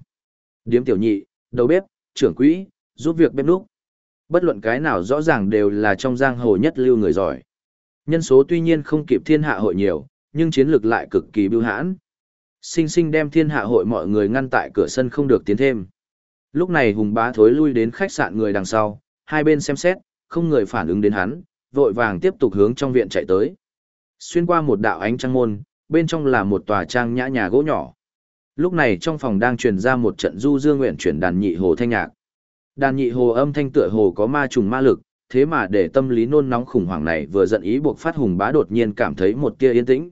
Điếm tiểu nhị, đầu bếp, trưởng quỹ, giúp việc bếp núc. Bất luận cái nào rõ ràng đều là trong giang hồ nhất lưu người giỏi. Nhân số tuy nhiên không kịp thiên hạ hội nhiều, nhưng chiến lược lại cực kỳ bưu hãn. Sinh sinh đem thiên hạ hội mọi người ngăn tại cửa sân không được tiến thêm. Lúc này hùng bá thối lui đến khách sạn người đằng sau, hai bên xem xét, không người phản ứng đến hắn, vội vàng tiếp tục hướng trong viện chạy tới. Xuyên qua một đạo ánh trăng môn, bên trong là một tòa trang nhã nhà gỗ nhỏ. Lúc này trong phòng đang truyền ra một trận du dương nguyện chuyển đàn nhị hồ thanh nhạc. Đàn nhị hồ âm thanh tựa hồ có ma trùng ma lực, thế mà để tâm lý nôn nóng khủng hoảng này vừa giận ý buộc phát hùng bá đột nhiên cảm thấy một tia yên tĩnh.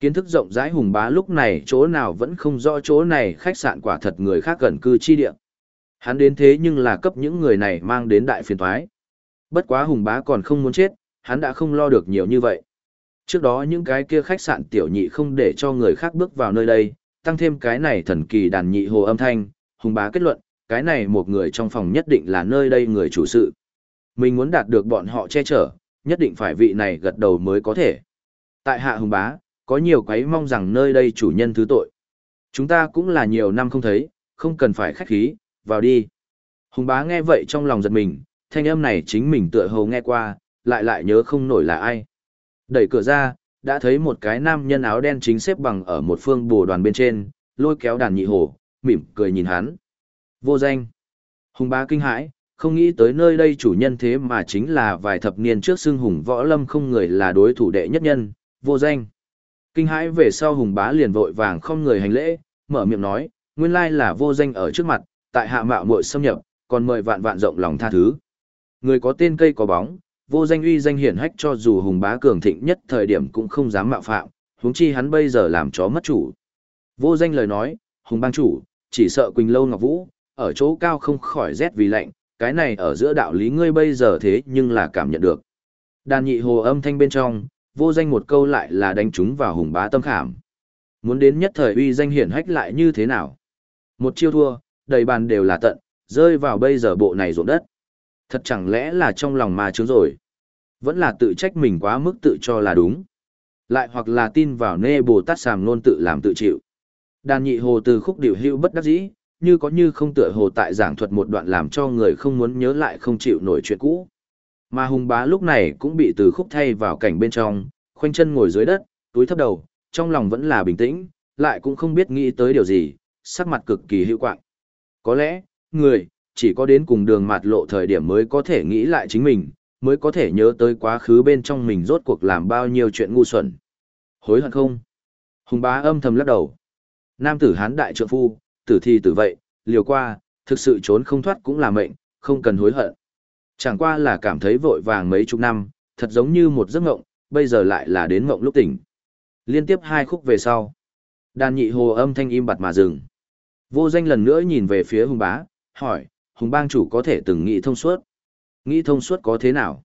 Kiến thức rộng rãi hùng bá lúc này chỗ nào vẫn không rõ chỗ này khách sạn quả thật người khác gần cư chi địa. Hắn đến thế nhưng là cấp những người này mang đến đại phiền thoái. Bất quá hùng bá còn không muốn chết, hắn đã không lo được nhiều như vậy. Trước đó những cái kia khách sạn tiểu nhị không để cho người khác bước vào nơi đây, tăng thêm cái này thần kỳ đàn nhị hồ âm thanh, hùng bá kết luận, cái này một người trong phòng nhất định là nơi đây người chủ sự. Mình muốn đạt được bọn họ che chở, nhất định phải vị này gật đầu mới có thể. Tại hạ hùng bá, có nhiều quấy mong rằng nơi đây chủ nhân thứ tội. Chúng ta cũng là nhiều năm không thấy, không cần phải khách khí, vào đi. Hùng bá nghe vậy trong lòng giật mình, thanh âm này chính mình tựa hồ nghe qua, lại lại nhớ không nổi là ai. Đẩy cửa ra, đã thấy một cái nam nhân áo đen chính xếp bằng ở một phương bồ đoàn bên trên, lôi kéo đàn nhị hồ, mỉm cười nhìn hắn. Vô danh. Hùng bá kinh hãi, không nghĩ tới nơi đây chủ nhân thế mà chính là vài thập niên trước xưng hùng võ lâm không người là đối thủ đệ nhất nhân, vô danh. Kinh hãi về sau hùng bá liền vội vàng không người hành lễ, mở miệng nói, nguyên lai là vô danh ở trước mặt, tại hạ mạo muội xâm nhập, còn mời vạn vạn rộng lòng tha thứ. Người có tên cây có bóng, vô danh uy danh hiển hách cho dù hùng bá cường thịnh nhất thời điểm cũng không dám mạo phạm, huống chi hắn bây giờ làm chó mất chủ. Vô danh lời nói, hùng bang chủ, chỉ sợ Quỳnh Lâu Ngọc Vũ, ở chỗ cao không khỏi rét vì lạnh, cái này ở giữa đạo lý ngươi bây giờ thế nhưng là cảm nhận được. Đàn nhị hồ âm thanh bên trong, vô danh một câu lại là đánh trúng vào hùng bá tâm khảm. Muốn đến nhất thời uy danh hiển hách lại như thế nào? Một chiêu thua, đầy bàn đều là tận, rơi vào bây giờ bộ này ruộng đất. Thật chẳng lẽ là trong lòng mà chướng rồi? Vẫn là tự trách mình quá mức tự cho là đúng. Lại hoặc là tin vào nê Bồ Tát sàm nôn tự làm tự chịu. Đàn nhị hồ từ khúc điều hưu bất đắc dĩ, như có như không tựa hồ tại giảng thuật một đoạn làm cho người không muốn nhớ lại không chịu nổi chuyện cũ. Mà hùng bá lúc này cũng bị từ khúc thay vào cảnh bên trong, khoanh chân ngồi dưới đất, túi thấp đầu, trong lòng vẫn là bình tĩnh, lại cũng không biết nghĩ tới điều gì, sắc mặt cực kỳ hữu quạng. Có lẽ, người, chỉ có đến cùng đường mạt lộ thời điểm mới có thể nghĩ lại chính mình, mới có thể nhớ tới quá khứ bên trong mình rốt cuộc làm bao nhiêu chuyện ngu xuẩn. Hối hận không? Hùng bá âm thầm lắc đầu. Nam tử hán đại trượng phu, tử thi tử vậy, liều qua, thực sự trốn không thoát cũng là mệnh, không cần hối hận. Chẳng qua là cảm thấy vội vàng mấy chục năm, thật giống như một giấc ngộng, bây giờ lại là đến ngộng lúc tỉnh. Liên tiếp hai khúc về sau. Đàn nhị hồ âm thanh im bặt mà dừng. Vô danh lần nữa nhìn về phía hùng bá, hỏi, hùng bang chủ có thể từng nghĩ thông suốt. Nghĩ thông suốt có thế nào?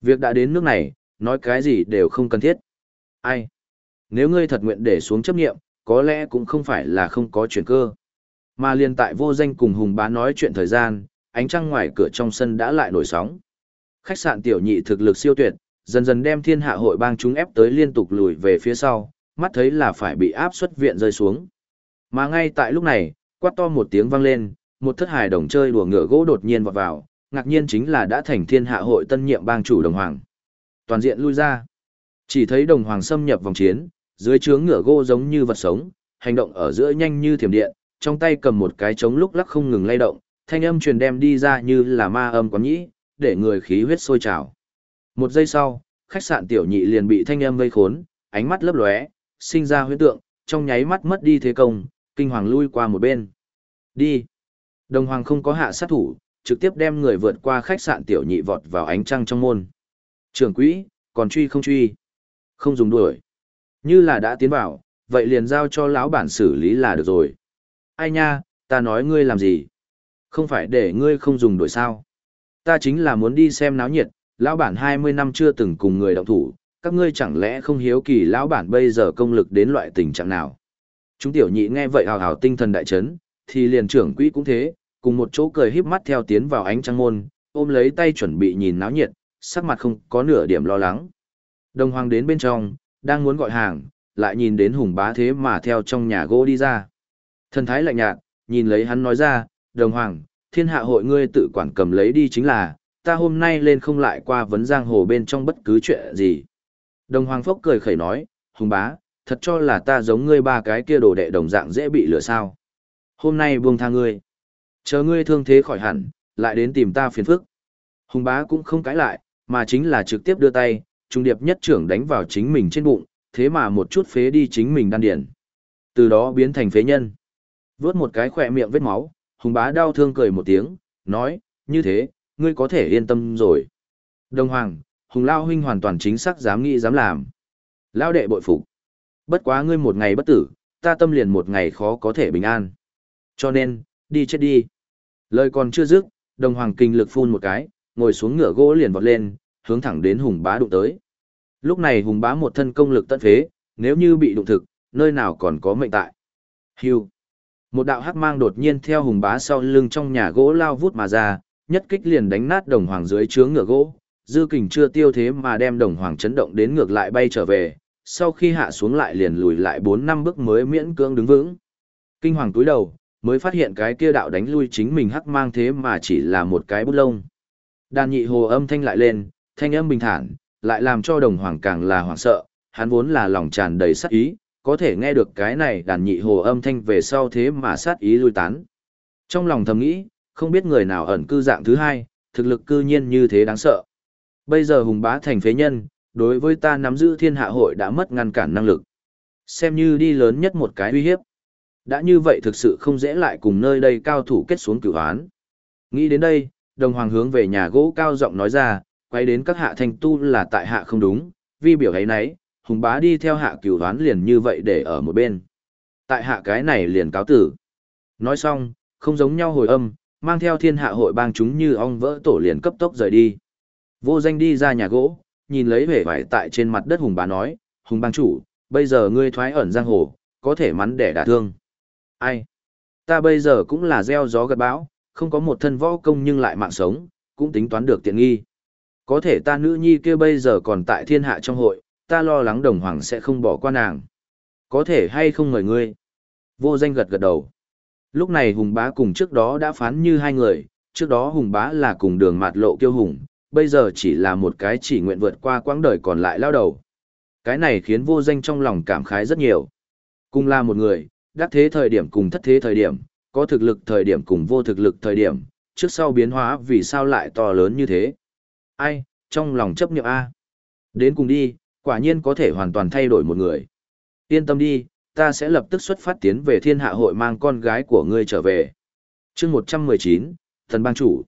Việc đã đến nước này, nói cái gì đều không cần thiết. Ai? Nếu ngươi thật nguyện để xuống chấp nghiệm, có lẽ cũng không phải là không có chuyển cơ. Mà liền tại vô danh cùng hùng bá nói chuyện thời gian, ánh trăng ngoài cửa trong sân đã lại nổi sóng. Khách sạn tiểu nhị thực lực siêu tuyệt, dần dần đem thiên hạ hội bang chúng ép tới liên tục lùi về phía sau, mắt thấy là phải bị áp suất viện rơi xuống. Mà ngay tại lúc này, quát to một tiếng vang lên, một thất hài đồng chơi đùa ngựa gỗ đột nhiên vọt vào, ngạc nhiên chính là đã thành thiên hạ hội tân nhiệm bang chủ đồng hoàng. Toàn diện lui ra. Chỉ thấy đồng hoàng xâm nhập vòng chiến, dưới trướng ngựa gỗ giống như vật sống, hành động ở giữa nhanh như thiểm điện, trong tay cầm một cái trống lúc lắc không ngừng lay động, thanh âm truyền đem đi ra như là ma âm quán nhĩ, để người khí huyết sôi trào. Một giây sau, khách sạn tiểu nhị liền bị thanh âm vây khốn, ánh mắt lấp lóe, sinh ra huyễn tượng, trong nháy mắt mất đi thế công, kinh hoàng lui qua một bên. Đi. Đồng hoàng không có hạ sát thủ, trực tiếp đem người vượt qua khách sạn tiểu nhị vọt vào ánh trăng trong môn. Trưởng quỹ, còn truy không truy. Không dùng đuổi. Như là đã tiến vào, vậy liền giao cho lão bản xử lý là được rồi. Ai nha, ta nói ngươi làm gì? Không phải để ngươi không dùng đuổi sao? Ta chính là muốn đi xem náo nhiệt, lão bản 20 năm chưa từng cùng người động thủ, các ngươi chẳng lẽ không hiếu kỳ lão bản bây giờ công lực đến loại tình trạng nào? Chúng tiểu nhị nghe vậy hào hào tinh thần đại chấn, thì liền trưởng quỹ cũng thế, cùng một chỗ cười híp mắt theo tiến vào ánh trăng môn, ôm lấy tay chuẩn bị nhìn náo nhiệt, sắc mặt không có nửa điểm lo lắng. Đồng hoàng đến bên trong, đang muốn gọi hàng, lại nhìn đến hùng bá thế mà theo trong nhà gỗ đi ra. Thần thái lạnh nhạt, nhìn lấy hắn nói ra, đồng hoàng, thiên hạ hội ngươi tự quản cầm lấy đi chính là, ta hôm nay lên không lại qua vấn giang hồ bên trong bất cứ chuyện gì. Đồng hoàng phốc cười khẩy nói, hùng bá, thật cho là ta giống ngươi ba cái kia đồ đệ đồng dạng dễ bị lửa sao. Hôm nay buông tha ngươi. Chờ ngươi thương thế khỏi hẳn, lại đến tìm ta phiền phức. Hùng bá cũng không cãi lại, mà chính là trực tiếp đưa tay, trung điệp nhất trưởng đánh vào chính mình trên bụng, thế mà một chút phế đi chính mình đan điển. Từ đó biến thành phế nhân. Vướt một cái khỏe miệng vết máu, hùng bá đau thương cười một tiếng, nói, như thế, ngươi có thể yên tâm rồi. Đồng hoàng, hùng lao huynh hoàn toàn chính xác dám nghĩ dám làm. Lao đệ bội phục. Bất quá ngươi một ngày bất tử, ta tâm liền một ngày khó có thể bình an. Cho nên, đi chết đi. Lời còn chưa dứt, đồng hoàng kinh lực phun một cái, ngồi xuống ngựa gỗ liền vọt lên, hướng thẳng đến hùng bá đụng tới. Lúc này hùng bá một thân công lực tận phế, nếu như bị đụng thực, nơi nào còn có mệnh tại. Hưu. Một đạo hắc mang đột nhiên theo hùng bá sau lưng trong nhà gỗ lao vút mà ra, nhất kích liền đánh nát đồng hoàng dưới chướng ngựa gỗ, dư kình chưa tiêu thế mà đem đồng hoàng chấn động đến ngược lại bay trở về, sau khi hạ xuống lại liền lùi lại 4 năm bước mới miễn cưỡng đứng vững. Kinh hoàng túi đầu, mới phát hiện cái kia đạo đánh lui chính mình hắc mang thế mà chỉ là một cái bút lông. Đàn nhị hồ âm thanh lại lên, thanh âm bình thản, lại làm cho đồng hoàng càng là hoảng sợ, hắn vốn là lòng tràn đầy sát ý, có thể nghe được cái này đàn nhị hồ âm thanh về sau thế mà sát ý lui tán. Trong lòng thầm nghĩ, không biết người nào ẩn cư dạng thứ hai, thực lực cư nhiên như thế đáng sợ. Bây giờ hùng bá thành phế nhân, đối với ta nắm giữ thiên hạ hội đã mất ngăn cản năng lực. Xem như đi lớn nhất một cái uy hiếp. Đã như vậy thực sự không dễ lại cùng nơi đây cao thủ kết xuống cửu án. Nghĩ đến đây, đồng hoàng hướng về nhà gỗ cao giọng nói ra, quay đến các hạ thành tu là tại hạ không đúng, vi biểu ấy nấy, hùng bá đi theo hạ cửu án liền như vậy để ở một bên. Tại hạ cái này liền cáo tử. Nói xong, không giống nhau hồi âm, mang theo thiên hạ hội bang chúng như ong vỡ tổ liền cấp tốc rời đi. Vô danh đi ra nhà gỗ, nhìn lấy vẻ vải tại trên mặt đất hùng bá nói, hùng bang chủ, bây giờ ngươi thoái ẩn giang hồ, có thể mắn để đả thương. Ai? Ta bây giờ cũng là gieo gió gật bão, không có một thân võ công nhưng lại mạng sống, cũng tính toán được tiện nghi. Có thể ta nữ nhi kia bây giờ còn tại thiên hạ trong hội, ta lo lắng đồng hoàng sẽ không bỏ qua nàng. Có thể hay không mời ngươi? Vô danh gật gật đầu. Lúc này Hùng Bá cùng trước đó đã phán như hai người, trước đó Hùng Bá là cùng đường mạt lộ kiêu hùng, bây giờ chỉ là một cái chỉ nguyện vượt qua quãng đời còn lại lao đầu. Cái này khiến vô danh trong lòng cảm khái rất nhiều. Cùng là một người, đắc thế thời điểm cùng thất thế thời điểm, có thực lực thời điểm cùng vô thực lực thời điểm, trước sau biến hóa vì sao lại to lớn như thế. Ai, trong lòng chấp nhận A. Đến cùng đi, quả nhiên có thể hoàn toàn thay đổi một người. Yên tâm đi, ta sẽ lập tức xuất phát tiến về thiên hạ hội mang con gái của ngươi trở về. chương 119, thần bang chủ.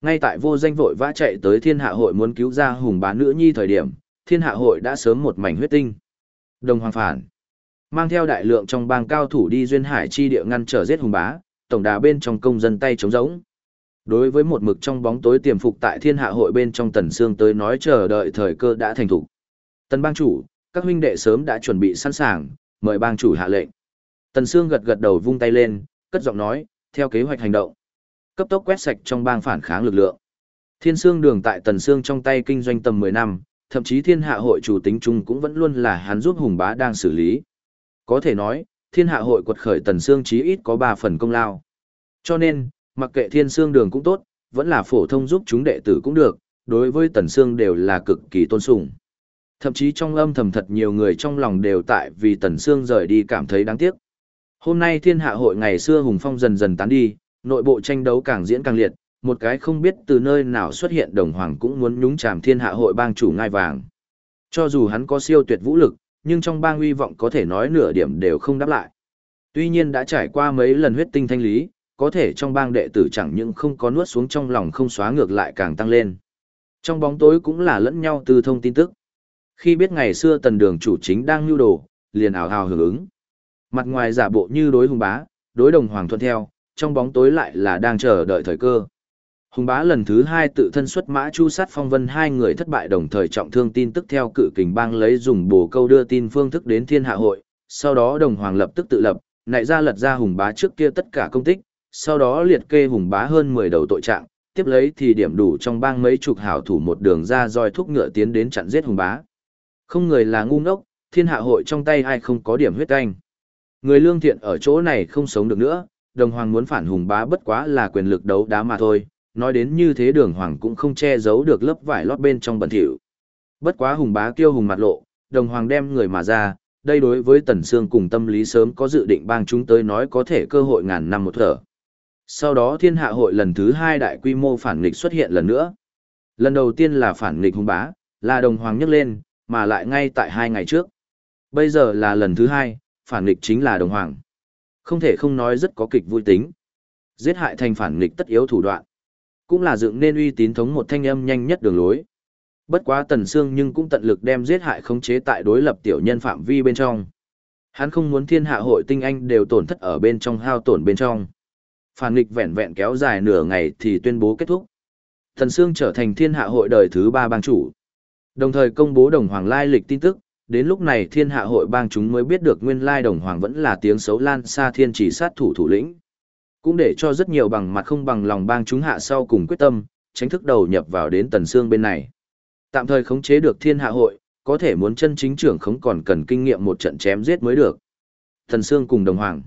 Ngay tại vô danh vội vã chạy tới thiên hạ hội muốn cứu ra hùng bá nữ nhi thời điểm, thiên hạ hội đã sớm một mảnh huyết tinh. Đồng hoàng phản. Mang theo đại lượng trong bang cao thủ đi duyên hải chi địa ngăn trở giết hùng bá, tổng đà bên trong công dân tay chống rỗng. Đối với một mực trong bóng tối tiềm phục tại thiên hạ hội bên trong tần xương tới nói chờ đợi thời cơ đã thành thủ. Tần bang chủ, các huynh đệ sớm đã chuẩn bị sẵn sàng, mời bang chủ hạ lệnh. Tần Sương gật gật đầu vung tay lên, cất giọng nói, theo kế hoạch hành động. Cấp tốc quét sạch trong bang phản kháng lực lượng. Thiên Sương đường tại Tần Sương trong tay kinh doanh tầm 10 năm, thậm chí thiên hạ hội chủ tính chung cũng vẫn luôn là hắn giúp Hùng Bá đang xử lý. Có thể nói, thiên hạ hội quật khởi Tần xương chí ít có 3 phần công lao. Cho nên, mặc kệ thiên xương đường cũng tốt, vẫn là phổ thông giúp chúng đệ tử cũng được, đối với Tần xương đều là cực kỳ tôn sùng. Thậm chí trong âm thầm thật nhiều người trong lòng đều tại vì Tần xương rời đi cảm thấy đáng tiếc. Hôm nay thiên hạ hội ngày xưa hùng phong dần dần tán đi, nội bộ tranh đấu càng diễn càng liệt, một cái không biết từ nơi nào xuất hiện đồng hoàng cũng muốn nhúng chàm thiên hạ hội bang chủ ngai vàng. Cho dù hắn có siêu tuyệt vũ lực, nhưng trong bang uy vọng có thể nói nửa điểm đều không đáp lại. Tuy nhiên đã trải qua mấy lần huyết tinh thanh lý, có thể trong bang đệ tử chẳng những không có nuốt xuống trong lòng không xóa ngược lại càng tăng lên. Trong bóng tối cũng là lẫn nhau từ thông tin tức. Khi biết ngày xưa tần đường chủ chính đang nhu đồ, liền ảo hào hưởng ứng. Mặt ngoài giả bộ như đối hùng bá, đối đồng hoàng thuận theo, trong bóng tối lại là đang chờ đợi thời cơ. Hùng bá lần thứ hai tự thân xuất mã chu sát phong vân hai người thất bại đồng thời trọng thương tin tức theo cự kình bang lấy dùng bổ câu đưa tin phương thức đến thiên hạ hội, sau đó đồng hoàng lập tức tự lập, nại ra lật ra hùng bá trước kia tất cả công tích, sau đó liệt kê hùng bá hơn 10 đầu tội trạng, tiếp lấy thì điểm đủ trong bang mấy chục hảo thủ một đường ra roi thúc ngựa tiến đến chặn giết hùng bá. Không người là ngu ngốc, thiên hạ hội trong tay ai không có điểm huyết canh. Người lương thiện ở chỗ này không sống được nữa, đồng hoàng muốn phản hùng bá bất quá là quyền lực đấu đá mà thôi, nói đến như thế đường hoàng cũng không che giấu được lớp vải lót bên trong bẩn thỉu. Bất quá hùng bá kêu hùng mặt lộ, đồng hoàng đem người mà ra, đây đối với tần sương cùng tâm lý sớm có dự định bang chúng tới nói có thể cơ hội ngàn năm một thở. Sau đó thiên hạ hội lần thứ hai đại quy mô phản nghịch xuất hiện lần nữa. Lần đầu tiên là phản nghịch hùng bá, là đồng hoàng nhấc lên, mà lại ngay tại hai ngày trước. Bây giờ là lần thứ hai, phản nghịch chính là đồng hoàng. Không thể không nói rất có kịch vui tính. Giết hại thành phản nghịch tất yếu thủ đoạn. Cũng là dựng nên uy tín thống một thanh âm nhanh nhất đường lối. Bất quá tần xương nhưng cũng tận lực đem giết hại khống chế tại đối lập tiểu nhân phạm vi bên trong. Hắn không muốn thiên hạ hội tinh anh đều tổn thất ở bên trong hao tổn bên trong. Phản nghịch vẹn vẹn kéo dài nửa ngày thì tuyên bố kết thúc. Tần Sương trở thành thiên hạ hội đời thứ ba bang chủ. Đồng thời công bố đồng hoàng lai lịch tin tức, đến lúc này thiên hạ hội bang chúng mới biết được nguyên lai đồng hoàng vẫn là tiếng xấu lan xa thiên chỉ sát thủ thủ lĩnh cũng để cho rất nhiều bằng mặt không bằng lòng bang chúng hạ sau cùng quyết tâm, tránh thức đầu nhập vào đến Tần xương bên này. Tạm thời khống chế được thiên hạ hội, có thể muốn chân chính trưởng không còn cần kinh nghiệm một trận chém giết mới được. Tần xương cùng Đồng Hoàng.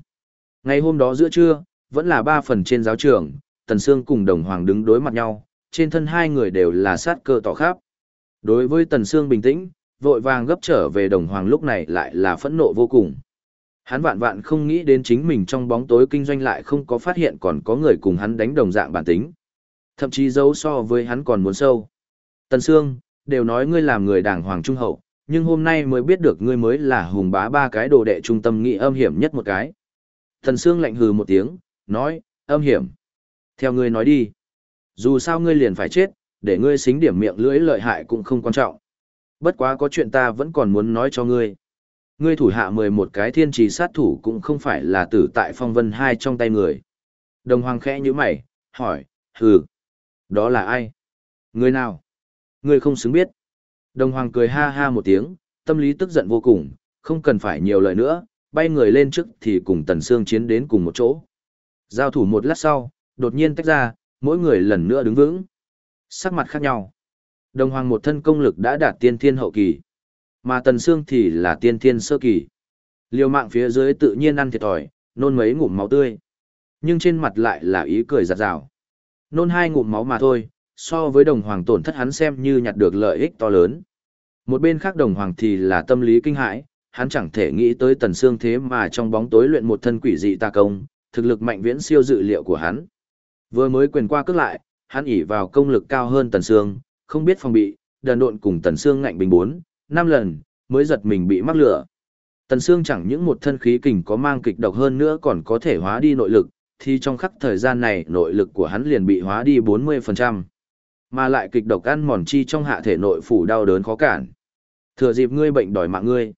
Ngày hôm đó giữa trưa, vẫn là ba phần trên giáo trường, Tần xương cùng Đồng Hoàng đứng đối mặt nhau, trên thân hai người đều là sát cơ tỏ khắp. Đối với Tần xương bình tĩnh, vội vàng gấp trở về Đồng Hoàng lúc này lại là phẫn nộ vô cùng. Hắn vạn vạn không nghĩ đến chính mình trong bóng tối kinh doanh lại không có phát hiện còn có người cùng hắn đánh đồng dạng bản tính. Thậm chí giấu so với hắn còn muốn sâu. Tần Sương, đều nói ngươi làm người đàng hoàng trung hậu, nhưng hôm nay mới biết được ngươi mới là hùng bá ba cái đồ đệ trung tâm nghị âm hiểm nhất một cái. Tần Sương lạnh hừ một tiếng, nói, âm hiểm. Theo ngươi nói đi. Dù sao ngươi liền phải chết, để ngươi xính điểm miệng lưỡi lợi hại cũng không quan trọng. Bất quá có chuyện ta vẫn còn muốn nói cho ngươi. Ngươi thủ hạ mười một cái thiên trì sát thủ cũng không phải là tử tại phong vân hai trong tay người. Đồng hoàng khẽ như mày, hỏi, hừ, đó là ai? Người nào? Ngươi không xứng biết. Đồng hoàng cười ha ha một tiếng, tâm lý tức giận vô cùng, không cần phải nhiều lời nữa, bay người lên trước thì cùng Tần xương chiến đến cùng một chỗ. Giao thủ một lát sau, đột nhiên tách ra, mỗi người lần nữa đứng vững. Sắc mặt khác nhau. Đồng hoàng một thân công lực đã đạt tiên thiên hậu kỳ. Mà Tần Sương thì là tiên thiên sơ kỳ. Liều mạng phía dưới tự nhiên ăn thiệt thòi, nôn mấy ngụm máu tươi. Nhưng trên mặt lại là ý cười giặt rào. Nôn hai ngụm máu mà thôi, so với đồng hoàng tổn thất hắn xem như nhặt được lợi ích to lớn. Một bên khác đồng hoàng thì là tâm lý kinh hãi, hắn chẳng thể nghĩ tới Tần Sương thế mà trong bóng tối luyện một thân quỷ dị ta công, thực lực mạnh viễn siêu dự liệu của hắn. Vừa mới quyền qua cước lại, hắn ỉ vào công lực cao hơn Tần Sương, không biết phòng bị, đần độn cùng Tần Sương ngạnh bình bốn, năm lần, mới giật mình bị mắc lửa. Tần Sương chẳng những một thân khí kình có mang kịch độc hơn nữa còn có thể hóa đi nội lực, thì trong khắc thời gian này nội lực của hắn liền bị hóa đi 40%. Mà lại kịch độc ăn mòn chi trong hạ thể nội phủ đau đớn khó cản. Thừa dịp ngươi bệnh đòi mạng ngươi.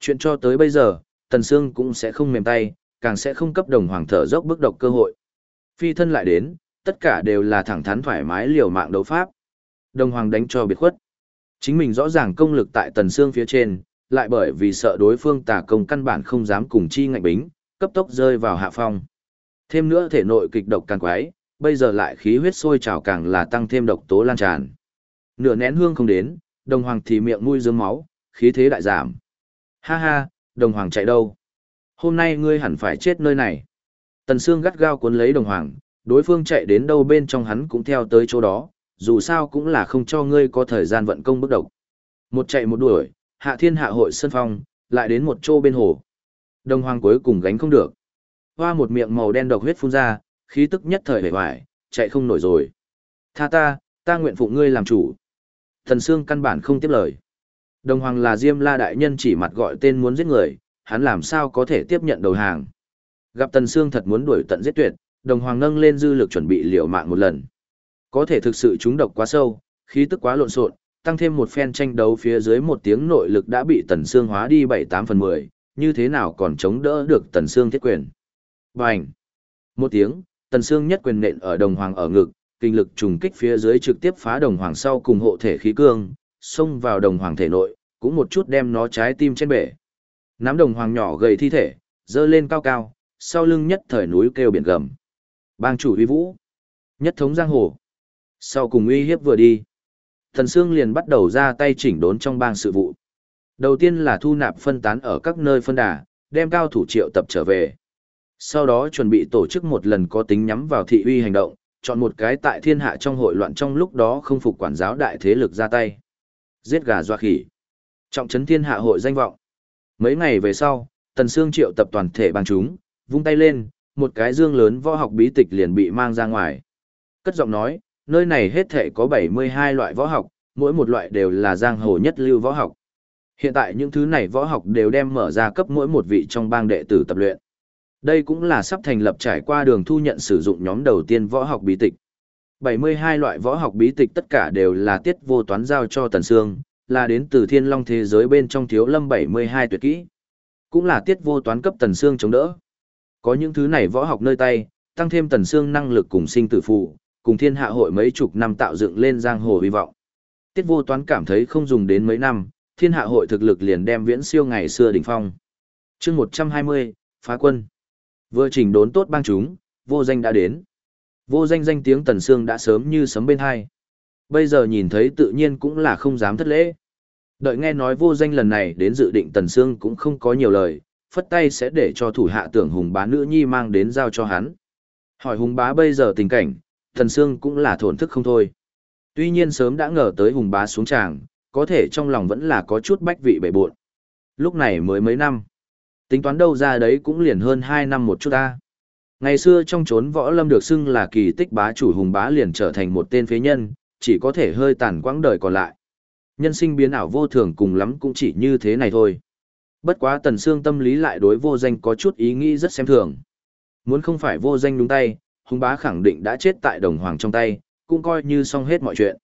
Chuyện cho tới bây giờ, Tần Sương cũng sẽ không mềm tay, càng sẽ không cấp đồng hoàng thở dốc bức độc cơ hội. Phi thân lại đến, tất cả đều là thẳng thắn thoải mái liều mạng đấu pháp. Đồng hoàng đánh cho biệt khuất. Chính mình rõ ràng công lực tại tần xương phía trên, lại bởi vì sợ đối phương tà công căn bản không dám cùng chi ngạnh bính, cấp tốc rơi vào hạ phong. Thêm nữa thể nội kịch độc càng quái, bây giờ lại khí huyết sôi trào càng là tăng thêm độc tố lan tràn. Nửa nén hương không đến, đồng hoàng thì miệng mũi dướng máu, khí thế đại giảm. Ha ha, đồng hoàng chạy đâu? Hôm nay ngươi hẳn phải chết nơi này. Tần Sương gắt gao cuốn lấy đồng hoàng, đối phương chạy đến đâu bên trong hắn cũng theo tới chỗ đó, dù sao cũng là không cho ngươi có thời gian vận công bước độc. Một chạy một đuổi, hạ thiên hạ hội sân phong, lại đến một chỗ bên hồ. Đồng hoàng cuối cùng gánh không được. Hoa một miệng màu đen độc huyết phun ra, khí tức nhất thời hề hoài, chạy không nổi rồi. Tha ta, ta nguyện phụ ngươi làm chủ. Thần Sương căn bản không tiếp lời. Đồng hoàng là Diêm La Đại Nhân chỉ mặt gọi tên muốn giết người, hắn làm sao có thể tiếp nhận đầu hàng. Gặp Tần Sương thật muốn đuổi tận giết tuyệt, đồng hoàng nâng lên dư lực chuẩn bị liều mạng một lần. Có thể thực sự chúng độc quá sâu, khí tức quá lộn xộn, tăng thêm một phen tranh đấu phía dưới một tiếng nội lực đã bị Tần xương hóa đi 7-8 phần 10, như thế nào còn chống đỡ được Tần xương thiết quyền. Bành! Một tiếng, Tần xương nhất quyền nện ở đồng hoàng ở ngực, kinh lực trùng kích phía dưới trực tiếp phá đồng hoàng sau cùng hộ thể khí cương, xông vào đồng hoàng thể nội, cũng một chút đem nó trái tim trên bể. Nắm đồng hoàng nhỏ gầy thi thể, dơ lên cao cao, sau lưng nhất thời núi kêu biển gầm. Bang chủ uy vũ, nhất thống giang hồ. Sau cùng uy hiếp vừa đi, Thần Sương liền bắt đầu ra tay chỉnh đốn trong bang sự vụ. Đầu tiên là thu nạp phân tán ở các nơi phân đà, đem cao thủ triệu tập trở về. Sau đó chuẩn bị tổ chức một lần có tính nhắm vào thị uy hành động, chọn một cái tại thiên hạ trong hội loạn trong lúc đó không phục quản giáo đại thế lực ra tay. Giết gà doa khỉ. Trọng trấn thiên hạ hội danh vọng. Mấy ngày về sau, Tần Sương triệu tập toàn thể bang chúng, vung tay lên, một cái dương lớn võ học bí tịch liền bị mang ra ngoài. Cất giọng nói, nơi này hết thể có 72 loại võ học, mỗi một loại đều là giang hồ nhất lưu võ học. Hiện tại những thứ này võ học đều đem mở ra cấp mỗi một vị trong bang đệ tử tập luyện. Đây cũng là sắp thành lập trải qua đường thu nhận sử dụng nhóm đầu tiên võ học bí tịch. 72 loại võ học bí tịch tất cả đều là tiết vô toán giao cho Tần Sương, là đến từ thiên long thế giới bên trong thiếu lâm 72 tuyệt kỹ. Cũng là tiết vô toán cấp Tần Sương chống đỡ. Có những thứ này võ học nơi tay, tăng thêm Tần Sương năng lực cùng sinh tử phụ, cùng thiên hạ hội mấy chục năm tạo dựng lên giang hồ hy vọng. Tiết vô toán cảm thấy không dùng đến mấy năm, thiên hạ hội thực lực liền đem viễn siêu ngày xưa đỉnh phong. chương 120, phá quân. Vừa chỉnh đốn tốt bang chúng, vô danh đã đến. Vô danh danh tiếng Tần xương đã sớm như sấm bên hai. Bây giờ nhìn thấy tự nhiên cũng là không dám thất lễ. Đợi nghe nói vô danh lần này đến dự định Tần xương cũng không có nhiều lời, phất tay sẽ để cho thủ hạ tưởng hùng bá nữ nhi mang đến giao cho hắn. Hỏi hùng bá bây giờ tình cảnh, Thần Sương cũng là thổn thức không thôi. Tuy nhiên sớm đã ngờ tới hùng bá xuống tràng, có thể trong lòng vẫn là có chút bách vị bể buộn. Lúc này mới mấy năm. Tính toán đâu ra đấy cũng liền hơn 2 năm một chút ta. Ngày xưa trong chốn võ lâm được xưng là kỳ tích bá chủ hùng bá liền trở thành một tên phế nhân, chỉ có thể hơi tàn quãng đời còn lại. Nhân sinh biến ảo vô thường cùng lắm cũng chỉ như thế này thôi. Bất quá tần sương tâm lý lại đối vô danh có chút ý nghĩ rất xem thường. Muốn không phải vô danh đúng tay, hùng bá khẳng định đã chết tại đồng hoàng trong tay, cũng coi như xong hết mọi chuyện.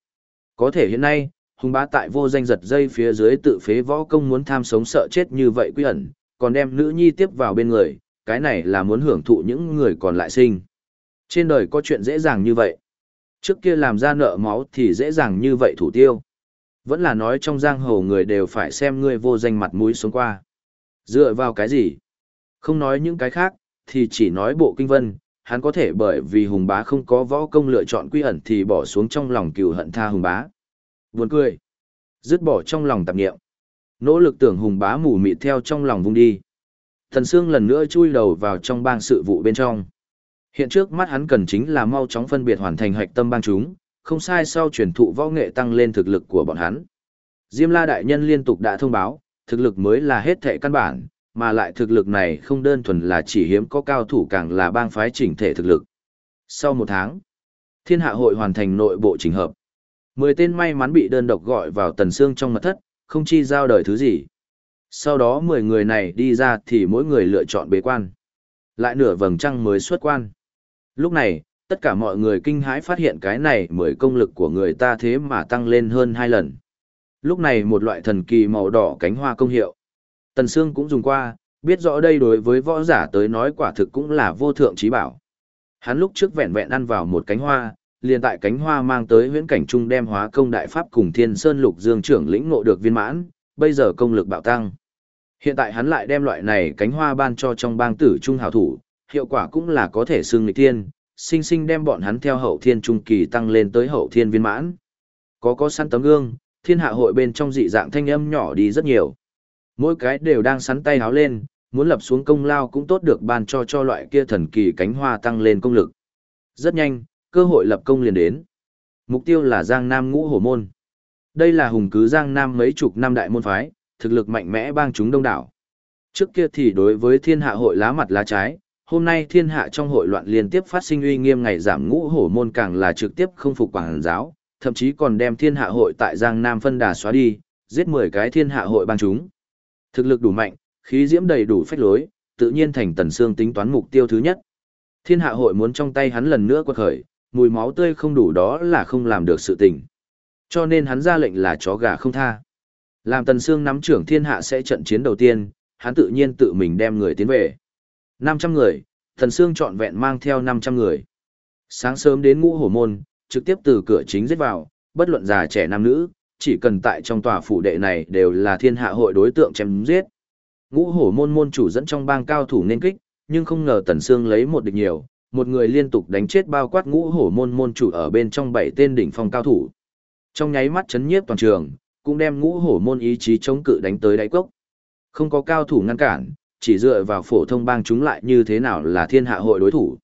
Có thể hiện nay, hùng bá tại vô danh giật dây phía dưới tự phế võ công muốn tham sống sợ chết như vậy quy ẩn, còn đem nữ nhi tiếp vào bên người, cái này là muốn hưởng thụ những người còn lại sinh. Trên đời có chuyện dễ dàng như vậy. Trước kia làm ra nợ máu thì dễ dàng như vậy thủ tiêu. Vẫn là nói trong giang hồ người đều phải xem ngươi vô danh mặt mũi xuống qua. Dựa vào cái gì? Không nói những cái khác, thì chỉ nói bộ kinh vân, hắn có thể bởi vì hùng bá không có võ công lựa chọn quy ẩn thì bỏ xuống trong lòng cừu hận tha hùng bá. Buồn cười. Dứt bỏ trong lòng tạp nghiệm. Nỗ lực tưởng hùng bá mù mịt theo trong lòng vung đi. Thần Sương lần nữa chui đầu vào trong bang sự vụ bên trong. Hiện trước mắt hắn cần chính là mau chóng phân biệt hoàn thành hạch tâm bang chúng, không sai sau truyền thụ võ nghệ tăng lên thực lực của bọn hắn. Diêm La đại nhân liên tục đã thông báo, thực lực mới là hết thệ căn bản, mà lại thực lực này không đơn thuần là chỉ hiếm có cao thủ càng là bang phái chỉnh thể thực lực. Sau một tháng, Thiên Hạ hội hoàn thành nội bộ chỉnh hợp. Mười tên may mắn bị đơn độc gọi vào tần xương trong mật thất, không chi giao đời thứ gì. Sau đó 10 người này đi ra thì mỗi người lựa chọn bế quan. Lại nửa vầng trăng mới xuất quan. Lúc này, tất cả mọi người kinh hãi phát hiện cái này mười công lực của người ta thế mà tăng lên hơn hai lần. Lúc này một loại thần kỳ màu đỏ cánh hoa công hiệu. Tần Sương cũng dùng qua, biết rõ đây đối với võ giả tới nói quả thực cũng là vô thượng trí bảo. Hắn lúc trước vẹn vẹn ăn vào một cánh hoa, liền tại cánh hoa mang tới huyễn cảnh trung đem hóa công đại pháp cùng Thiên Sơn Lục Dương trưởng lĩnh ngộ được viên mãn, bây giờ công lực bạo tăng. Hiện tại hắn lại đem loại này cánh hoa ban cho trong bang tử trung hảo thủ, hiệu quả cũng là có thể xưng nghịch tiên, sinh sinh đem bọn hắn theo hậu thiên trung kỳ tăng lên tới hậu thiên viên mãn. Có có săn tấm gương, thiên hạ hội bên trong dị dạng thanh âm nhỏ đi rất nhiều. Mỗi cái đều đang sắn tay háo lên, muốn lập xuống công lao cũng tốt được ban cho cho loại kia thần kỳ cánh hoa tăng lên công lực. Rất nhanh, cơ hội lập công liền đến. Mục tiêu là Giang Nam ngũ hổ môn. Đây là hùng cứ Giang Nam mấy chục năm đại môn phái, thực lực mạnh mẽ bang chúng đông đảo. Trước kia thì đối với thiên hạ hội lá mặt lá trái, hôm nay thiên hạ trong hội loạn liên tiếp phát sinh uy nghiêm ngày giảm ngũ hổ môn càng là trực tiếp không phục quảng giáo, thậm chí còn đem thiên hạ hội tại Giang Nam phân đà xóa đi, giết 10 cái thiên hạ hội bang chúng. Thực lực đủ mạnh, khí diễm đầy đủ phách lối, tự nhiên thành tần xương tính toán mục tiêu thứ nhất. Thiên hạ hội muốn trong tay hắn lần nữa quật khởi, mùi máu tươi không đủ đó là không làm được sự tình. Cho nên hắn ra lệnh là chó gà không tha. Làm Tần Sương nắm trưởng thiên hạ sẽ trận chiến đầu tiên, hắn tự nhiên tự mình đem người tiến về. 500 người, Tần Sương trọn vẹn mang theo 500 người. Sáng sớm đến ngũ hổ môn, trực tiếp từ cửa chính giết vào, bất luận già trẻ nam nữ, chỉ cần tại trong tòa phủ đệ này đều là thiên hạ hội đối tượng chém giết. Ngũ hổ môn môn chủ dẫn trong bang cao thủ nên kích, nhưng không ngờ Tần Sương lấy một địch nhiều, một người liên tục đánh chết bao quát ngũ hổ môn môn chủ ở bên trong bảy tên đỉnh phong cao thủ. Trong nháy mắt chấn nhiếp toàn trường, cũng đem ngũ hổ môn ý chí chống cự đánh tới đáy cốc. Không có cao thủ ngăn cản, chỉ dựa vào phổ thông bang chúng lại như thế nào là thiên hạ hội đối thủ.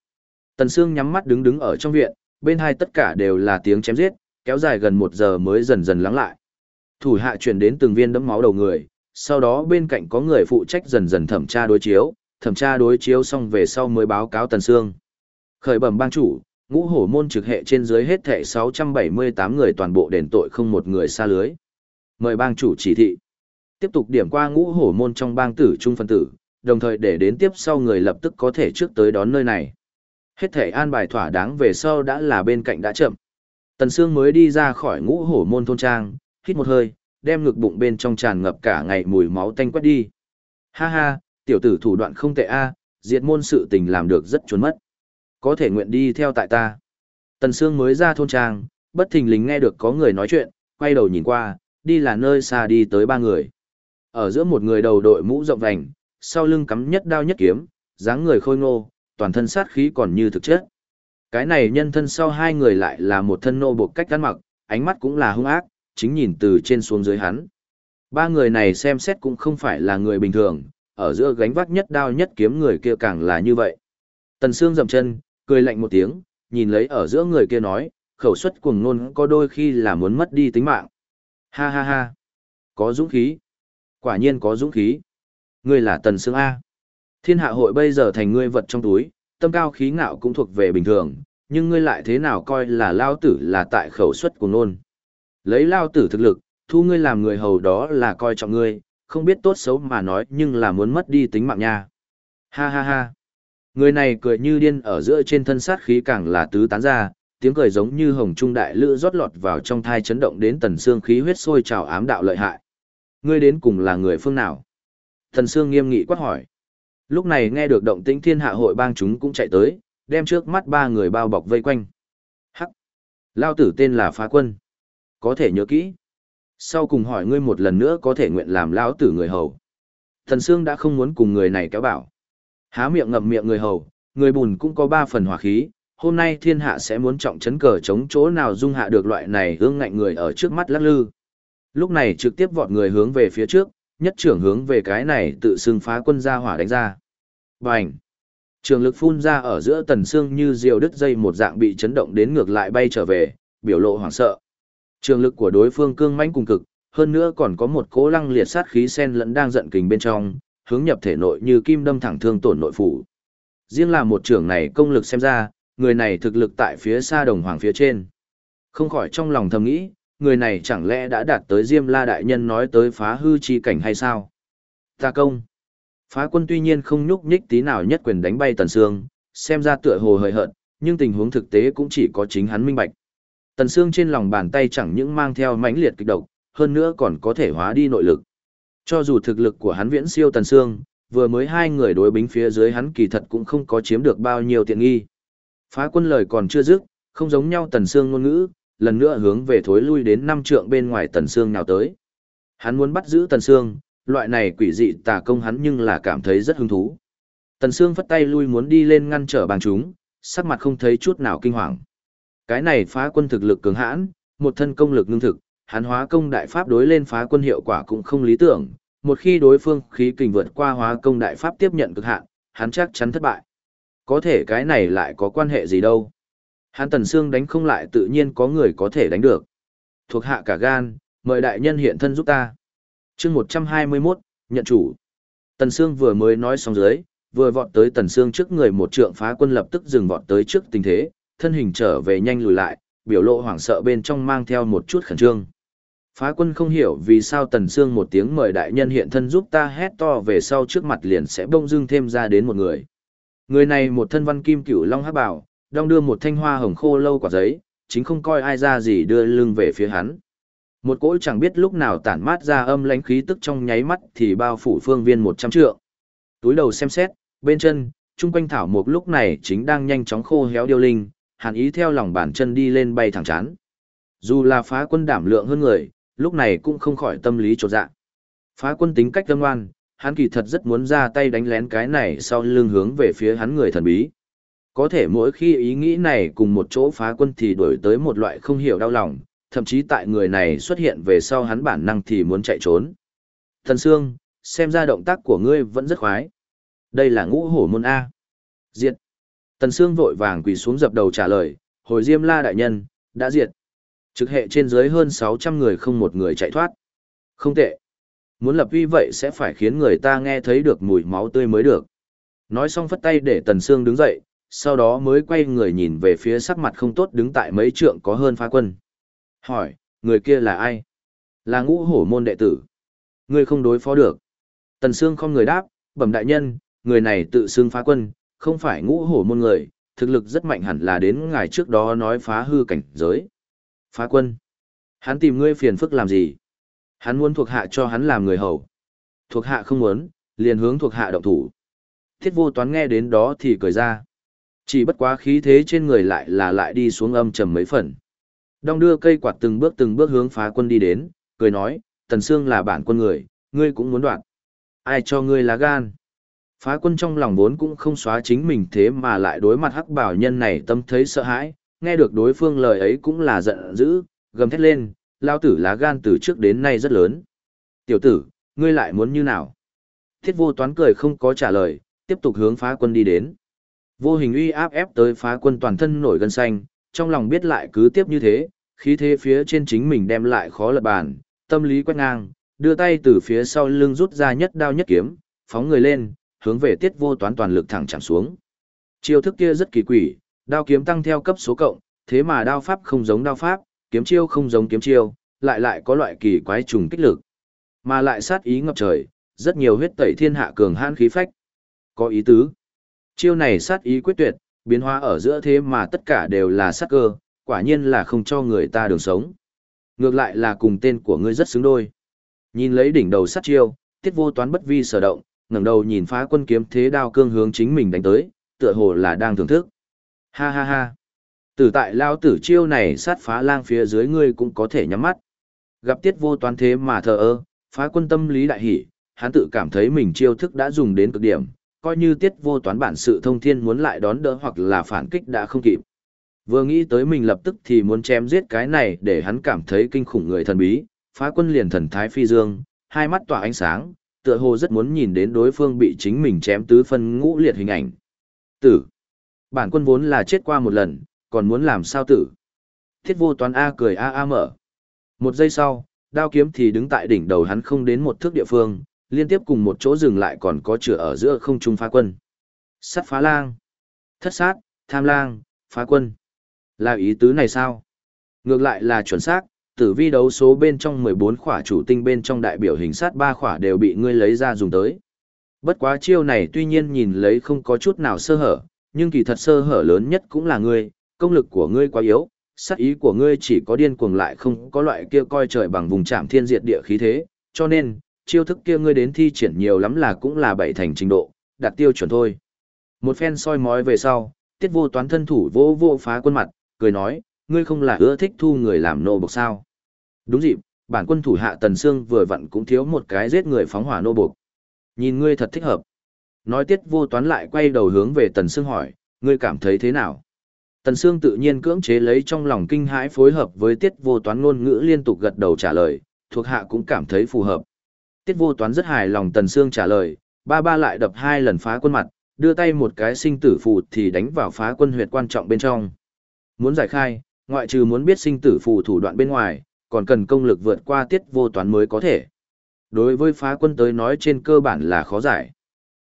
Tần Sương nhắm mắt đứng đứng ở trong viện, bên hai tất cả đều là tiếng chém giết, kéo dài gần một giờ mới dần dần lắng lại. Thủ hạ chuyển đến từng viên đấm máu đầu người, sau đó bên cạnh có người phụ trách dần dần thẩm tra đối chiếu, thẩm tra đối chiếu xong về sau mới báo cáo Tần Sương. Khởi bẩm bang chủ, ngũ hổ môn trực hệ trên dưới hết thệ 678 người toàn bộ đền tội không một người xa lưới. Mời bang chủ chỉ thị. Tiếp tục điểm qua ngũ hổ môn trong bang tử trung phân tử, đồng thời để đến tiếp sau người lập tức có thể trước tới đón nơi này. Hết thể an bài thỏa đáng về sau đã là bên cạnh đã chậm. Tần Sương mới đi ra khỏi ngũ hổ môn thôn trang, hít một hơi, đem ngực bụng bên trong tràn ngập cả ngày mùi máu tanh quét đi. Ha ha, tiểu tử thủ đoạn không tệ a, diệt môn sự tình làm được rất chuẩn mất. Có thể nguyện đi theo tại ta. Tần Sương mới ra thôn trang, bất thình lình nghe được có người nói chuyện, quay đầu nhìn qua, đi là nơi xa đi tới ba người. Ở giữa một người đầu đội mũ rộng vành, sau lưng cắm nhất đao nhất kiếm, dáng người khôi ngô, toàn thân sát khí còn như thực chất. Cái này nhân thân sau hai người lại là một thân nô buộc cách ăn mặc, ánh mắt cũng là hung ác, chính nhìn từ trên xuống dưới hắn. Ba người này xem xét cũng không phải là người bình thường, ở giữa gánh vác nhất đao nhất kiếm người kia càng là như vậy. Tần Sương dậm chân, cười lạnh một tiếng, nhìn lấy ở giữa người kia nói, khẩu suất cuồng nôn có đôi khi là muốn mất đi tính mạng. Ha ha ha, có dũng khí. Quả nhiên có dũng khí. Ngươi là Tần Sương A. Thiên hạ hội bây giờ thành ngươi vật trong túi, tâm cao khí ngạo cũng thuộc về bình thường, nhưng ngươi lại thế nào coi là lao tử là tại khẩu suất của nôn. Lấy lao tử thực lực, thu ngươi làm người hầu đó là coi trọng ngươi, không biết tốt xấu mà nói nhưng là muốn mất đi tính mạng nha. Ha ha ha. Người này cười như điên ở giữa trên thân sát khí càng là tứ tán ra, tiếng cười giống như hồng trung đại lữ rót lọt vào trong thai chấn động đến tần xương khí huyết sôi trào ám đạo lợi hại. Ngươi đến cùng là người phương nào? Tần xương nghiêm nghị quát hỏi. Lúc này nghe được động tĩnh thiên hạ hội bang chúng cũng chạy tới, đem trước mắt ba người bao bọc vây quanh. Hắc! Lao tử tên là phá quân. Có thể nhớ kỹ. Sau cùng hỏi ngươi một lần nữa có thể nguyện làm lão tử người hầu. Thần Sương đã không muốn cùng người này kéo bảo. Há miệng ngậm miệng người hầu, người bùn cũng có ba phần hỏa khí, hôm nay thiên hạ sẽ muốn trọng chấn cờ chống chỗ nào dung hạ được loại này hương ngạnh người ở trước mắt lắc lư. Lúc này trực tiếp vọt người hướng về phía trước, nhất trưởng hướng về cái này tự xưng phá quân ra hỏa đánh ra. Bành! Trường lực phun ra ở giữa tần xương như diều đứt dây một dạng bị chấn động đến ngược lại bay trở về, biểu lộ hoảng sợ. Trường lực của đối phương cương mãnh cùng cực, hơn nữa còn có một cỗ lăng liệt sát khí sen lẫn đang giận kình bên trong, hướng nhập thể nội như kim đâm thẳng thương tổn nội phủ. Riêng là một trưởng này công lực xem ra, người này thực lực tại phía xa đồng hoàng phía trên. Không khỏi trong lòng thầm nghĩ, người này chẳng lẽ đã đạt tới Diêm La Đại Nhân nói tới phá hư chi cảnh hay sao? Ta công. Phá quân tuy nhiên không nhúc nhích tí nào nhất quyền đánh bay Tần Sương, xem ra tựa hồ hời hợt, nhưng tình huống thực tế cũng chỉ có chính hắn minh bạch. Tần Sương trên lòng bàn tay chẳng những mang theo mãnh liệt kịch độc, hơn nữa còn có thể hóa đi nội lực. Cho dù thực lực của hắn viễn siêu Tần Sương, vừa mới hai người đối bính phía dưới hắn kỳ thật cũng không có chiếm được bao nhiêu tiện nghi. Phá quân lời còn chưa dứt, không giống nhau Tần Sương ngôn ngữ, lần nữa hướng về thối lui đến năm trượng bên ngoài Tần Sương nào tới. Hắn muốn bắt giữ Tần Sương, loại này quỷ dị tà công hắn nhưng là cảm thấy rất hứng thú. Tần Sương phất tay lui muốn đi lên ngăn trở bằng chúng, sắc mặt không thấy chút nào kinh hoàng. Cái này phá quân thực lực cường hãn, một thân công lực ngưng thực, hắn hóa công đại pháp đối lên phá quân hiệu quả cũng không lý tưởng, một khi đối phương khí kình vượt qua hóa công đại pháp tiếp nhận cực hạn, hắn chắc chắn thất bại. Có thể cái này lại có quan hệ gì đâu. Hắn Tần Sương đánh không lại tự nhiên có người có thể đánh được. Thuộc hạ cả gan, mời đại nhân hiện thân giúp ta. chương 121, nhận chủ. Tần Sương vừa mới nói xong dưới, vừa vọt tới Tần Sương trước người một trượng phá quân lập tức dừng vọt tới trước tình thế, thân hình trở về nhanh lùi lại, biểu lộ hoảng sợ bên trong mang theo một chút khẩn trương. Phá quân không hiểu vì sao Tần Sương một tiếng mời đại nhân hiện thân giúp ta hét to về sau trước mặt liền sẽ bông dưng thêm ra đến một người. Người này một thân văn kim cửu long hắc bảo, đong đưa một thanh hoa hồng khô lâu quả giấy, chính không coi ai ra gì đưa lưng về phía hắn. Một cỗ chẳng biết lúc nào tản mát ra âm lãnh khí tức trong nháy mắt thì bao phủ phương viên một trăm trượng. Túi đầu xem xét, bên chân, trung quanh thảo mục lúc này chính đang nhanh chóng khô héo điêu linh, hàn ý theo lòng bàn chân đi lên bay thẳng chán. Dù là phá quân đảm lượng hơn người, lúc này cũng không khỏi tâm lý trột dạ. Phá quân tính cách tâm ngoan, hắn kỳ thật rất muốn ra tay đánh lén cái này sau lưng hướng về phía hắn người thần bí. Có thể mỗi khi ý nghĩ này cùng một chỗ phá quân thì đổi tới một loại không hiểu đau lòng, thậm chí tại người này xuất hiện về sau hắn bản năng thì muốn chạy trốn. Thần Sương, xem ra động tác của ngươi vẫn rất khoái. Đây là ngũ hổ môn A. Diệt. Tần Sương vội vàng quỳ xuống dập đầu trả lời, hồi Diêm La đại nhân, đã diệt. Trực hệ trên dưới hơn 600 người không một người chạy thoát. Không tệ. Muốn lập uy vậy sẽ phải khiến người ta nghe thấy được mùi máu tươi mới được. Nói xong phất tay để Tần Sương đứng dậy, sau đó mới quay người nhìn về phía sắc mặt không tốt đứng tại mấy trượng có hơn phá quân. Hỏi, người kia là ai? Là ngũ hổ môn đệ tử. Ngươi không đối phó được. Tần Sương không người đáp, bẩm đại nhân, người này tự xưng phá quân, không phải ngũ hổ môn người, thực lực rất mạnh hẳn là đến ngày trước đó nói phá hư cảnh giới. Phá quân. Hắn tìm ngươi phiền phức làm gì? Hắn muốn thuộc hạ cho hắn làm người hầu. Thuộc hạ không muốn, liền hướng thuộc hạ động thủ. Thiết vô toán nghe đến đó thì cười ra. Chỉ bất quá khí thế trên người lại là lại đi xuống âm trầm mấy phần. Đong đưa cây quạt từng bước từng bước hướng phá quân đi đến, cười nói, Tần Sương là bản quân người, ngươi cũng muốn đoạn. Ai cho ngươi lá gan? Phá quân trong lòng vốn cũng không xóa chính mình thế mà lại đối mặt hắc bảo nhân này tâm thấy sợ hãi, nghe được đối phương lời ấy cũng là giận dữ, gầm thét lên, lao tử lá gan từ trước đến nay rất lớn. Tiểu tử, ngươi lại muốn như nào? Thiết vô toán cười không có trả lời, tiếp tục hướng phá quân đi đến. Vô hình uy áp ép tới phá quân toàn thân nổi gân xanh, trong lòng biết lại cứ tiếp như thế, khí thế phía trên chính mình đem lại khó lật bàn, tâm lý quét ngang, đưa tay từ phía sau lưng rút ra nhất đao nhất kiếm, phóng người lên, hướng về tiết vô toán toàn lực thẳng chạm xuống. Chiêu thức kia rất kỳ quỷ, đao kiếm tăng theo cấp số cộng, thế mà đao pháp không giống đao pháp, kiếm chiêu không giống kiếm chiêu, lại lại có loại kỳ quái trùng kích lực. Mà lại sát ý ngập trời, rất nhiều huyết tẩy thiên hạ cường hãn khí phách. Có ý tứ. Chiêu này sát ý quyết tuyệt, biến hóa ở giữa thế mà tất cả đều là sát cơ, quả nhiên là không cho người ta đường sống. Ngược lại là cùng tên của ngươi rất xứng đôi. Nhìn lấy đỉnh đầu sát chiêu, tiết vô toán bất vi sở động, ngẩng đầu nhìn phá quân kiếm thế đao cương hướng chính mình đánh tới, tựa hồ là đang thưởng thức. Ha ha ha. Tử tại lao tử chiêu này sát phá lang phía dưới ngươi cũng có thể nhắm mắt. Gặp tiết vô toán thế mà thờ ơ, phá quân tâm lý đại hỉ, hắn tự cảm thấy mình chiêu thức đã dùng đến cực điểm, coi như tiết vô toán bản sự thông thiên muốn lại đón đỡ hoặc là phản kích đã không kịp. Vừa nghĩ tới mình lập tức thì muốn chém giết cái này để hắn cảm thấy kinh khủng người thần bí, phá quân liền thần thái phi dương, hai mắt tỏa ánh sáng, tựa hồ rất muốn nhìn đến đối phương bị chính mình chém tứ phân ngũ liệt hình ảnh. Tử. Bản quân vốn là chết qua một lần, còn muốn làm sao tử. Thiết vô toán A cười A A mở. Một giây sau, đao kiếm thì đứng tại đỉnh đầu hắn không đến một thước địa phương, liên tiếp cùng một chỗ dừng lại còn có chữa ở giữa không trung phá quân. Sắt phá lang. Thất sát, tham lang, phá quân. Là ý tứ này sao? Ngược lại là chuẩn xác, tử vi đấu số bên trong 14 khỏa chủ tinh bên trong đại biểu hình sát ba khỏa đều bị ngươi lấy ra dùng tới. Bất quá chiêu này tuy nhiên nhìn lấy không có chút nào sơ hở, nhưng kỳ thật sơ hở lớn nhất cũng là ngươi, công lực của ngươi quá yếu, sát ý của ngươi chỉ có điên cuồng lại không có loại kia coi trời bằng vùng chạm thiên diệt địa khí thế, cho nên, chiêu thức kia ngươi đến thi triển nhiều lắm là cũng là bảy thành trình độ, đạt tiêu chuẩn thôi. Một phen soi mói về sau, tiết vô toán thân thủ vô vô phá quân mặt, cười nói, ngươi không là ưa thích thu người làm nô bộc sao. Đúng dịp, bản quân thủ hạ Tần Sương vừa vặn cũng thiếu một cái giết người phóng hỏa nô bộc. Nhìn ngươi thật thích hợp. Nói tiết vô toán lại quay đầu hướng về Tần Sương hỏi, ngươi cảm thấy thế nào? Tần Sương tự nhiên cưỡng chế lấy trong lòng kinh hãi phối hợp với tiết vô toán ngôn ngữ liên tục gật đầu trả lời, thuộc hạ cũng cảm thấy phù hợp. Tiết vô toán rất hài lòng Tần Sương trả lời, ba ba lại đập hai lần phá quân mặt, đưa tay một cái sinh tử phù thì đánh vào phá quân huyệt quan trọng bên trong. Muốn giải khai, ngoại trừ muốn biết sinh tử phù thủ đoạn bên ngoài, còn cần công lực vượt qua tiết vô toán mới có thể. Đối với phá quân tới nói trên cơ bản là khó giải.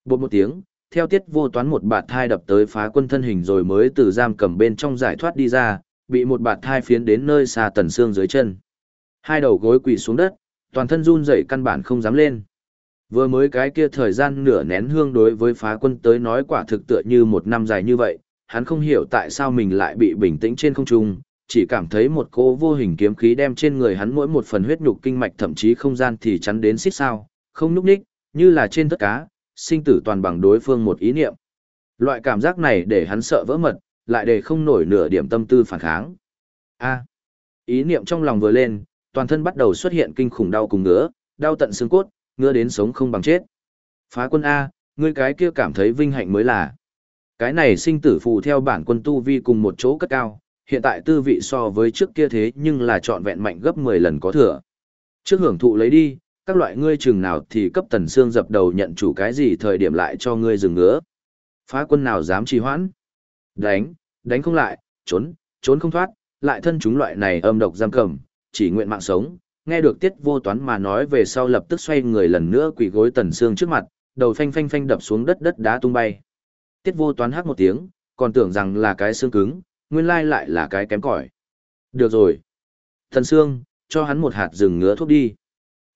Bột một tiếng, theo tiết vô toán một bạt thai đập tới phá quân thân hình rồi mới từ giam cầm bên trong giải thoát đi ra, bị một bạt thai phiến đến nơi xa tần xương dưới chân. Hai đầu gối quỳ xuống đất, toàn thân run rẩy căn bản không dám lên. Vừa mới cái kia thời gian nửa nén hương đối với phá quân tới nói quả thực tựa như một năm dài như vậy, hắn không hiểu tại sao mình lại bị bình tĩnh trên không trung, chỉ cảm thấy một cỗ vô hình kiếm khí đem trên người hắn mỗi một phần huyết nhục kinh mạch thậm chí không gian thì chắn đến xít sao, không núp ních, như là trên tất cá, sinh tử toàn bằng đối phương một ý niệm. Loại cảm giác này để hắn sợ vỡ mật, lại để không nổi nửa điểm tâm tư phản kháng. A. ý niệm trong lòng vừa lên, toàn thân bắt đầu xuất hiện kinh khủng đau cùng ngứa, đau tận xương cốt, ngứa đến sống không bằng chết. Phá quân A, ngươi cái kia cảm thấy vinh hạnh mới là. Cái này sinh tử phù theo bản quân tu vi cùng một chỗ cất cao, hiện tại tư vị so với trước kia thế nhưng là trọn vẹn mạnh gấp 10 lần có thừa. Trước hưởng thụ lấy đi, các loại ngươi chừng nào thì cấp tần xương dập đầu nhận chủ cái gì thời điểm lại cho ngươi dừng ngứa. Phá quân nào dám trì hoãn? Đánh, đánh không lại, trốn, trốn không thoát, lại thân chúng loại này âm độc giam cầm, chỉ nguyện mạng sống. Nghe được tiết vô toán mà nói về sau lập tức xoay người lần nữa quỳ gối tần xương trước mặt, đầu phanh phanh phanh đập xuống đất đất đá tung bay. Tiết vô toán hát một tiếng, còn tưởng rằng là cái xương cứng, nguyên lai lại là cái kém cỏi. Được rồi. Tần xương cho hắn một hạt rừng ngứa thuốc đi.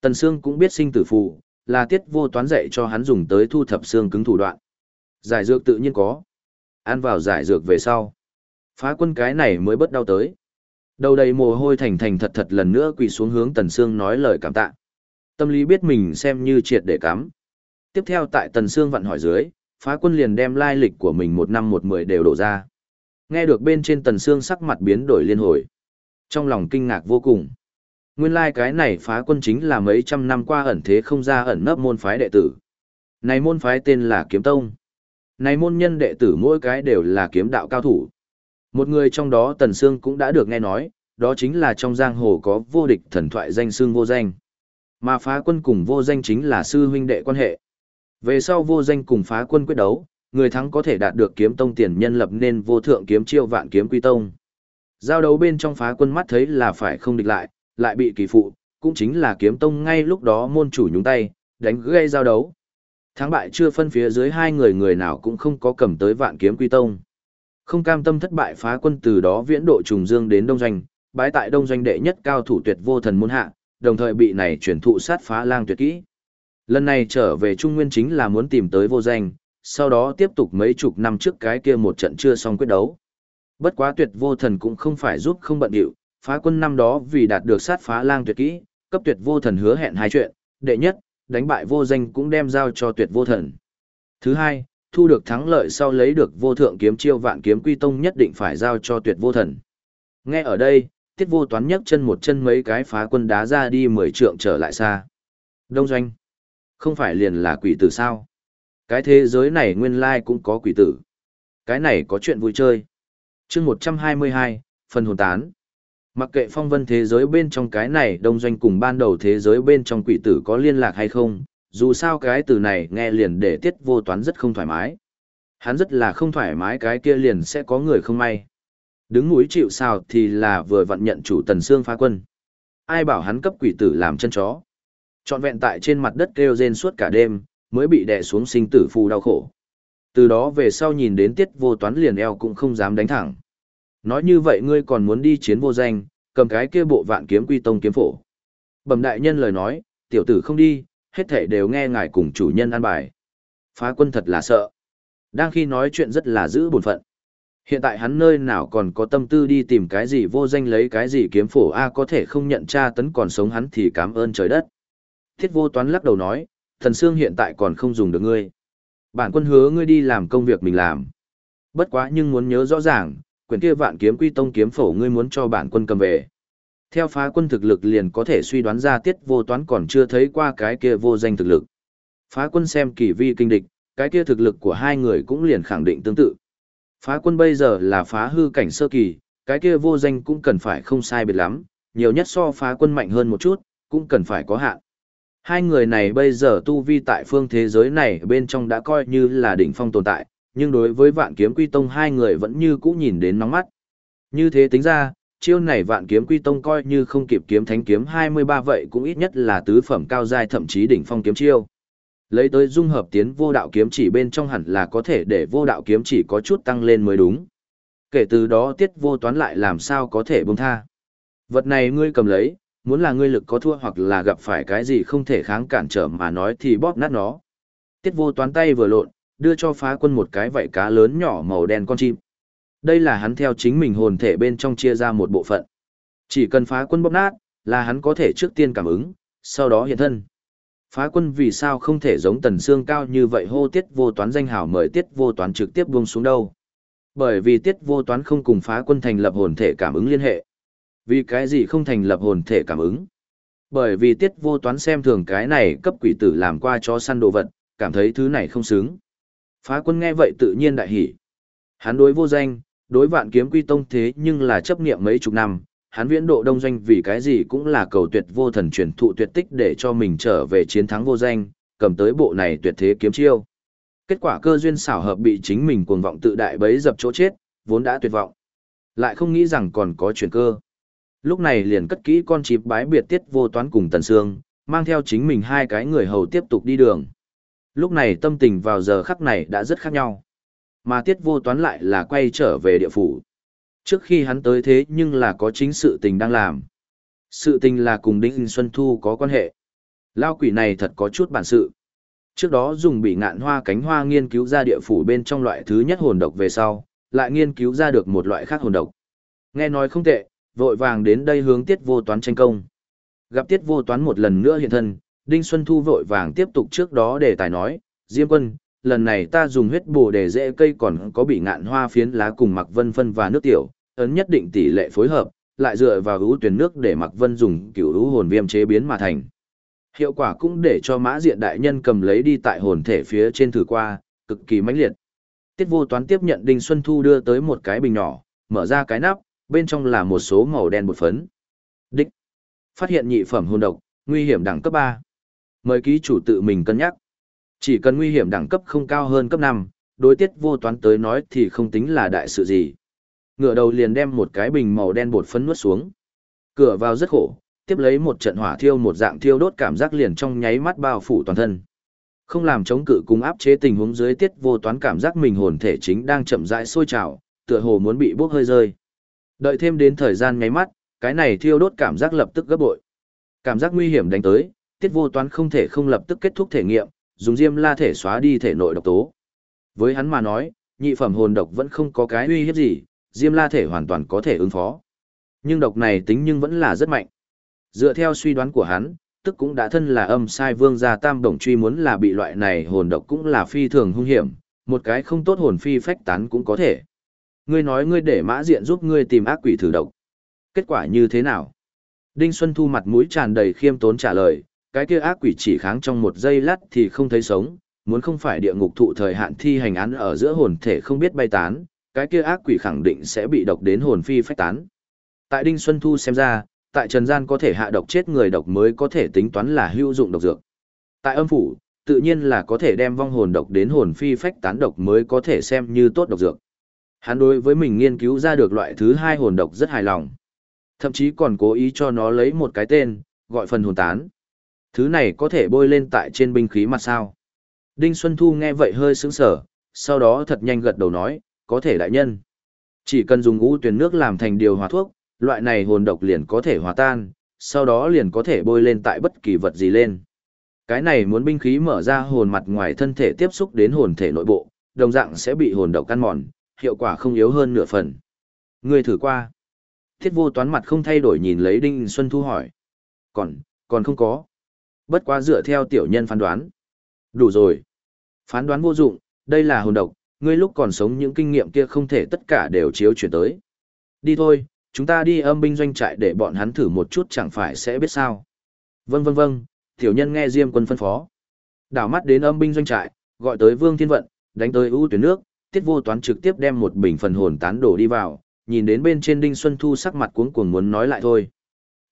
Tần xương cũng biết sinh tử phụ, là tiết vô toán dạy cho hắn dùng tới thu thập xương cứng thủ đoạn. Giải dược tự nhiên có. Ăn vào giải dược về sau. Phá quân cái này mới bớt đau tới. Đầu đầy mồ hôi thành thành thật thật lần nữa quỳ xuống hướng Tần Sương nói lời cảm tạ. Tâm lý biết mình xem như triệt để cắm. Tiếp theo tại Tần Sương vặn hỏi dưới, phá quân liền đem lai lịch của mình một năm một mười đều đổ ra. Nghe được bên trên tần xương sắc mặt biến đổi liên hồi. Trong lòng kinh ngạc vô cùng. Nguyên lai like cái này phá quân chính là mấy trăm năm qua ẩn thế không ra ẩn nấp môn phái đệ tử. Này môn phái tên là Kiếm Tông. Này môn nhân đệ tử mỗi cái đều là kiếm đạo cao thủ. Một người trong đó Tần Sương cũng đã được nghe nói, đó chính là trong giang hồ có vô địch thần thoại danh xương vô danh. Mà phá quân cùng vô danh chính là sư huynh đệ quan hệ. Về sau vô danh cùng phá quân quyết đấu, người thắng có thể đạt được kiếm tông tiền nhân lập nên vô thượng kiếm chiêu vạn kiếm quy tông. Giao đấu bên trong phá quân mắt thấy là phải không địch lại, lại bị kỳ phụ, cũng chính là kiếm tông ngay lúc đó môn chủ nhúng tay, đánh gây giao đấu. Thắng bại chưa phân phía dưới hai người người nào cũng không có cầm tới vạn kiếm quy tông. Không cam tâm thất bại phá quân từ đó viễn độ trùng dương đến đông doanh, bái tại đông doanh đệ nhất cao thủ tuyệt vô thần môn hạ, đồng thời bị này chuyển thụ sát phá lang tuyệt kỹ. Lần này trở về Trung Nguyên chính là muốn tìm tới vô danh, sau đó tiếp tục mấy chục năm trước cái kia một trận chưa xong quyết đấu. Bất quá tuyệt vô thần cũng không phải giúp không bận điệu, phá quân năm đó vì đạt được sát phá lang tuyệt kỹ, cấp tuyệt vô thần hứa hẹn hai chuyện, đệ nhất, đánh bại vô danh cũng đem giao cho tuyệt vô thần. Thứ hai, thu được thắng lợi sau lấy được vô thượng kiếm chiêu vạn kiếm quy tông nhất định phải giao cho tuyệt vô thần. Nghe ở đây, tiết vô toán nhấc chân một chân mấy cái phá quân đá ra đi mười trượng trở lại xa. Đông doanh. Không phải liền là quỷ tử sao? Cái thế giới này nguyên lai cũng có quỷ tử. Cái này có chuyện vui chơi. chương một trăm hai mươi hai phần hồn tán. Mặc kệ phong vân thế giới bên trong cái này đông doanh cùng ban đầu thế giới bên trong quỷ tử có liên lạc hay không, dù sao cái từ này nghe liền để tiết vô toán rất không thoải mái. Hắn rất là không thoải mái cái kia liền sẽ có người không may. Đứng núi chịu sao thì là vừa vặn nhận chủ tần xương phá quân. Ai bảo hắn cấp quỷ tử làm chân chó. Trọn vẹn tại trên mặt đất kêu rên suốt cả đêm, mới bị đè xuống sinh tử phù đau khổ. Từ đó về sau nhìn đến tiết vô toán liền eo cũng không dám đánh thẳng. Nói như vậy ngươi còn muốn đi chiến vô danh, cầm cái kia bộ vạn kiếm quy tông kiếm phổ. Bẩm đại nhân lời nói, tiểu tử không đi, hết thể đều nghe ngài cùng chủ nhân an bài. Phá quân thật là sợ. Đang khi nói chuyện rất là giữ buồn phận. Hiện tại hắn nơi nào còn có tâm tư đi tìm cái gì vô danh lấy cái gì kiếm phổ A có thể không nhận tra tấn còn sống hắn thì cảm ơn trời đất. Thiết vô toán lắc đầu nói, thần xương hiện tại còn không dùng được ngươi. Bản quân hứa ngươi đi làm công việc mình làm. Bất quá nhưng muốn nhớ rõ ràng, quyển kia vạn kiếm quy tông kiếm phổ ngươi muốn cho bản quân cầm về. Theo phá quân thực lực liền có thể suy đoán ra tiết vô toán còn chưa thấy qua cái kia vô danh thực lực. Phá quân xem kỳ vi kinh địch, cái kia thực lực của hai người cũng liền khẳng định tương tự. Phá quân bây giờ là phá hư cảnh sơ kỳ, cái kia vô danh cũng cần phải không sai biệt lắm, nhiều nhất so phá quân mạnh hơn một chút, cũng cần phải có hạn. Hai người này bây giờ tu vi tại phương thế giới này bên trong đã coi như là đỉnh phong tồn tại, nhưng đối với vạn kiếm quy tông hai người vẫn như cũ nhìn đến nóng mắt. Như thế tính ra, chiêu này vạn kiếm quy tông coi như không kịp kiếm thánh kiếm 23 vậy cũng ít nhất là tứ phẩm cao giai thậm chí đỉnh phong kiếm chiêu. Lấy tới dung hợp tiến vô đạo kiếm chỉ bên trong hẳn là có thể để vô đạo kiếm chỉ có chút tăng lên mới đúng. Kể từ đó tiết vô toán lại làm sao có thể buông tha. Vật này ngươi cầm lấy, muốn là ngươi lực có thua hoặc là gặp phải cái gì không thể kháng cản trở mà nói thì bóp nát nó. Tiết vô toán tay vừa lộn, đưa cho phá quân một cái vảy cá lớn nhỏ màu đen con chim. Đây là hắn theo chính mình hồn thể bên trong chia ra một bộ phận. Chỉ cần phá quân bóp nát, là hắn có thể trước tiên cảm ứng, sau đó hiện thân. Phá quân vì sao không thể giống tần xương cao như vậy hô tiết vô toán danh hảo mời tiết vô toán trực tiếp buông xuống đâu. Bởi vì tiết vô toán không cùng phá quân thành lập hồn thể cảm ứng liên hệ. Vì cái gì không thành lập hồn thể cảm ứng? Bởi vì tiết vô toán xem thường cái này cấp quỷ tử làm qua cho săn đồ vật, cảm thấy thứ này không xứng. Phá quân nghe vậy tự nhiên đại hỉ. Hắn đối vô danh, đối vạn kiếm quy tông thế nhưng là chấp niệm mấy chục năm, hắn viễn độ đông doanh vì cái gì cũng là cầu tuyệt vô thần truyền thụ tuyệt tích để cho mình trở về chiến thắng vô danh, cầm tới bộ này tuyệt thế kiếm chiêu. Kết quả cơ duyên xảo hợp bị chính mình cuồng vọng tự đại bấy dập chỗ chết, vốn đã tuyệt vọng. Lại không nghĩ rằng còn có chuyển cơ. Lúc này liền cất kỹ con chip bái biệt tiết vô toán cùng Tần Sương, mang theo chính mình hai cái người hầu tiếp tục đi đường. Lúc này tâm tình vào giờ khắc này đã rất khác nhau. Mà tiết vô toán lại là quay trở về địa phủ. Trước khi hắn tới thế nhưng là có chính sự tình đang làm. Sự tình là cùng Đinh Xuân Thu có quan hệ. Lao quỷ này thật có chút bản sự. Trước đó dùng bị ngạn hoa cánh hoa nghiên cứu ra địa phủ bên trong loại thứ nhất hồn độc về sau, lại nghiên cứu ra được một loại khác hồn độc. Nghe nói không tệ, vội vàng đến đây hướng tiết vô toán tranh công. Gặp tiết vô toán một lần nữa hiện thân, Đinh Xuân Thu vội vàng tiếp tục trước đó để tài nói, Diêm quân, lần này ta dùng huyết bổ để dễ cây còn có bị ngạn hoa phiến lá cùng mặc vân phân và nước tiểu, ấn nhất định tỷ lệ phối hợp, lại dựa vào hữu tuyển nước để mặc vân dùng cửu hữu hồn viêm chế biến mà thành. Hiệu quả cũng để cho mã diện đại nhân cầm lấy đi tại hồn thể phía trên thử qua, cực kỳ mãnh liệt. Tiết vô toán tiếp nhận Đinh Xuân Thu đưa tới một cái bình nhỏ, mở ra cái nắp, bên trong là một số màu đen bột phấn. Đích. Phát hiện nhị phẩm hồn độc, nguy hiểm đẳng cấp ba Mời ký chủ tự mình cân nhắc. Chỉ cần nguy hiểm đẳng cấp không cao hơn cấp 5, đối tiết vô toán tới nói thì không tính là đại sự gì. Ngựa đầu liền đem một cái bình màu đen bột phấn nuốt xuống. Cửa vào rất khổ, tiếp lấy một trận hỏa thiêu một dạng thiêu đốt cảm giác liền trong nháy mắt bao phủ toàn thân. Không làm chống cự cùng áp chế tình huống dưới tiết vô toán cảm giác mình hồn thể chính đang chậm rãi sôi trào, tựa hồ muốn bị bốc hơi rơi. Đợi thêm đến thời gian nháy mắt, cái này thiêu đốt cảm giác lập tức gấp bội. Cảm giác nguy hiểm đánh tới, tiết vô toán không thể không lập tức kết thúc thể nghiệm, dùng diêm la thể xóa đi thể nội độc tố. Với hắn mà nói, nhị phẩm hồn độc vẫn không có cái uy hiếp gì, diêm la thể hoàn toàn có thể ứng phó. Nhưng độc này tính nhưng vẫn là rất mạnh. Dựa theo suy đoán của hắn, tức cũng đã thân là âm sai vương gia tam đồng truy muốn là bị loại này hồn độc cũng là phi thường hung hiểm, một cái không tốt hồn phi phách tán cũng có thể. Ngươi nói ngươi để mã diện giúp ngươi tìm ác quỷ thử độc. Kết quả như thế nào? Đinh Xuân Thu mặt mũi tràn đầy khiêm tốn trả lời, cái kia ác quỷ chỉ kháng trong một giây lát thì không thấy sống, muốn không phải địa ngục thụ thời hạn thi hành án ở giữa hồn thể không biết bay tán, cái kia ác quỷ khẳng định sẽ bị độc đến hồn phi phách tán. Tại Đinh Xuân Thu xem ra, tại trần gian có thể hạ độc chết người độc mới có thể tính toán là hữu dụng độc dược. Tại âm phủ, tự nhiên là có thể đem vong hồn độc đến hồn phi phách tán độc mới có thể xem như tốt độc dược. Hắn đối với mình nghiên cứu ra được loại thứ hai hồn độc rất hài lòng. Thậm chí còn cố ý cho nó lấy một cái tên, gọi phần hồn tán. Thứ này có thể bôi lên tại trên binh khí mặt sao. Đinh Xuân Thu nghe vậy hơi sững sờ, sau đó thật nhanh gật đầu nói, có thể đại nhân. Chỉ cần dùng ngũ tuyển nước làm thành điều hòa thuốc, loại này hồn độc liền có thể hòa tan, sau đó liền có thể bôi lên tại bất kỳ vật gì lên. Cái này muốn binh khí mở ra hồn mặt ngoài thân thể tiếp xúc đến hồn thể nội bộ, đồng dạng sẽ bị hồn độc căn mòn, hiệu quả không yếu hơn nửa phần. Người thử qua. Thiết vô toán mặt không thay đổi nhìn lấy Đinh Xuân Thu hỏi. Còn, còn không có. Bất quá dựa theo tiểu nhân phán đoán. Đủ rồi. Phán đoán vô dụng, đây là hồn độc, ngươi lúc còn sống những kinh nghiệm kia không thể tất cả đều chiếu chuyển tới. Đi thôi, chúng ta đi âm binh doanh trại để bọn hắn thử một chút chẳng phải sẽ biết sao. Vâng vâng vâng, tiểu nhân nghe Diêm quân phân phó. Đảo mắt đến âm binh doanh trại, gọi tới Vương Thiên Vận, đánh tới ưu tuyến nước, tiết vô toán trực tiếp đem một bình phần hồn tán đổ đi vào, nhìn đến bên trên Đinh Xuân Thu sắc mặt cuống cuồng muốn nói lại thôi.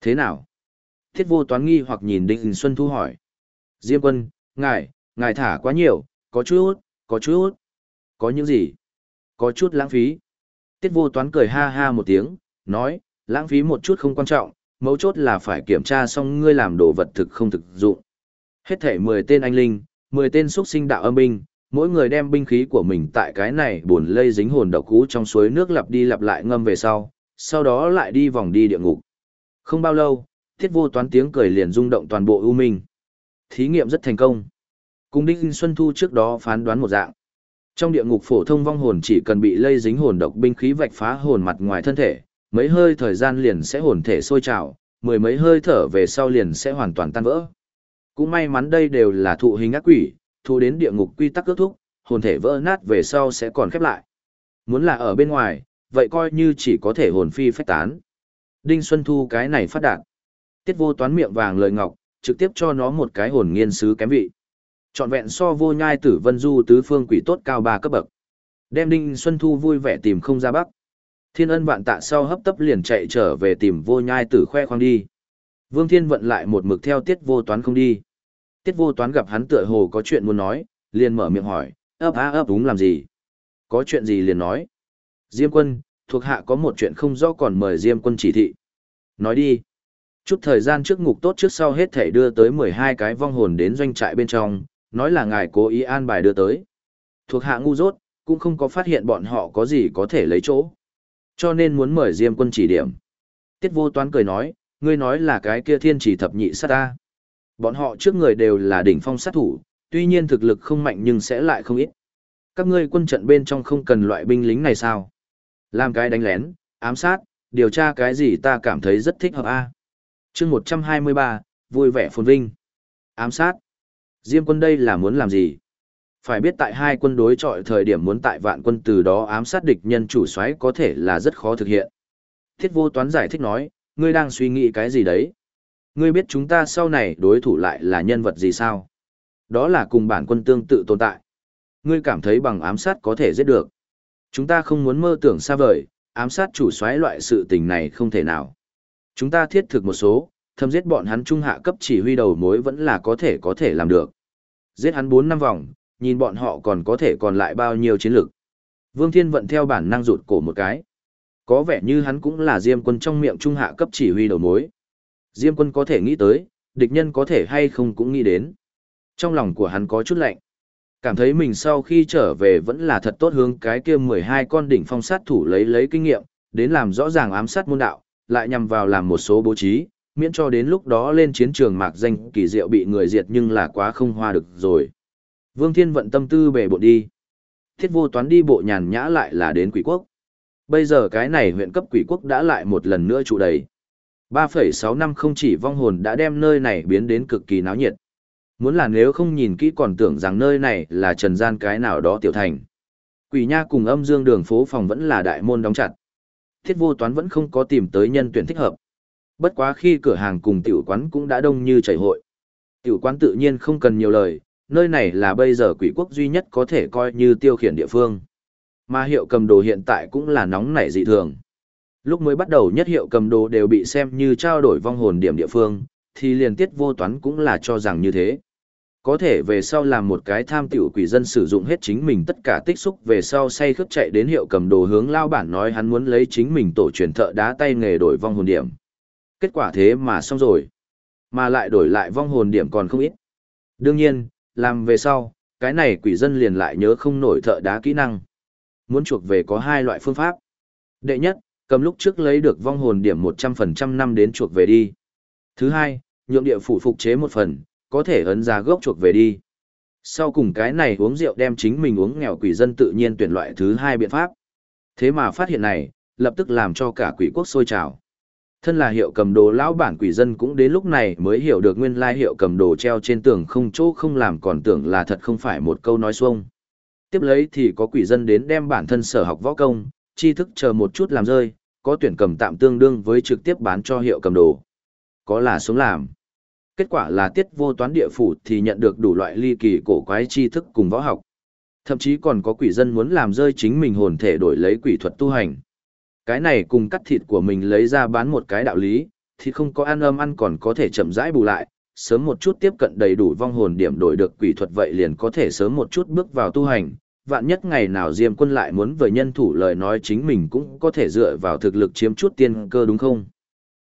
Thế nào? Tiết vô toán nghi hoặc nhìn Đinh Xuân Thu hỏi. Diêm quân, ngài, ngài thả quá nhiều, có chút, có chút. Có những gì? Có chút lãng phí. Tiết vô toán cười ha ha một tiếng, nói, lãng phí một chút không quan trọng, mấu chốt là phải kiểm tra xong ngươi làm đồ vật thực không thực dụng. Hết thể 10 tên anh linh, 10 tên xuất sinh đạo âm binh, mỗi người đem binh khí của mình tại cái này buồn lây dính hồn độc cũ trong suối nước lặp đi lặp lại ngâm về sau, sau đó lại đi vòng đi địa ngục. Không bao lâu, thiết vô toán tiếng cười liền rung động toàn bộ ưu minh. Thí nghiệm rất thành công. Cùng Đinh Xuân Thu trước đó phán đoán một dạng. Trong địa ngục phổ thông vong hồn chỉ cần bị lây dính hồn độc binh khí vạch phá hồn mặt ngoài thân thể, mấy hơi thời gian liền sẽ hồn thể sôi trào, mười mấy hơi thở về sau liền sẽ hoàn toàn tan vỡ. Cũng may mắn đây đều là thụ hình ác quỷ, thu đến địa ngục quy tắc ước thúc, hồn thể vỡ nát về sau sẽ còn khép lại. Muốn là ở bên ngoài, vậy coi như chỉ có thể hồn phi phách tán. Đinh Xuân Thu cái này phát đạt. Tiết vô toán miệng vàng lời ngọc, trực tiếp cho nó một cái hồn nghiên sứ kém vị. Chọn vẹn so vô nhai tử vân du tứ phương quỷ tốt cao ba cấp bậc. Đem Đinh Xuân Thu vui vẻ tìm không ra bắc. Thiên ân vạn tạ sau hấp tấp liền chạy trở về tìm vô nhai tử khoe khoang đi. Vương Thiên vận lại một mực theo tiết vô toán không đi. Tiết vô toán gặp hắn tựa hồ có chuyện muốn nói, liền mở miệng hỏi, ấp á ấp đúng làm gì? Có chuyện gì liền nói. Diêm quân, thuộc hạ có một chuyện không rõ còn mời Diêm quân chỉ thị. Nói đi. Chút thời gian trước ngục tốt trước sau hết thể đưa tới 12 cái vong hồn đến doanh trại bên trong, nói là ngài cố ý an bài đưa tới. Thuộc hạ ngu dốt, cũng không có phát hiện bọn họ có gì có thể lấy chỗ. Cho nên muốn mời Diêm quân chỉ điểm. Tiết vô toán cười nói, ngươi nói là cái kia thiên chỉ thập nhị sát ta. Bọn họ trước người đều là đỉnh phong sát thủ, tuy nhiên thực lực không mạnh nhưng sẽ lại không ít. Các ngươi quân trận bên trong không cần loại binh lính này sao? Làm cái đánh lén, ám sát, điều tra cái gì ta cảm thấy rất thích hợp a. À? Chương 123, vui vẻ phồn vinh. Ám sát. Diêm quân đây là muốn làm gì? Phải biết tại hai quân đối chọi thời điểm muốn tại vạn quân từ đó ám sát địch nhân chủ soái có thể là rất khó thực hiện. Thiết vô toán giải thích nói, ngươi đang suy nghĩ cái gì đấy? Ngươi biết chúng ta sau này đối thủ lại là nhân vật gì sao? Đó là cùng bản quân tương tự tồn tại. Ngươi cảm thấy bằng ám sát có thể giết được. Chúng ta không muốn mơ tưởng xa vời, ám sát chủ soái loại sự tình này không thể nào. Chúng ta thiết thực một số, thâm giết bọn hắn trung hạ cấp chỉ huy đầu mối vẫn là có thể có thể làm được. Giết hắn 4 năm vòng, nhìn bọn họ còn có thể còn lại bao nhiêu chiến lược. Vương Thiên vận theo bản năng rụt cổ một cái. Có vẻ như hắn cũng là Diêm quân trong miệng trung hạ cấp chỉ huy đầu mối. Diêm quân có thể nghĩ tới, địch nhân có thể hay không cũng nghĩ đến. Trong lòng của hắn có chút lạnh. Cảm thấy mình sau khi trở về vẫn là thật tốt hướng cái kia 12 con đỉnh phong sát thủ lấy lấy kinh nghiệm, đến làm rõ ràng ám sát môn đạo, lại nhằm vào làm một số bố trí, miễn cho đến lúc đó lên chiến trường mạc danh kỳ diệu bị người diệt nhưng là quá không hoa được rồi. Vương Thiên vận tâm tư bể bộ đi. Thiết vô toán đi bộ nhàn nhã lại là đến quỷ quốc. Bây giờ cái này huyện cấp quỷ quốc đã lại một lần nữa trụ đầy. 3,6 năm không chỉ vong hồn đã đem nơi này biến đến cực kỳ náo nhiệt. Muốn là nếu không nhìn kỹ còn tưởng rằng nơi này là trần gian cái nào đó tiểu thành. Quỷ nha cùng âm dương đường phố phòng vẫn là đại môn đóng chặt. Thiết vô toán vẫn không có tìm tới nhân tuyển thích hợp. Bất quá khi cửa hàng cùng tiểu quán cũng đã đông như chảy hội. Tiểu quán tự nhiên không cần nhiều lời, nơi này là bây giờ quỷ quốc duy nhất có thể coi như tiêu khiển địa phương. Mà hiệu cầm đồ hiện tại cũng là nóng nảy dị thường. Lúc mới bắt đầu nhất hiệu cầm đồ đều bị xem như trao đổi vong hồn điểm địa phương, thì liền tiết vô toán cũng là cho rằng như thế. Có thể về sau làm một cái tham tiểu quỷ dân sử dụng hết chính mình tất cả tích xúc về sau say khướt chạy đến hiệu cầm đồ hướng lao bản nói hắn muốn lấy chính mình tổ truyền thợ đá tay nghề đổi vong hồn điểm. Kết quả thế mà xong rồi. Mà lại đổi lại vong hồn điểm còn không ít. Đương nhiên, làm về sau, cái này quỷ dân liền lại nhớ không nổi thợ đá kỹ năng. Muốn chuộc về có hai loại phương pháp. Đệ nhất, cầm lúc trước lấy được vong hồn điểm 100% năm đến chuộc về đi. Thứ hai, nhượng địa phủ phục chế một phần, có thể ấn ra gốc chuộc về đi. Sau cùng cái này uống rượu đem chính mình uống nghèo quỷ dân tự nhiên tuyển loại thứ hai biện pháp. Thế mà phát hiện này, lập tức làm cho cả quỷ quốc sôi trào. Thân là hiệu cầm đồ lão bản quỷ dân cũng đến lúc này mới hiểu được nguyên lai hiệu cầm đồ treo trên tường không chỗ không làm còn tưởng là thật không phải một câu nói xuông. Tiếp lấy thì có quỷ dân đến đem bản thân sở học võ công, tri thức chờ một chút làm rơi, có tuyển cầm tạm tương đương với trực tiếp bán cho hiệu cầm đồ. Có là sống làm. Kết quả là tiết vô toán địa phủ thì nhận được đủ loại ly kỳ cổ quái tri thức cùng võ học. Thậm chí còn có quỷ dân muốn làm rơi chính mình hồn thể đổi lấy quỷ thuật tu hành. Cái này cùng cắt thịt của mình lấy ra bán một cái đạo lý, thì không có ăn âm ăn còn có thể chậm rãi bù lại, sớm một chút tiếp cận đầy đủ vong hồn điểm đổi được quỷ thuật vậy liền có thể sớm một chút bước vào tu hành. Vạn nhất ngày nào Diêm quân lại muốn với nhân thủ lời nói chính mình cũng có thể dựa vào thực lực chiếm chút tiên cơ đúng không?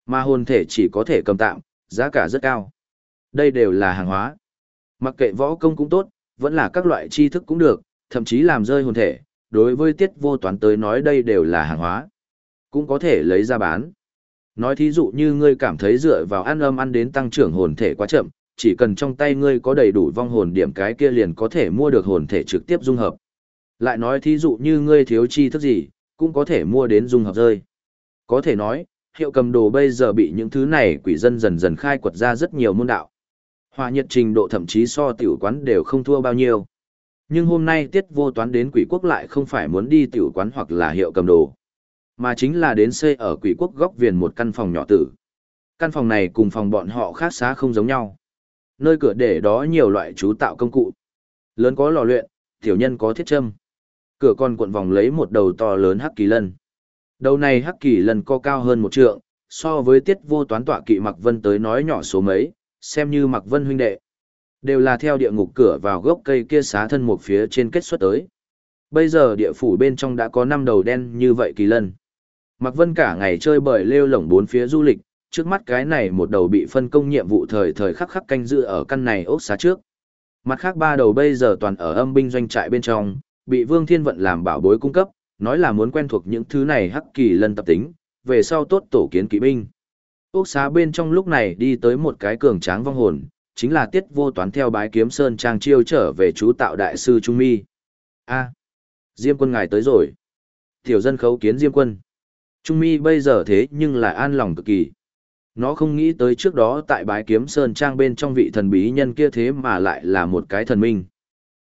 Mà hồn thể chỉ có thể cầm tạm, giá cả rất cao. Đây đều là hàng hóa. Mặc kệ võ công cũng tốt, vẫn là các loại tri thức cũng được, thậm chí làm rơi hồn thể, đối với tiết vô toán tới nói đây đều là hàng hóa cũng có thể lấy ra bán. Nói thí dụ như ngươi cảm thấy dựa vào ăn âm ăn đến tăng trưởng hồn thể quá chậm, chỉ cần trong tay ngươi có đầy đủ vong hồn điểm cái kia liền có thể mua được hồn thể trực tiếp dung hợp. Lại nói thí dụ như ngươi thiếu chi thức gì, cũng có thể mua đến dung hợp rơi. Có thể nói, hiệu cầm đồ bây giờ bị những thứ này quỷ dân dần dần khai quật ra rất nhiều môn đạo. Hòa nhiệt trình độ thậm chí so tiểu quán đều không thua bao nhiêu. Nhưng hôm nay tiết vô toán đến quỷ quốc lại không phải muốn đi tiểu quán hoặc là hiệu cầm đồ mà chính là đến xây ở quỷ quốc góc viền một căn phòng nhỏ tử. Căn phòng này cùng phòng bọn họ khác xá không giống nhau. Nơi cửa để đó nhiều loại chú tạo công cụ. Lớn có lò luyện, tiểu nhân có thiết châm. Cửa còn cuộn vòng lấy một đầu to lớn hắc kỳ lân. Đầu này hắc kỳ lân co cao hơn một trượng, so với tiết vô toán tọa kỵ Mặc Vân tới nói nhỏ số mấy, xem như Mặc Vân huynh đệ. Đều là theo địa ngục cửa vào gốc cây kia xá thân một phía trên kết xuất tới. Bây giờ địa phủ bên trong đã có năm đầu đen như vậy kỳ lân. mặc Vân cả ngày chơi bời lêu lổng bốn phía du lịch, trước mắt cái này một đầu bị phân công nhiệm vụ thời thời khắc khắc canh giữ ở căn này ốc xá trước. Mặt khác ba đầu bây giờ toàn ở âm binh doanh trại bên trong, bị Vương Thiên Vận làm bảo bối cung cấp, nói là muốn quen thuộc những thứ này hắc kỳ lân tập tính, về sau tốt tổ kiến kỵ binh. Úc xá bên trong lúc này đi tới một cái cường tráng vong hồn, chính là tiết vô toán theo bái kiếm sơn trang chiêu trở về chú tạo đại sư Trung Mi. a Diêm quân ngài tới rồi. Tiểu dân khấu kiến Diêm quân. Trung mi bây giờ thế nhưng lại an lòng cực kỳ. Nó không nghĩ tới trước đó tại bái kiếm sơn trang bên trong vị thần bí nhân kia thế mà lại là một cái thần minh.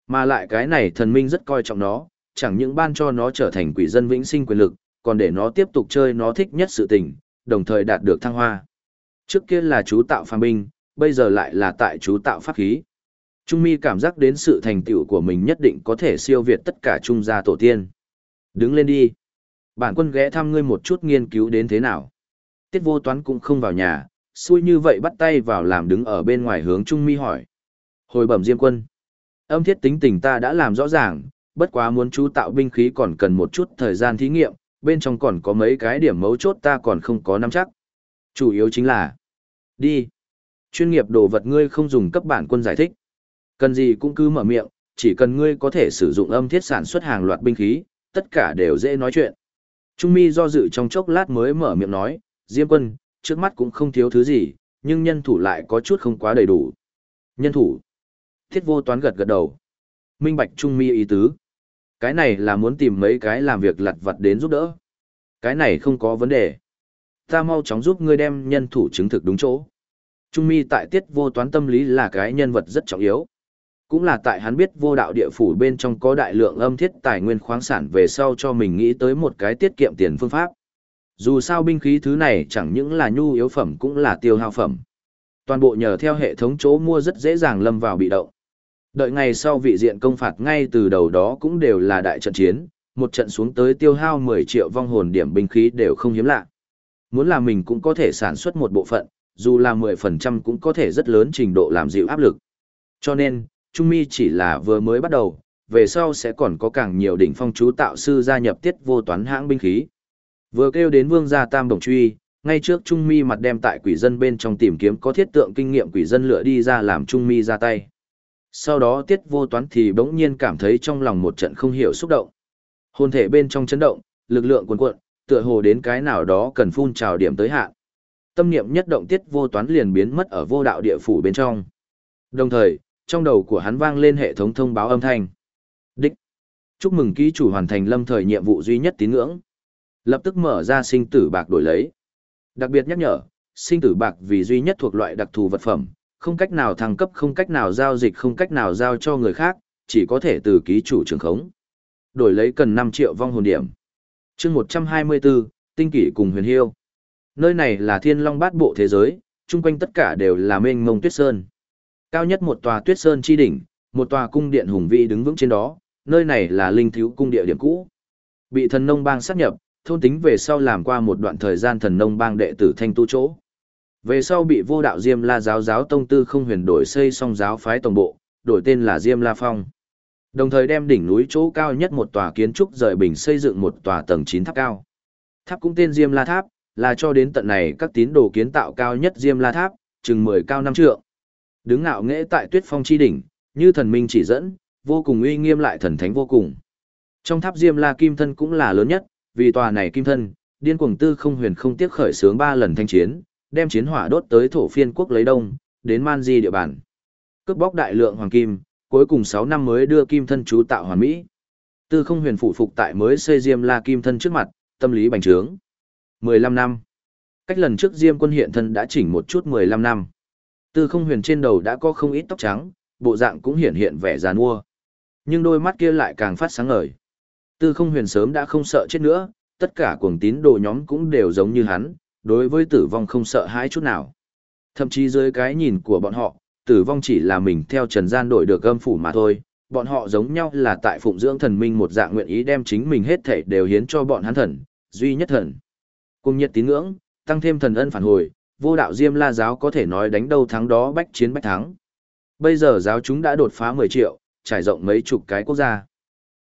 Mà lại cái này thần minh rất coi trọng nó, chẳng những ban cho nó trở thành quỷ dân vĩnh sinh quyền lực, còn để nó tiếp tục chơi nó thích nhất sự tình, đồng thời đạt được thăng hoa. Trước kia là chú tạo phàm binh, bây giờ lại là tại chú tạo pháp khí. Trung mi cảm giác đến sự thành tựu của mình nhất định có thể siêu việt tất cả trung gia tổ tiên. Đứng lên đi. Bản quân ghé thăm ngươi một chút nghiên cứu đến thế nào. Tiết vô toán cũng không vào nhà, xui như vậy bắt tay vào làm đứng ở bên ngoài hướng Trung mi hỏi. Hồi bẩm diêm quân. Âm thiết tính tình ta đã làm rõ ràng, bất quá muốn chú tạo binh khí còn cần một chút thời gian thí nghiệm, bên trong còn có mấy cái điểm mấu chốt ta còn không có nắm chắc. Chủ yếu chính là, đi. Chuyên nghiệp đồ vật ngươi không dùng cấp bản quân giải thích. Cần gì cũng cứ mở miệng, chỉ cần ngươi có thể sử dụng âm thiết sản xuất hàng loạt binh khí, tất cả đều dễ nói chuyện. Trung mi do dự trong chốc lát mới mở miệng nói, Diêm quân, trước mắt cũng không thiếu thứ gì, nhưng nhân thủ lại có chút không quá đầy đủ. Nhân thủ. Thiết vô toán gật gật đầu. Minh bạch Trung mi ý tứ. Cái này là muốn tìm mấy cái làm việc lặt vặt đến giúp đỡ. Cái này không có vấn đề. Ta mau chóng giúp ngươi đem nhân thủ chứng thực đúng chỗ. Trung mi tại tiết vô toán tâm lý là cái nhân vật rất trọng yếu. Cũng là tại hắn biết vô đạo địa phủ bên trong có đại lượng âm thiết tài nguyên khoáng sản về sau cho mình nghĩ tới một cái tiết kiệm tiền phương pháp. Dù sao binh khí thứ này chẳng những là nhu yếu phẩm cũng là tiêu hao phẩm. Toàn bộ nhờ theo hệ thống chỗ mua rất dễ dàng lâm vào bị động. Đợi ngày sau vị diện công phạt ngay từ đầu đó cũng đều là đại trận chiến, một trận xuống tới tiêu hao 10 triệu vong hồn điểm binh khí đều không hiếm lạ. Muốn là mình cũng có thể sản xuất một bộ phận, dù là 10% cũng có thể rất lớn trình độ làm dịu áp lực. Cho nên, Trung Mi chỉ là vừa mới bắt đầu, về sau sẽ còn có càng nhiều đỉnh phong chú tạo sư gia nhập tiết vô toán hãng binh khí. Vừa kêu đến vương gia tam đồng truy, ngay trước Trung Mi mặt đem tại quỷ dân bên trong tìm kiếm có thiết tượng kinh nghiệm quỷ dân lựa đi ra làm Trung Mi ra tay. Sau đó tiết vô toán thì bỗng nhiên cảm thấy trong lòng một trận không hiểu xúc động. Hồn thể bên trong chấn động, lực lượng cuồn cuộn, tựa hồ đến cái nào đó cần phun trào điểm tới hạn. Tâm niệm nhất động tiết vô toán liền biến mất ở vô đạo địa phủ bên trong. Đồng thời, trong đầu của hắn vang lên hệ thống thông báo âm thanh. Đích. Chúc mừng ký chủ hoàn thành lâm thời nhiệm vụ duy nhất tín ngưỡng. Lập tức mở ra sinh tử bạc đổi lấy. Đặc biệt nhắc nhở, sinh tử bạc vì duy nhất thuộc loại đặc thù vật phẩm, không cách nào thăng cấp không cách nào giao dịch không cách nào giao cho người khác, chỉ có thể từ ký chủ trường khống. Đổi lấy cần 5 triệu vong hồn điểm. chương 124, tinh kỷ cùng huyền hiêu. Nơi này là thiên long bát bộ thế giới, chung quanh tất cả đều là mênh mông tuyết sơn. Cao nhất một tòa tuyết sơn chi đỉnh, một tòa cung điện hùng vĩ đứng vững trên đó, nơi này là linh thiếu cung địa điểm cũ. Bị thần nông bang sát nhập, thôn tính về sau làm qua một đoạn thời gian thần nông bang đệ tử thanh tu chỗ. Về sau bị vô đạo Diêm La giáo giáo tông tư không huyền đổi xây xong giáo phái tổng bộ, đổi tên là Diêm La Phong. Đồng thời đem đỉnh núi chỗ cao nhất một tòa kiến trúc rời bình xây dựng một tòa tầng 9 tháp cao. Tháp cũng tên Diêm La Tháp, là cho đến tận này các tín đồ kiến tạo cao nhất Diêm La Tháp, chừng 10 cao năm trượng. Đứng ngạo nghễ tại Tuyết Phong chi đỉnh, như thần minh chỉ dẫn, vô cùng uy nghiêm lại thần thánh vô cùng. Trong tháp Diêm La Kim thân cũng là lớn nhất, vì tòa này Kim thân, điên cuồng tư không huyền không tiếc khởi sướng ba lần thanh chiến, đem chiến hỏa đốt tới thổ phiên quốc lấy đông, đến Man Di địa bàn. Cướp bóc đại lượng hoàng kim, cuối cùng 6 năm mới đưa kim thân chú tạo hoàn mỹ. Tư không huyền phụ phục tại mới xây Diêm La kim thân trước mặt, tâm lý bành trướng. 15 năm. Cách lần trước Diêm quân hiện thân đã chỉnh một chút 15 năm. Tư không huyền trên đầu đã có không ít tóc trắng, bộ dạng cũng hiện hiện vẻ già nua. Nhưng đôi mắt kia lại càng phát sáng ngời. Tư không huyền sớm đã không sợ chết nữa, tất cả cuồng tín đồ nhóm cũng đều giống như hắn, đối với tử vong không sợ hãi chút nào. Thậm chí dưới cái nhìn của bọn họ, tử vong chỉ là mình theo trần gian đổi được âm phủ mà thôi, bọn họ giống nhau là tại phụng dưỡng thần minh một dạng nguyện ý đem chính mình hết thể đều hiến cho bọn hắn thần, duy nhất thần. Cùng nhiệt tín ngưỡng, tăng thêm thần ân phản hồi, vô đạo diêm la giáo có thể nói đánh đâu thắng đó bách chiến bách thắng. Bây giờ giáo chúng đã đột phá 10 triệu, trải rộng mấy chục cái quốc gia.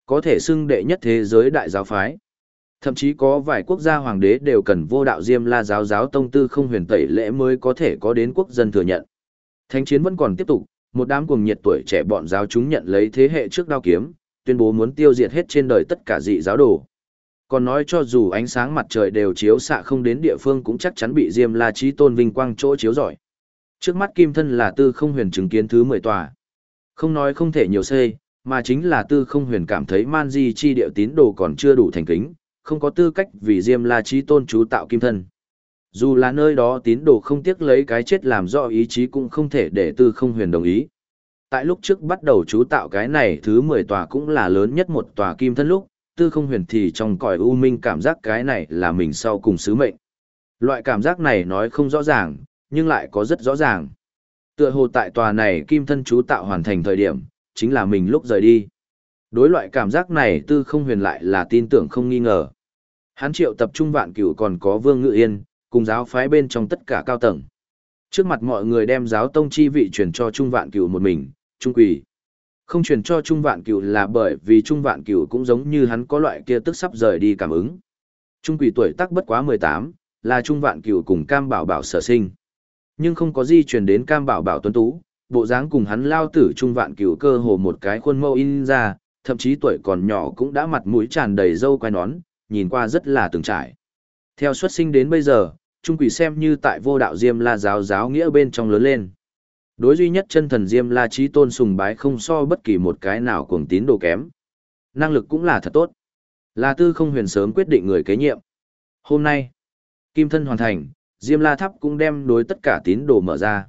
Có thể xưng đệ nhất thế giới đại giáo phái. Thậm chí có vài quốc gia hoàng đế đều cần vô đạo diêm la giáo giáo tông tư không huyền tẩy lễ mới có thể có đến quốc dân thừa nhận. Thánh chiến vẫn còn tiếp tục, một đám cuồng nhiệt tuổi trẻ bọn giáo chúng nhận lấy thế hệ trước đao kiếm, tuyên bố muốn tiêu diệt hết trên đời tất cả dị giáo đồ. Còn nói cho dù ánh sáng mặt trời đều chiếu xạ không đến địa phương cũng chắc chắn bị Diêm La Chí Tôn vinh quang chỗ chiếu rọi. Trước mắt Kim Thân là Tư Không Huyền chứng kiến thứ 10 tòa. Không nói không thể nhiều xê, mà chính là Tư Không Huyền cảm thấy Man Di chi điệu tín đồ còn chưa đủ thành kính, không có tư cách vì Diêm La Chí Tôn chú tạo Kim Thân. Dù là nơi đó tín đồ không tiếc lấy cái chết làm rõ ý chí cũng không thể để Tư Không Huyền đồng ý. Tại lúc trước bắt đầu chú tạo cái này thứ 10 tòa cũng là lớn nhất một tòa Kim Thân lúc, tư không huyền thì trong cõi u minh cảm giác cái này là mình sau cùng sứ mệnh. Loại cảm giác này nói không rõ ràng, nhưng lại có rất rõ ràng. Tựa hồ tại tòa này kim thân chú tạo hoàn thành thời điểm, chính là mình lúc rời đi. Đối loại cảm giác này tư không huyền lại là tin tưởng không nghi ngờ. Hắn triệu tập trung vạn cửu còn có vương ngự yên, cùng giáo phái bên trong tất cả cao tầng. Trước mặt mọi người đem giáo tông chi vị truyền cho trung vạn cửu một mình, trung quỷ. Không truyền cho trung vạn cửu là bởi vì trung vạn cửu cũng giống như hắn có loại kia tức sắp rời đi cảm ứng. Trung quỷ tuổi tác bất quá 18, là trung vạn cửu cùng cam bảo bảo sở sinh. Nhưng không có di truyền đến cam bảo bảo tuấn tú, bộ dáng cùng hắn lao tử trung vạn cửu cơ hồ một cái khuôn mẫu in ra, thậm chí tuổi còn nhỏ cũng đã mặt mũi tràn đầy râu quai nón, nhìn qua rất là từng trải. Theo xuất sinh đến bây giờ, Trung Quỷ xem như tại vô đạo Diêm La giáo giáo nghĩa bên trong lớn lên. Đối duy nhất chân thần Diêm La trí tôn sùng bái không so bất kỳ một cái nào cuồng tín đồ kém. Năng lực cũng là thật tốt. Là tư không huyền sớm quyết định người kế nhiệm. Hôm nay, Kim thân hoàn thành, Diêm La Tháp cũng đem đối tất cả tín đồ mở ra.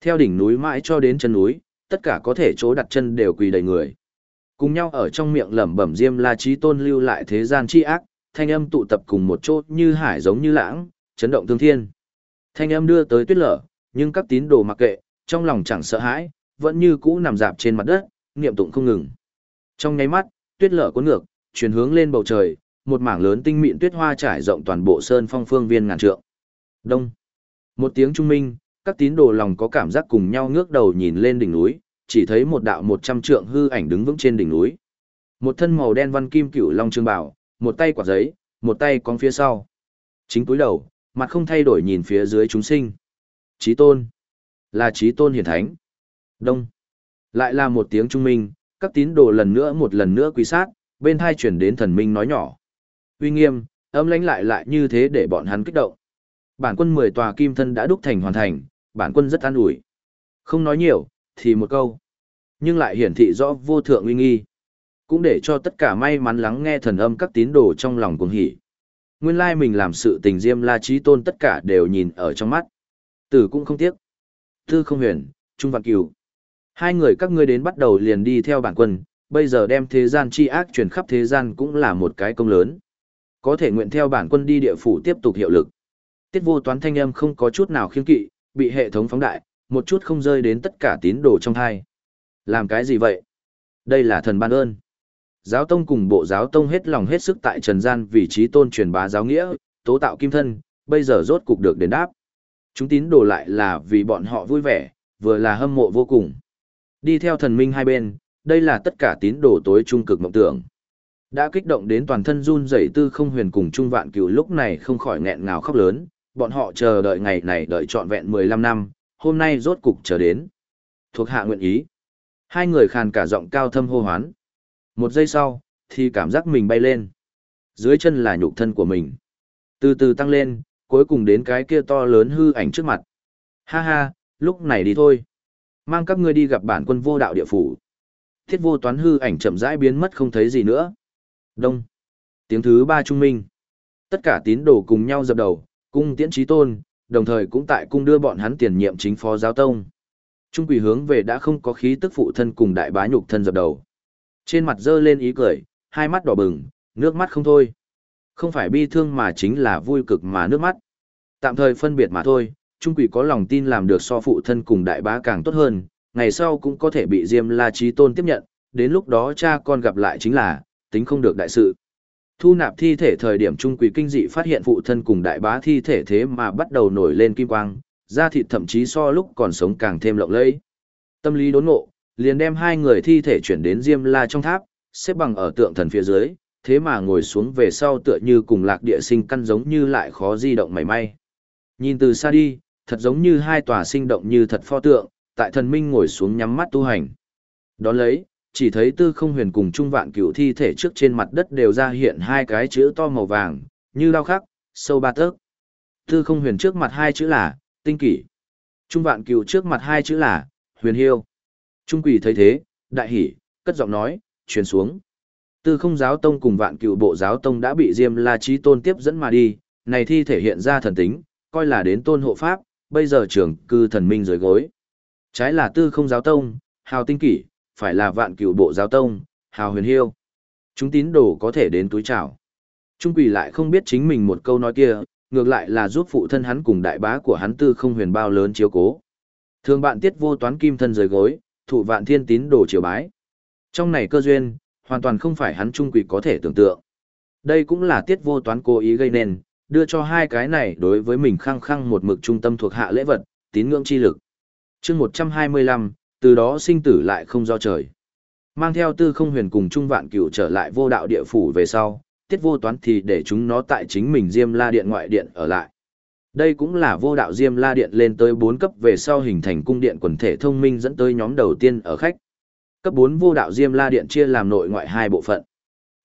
Theo đỉnh núi mãi cho đến chân núi, tất cả có thể chỗ đặt chân đều quỳ đầy người. Cùng nhau ở trong miệng lẩm bẩm Diêm La Chí Tôn lưu lại thế gian chi ác, thanh âm tụ tập cùng một chỗ như hải giống như lãng, chấn động thương thiên. Thanh âm đưa tới tuyết lở, nhưng các tín đồ mặc kệ, trong lòng chẳng sợ hãi, vẫn như cũ nằm dạp trên mặt đất, niệm tụng không ngừng. Trong nháy mắt, tuyết lở cuốn ngược, chuyển hướng lên bầu trời, một mảng lớn tinh mịn tuyết hoa trải rộng toàn bộ sơn phong phương viên ngàn trượng. Đông. Một tiếng trung minh, các tín đồ lòng có cảm giác cùng nhau ngước đầu nhìn lên đỉnh núi, chỉ thấy một đạo một trăm trượng hư ảnh đứng vững trên đỉnh núi. Một thân màu đen văn kim cửu long trương bảo, một tay quạt giấy, một tay con phía sau. Chính túi đầu, mặt không thay đổi nhìn phía dưới chúng sinh. Chí tôn. Là chí tôn hiển thánh. Đông. Lại là một tiếng trung minh, các tín đồ lần nữa một lần nữa quỳ sát, bên thai chuyển đến thần minh nói nhỏ. Uy nghiêm, âm lãnh lại lại như thế để bọn hắn kích động. Bản quân mười tòa kim thân đã đúc thành hoàn thành, bản quân rất an ủi. Không nói nhiều, thì một câu. Nhưng lại hiển thị rõ vô thượng uy nghi. Cũng để cho tất cả may mắn lắng nghe thần âm các tín đồ trong lòng cuồng hỉ. Nguyên lai mình làm sự tình diêm la trí tôn tất cả đều nhìn ở trong mắt. Tử cũng không tiếc. Tư không huyền, Trung Vạn Cửu. Hai người các ngươi đến bắt đầu liền đi theo bản quân, bây giờ đem thế gian chi ác truyền khắp thế gian cũng là một cái công lớn. Có thể nguyện theo bản quân đi địa phủ tiếp tục hiệu lực. Tiết vô toán thanh âm không có chút nào khiên kỵ, bị hệ thống phóng đại, một chút không rơi đến tất cả tín đồ trong hai. Làm cái gì vậy? Đây là thần ban ơn. Giáo tông cùng bộ giáo tông hết lòng hết sức tại trần gian vì trí tôn truyền bá giáo nghĩa, tố tạo kim thân, bây giờ rốt cục được đền đáp. Chúng tín đồ lại là vì bọn họ vui vẻ, vừa là hâm mộ vô cùng. Đi theo thần minh hai bên, đây là tất cả tín đồ tối trung cực mộng tưởng. Đã kích động đến toàn thân run rẩy tư không huyền cùng trung vạn cửu lúc này không khỏi nghẹn ngào khóc lớn, bọn họ chờ đợi ngày này đợi trọn vẹn 15 năm, hôm nay rốt cục chờ đến. Thuộc hạ nguyện ý. Hai người khàn cả giọng cao thâm hô hoán. Một giây sau, thì cảm giác mình bay lên. Dưới chân là nhục thân của mình. Từ từ tăng lên, cuối cùng đến cái kia to lớn hư ảnh trước mặt. Ha ha, lúc này đi thôi. Mang các ngươi đi gặp bản quân vô đạo địa phủ. Thiết vô toán hư ảnh chậm rãi biến mất không thấy gì nữa. Đông. Tiếng thứ ba trung minh. Tất cả tín đồ cùng nhau dập đầu, cung tiễn trí tôn, đồng thời cũng tại cung đưa bọn hắn tiền nhiệm chính phó giáo tông. Trung quỷ hướng về đã không có khí tức phụ thân cùng đại bá nhục thân dập đầu. Trên mặt dơ lên ý cười, hai mắt đỏ bừng, nước mắt không thôi. Không phải bi thương mà chính là vui cực mà nước mắt. Tạm thời phân biệt mà thôi, Trung quỷ có lòng tin làm được so phụ thân cùng đại bá càng tốt hơn, ngày sau cũng có thể bị Diêm La Trí Tôn tiếp nhận, đến lúc đó cha con gặp lại chính là, tính không được đại sự. Thu nạp thi thể thời điểm trung quỷ kinh dị phát hiện phụ thân cùng đại bá thi thể thế mà bắt đầu nổi lên kim quang, da thịt thậm chí so lúc còn sống càng thêm lộng lẫy. Tâm lý đốn ngộ, liền đem hai người thi thể chuyển đến Diêm La trong tháp, xếp bằng ở tượng thần phía dưới, thế mà ngồi xuống về sau tựa như cùng lạc địa sinh căn giống như lại khó di động mảy may. Nhìn từ xa đi, thật giống như hai tòa sinh động như thật pho tượng, tại thần minh ngồi xuống nhắm mắt tu hành. Đón lấy, chỉ thấy tư không huyền cùng trung vạn cửu thi thể trước trên mặt đất đều ra hiện hai cái chữ to màu vàng, như đao khắc, sâu ba tấc. Tư không huyền trước mặt hai chữ là, tinh kỷ. Trung vạn cửu trước mặt hai chữ là, huyền hiêu. Trung quỷ thấy thế, đại hỉ, cất giọng nói, truyền xuống. Tư không giáo tông cùng vạn cựu bộ giáo tông đã bị Diêm La Chí Tôn tiếp dẫn mà đi, này thi thể hiện ra thần tính, coi là đến tôn hộ pháp, bây giờ trưởng cư thần minh dưới gối. Trái là tư không giáo tông, hào tinh kỷ, phải là vạn cựu bộ giáo tông, hào huyền hiêu. Chúng tín đồ có thể đến túi chào. Trung quỷ lại không biết chính mình một câu nói kia, ngược lại là giúp phụ thân hắn cùng đại bá của hắn tư không huyền bao lớn chiếu cố. Thường bạn tiết vô toán kim thân rời gối, thụ vạn thiên tín đồ triều bái. Trong này cơ duyên, hoàn toàn không phải hắn trung quỷ có thể tưởng tượng. Đây cũng là tiết vô toán cố ý gây nên, đưa cho hai cái này đối với mình khăng khăng một mực trung tâm thuộc hạ lễ vật, tín ngưỡng chi lực. chương 125, từ đó sinh tử lại không do trời. Mang theo tư không huyền cùng trung vạn cửu trở lại vô đạo địa phủ về sau, tiết vô toán thì để chúng nó tại chính mình Diêm La Điện ngoại điện ở lại. Đây cũng là vô đạo Diêm La Điện lên tới 4 cấp về sau hình thành cung điện quần thể thông minh dẫn tới nhóm đầu tiên ở khách. Cấp 4 vô đạo Diêm La Điện chia làm nội ngoại hai bộ phận.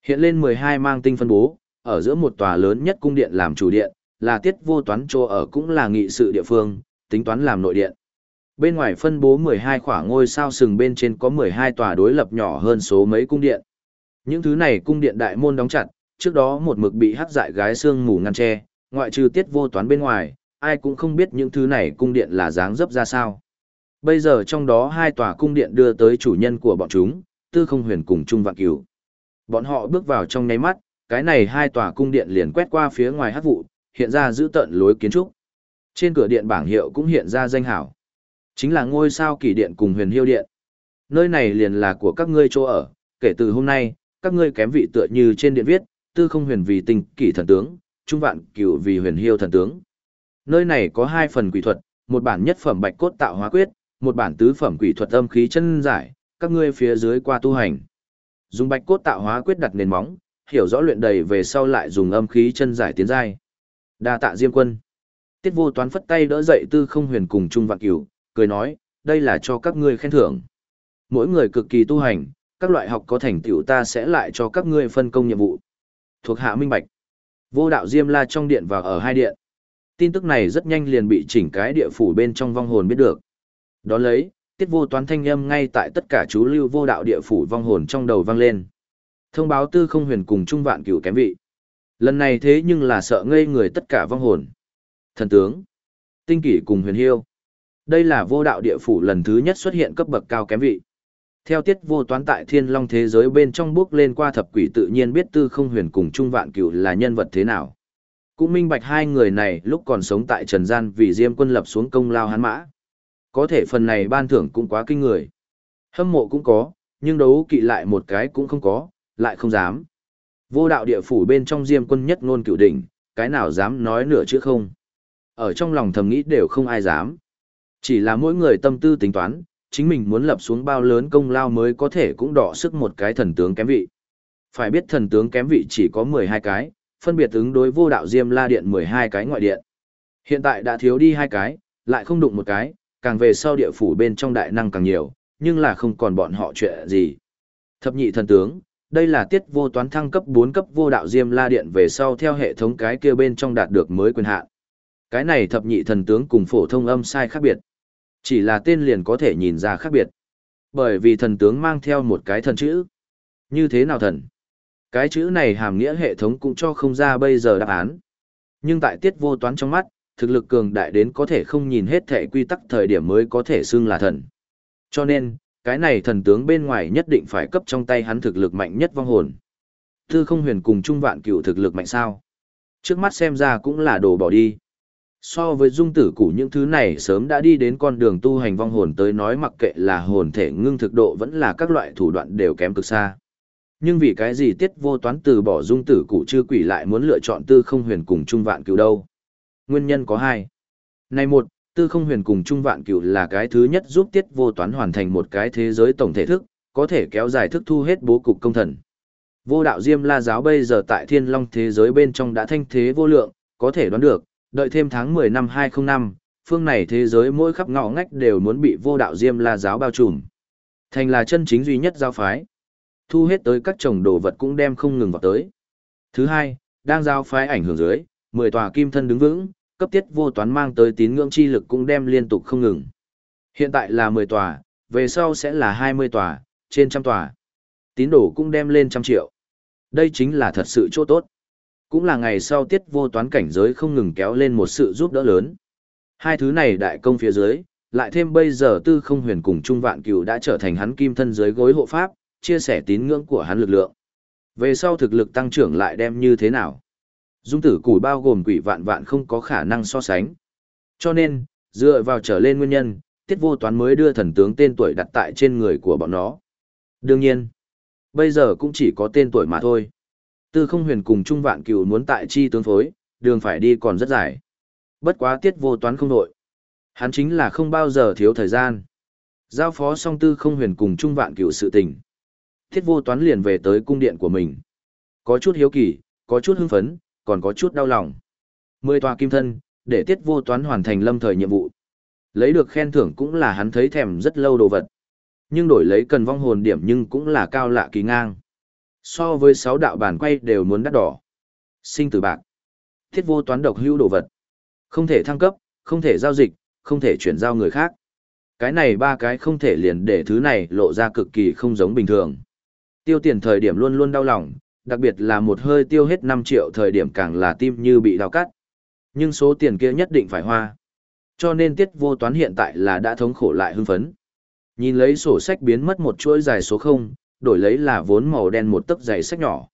Hiện lên 12 mang tinh phân bố, ở giữa một tòa lớn nhất cung điện làm chủ điện, là tiết vô toán cho ở cũng là nghị sự địa phương, tính toán làm nội điện. Bên ngoài phân bố 12 khoảng ngôi sao sừng bên trên có 12 tòa đối lập nhỏ hơn số mấy cung điện. Những thứ này cung điện đại môn đóng chặt, trước đó một mực bị hắc dại gái xương mù ngăn che, ngoại trừ tiết vô toán bên ngoài, ai cũng không biết những thứ này cung điện là dáng dấp ra sao. Bây giờ trong đó hai tòa cung điện đưa tới chủ nhân của bọn chúng, tư không huyền cùng Trung Vạn Cửu. Bọn họ bước vào trong nháy mắt, cái này hai tòa cung điện liền quét qua phía ngoài hắc vụ, hiện ra giữ tận lối kiến trúc. Trên cửa điện bảng hiệu cũng hiện ra danh hảo. Chính là ngôi sao kỳ điện cùng huyền hiêu điện. Nơi này liền là của các ngươi chỗ ở, kể từ hôm nay, các ngươi kém vị tựa như trên điện viết, tư không huyền vì tinh kỷ thần tướng, trung vạn cửu vì huyền hiêu thần tướng. Nơi này có hai phần quỷ thuật, một bản nhất phẩm bạch cốt tạo hóa quyết, một bản tứ phẩm quỷ thuật âm khí chân giải, các ngươi phía dưới qua tu hành. Dùng bạch cốt tạo hóa quyết đặt nền móng, hiểu rõ luyện đầy về sau lại dùng âm khí chân giải tiến giai. Đa tạ Diêm Quân. Tiết Vô Toán phất tay đỡ dậy Tư Không Huyền cùng Trung Vạn Cửu, cười nói, đây là cho các ngươi khen thưởng. Mỗi người cực kỳ tu hành, các loại học có thành tựu ta sẽ lại cho các ngươi phân công nhiệm vụ. Thuộc hạ minh bạch. Vô đạo Diêm La trong điện và ở hai điện. Tin tức này rất nhanh liền bị chỉnh cái địa phủ bên trong vong hồn biết được. Đó lấy, tiết vô toán thanh âm ngay tại tất cả chú lưu vô đạo địa phủ vong hồn trong đầu vang lên. Thông báo tư không huyền cùng trung vạn cửu kém vị. Lần này thế nhưng là sợ ngây người tất cả vong hồn. Thần tướng, tinh kỷ cùng huyền hiêu. Đây là vô đạo địa phủ lần thứ nhất xuất hiện cấp bậc cao kém vị. Theo tiết vô toán tại thiên long thế giới bên trong bước lên qua thập quỷ tự nhiên biết tư không huyền cùng trung vạn cửu là nhân vật thế nào. Cũng minh bạch hai người này lúc còn sống tại trần gian vì diêm quân lập xuống công lao hắn mã. Có thể phần này ban thưởng cũng quá kinh người. Hâm mộ cũng có, nhưng đấu kỵ lại một cái cũng không có, lại không dám. Vô đạo địa phủ bên trong diêm quân nhất ngôn cửu đỉnh, cái nào dám nói nửa chữ không. Ở trong lòng thầm nghĩ đều không ai dám. Chỉ là mỗi người tâm tư tính toán, chính mình muốn lập xuống bao lớn công lao mới có thể cũng đỏ sức một cái thần tướng kém vị. Phải biết thần tướng kém vị chỉ có 12 cái, phân biệt ứng đối vô đạo diêm la điện 12 cái ngoại điện. Hiện tại đã thiếu đi hai cái, lại không đụng một cái, càng về sau địa phủ bên trong đại năng càng nhiều, nhưng là không còn bọn họ chuyện gì. Thập nhị thần tướng, đây là tiết vô toán thăng cấp 4 cấp vô đạo diêm la điện về sau theo hệ thống cái kia bên trong đạt được mới quyền hạn. Cái này thập nhị thần tướng cùng phổ thông âm sai khác biệt. Chỉ là tên liền có thể nhìn ra khác biệt. Bởi vì thần tướng mang theo một cái thần chữ. Như thế nào thần? Cái chữ này hàm nghĩa hệ thống cũng cho không ra bây giờ đáp án. Nhưng tại tiết vô toán trong mắt, thực lực cường đại đến có thể không nhìn hết thể quy tắc thời điểm mới có thể xưng là thần. Cho nên, cái này thần tướng bên ngoài nhất định phải cấp trong tay hắn thực lực mạnh nhất vong hồn. Tư không huyền cùng trung vạn cựu thực lực mạnh sao. Trước mắt xem ra cũng là đồ bỏ đi. So với dung tử củ những thứ này sớm đã đi đến con đường tu hành vong hồn tới nói mặc kệ là hồn thể ngưng thực độ vẫn là các loại thủ đoạn đều kém cực xa. Nhưng vì cái gì tiết vô toán từ bỏ dung tử cụ chư quỷ lại muốn lựa chọn tư không huyền cùng trung vạn cửu đâu? Nguyên nhân có hai. Này một, tư không huyền cùng trung vạn cửu là cái thứ nhất giúp tiết vô toán hoàn thành một cái thế giới tổng thể thức, có thể kéo dài thức thu hết bố cục công thần. Vô đạo Diêm La giáo bây giờ tại Thiên Long thế giới bên trong đã thanh thế vô lượng, có thể đoán được, đợi thêm tháng 10 năm 205, phương này thế giới mỗi khắp ngõ ngách đều muốn bị vô đạo Diêm La giáo bao trùm. Thành là chân chính duy nhất giáo phái. Thu hết tới các chồng đồ vật cũng đem không ngừng vào tới. Thứ hai, đang giáo phái ảnh hưởng dưới, 10 tòa kim thân đứng vững, cấp tiết vô toán mang tới tín ngưỡng chi lực cũng đem liên tục không ngừng. Hiện tại là 10 tòa, về sau sẽ là 20 tòa, trên trăm tòa. Tín đồ cũng đem lên trăm triệu. Đây chính là thật sự chỗ tốt. Cũng là ngày sau tiết vô toán cảnh giới không ngừng kéo lên một sự giúp đỡ lớn. Hai thứ này đại công phía dưới, lại thêm bây giờ tư không huyền cùng trung vạn cửu đã trở thành hắn kim thân dưới gối hộ pháp, chia sẻ tín ngưỡng của hắn lực lượng. Về sau thực lực tăng trưởng lại đem như thế nào? Dung tử củi bao gồm quỷ vạn vạn không có khả năng so sánh. Cho nên, dựa vào trở lên nguyên nhân, tiết vô toán mới đưa thần tướng tên tuổi đặt tại trên người của bọn nó. Đương nhiên, bây giờ cũng chỉ có tên tuổi mà thôi. Tư không huyền cùng Trung Vạn Cửu muốn tại chi tướng phối, đường phải đi còn rất dài. Bất quá tiết vô toán không đội. Hắn chính là không bao giờ thiếu thời gian. Giao phó song tư không huyền cùng Trung Vạn Cửu sự tình. Tiết vô toán liền về tới cung điện của mình. Có chút hiếu kỳ, có chút hưng phấn, còn có chút đau lòng. Mười tòa kim thân, để tiết vô toán hoàn thành lâm thời nhiệm vụ. Lấy được khen thưởng cũng là hắn thấy thèm rất lâu đồ vật. Nhưng đổi lấy cần vong hồn điểm nhưng cũng là cao lạ kỳ ngang. So với sáu đạo bản quay đều muốn đắt đỏ. Sinh tử bạc. Thiết vô toán độc hữu đồ vật. Không thể thăng cấp, không thể giao dịch, không thể chuyển giao người khác. Cái này ba cái không thể liền để thứ này lộ ra cực kỳ không giống bình thường. Tiêu tiền thời điểm luôn luôn đau lòng, đặc biệt là một hơi tiêu hết 5 triệu thời điểm càng là tim như bị đau cắt. Nhưng số tiền kia nhất định phải hoa. Cho nên tiết vô toán hiện tại là đã thống khổ lại hưng phấn. Nhìn lấy sổ sách biến mất một chuỗi dài số 0, đổi lấy là vốn màu đen một tấc dày sách nhỏ.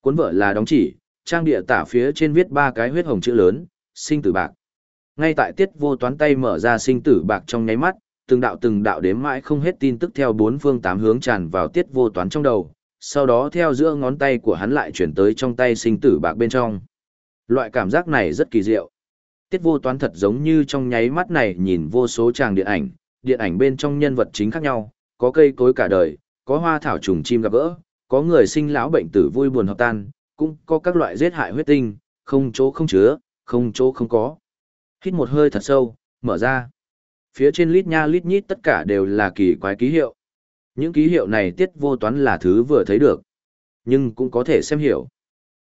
Cuốn vở là đóng chỉ, trang địa tả phía trên viết ba cái huyết hồng chữ lớn, sinh tử bạc. Ngay tại tiết vô toán tay mở ra sinh tử bạc trong nháy mắt, từng đạo từng đạo đếm mãi không hết tin tức theo bốn phương tám hướng tràn vào tiết vô toán trong đầu, sau đó theo giữa ngón tay của hắn lại chuyển tới trong tay sinh tử bạc bên trong. Loại cảm giác này rất kỳ diệu. Tiết vô toán thật giống như trong nháy mắt này nhìn vô số tràng điện ảnh, điện ảnh bên trong nhân vật chính khác nhau, có cây cối cả đời, có hoa thảo trùng chim gặp gỡ, có người sinh lão bệnh tử vui buồn hợp tan, cũng có các loại giết hại huyết tinh, không chỗ không chứa, không chỗ không có. Hít một hơi thật sâu, mở ra. Phía trên lít nha lít nhít tất cả đều là kỳ quái ký hiệu. Những ký hiệu này tiết vô toán là thứ vừa thấy được, nhưng cũng có thể xem hiểu.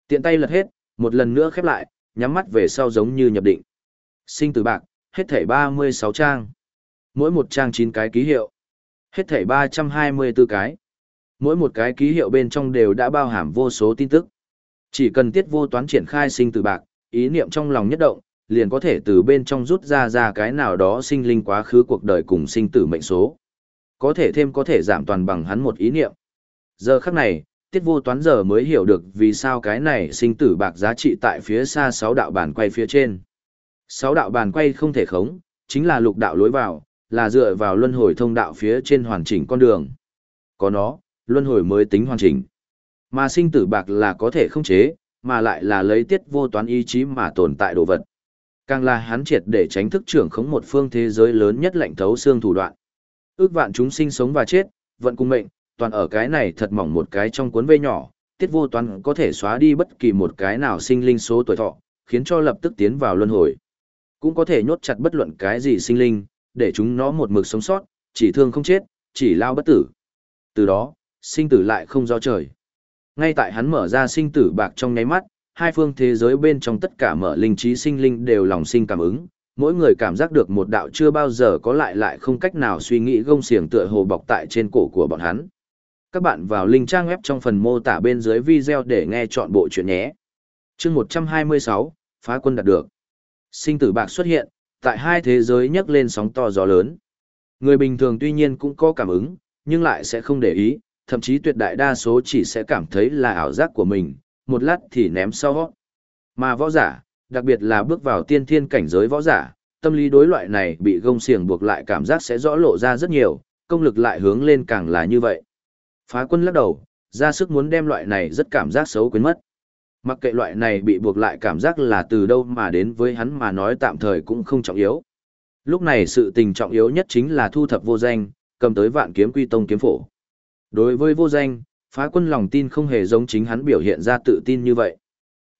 Tiện tay lật hết, một lần nữa khép lại, nhắm mắt về sau giống như nhập định. Sinh từ bạc, hết thảy 36 trang. Mỗi một trang 9 cái ký hiệu. Hết thảy 324 cái. Mỗi một cái ký hiệu bên trong đều đã bao hàm vô số tin tức. Chỉ cần tiết vô toán triển khai sinh từ bạc, ý niệm trong lòng nhất động, liền có thể từ bên trong rút ra ra cái nào đó sinh linh quá khứ cuộc đời cùng sinh tử mệnh số. Có thể thêm có thể giảm toàn bằng hắn một ý niệm. Giờ khắc này, tiết vô toán giờ mới hiểu được vì sao cái này sinh tử bạc giá trị tại phía xa sáu đạo bàn quay phía trên. Sáu đạo bàn quay không thể khống, chính là lục đạo lối vào, là dựa vào luân hồi thông đạo phía trên hoàn chỉnh con đường. Có nó, luân hồi mới tính hoàn chỉnh. Mà sinh tử bạc là có thể không chế, mà lại là lấy tiết vô toán ý chí mà tồn tại đồ vật. Càng là hắn triệt để tránh thức trưởng khống một phương thế giới lớn nhất lạnh thấu xương thủ đoạn. Ước vạn chúng sinh sống và chết, vận cung mệnh, toàn ở cái này thật mỏng một cái trong cuốn vây nhỏ, tiết vô toán có thể xóa đi bất kỳ một cái nào sinh linh số tuổi thọ, khiến cho lập tức tiến vào luân hồi. Cũng có thể nhốt chặt bất luận cái gì sinh linh, để chúng nó một mực sống sót, chỉ thương không chết, chỉ lao bất tử. Từ đó, sinh tử lại không do trời. Ngay tại hắn mở ra sinh tử bạc trong nháy mắt, hai phương thế giới bên trong tất cả mở linh trí sinh linh đều lòng sinh cảm ứng, mỗi người cảm giác được một đạo chưa bao giờ có lại lại không cách nào suy nghĩ gông xiềng tựa hồ bọc tại trên cổ của bọn hắn. Các bạn vào link trang web trong phần mô tả bên dưới video để nghe chọn bộ chuyện nhé. chương 126, phá quân đạt được. Sinh tử bạc xuất hiện, tại hai thế giới nhấc lên sóng to gió lớn. Người bình thường tuy nhiên cũng có cảm ứng, nhưng lại sẽ không để ý, thậm chí tuyệt đại đa số chỉ sẽ cảm thấy là ảo giác của mình, một lát thì ném sau. Mà võ giả, đặc biệt là bước vào tiên thiên cảnh giới võ giả, tâm lý đối loại này bị gông xiềng buộc lại cảm giác sẽ rõ lộ ra rất nhiều, công lực lại hướng lên càng là như vậy. Phá quân lắc đầu, ra sức muốn đem loại này rất cảm giác xấu quên mất. Mặc kệ loại này bị buộc lại cảm giác là từ đâu mà đến với hắn mà nói tạm thời cũng không trọng yếu. Lúc này sự tình trọng yếu nhất chính là thu thập vô danh, cầm tới vạn kiếm quy tông kiếm phổ. Đối với vô danh, phá quân lòng tin không hề giống chính hắn biểu hiện ra tự tin như vậy.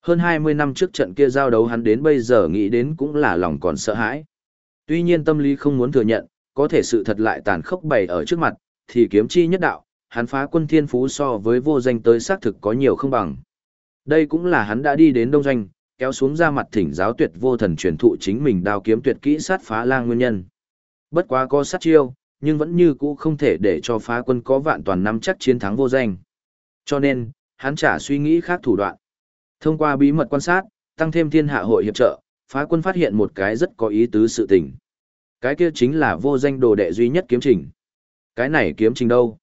Hơn 20 năm trước trận kia giao đấu hắn đến bây giờ nghĩ đến cũng là lòng còn sợ hãi. Tuy nhiên tâm lý không muốn thừa nhận, có thể sự thật lại tàn khốc bày ở trước mặt, thì kiếm chi nhất đạo, hắn phá quân thiên phú so với vô danh tới xác thực có nhiều không bằng. Đây cũng là hắn đã đi đến đông doanh, kéo xuống ra mặt thỉnh giáo tuyệt vô thần truyền thụ chính mình đao kiếm tuyệt kỹ sát phá lang nguyên nhân. Bất quá có sát chiêu, nhưng vẫn như cũ không thể để cho phá quân có vạn toàn nắm chắc chiến thắng vô danh. Cho nên, hắn trả suy nghĩ khác thủ đoạn. Thông qua bí mật quan sát, tăng thêm thiên hạ hội hiệp trợ, phá quân phát hiện một cái rất có ý tứ sự tình. Cái kia chính là vô danh đồ đệ duy nhất kiếm trình. Cái này kiếm trình đâu?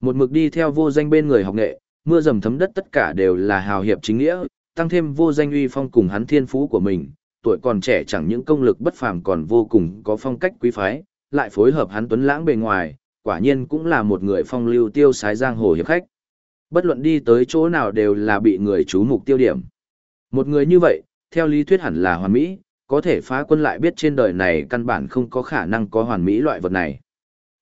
Một mực đi theo vô danh bên người học nghệ, mưa dầm thấm đất tất cả đều là hào hiệp chính nghĩa, tăng thêm vô danh uy phong cùng hắn thiên phú của mình, tuổi còn trẻ chẳng những công lực bất phàm còn vô cùng có phong cách quý phái, lại phối hợp hắn tuấn lãng bề ngoài, quả nhiên cũng là một người phong lưu tiêu sái giang hồ hiệp khách. Bất luận đi tới chỗ nào đều là bị người chú mục tiêu điểm. Một người như vậy, theo lý thuyết hẳn là hoàn mỹ, có thể phá quân lại biết trên đời này căn bản không có khả năng có hoàn mỹ loại vật này.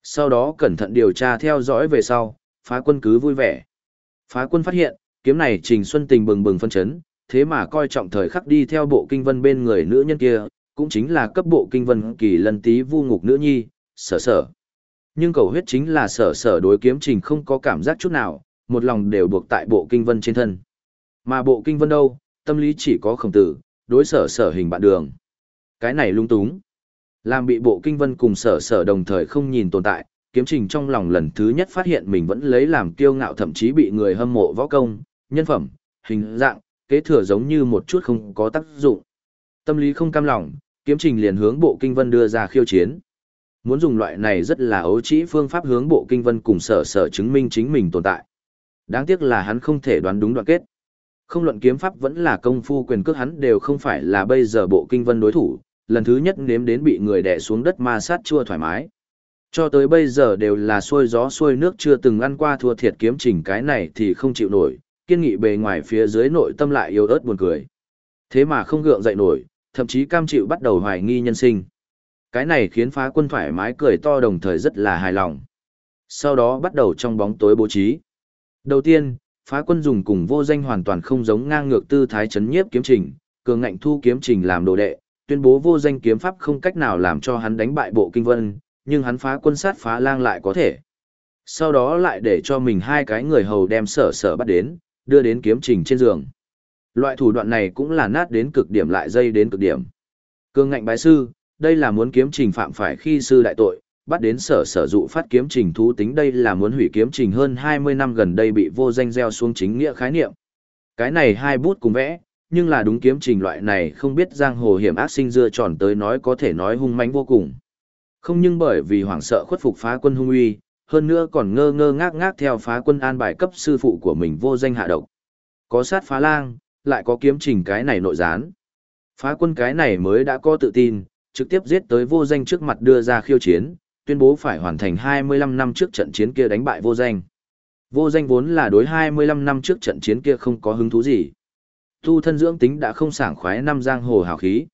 Sau đó cẩn thận điều tra theo dõi về sau, phá quân cứ vui vẻ. Phá quân phát hiện, kiếm này Trình Xuân Tình bừng bừng phân chấn, thế mà coi trọng thời khắc đi theo bộ kinh vân bên người nữ nhân kia, cũng chính là cấp bộ kinh vân kỳ lần tí vu ngục nữ nhi, sở sở. Nhưng cầu huyết chính là sở sở đối kiếm trình không có cảm giác chút nào, một lòng đều buộc tại bộ kinh vân trên thân. Mà bộ kinh vân đâu, tâm lý chỉ có khổng tử, đối sở sở hình bạn đường. Cái này lung túng. Làm bị bộ kinh vân cùng sở sở đồng thời không nhìn tồn tại, kiếm trình trong lòng lần thứ nhất phát hiện mình vẫn lấy làm kiêu ngạo thậm chí bị người hâm mộ võ công, nhân phẩm, hình dạng, kế thừa giống như một chút không có tác dụng. Tâm lý không cam lòng, kiếm trình liền hướng bộ kinh vân đưa ra khiêu chiến. Muốn dùng loại này rất là ấu trĩ phương pháp hướng bộ kinh vân cùng sở sở chứng minh chính mình tồn tại. Đáng tiếc là hắn không thể đoán đúng đoạn kết. Không luận kiếm pháp vẫn là công phu quyền cước hắn đều không phải là bây giờ bộ kinh vân đối thủ, lần thứ nhất nếm đến bị người đè xuống đất ma sát chua thoải mái. Cho tới bây giờ đều là xuôi gió xuôi nước chưa từng ăn qua thua thiệt kiếm trình cái này thì không chịu nổi, kiên nghị bề ngoài phía dưới nội tâm lại yếu ớt buồn cười. Thế mà không gượng dậy nổi, thậm chí cam chịu bắt đầu hoài nghi nhân sinh. Cái này khiến phá quân thoải mái cười to đồng thời rất là hài lòng. Sau đó bắt đầu trong bóng tối bố trí. Đầu tiên, phá quân dùng cùng vô danh hoàn toàn không giống ngang ngược tư thái chấn nhiếp kiếm trình, cường ngạnh thu kiếm trình làm đồ đệ, tuyên bố vô danh kiếm pháp không cách nào làm cho hắn đánh bại bộ kinh vân, nhưng hắn phá quân sát phá lang lại có thể. Sau đó lại để cho mình hai cái người hầu đem sở sở bắt đến, đưa đến kiếm trình trên giường. Loại thủ đoạn này cũng là nát đến cực điểm lại dây đến cực điểm. Cương ngạnh bái sư, đây là muốn kiếm trình phạm phải khi sư đại tội, bắt đến sở sở dụ phát kiếm trình thú tính đây là muốn hủy kiếm trình hơn 20 năm gần đây bị vô danh gieo xuống chính nghĩa khái niệm. Cái này hai bút cùng vẽ, nhưng là đúng kiếm trình loại này không biết giang hồ hiểm ác sinh dưa tròn tới nói có thể nói hung mãnh vô cùng. Không nhưng bởi vì hoảng sợ khuất phục phá quân hung uy, hơn nữa còn ngơ ngơ ngác ngác theo phá quân an bài cấp sư phụ của mình vô danh hạ độc. Có sát phá lang, lại có kiếm trình cái này nội gián. Phá quân cái này mới đã có tự tin, trực tiếp giết tới vô danh trước mặt đưa ra khiêu chiến, tuyên bố phải hoàn thành 25 năm trước trận chiến kia đánh bại vô danh. Vô danh vốn là đối 25 năm trước trận chiến kia không có hứng thú gì. Tu thân dưỡng tính đã không sảng khoái năm giang hồ hào khí.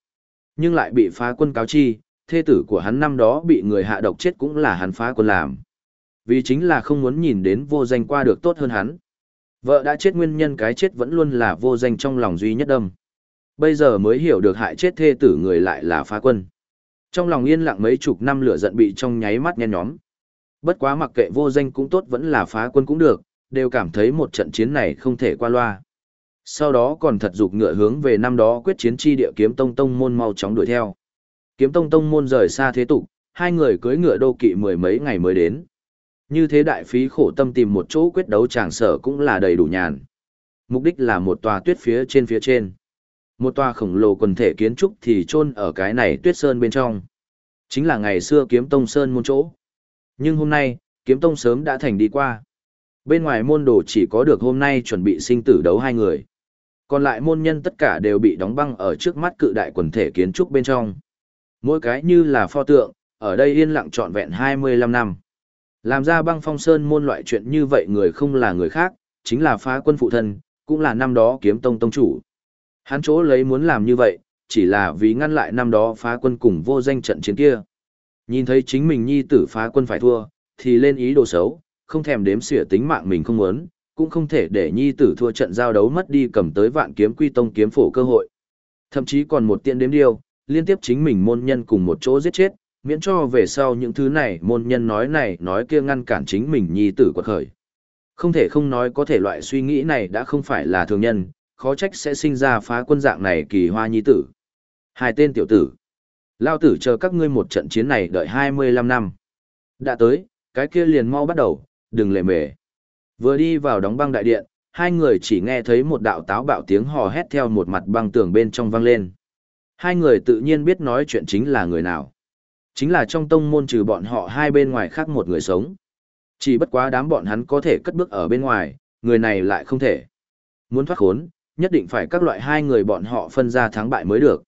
Nhưng lại bị phá quân cáo chi, thê tử của hắn năm đó bị người hạ độc chết cũng là hắn phá quân làm. Vì chính là không muốn nhìn đến vô danh qua được tốt hơn hắn. Vợ đã chết nguyên nhân cái chết vẫn luôn là vô danh trong lòng duy nhất đâm. Bây giờ mới hiểu được hại chết thê tử người lại là phá quân. Trong lòng yên lặng mấy chục năm lửa giận bị trong nháy mắt nhen nhóm. Bất quá mặc kệ vô danh cũng tốt vẫn là phá quân cũng được, đều cảm thấy một trận chiến này không thể qua loa. Sau đó còn thật dục ngựa hướng về năm đó quyết chiến chi địa kiếm tông tông môn mau chóng đuổi theo. Kiếm tông tông môn rời xa thế tục, hai người cưỡi ngựa đô kỵ mười mấy ngày mới đến. Như thế đại phí khổ tâm tìm một chỗ quyết đấu tràng sở cũng là đầy đủ nhàn. Mục đích là một tòa tuyết phía trên phía trên. Một tòa khổng lồ quần thể kiến trúc thì chôn ở cái này tuyết sơn bên trong. Chính là ngày xưa kiếm tông sơn môn chỗ. Nhưng hôm nay, kiếm tông sớm đã thành đi qua. Bên ngoài môn đồ chỉ có được hôm nay chuẩn bị sinh tử đấu hai người. Còn lại môn nhân tất cả đều bị đóng băng ở trước mắt cự đại quần thể kiến trúc bên trong. Mỗi cái như là pho tượng, ở đây yên lặng trọn vẹn 25 năm. Làm ra băng phong sơn môn loại chuyện như vậy người không là người khác, chính là phá quân phụ thân, cũng là năm đó kiếm tông tông chủ. Hắn chỗ lấy muốn làm như vậy, chỉ là vì ngăn lại năm đó phá quân cùng vô danh trận chiến kia. Nhìn thấy chính mình nhi tử phá quân phải thua, thì lên ý đồ xấu, không thèm đếm xỉa tính mạng mình không muốn, cũng không thể để nhi tử thua trận giao đấu mất đi cầm tới vạn kiếm quy tông kiếm phổ cơ hội. Thậm chí còn một tiện đếm điều liên tiếp chính mình môn nhân cùng một chỗ giết chết, miễn cho về sau những thứ này môn nhân nói này nói kia ngăn cản chính mình nhi tử quật khởi. Không thể không nói có thể loại suy nghĩ này đã không phải là thường nhân, khó trách sẽ sinh ra phá quân dạng này kỳ hoa nhi tử. Hai tên tiểu tử. Lao tử chờ các ngươi một trận chiến này đợi 25 năm. Đã tới, cái kia liền mau bắt đầu, đừng lệ mề. Vừa đi vào đóng băng đại điện, hai người chỉ nghe thấy một đạo táo bạo tiếng hò hét theo một mặt băng tường bên trong vang lên. Hai người tự nhiên biết nói chuyện chính là người nào. Chính là trong tông môn trừ bọn họ hai bên ngoài khác một người sống. Chỉ bất quá đám bọn hắn có thể cất bước ở bên ngoài, người này lại không thể. Muốn thoát khốn, nhất định phải các loại hai người bọn họ phân ra thắng bại mới được.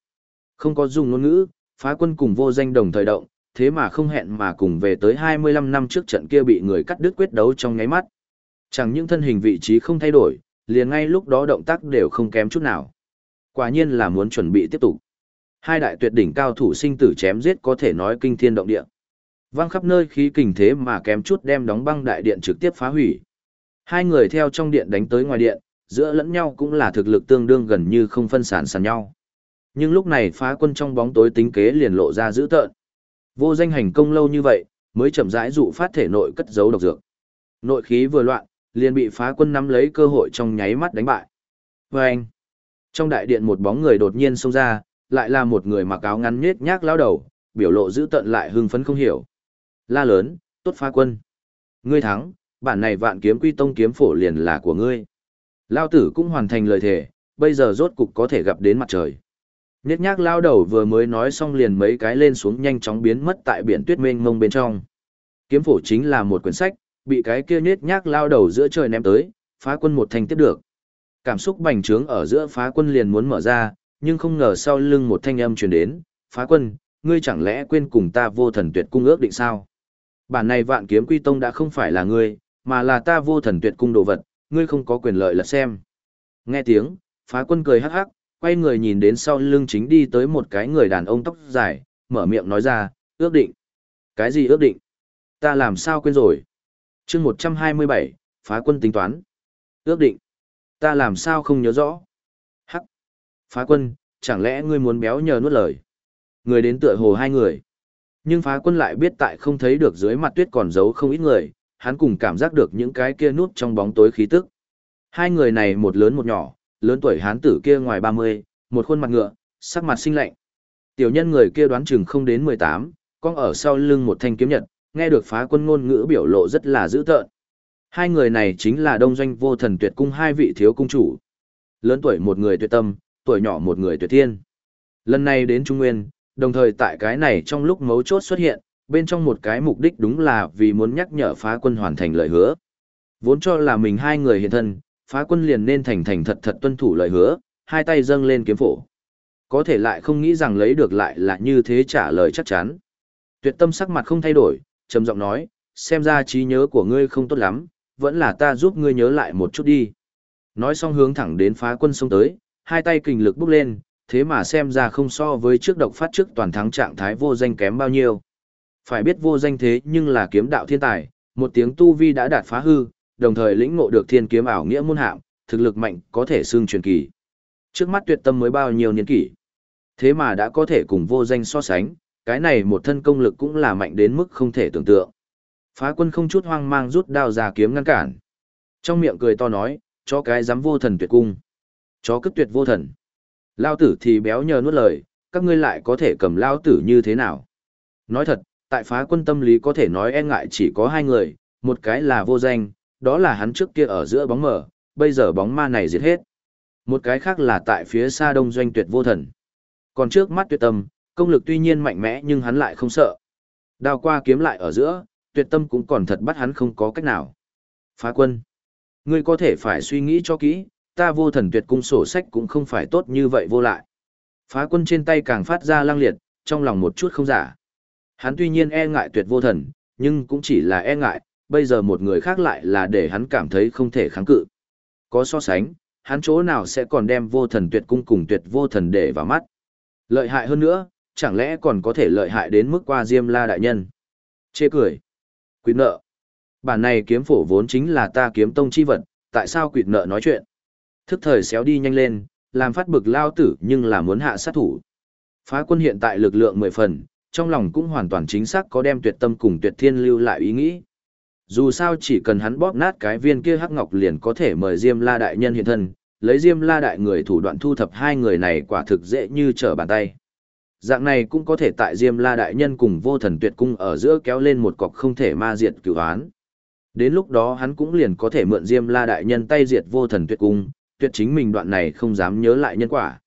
Không có dùng ngôn ngữ, phá quân cùng vô danh đồng thời động, thế mà không hẹn mà cùng về tới 25 năm trước trận kia bị người cắt đứt quyết đấu trong nháy mắt. Chẳng những thân hình vị trí không thay đổi, liền ngay lúc đó động tác đều không kém chút nào. Quả nhiên là muốn chuẩn bị tiếp tục. Hai đại tuyệt đỉnh cao thủ sinh tử chém giết có thể nói kinh thiên động địa. Vang khắp nơi khí kình thế mà kém chút đem đóng băng đại điện trực tiếp phá hủy. Hai người theo trong điện đánh tới ngoài điện, giữa lẫn nhau cũng là thực lực tương đương gần như không phân sản sàn nhau. Nhưng lúc này phá quân trong bóng tối tính kế liền lộ ra dữ tợn. Vô danh hành công lâu như vậy, mới chậm rãi dụ phát thể nội cất giấu độc dược. Nội khí vừa loạn, liền bị phá quân nắm lấy cơ hội trong nháy mắt đánh bại. Và anh, trong đại điện một bóng người đột nhiên xông ra, lại là một người mặc áo ngắn nhết nhác lao đầu, biểu lộ dữ tận lại hưng phấn không hiểu. La lớn, tốt phá quân. Ngươi thắng, bản này vạn kiếm quy tông kiếm phổ liền là của ngươi. Lao tử cũng hoàn thành lời thề, bây giờ rốt cục có thể gặp đến mặt trời. Nhét nhác lao đầu vừa mới nói xong liền mấy cái lên xuống nhanh chóng biến mất tại biển tuyết mênh mông bên trong. Kiếm phổ chính là một quyển sách, bị cái kia nhét nhác lao đầu giữa trời ném tới, phá quân một thanh tiếp được. Cảm xúc bành trướng ở giữa phá quân liền muốn mở ra, nhưng không ngờ sau lưng một thanh âm truyền đến, phá quân, ngươi chẳng lẽ quên cùng ta vô thần tuyệt cung ước định sao? Bản này vạn kiếm quy tông đã không phải là ngươi, mà là ta vô thần tuyệt cung đồ vật, ngươi không có quyền lợi là xem. Nghe tiếng, phá quân cười hắc hắc, quay người nhìn đến sau lưng chính đi tới một cái người đàn ông tóc dài, mở miệng nói ra, ước định. Cái gì ước định? Ta làm sao quên rồi? chương 127, phá quân tính toán. Ước định. Ta làm sao không nhớ rõ? Phá quân, chẳng lẽ ngươi muốn béo nhờ nuốt lời? Người đến tựa hồ hai người. Nhưng phá quân lại biết tại không thấy được dưới mặt tuyết còn giấu không ít người, hắn cùng cảm giác được những cái kia núp trong bóng tối khí tức. Hai người này một lớn một nhỏ, lớn tuổi hán tử kia ngoài 30, một khuôn mặt ngựa, sắc mặt sinh lạnh. Tiểu nhân người kia đoán chừng không đến 18, con ở sau lưng một thanh kiếm nhật, nghe được phá quân ngôn ngữ biểu lộ rất là dữ tợn. Hai người này chính là đông doanh vô thần tuyệt cung hai vị thiếu cung chủ. Lớn tuổi một người tuyệt tâm, tuổi nhỏ một người tuyệt thiên. Lần này đến Trung Nguyên, đồng thời tại cái này trong lúc mấu chốt xuất hiện, bên trong một cái mục đích đúng là vì muốn nhắc nhở phá quân hoàn thành lời hứa. Vốn cho là mình hai người hiện thân, phá quân liền nên thành thành thật thật tuân thủ lời hứa, hai tay dâng lên kiếm phổ. Có thể lại không nghĩ rằng lấy được lại là như thế trả lời chắc chắn. Tuyệt tâm sắc mặt không thay đổi, trầm giọng nói, xem ra trí nhớ của ngươi không tốt lắm, vẫn là ta giúp ngươi nhớ lại một chút đi. Nói xong hướng thẳng đến phá quân xông tới, hai tay kình lực bốc lên, thế mà xem ra không so với trước độc phát trước toàn thắng trạng thái vô danh kém bao nhiêu. Phải biết vô danh thế nhưng là kiếm đạo thiên tài, một tiếng tu vi đã đạt phá hư, đồng thời lĩnh ngộ được thiên kiếm ảo nghĩa môn hạng, thực lực mạnh có thể xương truyền kỳ. Trước mắt tuyệt tâm mới bao nhiêu niên kỷ. Thế mà đã có thể cùng vô danh so sánh, cái này một thân công lực cũng là mạnh đến mức không thể tưởng tượng. Phá quân không chút hoang mang rút đao ra kiếm ngăn cản. Trong miệng cười to nói, cho cái dám vô thần tuyệt cung. Chó cất tuyệt vô thần. Lao tử thì béo nhờ nuốt lời, các ngươi lại có thể cầm lao tử như thế nào. Nói thật, tại phá quân tâm lý có thể nói e ngại chỉ có hai người, một cái là vô danh, đó là hắn trước kia ở giữa bóng mở, bây giờ bóng ma này diệt hết. Một cái khác là tại phía xa đông doanh tuyệt vô thần. Còn trước mắt tuyệt tâm, công lực tuy nhiên mạnh mẽ nhưng hắn lại không sợ. Đao qua kiếm lại ở giữa, tuyệt tâm cũng còn thật bắt hắn không có cách nào. Phá quân. Ngươi có thể phải suy nghĩ cho kỹ, ta vô thần tuyệt cung sổ sách cũng không phải tốt như vậy vô lại. Phá quân trên tay càng phát ra lang liệt, trong lòng một chút không giả. Hắn tuy nhiên e ngại tuyệt vô thần, nhưng cũng chỉ là e ngại, bây giờ một người khác lại là để hắn cảm thấy không thể kháng cự. Có so sánh, hắn chỗ nào sẽ còn đem vô thần tuyệt cung cùng tuyệt vô thần để vào mắt. Lợi hại hơn nữa, chẳng lẽ còn có thể lợi hại đến mức qua Diêm La đại nhân. Chê cười. Quyết nợ. Bản này kiếm phổ vốn chính là ta kiếm tông chi vật, tại sao quyết nợ nói chuyện? Thức thời xéo đi nhanh lên, làm phát bực lao tử nhưng là muốn hạ sát thủ. Phá quân hiện tại lực lượng mười phần, trong lòng cũng hoàn toàn chính xác có đem tuyệt tâm cùng tuyệt thiên lưu lại ý nghĩ. Dù sao chỉ cần hắn bóp nát cái viên kia hắc ngọc liền có thể mời Diêm La đại nhân hiện thân, lấy Diêm La đại người thủ đoạn thu thập hai người này quả thực dễ như trở bàn tay. Dạng này cũng có thể tại Diêm La đại nhân cùng Vô Thần Tuyệt cung ở giữa kéo lên một cọc không thể ma diệt cửu án. Đến lúc đó hắn cũng liền có thể mượn Diêm La đại nhân tay diệt Vô Thần Tuyệt cung, tuyệt chính mình đoạn này không dám nhớ lại nhân quả.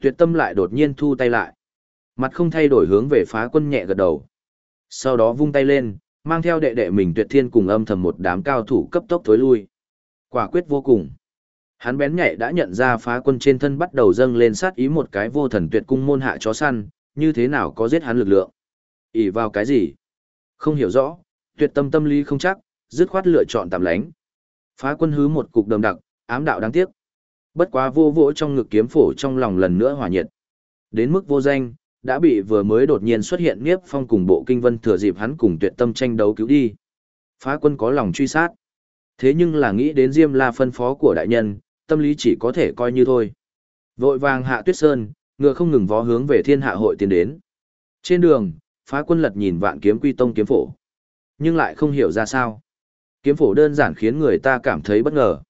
Tuyệt tâm lại đột nhiên thu tay lại. Mặt không thay đổi hướng về phá quân nhẹ gật đầu. Sau đó vung tay lên, mang theo đệ đệ mình tuyệt thiên cùng âm thầm một đám cao thủ cấp tốc thối lui. Quả quyết vô cùng. Hắn bén nhạy đã nhận ra phá quân trên thân bắt đầu dâng lên sát ý một cái vô thần tuyệt cung môn hạ chó săn, như thế nào có giết hắn lực lượng. ỉ vào cái gì? Không hiểu rõ, tuyệt tâm tâm lý không chắc, dứt khoát lựa chọn tạm lánh. Phá quân hứ một cục đầm đặc, ám đạo đáng tiếc. Bất quá vô vỗ trong ngực kiếm phổ trong lòng lần nữa hòa nhiệt. Đến mức vô danh, đã bị vừa mới đột nhiên xuất hiện Niếp Phong cùng bộ kinh vân thừa dịp hắn cùng tuyệt tâm tranh đấu cứu đi. Phá quân có lòng truy sát. Thế nhưng là nghĩ đến Diêm La phân phó của đại nhân, tâm lý chỉ có thể coi như thôi. Vội vàng hạ tuyết sơn, ngựa không ngừng vó hướng về thiên hạ hội tiến đến. Trên đường, phá quân lật nhìn vạn kiếm quy tông kiếm phổ. Nhưng lại không hiểu ra sao. Kiếm phổ đơn giản khiến người ta cảm thấy bất ngờ.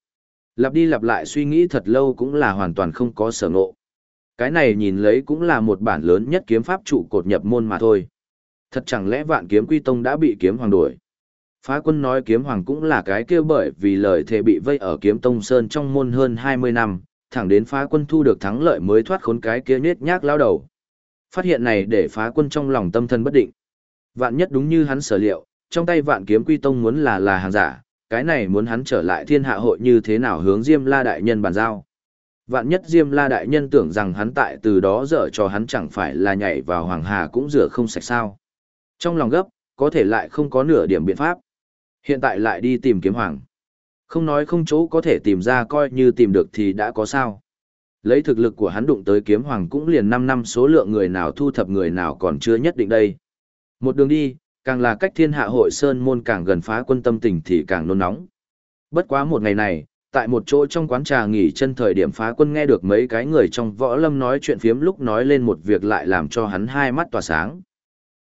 Lặp đi lặp lại suy nghĩ thật lâu cũng là hoàn toàn không có sở ngộ. Cái này nhìn lấy cũng là một bản lớn nhất kiếm pháp trụ cột nhập môn mà thôi. Thật chẳng lẽ vạn kiếm quy tông đã bị kiếm hoàng đuổi. Phá quân nói kiếm hoàng cũng là cái kêu bởi vì lời thề bị vây ở kiếm tông sơn trong môn hơn 20 năm, thẳng đến phá quân thu được thắng lợi mới thoát khốn cái kia nết nhác lao đầu. Phát hiện này để phá quân trong lòng tâm thần bất định. Vạn nhất đúng như hắn sở liệu, trong tay vạn kiếm quy tông muốn là là hàng giả, cái này muốn hắn trở lại thiên hạ hội như thế nào hướng Diêm La Đại Nhân bàn giao. Vạn nhất Diêm La Đại Nhân tưởng rằng hắn tại từ đó dở cho hắn chẳng phải là nhảy vào Hoàng Hà cũng rửa không sạch sao. Trong lòng gấp, có thể lại không có nửa điểm biện pháp. Hiện tại lại đi tìm kiếm Hoàng. Không nói không chỗ có thể tìm ra coi như tìm được thì đã có sao. Lấy thực lực của hắn đụng tới kiếm hoàng cũng liền 5 năm số lượng người nào thu thập người nào còn chưa nhất định đây. Một đường đi, càng là cách thiên hạ hội sơn môn càng gần phá quân tâm tình thì càng nôn nóng. Bất quá một ngày này, tại một chỗ trong quán trà nghỉ chân thời điểm phá quân nghe được mấy cái người trong võ lâm nói chuyện phiếm lúc nói lên một việc lại làm cho hắn hai mắt tỏa sáng.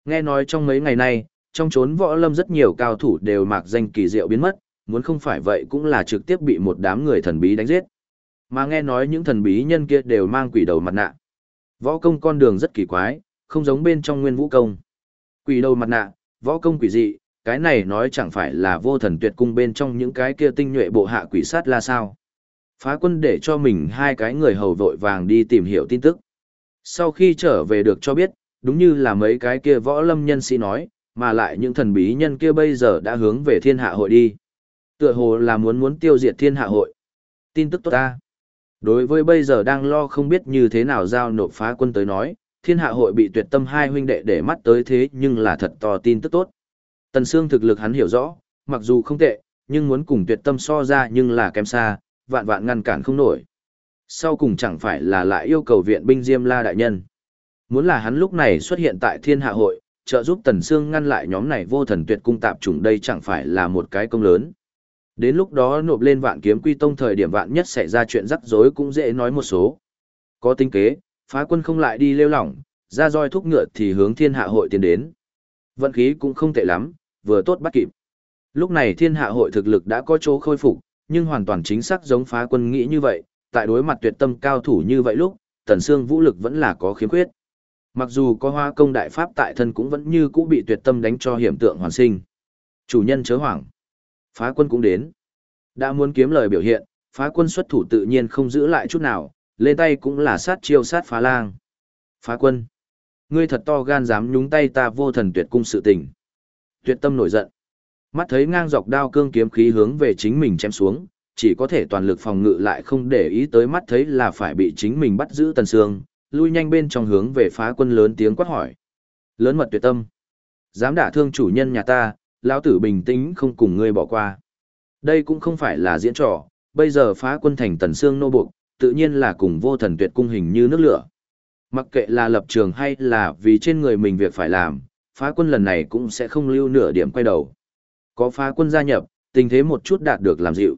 Nghe nói trong mấy ngày nay, trong chốn võ lâm rất nhiều cao thủ đều mạc danh kỳ diệu biến mất, muốn không phải vậy cũng là trực tiếp bị một đám người thần bí đánh giết. Mà nghe nói những thần bí nhân kia đều mang quỷ đầu mặt nạ. Võ công con đường rất kỳ quái, không giống bên trong nguyên vũ công. Quỷ đầu mặt nạ, võ công quỷ dị, cái này nói chẳng phải là vô thần tuyệt cung bên trong những cái kia tinh nhuệ bộ hạ quỷ sát là sao. Phá quân để cho mình hai cái người hầu vội vàng đi tìm hiểu tin tức. Sau khi trở về được cho biết, đúng như là mấy cái kia võ lâm nhân sĩ nói, mà lại những thần bí nhân kia bây giờ đã hướng về thiên hạ hội đi. Tựa hồ là muốn muốn tiêu diệt thiên hạ hội. Tin tức tốt ta. Đối với bây giờ đang lo không biết như thế nào giao nộp phá quân tới nói, thiên hạ hội bị tuyệt tâm hai huynh đệ để mắt tới thế nhưng là thật to tin tức tốt. Tần Sương thực lực hắn hiểu rõ, mặc dù không tệ, nhưng muốn cùng tuyệt tâm so ra nhưng là kém xa, vạn vạn ngăn cản không nổi. Sau cùng chẳng phải là lại yêu cầu viện binh Diêm La đại nhân. Muốn là hắn lúc này xuất hiện tại thiên hạ hội, trợ giúp Tần Sương ngăn lại nhóm này vô thần tuyệt cung tạp chủng đây chẳng phải là một cái công lớn. Đến lúc đó nộp lên vạn kiếm quy tông thời điểm vạn nhất xảy ra chuyện rắc rối cũng dễ nói một số. Có tính kế, phá quân không lại đi lêu lỏng, ra roi thúc ngựa thì hướng thiên hạ hội tiến đến. Vận khí cũng không tệ lắm, vừa tốt bắt kịp. Lúc này thiên hạ hội thực lực đã có chỗ khôi phục, nhưng hoàn toàn chính xác giống phá quân nghĩ như vậy, tại đối mặt tuyệt tâm cao thủ như vậy lúc, tần xương vũ lực vẫn là có khiếm khuyết. Mặc dù có hoa công đại pháp tại thân cũng vẫn như cũ bị tuyệt tâm đánh cho hiểm tượng hoàn sinh. Chủ nhân chớ hoảng. Phá quân cũng đến. Đã muốn kiếm lời biểu hiện, phá quân xuất thủ tự nhiên không giữ lại chút nào, lên tay cũng là sát chiêu sát phá lang. Phá quân. Ngươi thật to gan dám nhúng tay ta vô thần tuyệt cung sự tình. Tuyệt tâm nổi giận. Mắt thấy ngang dọc đao cương kiếm khí hướng về chính mình chém xuống, chỉ có thể toàn lực phòng ngự lại không để ý tới mắt thấy là phải bị chính mình bắt giữ tần sương, lui nhanh bên trong hướng về phá quân lớn tiếng quát hỏi. Lớn mật tuyệt tâm. Dám đả thương chủ nhân nhà ta, lão tử bình tĩnh không cùng ngươi bỏ qua. Đây cũng không phải là diễn trò, bây giờ phá quân thành tần xương nô buộc, tự nhiên là cùng vô thần tuyệt cung hình như nước lửa. Mặc kệ là lập trường hay là vì trên người mình việc phải làm, phá quân lần này cũng sẽ không lưu nửa điểm quay đầu. Có phá quân gia nhập, tình thế một chút đạt được làm dịu.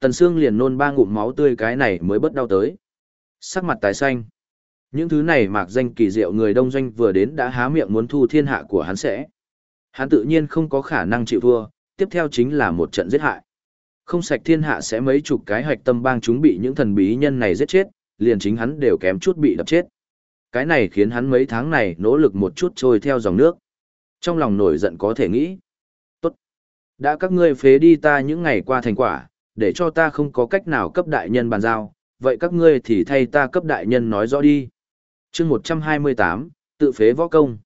Tần xương liền nôn ba ngụm máu tươi cái này mới bất đau tới. Sắc mặt tái xanh. Những thứ này mạc danh kỳ diệu người đông doanh vừa đến đã há miệng muốn thu thiên hạ của hắn sẽ. Hắn tự nhiên không có khả năng chịu thua, tiếp theo chính là một trận giết hại. Không sạch thiên hạ sẽ mấy chục cái hạch tâm bang chúng bị những thần bí nhân này giết chết, liền chính hắn đều kém chút bị đập chết. Cái này khiến hắn mấy tháng này nỗ lực một chút trôi theo dòng nước. Trong lòng nổi giận có thể nghĩ. Tốt. Đã các ngươi phế đi ta những ngày qua thành quả, để cho ta không có cách nào cấp đại nhân bàn giao, vậy các ngươi thì thay ta cấp đại nhân nói rõ đi. chương 128, tự phế võ công.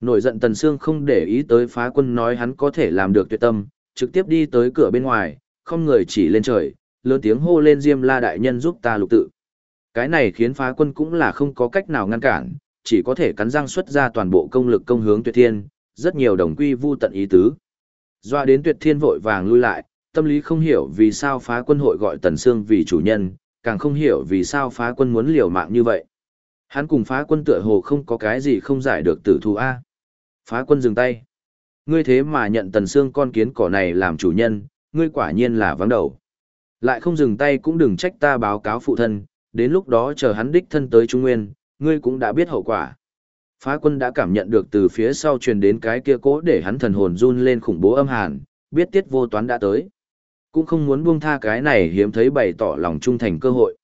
Nổi giận Tần Sương không để ý tới phá quân nói hắn có thể làm được tuyệt tâm, trực tiếp đi tới cửa bên ngoài, không người chỉ lên trời, lớn tiếng hô lên Diêm La đại nhân giúp ta lục tự. Cái này khiến phá quân cũng là không có cách nào ngăn cản, chỉ có thể cắn răng xuất ra toàn bộ công lực công hướng tuyệt thiên, rất nhiều đồng quy vu tận ý tứ. Doa đến tuyệt thiên vội vàng lui lại, tâm lý không hiểu vì sao phá quân hội gọi Tần Sương vì chủ nhân, càng không hiểu vì sao phá quân muốn liều mạng như vậy. Hắn cùng phá quân tựa hồ không có cái gì không giải được tử thù A. Phá quân dừng tay. Ngươi thế mà nhận Tần Sương con kiến cỏ này làm chủ nhân, ngươi quả nhiên là vắng đầu. Lại không dừng tay cũng đừng trách ta báo cáo phụ thân, đến lúc đó chờ hắn đích thân tới Trung Nguyên, ngươi cũng đã biết hậu quả. Phá quân đã cảm nhận được từ phía sau truyền đến cái kia cố để hắn thần hồn run lên khủng bố âm hàn, biết tiết vô toán đã tới. Cũng không muốn buông tha cái này hiếm thấy bày tỏ lòng trung thành cơ hội.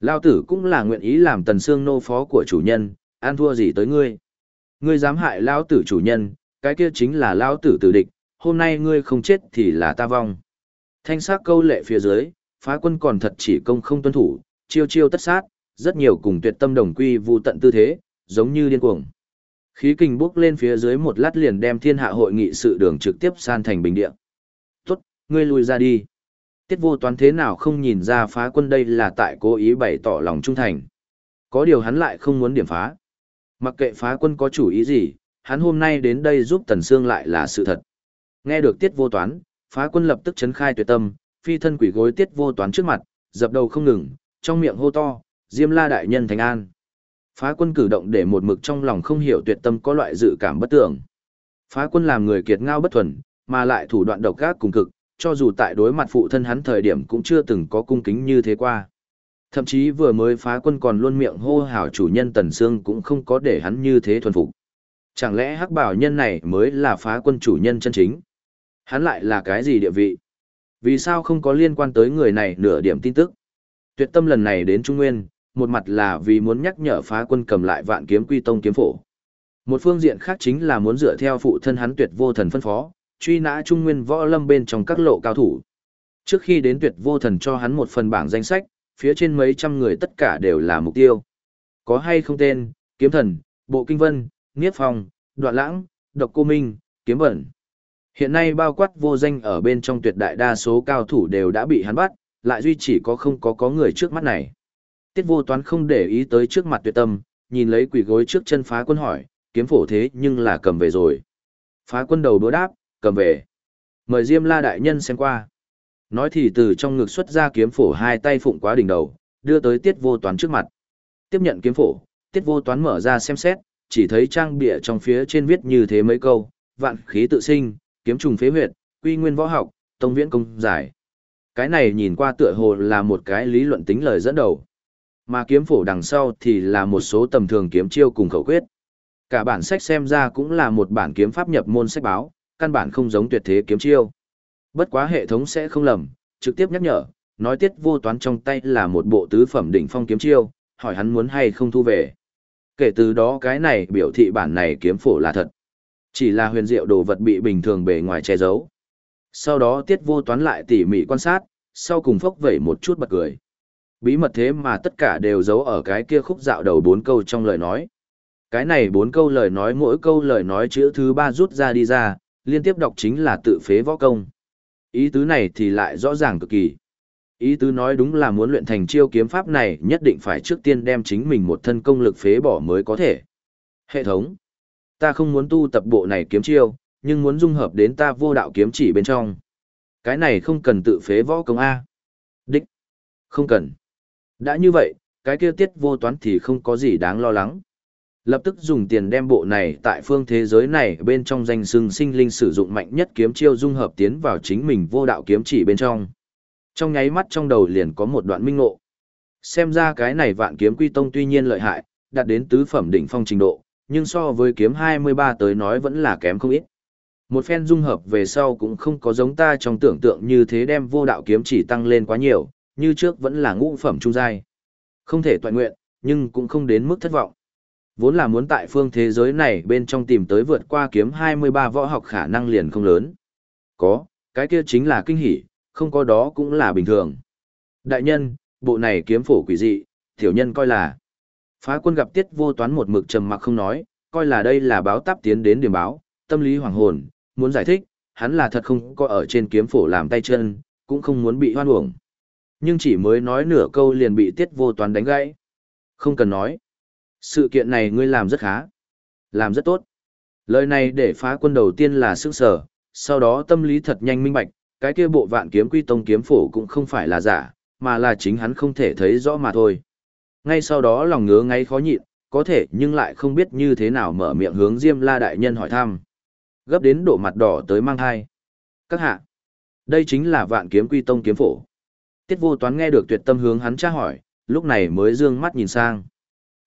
Lao tử cũng là nguyện ý làm tần xương nô phó của chủ nhân, an thua gì tới ngươi. Ngươi dám hại Lao tử chủ nhân, cái kia chính là Lao tử tử địch, hôm nay ngươi không chết thì là ta vong. Thanh sắc câu lệ phía dưới, phá quân còn thật chỉ công không tuân thủ, chiêu chiêu tất sát, rất nhiều cùng tuyệt tâm đồng quy vu tận tư thế, giống như điên cuồng. Khí kình bước lên phía dưới một lát liền đem thiên hạ hội nghị sự đường trực tiếp san thành bình địa. Tốt, ngươi lùi ra đi. Tiết vô toán thế nào không nhìn ra phá quân đây là tại cố ý bày tỏ lòng trung thành. Có điều hắn lại không muốn điểm phá. Mặc kệ phá quân có chủ ý gì, hắn hôm nay đến đây giúp Tần Sương lại là sự thật. Nghe được tiết vô toán, phá quân lập tức chấn khai tuyệt tâm, phi thân quỷ gối tiết vô toán trước mặt, dập đầu không ngừng, trong miệng hô to, Diêm La đại nhân thành an. Phá quân cử động để một mực trong lòng không hiểu tuyệt tâm có loại dự cảm bất tưởng. Phá quân làm người kiệt ngao bất thuần, mà lại thủ đoạn độc ác cùng cực, cho dù tại đối mặt phụ thân hắn thời điểm cũng chưa từng có cung kính như thế qua. Thậm chí vừa mới phá quân còn luôn miệng hô hào chủ nhân Tần Sương cũng không có để hắn như thế thuần phục. Chẳng lẽ hắc bảo nhân này mới là phá quân chủ nhân chân chính? Hắn lại là cái gì địa vị? Vì sao không có liên quan tới người này nửa điểm tin tức? Tuyệt tâm lần này đến Trung Nguyên, một mặt là vì muốn nhắc nhở phá quân cầm lại vạn kiếm quy tông kiếm phổ. Một phương diện khác chính là muốn dựa theo phụ thân hắn tuyệt vô thần phân phó, truy nã trung nguyên võ lâm bên trong các lộ cao thủ. Trước khi đến tuyệt vô thần cho hắn một phần bảng danh sách, phía trên mấy trăm người tất cả đều là mục tiêu. Có hay không tên, kiếm thần, bộ kinh vân, niết phong, đoạn lãng, độc cô minh, kiếm bẩn. Hiện nay bao quát vô danh ở bên trong tuyệt đại đa số cao thủ đều đã bị hắn bắt, lại duy chỉ có không có có người trước mắt này. Tiết vô toán không để ý tới trước mặt tuyệt tâm, nhìn lấy quỷ gối trước chân phá quân hỏi, kiếm phổ thế nhưng là cầm về rồi. Phá quân đầu đố đáp, cầm về. Mời Diêm La đại nhân xem qua. Nói thì từ trong ngực xuất ra kiếm phổ hai tay phụng quá đỉnh đầu, đưa tới tiết vô toán trước mặt. Tiếp nhận kiếm phổ, tiết vô toán mở ra xem xét, chỉ thấy trang bịa trong phía trên viết như thế mấy câu, vạn khí tự sinh, kiếm trùng phế huyệt, quy nguyên võ học, tông viễn công giải. Cái này nhìn qua tựa hồ là một cái lý luận tính lời dẫn đầu. Mà kiếm phổ đằng sau thì là một số tầm thường kiếm chiêu cùng khẩu quyết. Cả bản sách xem ra cũng là một bản kiếm pháp nhập môn sách báo, căn bản không giống tuyệt thế kiếm chiêu. Bất quá hệ thống sẽ không lầm, trực tiếp nhắc nhở, nói tiết vô toán trong tay là một bộ tứ phẩm đỉnh phong kiếm chiêu, hỏi hắn muốn hay không thu về. Kể từ đó cái này biểu thị bản này kiếm phổ là thật. Chỉ là huyền diệu đồ vật bị bình thường bề ngoài che giấu. Sau đó tiết vô toán lại tỉ mỉ quan sát, sau cùng phốc vẩy một chút bật cười. Bí mật thế mà tất cả đều giấu ở cái kia khúc dạo đầu bốn câu trong lời nói. Cái này bốn câu lời nói mỗi câu lời nói chữ thứ ba rút ra đi ra, liên tiếp đọc chính là tự phế võ công. Ý tứ này thì lại rõ ràng cực kỳ. Ý tứ nói đúng là muốn luyện thành chiêu kiếm pháp này nhất định phải trước tiên đem chính mình một thân công lực phế bỏ mới có thể. Hệ thống. Ta không muốn tu tập bộ này kiếm chiêu, nhưng muốn dung hợp đến ta vô đạo kiếm chỉ bên trong. Cái này không cần tự phế võ công A. Đích. Không cần. Đã như vậy, cái kia tiết vô toán thì không có gì đáng lo lắng. Lập tức dùng tiền đem bộ này tại phương thế giới này bên trong danh xưng sinh linh sử dụng mạnh nhất kiếm chiêu dung hợp tiến vào chính mình vô đạo kiếm chỉ bên trong. Trong nháy mắt trong đầu liền có một đoạn minh ngộ. Xem ra cái này vạn kiếm quy tông tuy nhiên lợi hại, đạt đến tứ phẩm đỉnh phong trình độ, nhưng so với kiếm 23 tới nói vẫn là kém không ít. Một phen dung hợp về sau cũng không có giống ta trong tưởng tượng như thế đem vô đạo kiếm chỉ tăng lên quá nhiều, như trước vẫn là ngũ phẩm trung giai. Không thể toàn nguyện, nhưng cũng không đến mức thất vọng. Vốn là muốn tại phương thế giới này bên trong tìm tới vượt qua kiếm 23 võ học khả năng liền không lớn. Có, cái kia chính là kinh hỉ, không có đó cũng là bình thường. Đại nhân, bộ này kiếm phổ quỷ dị, tiểu nhân coi là. Phá quân gặp tiết vô toán một mực trầm mặc không nói, coi là đây là báo táp tiến đến điểm báo, tâm lý hoàng hồn, muốn giải thích, hắn là thật không có ở trên kiếm phổ làm tay chân, cũng không muốn bị hoan uổng. Nhưng chỉ mới nói nửa câu liền bị tiết vô toán đánh gãy. Không cần nói. Sự kiện này ngươi làm rất khá. Làm rất tốt. Lời này để phá quân đầu tiên là sức sở, sau đó tâm lý thật nhanh minh bạch, cái kia bộ vạn kiếm quy tông kiếm phổ cũng không phải là giả, mà là chính hắn không thể thấy rõ mà thôi. Ngay sau đó lòng ngứa ngay khó nhịn, có thể nhưng lại không biết như thế nào mở miệng hướng Diêm La đại nhân hỏi thăm. Gấp đến độ mặt đỏ tới mang hai. Các hạ, đây chính là vạn kiếm quy tông kiếm phổ. Tiết vô toán nghe được tuyệt tâm hướng hắn tra hỏi, lúc này mới dương mắt nhìn sang.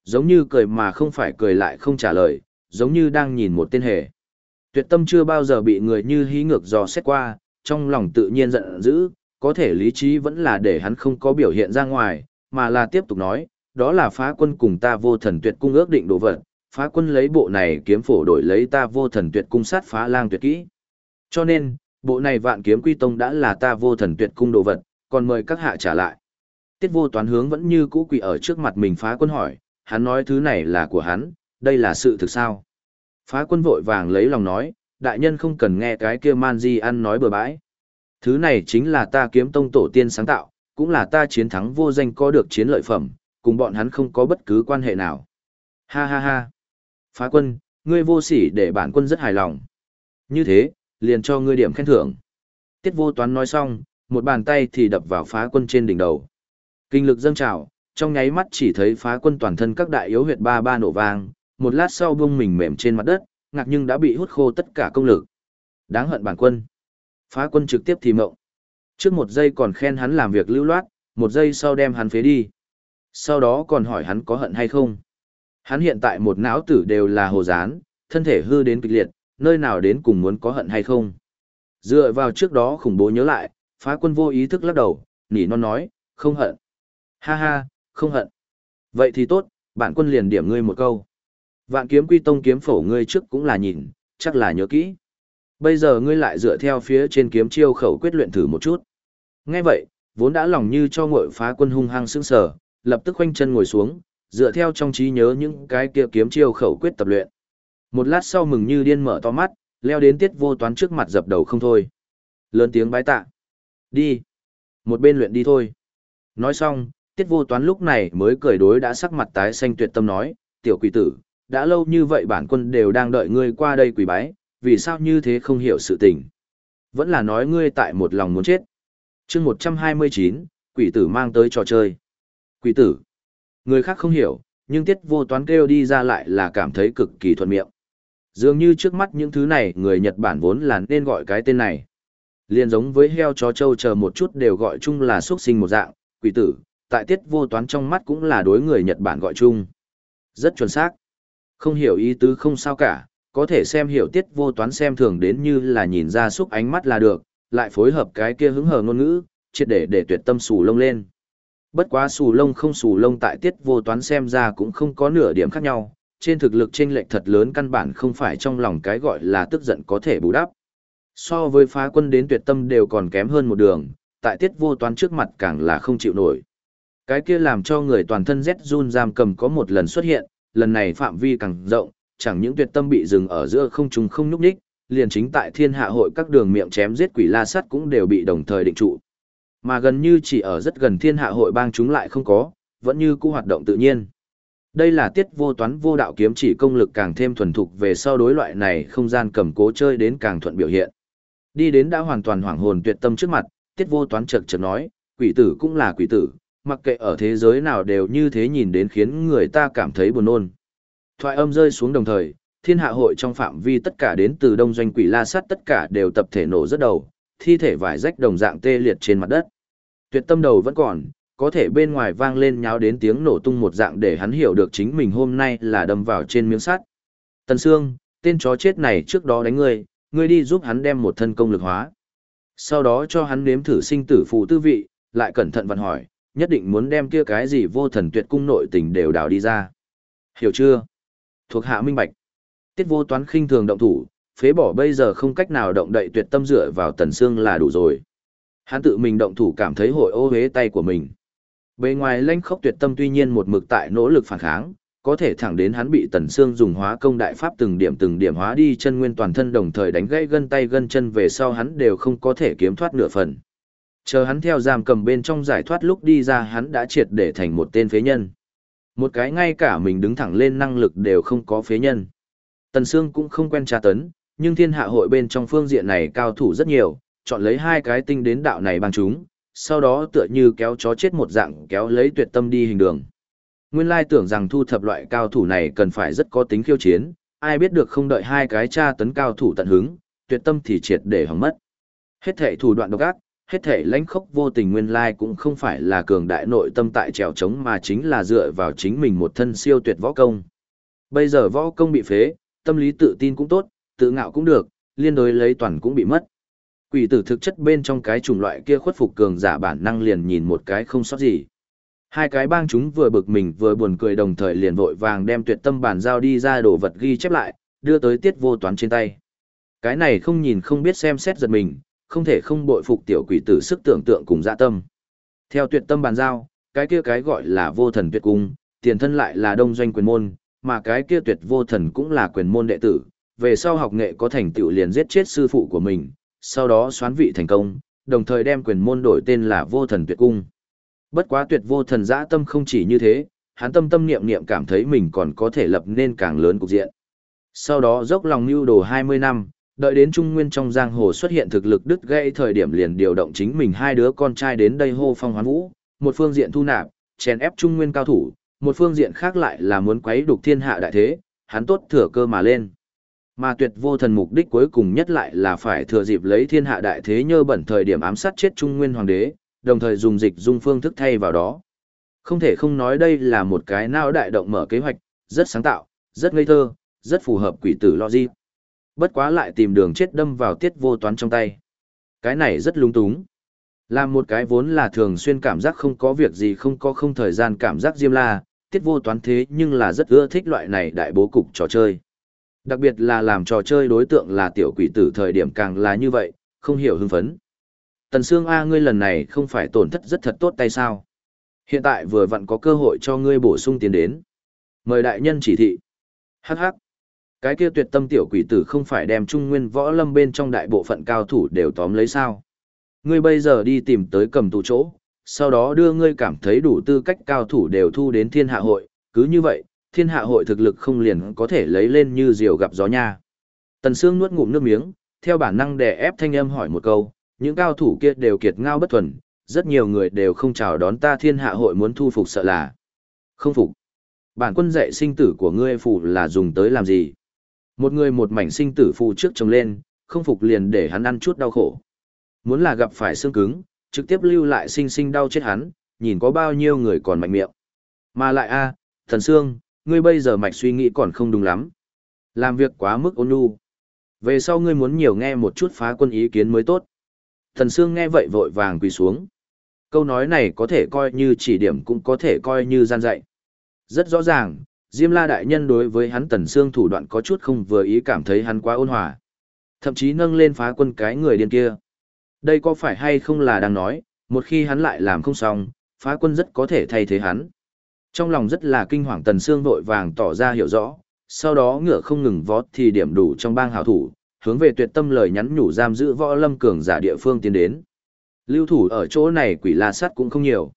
Giống như cười mà không phải cười lại không trả lời, giống như đang nhìn một tên hề. Tuyệt tâm chưa bao giờ bị người như hí ngược dò xét qua, trong lòng tự nhiên giận dữ, có thể lý trí vẫn là để hắn không có biểu hiện ra ngoài, mà là tiếp tục nói, đó là phá quân cùng ta vô thần tuyệt cung ước định đồ vật, phá quân lấy bộ này kiếm phổ đổi lấy ta vô thần tuyệt cung sát phá lang tuyệt kỹ. Cho nên, bộ này vạn kiếm quy tông đã là ta vô thần tuyệt cung đồ vật, còn mời các hạ trả lại. Tiết vô toán hướng vẫn như cũ quỳ ở trước mặt mình phá quân hỏi, hắn nói thứ này là của hắn, đây là sự thực sao? Phá quân vội vàng lấy lòng nói, đại nhân không cần nghe cái kia man di ăn nói bừa bãi. Thứ này chính là ta kiếm tông tổ tiên sáng tạo, cũng là ta chiến thắng vô danh có được chiến lợi phẩm, cùng bọn hắn không có bất cứ quan hệ nào. Ha ha ha. Phá quân, ngươi vô sỉ để bản quân rất hài lòng. Như thế, liền cho ngươi điểm khen thưởng. Tiết vô toán nói xong, một bàn tay thì đập vào phá quân trên đỉnh đầu. Kinh lực dâng trào, trong nháy mắt chỉ thấy phá quân toàn thân các đại yếu huyệt ba ba nổ vang, một lát sau bông mình mềm trên mặt đất, ngạc nhưng đã bị hút khô tất cả công lực. Đáng hận bản quân. Phá quân trực tiếp thì mộng. Trước một giây còn khen hắn làm việc lưu loát, một giây sau đem hắn phế đi. Sau đó còn hỏi hắn có hận hay không. Hắn hiện tại một não tử đều là hồ dán, thân thể hư đến kịch liệt, nơi nào đến cùng muốn có hận hay không. Dựa vào trước đó khủng bố nhớ lại, phá quân vô ý thức lắc đầu, nỉ non nói, không hận. Ha ha, không hận. Vậy thì tốt, bạn quân liền điểm ngươi một câu. Vạn kiếm quy tông kiếm phổ ngươi trước cũng là nhìn, chắc là nhớ kỹ. Bây giờ ngươi lại dựa theo phía trên kiếm chiêu khẩu quyết luyện thử một chút. Nghe vậy, vốn đã lòng như cho ngội phá quân hung hăng sững sờ, lập tức khoanh chân ngồi xuống, dựa theo trong trí nhớ những cái kia kiếm chiêu khẩu quyết tập luyện. Một lát sau mừng như điên mở to mắt, leo đến tiết vô toán trước mặt dập đầu không thôi. Lớn tiếng bái tạ. Đi. Một bên luyện đi thôi. Nói xong, tiết vô toán lúc này mới cười đối đã sắc mặt tái xanh tuyệt tâm nói, tiểu quỷ tử, đã lâu như vậy bản quân đều đang đợi ngươi qua đây quỷ bái, vì sao như thế không hiểu sự tình. Vẫn là nói ngươi tại một lòng muốn chết. chương 129, quỷ tử mang tới trò chơi. Quỷ tử. Người khác không hiểu, nhưng tiết vô toán kêu đi ra lại là cảm thấy cực kỳ thuận miệng. Dường như trước mắt những thứ này người Nhật Bản vốn là nên gọi cái tên này. Liên giống với heo chó trâu chờ một chút đều gọi chung là xuất sinh một dạng, quỷ tử, tại tiết vô toán trong mắt cũng là đối người Nhật Bản gọi chung. Rất chuẩn xác. Không hiểu ý tứ không sao cả, có thể xem hiểu tiết vô toán xem thường đến như là nhìn ra xúc ánh mắt là được, lại phối hợp cái kia hứng hờ ngôn ngữ, triệt để để tuyệt tâm sù lông lên. Bất quá xù lông không xù lông tại tiết vô toán xem ra cũng không có nửa điểm khác nhau, trên thực lực chênh lệch thật lớn căn bản không phải trong lòng cái gọi là tức giận có thể bù đắp. So với phá quân đến tuyệt tâm đều còn kém hơn một đường, tại tiết vô toán trước mặt càng là không chịu nổi. Cái kia làm cho người toàn thân rét run giam cầm có một lần xuất hiện, lần này phạm vi càng rộng, chẳng những tuyệt tâm bị dừng ở giữa không trùng không nhúc nhích, liền chính tại thiên hạ hội các đường miệng chém giết quỷ la sắt cũng đều bị đồng thời định trụ. Mà gần như chỉ ở rất gần thiên hạ hội bang chúng lại không có, vẫn như cũ hoạt động tự nhiên. Đây là tiết vô toán vô đạo kiếm chỉ công lực càng thêm thuần thục về sau đối loại này không gian cầm cố chơi đến càng thuận biểu hiện. Đi đến đã hoàn toàn hoảng hồn tuyệt tâm trước mặt, tiết vô toán chật chật nói, quỷ tử cũng là quỷ tử, mặc kệ ở thế giới nào đều như thế nhìn đến khiến người ta cảm thấy buồn nôn. Thoại âm rơi xuống đồng thời, thiên hạ hội trong phạm vi tất cả đến từ đông doanh quỷ la sát tất cả đều tập thể nổ rất đầu, thi thể vải rách đồng dạng tê liệt trên mặt đất. Tuyệt tâm đầu vẫn còn, có thể bên ngoài vang lên nháo đến tiếng nổ tung một dạng để hắn hiểu được chính mình hôm nay là đâm vào trên miếng sắt. Tần Sương, tên chó chết này trước đó đánh ngươi, ngươi đi giúp hắn đem một thân công lực hóa. Sau đó cho hắn nếm thử sinh tử phụ tư vị, lại cẩn thận vận hỏi, nhất định muốn đem kia cái gì vô thần tuyệt cung nội tình đều đào đi ra. Hiểu chưa? Thuộc hạ minh bạch. Tiết vô toán khinh thường động thủ, phế bỏ bây giờ không cách nào động đậy tuyệt tâm dựa vào tần xương là đủ rồi. Hắn tự mình động thủ cảm thấy hội ô hế tay của mình. Bề ngoài lanh khốc tuyệt tâm tuy nhiên một mực tại nỗ lực phản kháng, có thể thẳng đến hắn bị tần xương dùng hóa công đại pháp từng điểm từng điểm hóa đi chân nguyên toàn thân đồng thời đánh gãy gân tay gân chân về sau hắn đều không có thể kiếm thoát nửa phần. Chờ hắn theo giam cầm bên trong giải thoát lúc đi ra hắn đã triệt để thành một tên phế nhân. Một cái ngay cả mình đứng thẳng lên năng lực đều không có phế nhân. Tần Sương cũng không quen tra tấn, nhưng thiên hạ hội bên trong phương diện này cao thủ rất nhiều, chọn lấy hai cái tinh đến đạo này bằng chúng, sau đó tựa như kéo chó chết một dạng kéo lấy tuyệt tâm đi hình đường. Nguyên lai tưởng rằng thu thập loại cao thủ này cần phải rất có tính khiêu chiến, ai biết được không đợi hai cái tra tấn cao thủ tận hứng, tuyệt tâm thì triệt để hỏng mất. Hết thể thủ đoạn độc ác, hết thể lãnh khốc vô tình nguyên lai cũng không phải là cường đại nội tâm tại trèo trống mà chính là dựa vào chính mình một thân siêu tuyệt võ công. Bây giờ võ công bị phế, tâm lý tự tin cũng tốt, tự ngạo cũng được, liên đối lấy toàn cũng bị mất. Quỷ tử thực chất bên trong cái chủng loại kia khuất phục cường giả bản năng liền nhìn một cái không sót gì. Hai cái bang chúng vừa bực mình vừa buồn cười đồng thời liền vội vàng đem tuyệt tâm bản giao đi ra đồ vật ghi chép lại, đưa tới tiết vô toán trên tay. Cái này không nhìn không biết xem xét giật mình, không thể không bội phục tiểu quỷ tử sức tưởng tượng cùng dạ tâm. Theo tuyệt tâm bàn giao, cái kia cái gọi là vô thần tuyệt cung, tiền thân lại là đông doanh quyền môn, mà cái kia tuyệt vô thần cũng là quyền môn đệ tử, về sau học nghệ có thành tựu liền giết chết sư phụ của mình, sau đó xoán vị thành công, đồng thời đem quyền môn đổi tên là vô thần tuyệt cung. Bất quá tuyệt vô thần dã tâm không chỉ như thế, hắn tâm tâm niệm niệm cảm thấy mình còn có thể lập nên càng lớn cục diện. Sau đó dốc lòng nưu đồ 20 năm, đợi đến Trung Nguyên trong giang hồ xuất hiện thực lực đứt gãy thời điểm liền điều động chính mình hai đứa con trai đến đây hô phong hoán vũ, một phương diện thu nạp, chèn ép Trung Nguyên cao thủ, một phương diện khác lại là muốn quấy đục thiên hạ đại thế, hắn tốt thừa cơ mà lên. Mà tuyệt vô thần mục đích cuối cùng nhất lại là phải thừa dịp lấy thiên hạ đại thế nhơ bẩn thời điểm ám sát chết Trung Nguyên Hoàng đế, đồng thời dùng dịch dung phương thức thay vào đó. Không thể không nói đây là một cái nao đại động mở kế hoạch, rất sáng tạo, rất ngây thơ, rất phù hợp quỷ tử logic. Bất quá lại tìm đường chết đâm vào tiết vô toán trong tay. Cái này rất lung túng. Làm một cái vốn là thường xuyên cảm giác không có việc gì không có không thời gian cảm giác diêm la, tiết vô toán thế nhưng là rất ưa thích loại này đại bố cục trò chơi. Đặc biệt là làm trò chơi đối tượng là tiểu quỷ tử thời điểm càng là như vậy, không hiểu hưng phấn. Tần Sương A ngươi lần này không phải tổn thất rất thật tốt tay sao. Hiện tại vừa vặn có cơ hội cho ngươi bổ sung tiền đến. Mời đại nhân chỉ thị. Hắc hắc. Cái kia tuyệt tâm tiểu quỷ tử không phải đem trung nguyên võ lâm bên trong đại bộ phận cao thủ đều tóm lấy sao. Ngươi bây giờ đi tìm tới cầm tù chỗ, sau đó đưa ngươi cảm thấy đủ tư cách cao thủ đều thu đến thiên hạ hội, cứ như vậy, thiên hạ hội thực lực không liền có thể lấy lên như diều gặp gió nha. Tần Sương nuốt ngụm nước miếng, theo bản năng đè ép thanh âm hỏi một câu, những cao thủ kia đều kiệt ngao bất thuần, rất nhiều người đều không chào đón ta thiên hạ hội muốn thu phục sợ là. Không phục. Bản quân dạy sinh tử của ngươi phụ là dùng tới làm gì? Một người một mảnh sinh tử phụ trước trồng lên, không phục liền để hắn ăn chút đau khổ. Muốn là gặp phải xương cứng, trực tiếp lưu lại sinh sinh đau chết hắn, nhìn có bao nhiêu người còn mạnh miệng. Mà lại a, thần xương, ngươi bây giờ mạch suy nghĩ còn không đúng lắm. Làm việc quá mức ôn nhu. Về sau ngươi muốn nhiều nghe một chút phá quân ý kiến mới tốt. Thần xương nghe vậy vội vàng quỳ xuống. Câu nói này có thể coi như chỉ điểm cũng có thể coi như gian dạy. Rất rõ ràng, Diêm La đại nhân đối với hắn Tần Sương thủ đoạn có chút không vừa ý cảm thấy hắn quá ôn hòa. Thậm chí nâng lên phá quân cái người điên kia. Đây có phải hay không là đang nói, một khi hắn lại làm không xong, phá quân rất có thể thay thế hắn. Trong lòng rất là kinh hoàng Tần Sương vội vàng tỏ ra hiểu rõ, sau đó ngựa không ngừng vót thì điểm đủ trong bang hảo thủ, hướng về tuyệt tâm lời nhắn nhủ giam giữ võ lâm cường giả địa phương tiến đến. Lưu thủ ở chỗ này quỷ la sắt cũng không nhiều.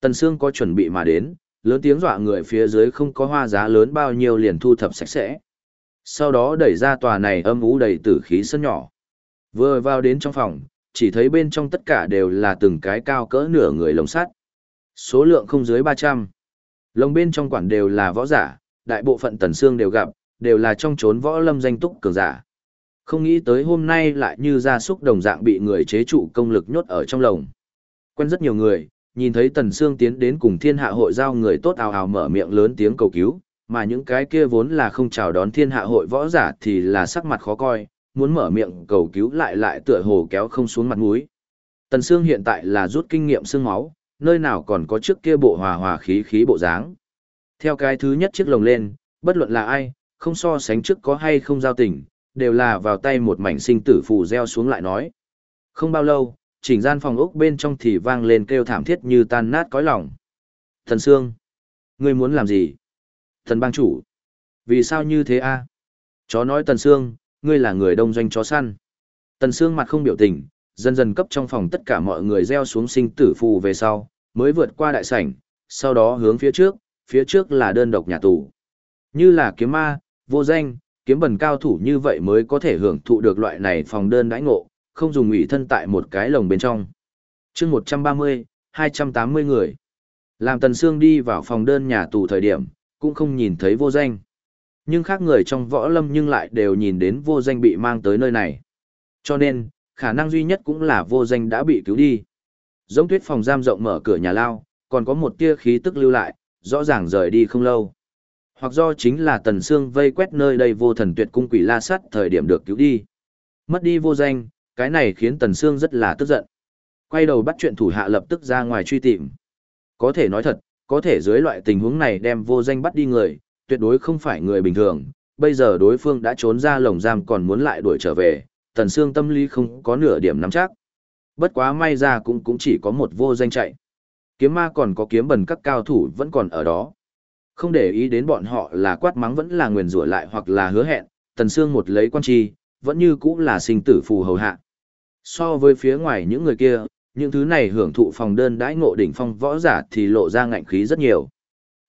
Tần Sương có chuẩn bị mà đến, lớn tiếng dọa người phía dưới không có hoa giá lớn bao nhiêu liền thu thập sạch sẽ. Sau đó đẩy ra tòa này âm ú đầy tử khí sân nhỏ. Vừa vào đến trong phòng, chỉ thấy bên trong tất cả đều là từng cái cao cỡ nửa người lồng sắt. Số lượng không dưới 300. Lồng bên trong quản đều là võ giả, đại bộ phận tần xương đều gặp, đều là trong chốn võ lâm danh túc cường giả. Không nghĩ tới hôm nay lại như gia súc đồng dạng bị người chế trụ công lực nhốt ở trong lồng. Quen rất nhiều người, nhìn thấy Tần Sương tiến đến cùng thiên hạ hội giao người tốt ào ào mở miệng lớn tiếng cầu cứu, mà những cái kia vốn là không chào đón thiên hạ hội võ giả thì là sắc mặt khó coi, muốn mở miệng cầu cứu lại lại tựa hồ kéo không xuống mặt mũi. Tần Sương hiện tại là rút kinh nghiệm xương máu, nơi nào còn có trước kia bộ hòa hòa khí khí bộ dáng. Theo cái thứ nhất chiếc lồng lên, bất luận là ai, không so sánh trước có hay không giao tình, đều là vào tay một mảnh sinh tử phù gieo xuống lại nói. Không bao lâu, chỉnh gian phòng ốc bên trong thì vang lên kêu thảm thiết như tan nát cõi lòng. Thần Sương, ngươi muốn làm gì? Thần bang chủ, vì sao như thế a? Chó nói Tần Sương, ngươi là người đông doanh chó săn. Tần Sương mặt không biểu tình, dần dần cấp trong phòng tất cả mọi người gieo xuống sinh tử phù về sau, mới vượt qua đại sảnh, sau đó hướng phía trước, phía trước là đơn độc nhà tù. Như là kiếm ma, vô danh, kiếm bần cao thủ như vậy mới có thể hưởng thụ được loại này phòng đơn đãi ngộ, không dùng ủy thân tại một cái lồng bên trong. chương 130, 280 người. Làm Tần Sương đi vào phòng đơn nhà tù thời điểm, cũng không nhìn thấy vô danh. Nhưng khác người trong võ lâm nhưng lại đều nhìn đến vô danh bị mang tới nơi này. Cho nên, khả năng duy nhất cũng là vô danh đã bị cứu đi. Giống tuyết phòng giam rộng mở cửa nhà lao, còn có một tia khí tức lưu lại, rõ ràng rời đi không lâu. Hoặc do chính là Tần Sương vây quét nơi đây vô thần tuyệt cung quỷ la sắt thời điểm được cứu đi. Mất đi vô danh, cái này khiến Tần Sương rất là tức giận. Quay đầu bắt chuyện thủ hạ lập tức ra ngoài truy tìm. Có thể nói thật, có thể dưới loại tình huống này đem vô danh bắt đi người, tuyệt đối không phải người bình thường. Bây giờ đối phương đã trốn ra lồng giam còn muốn lại đuổi trở về, Tần Sương tâm lý không có nửa điểm nắm chắc. Bất quá may ra cũng cũng chỉ có một vô danh chạy. Kiếm ma còn có kiếm bần các cao thủ vẫn còn ở đó. Không để ý đến bọn họ là quát mắng vẫn là nguyền rủa lại hoặc là hứa hẹn, Tần Sương một lấy quan chi, vẫn như cũ là sinh tử phù hầu hạ. So với phía ngoài những người kia, những thứ này hưởng thụ phòng đơn đãi ngộ đỉnh phong võ giả thì lộ ra ngạnh khí rất nhiều.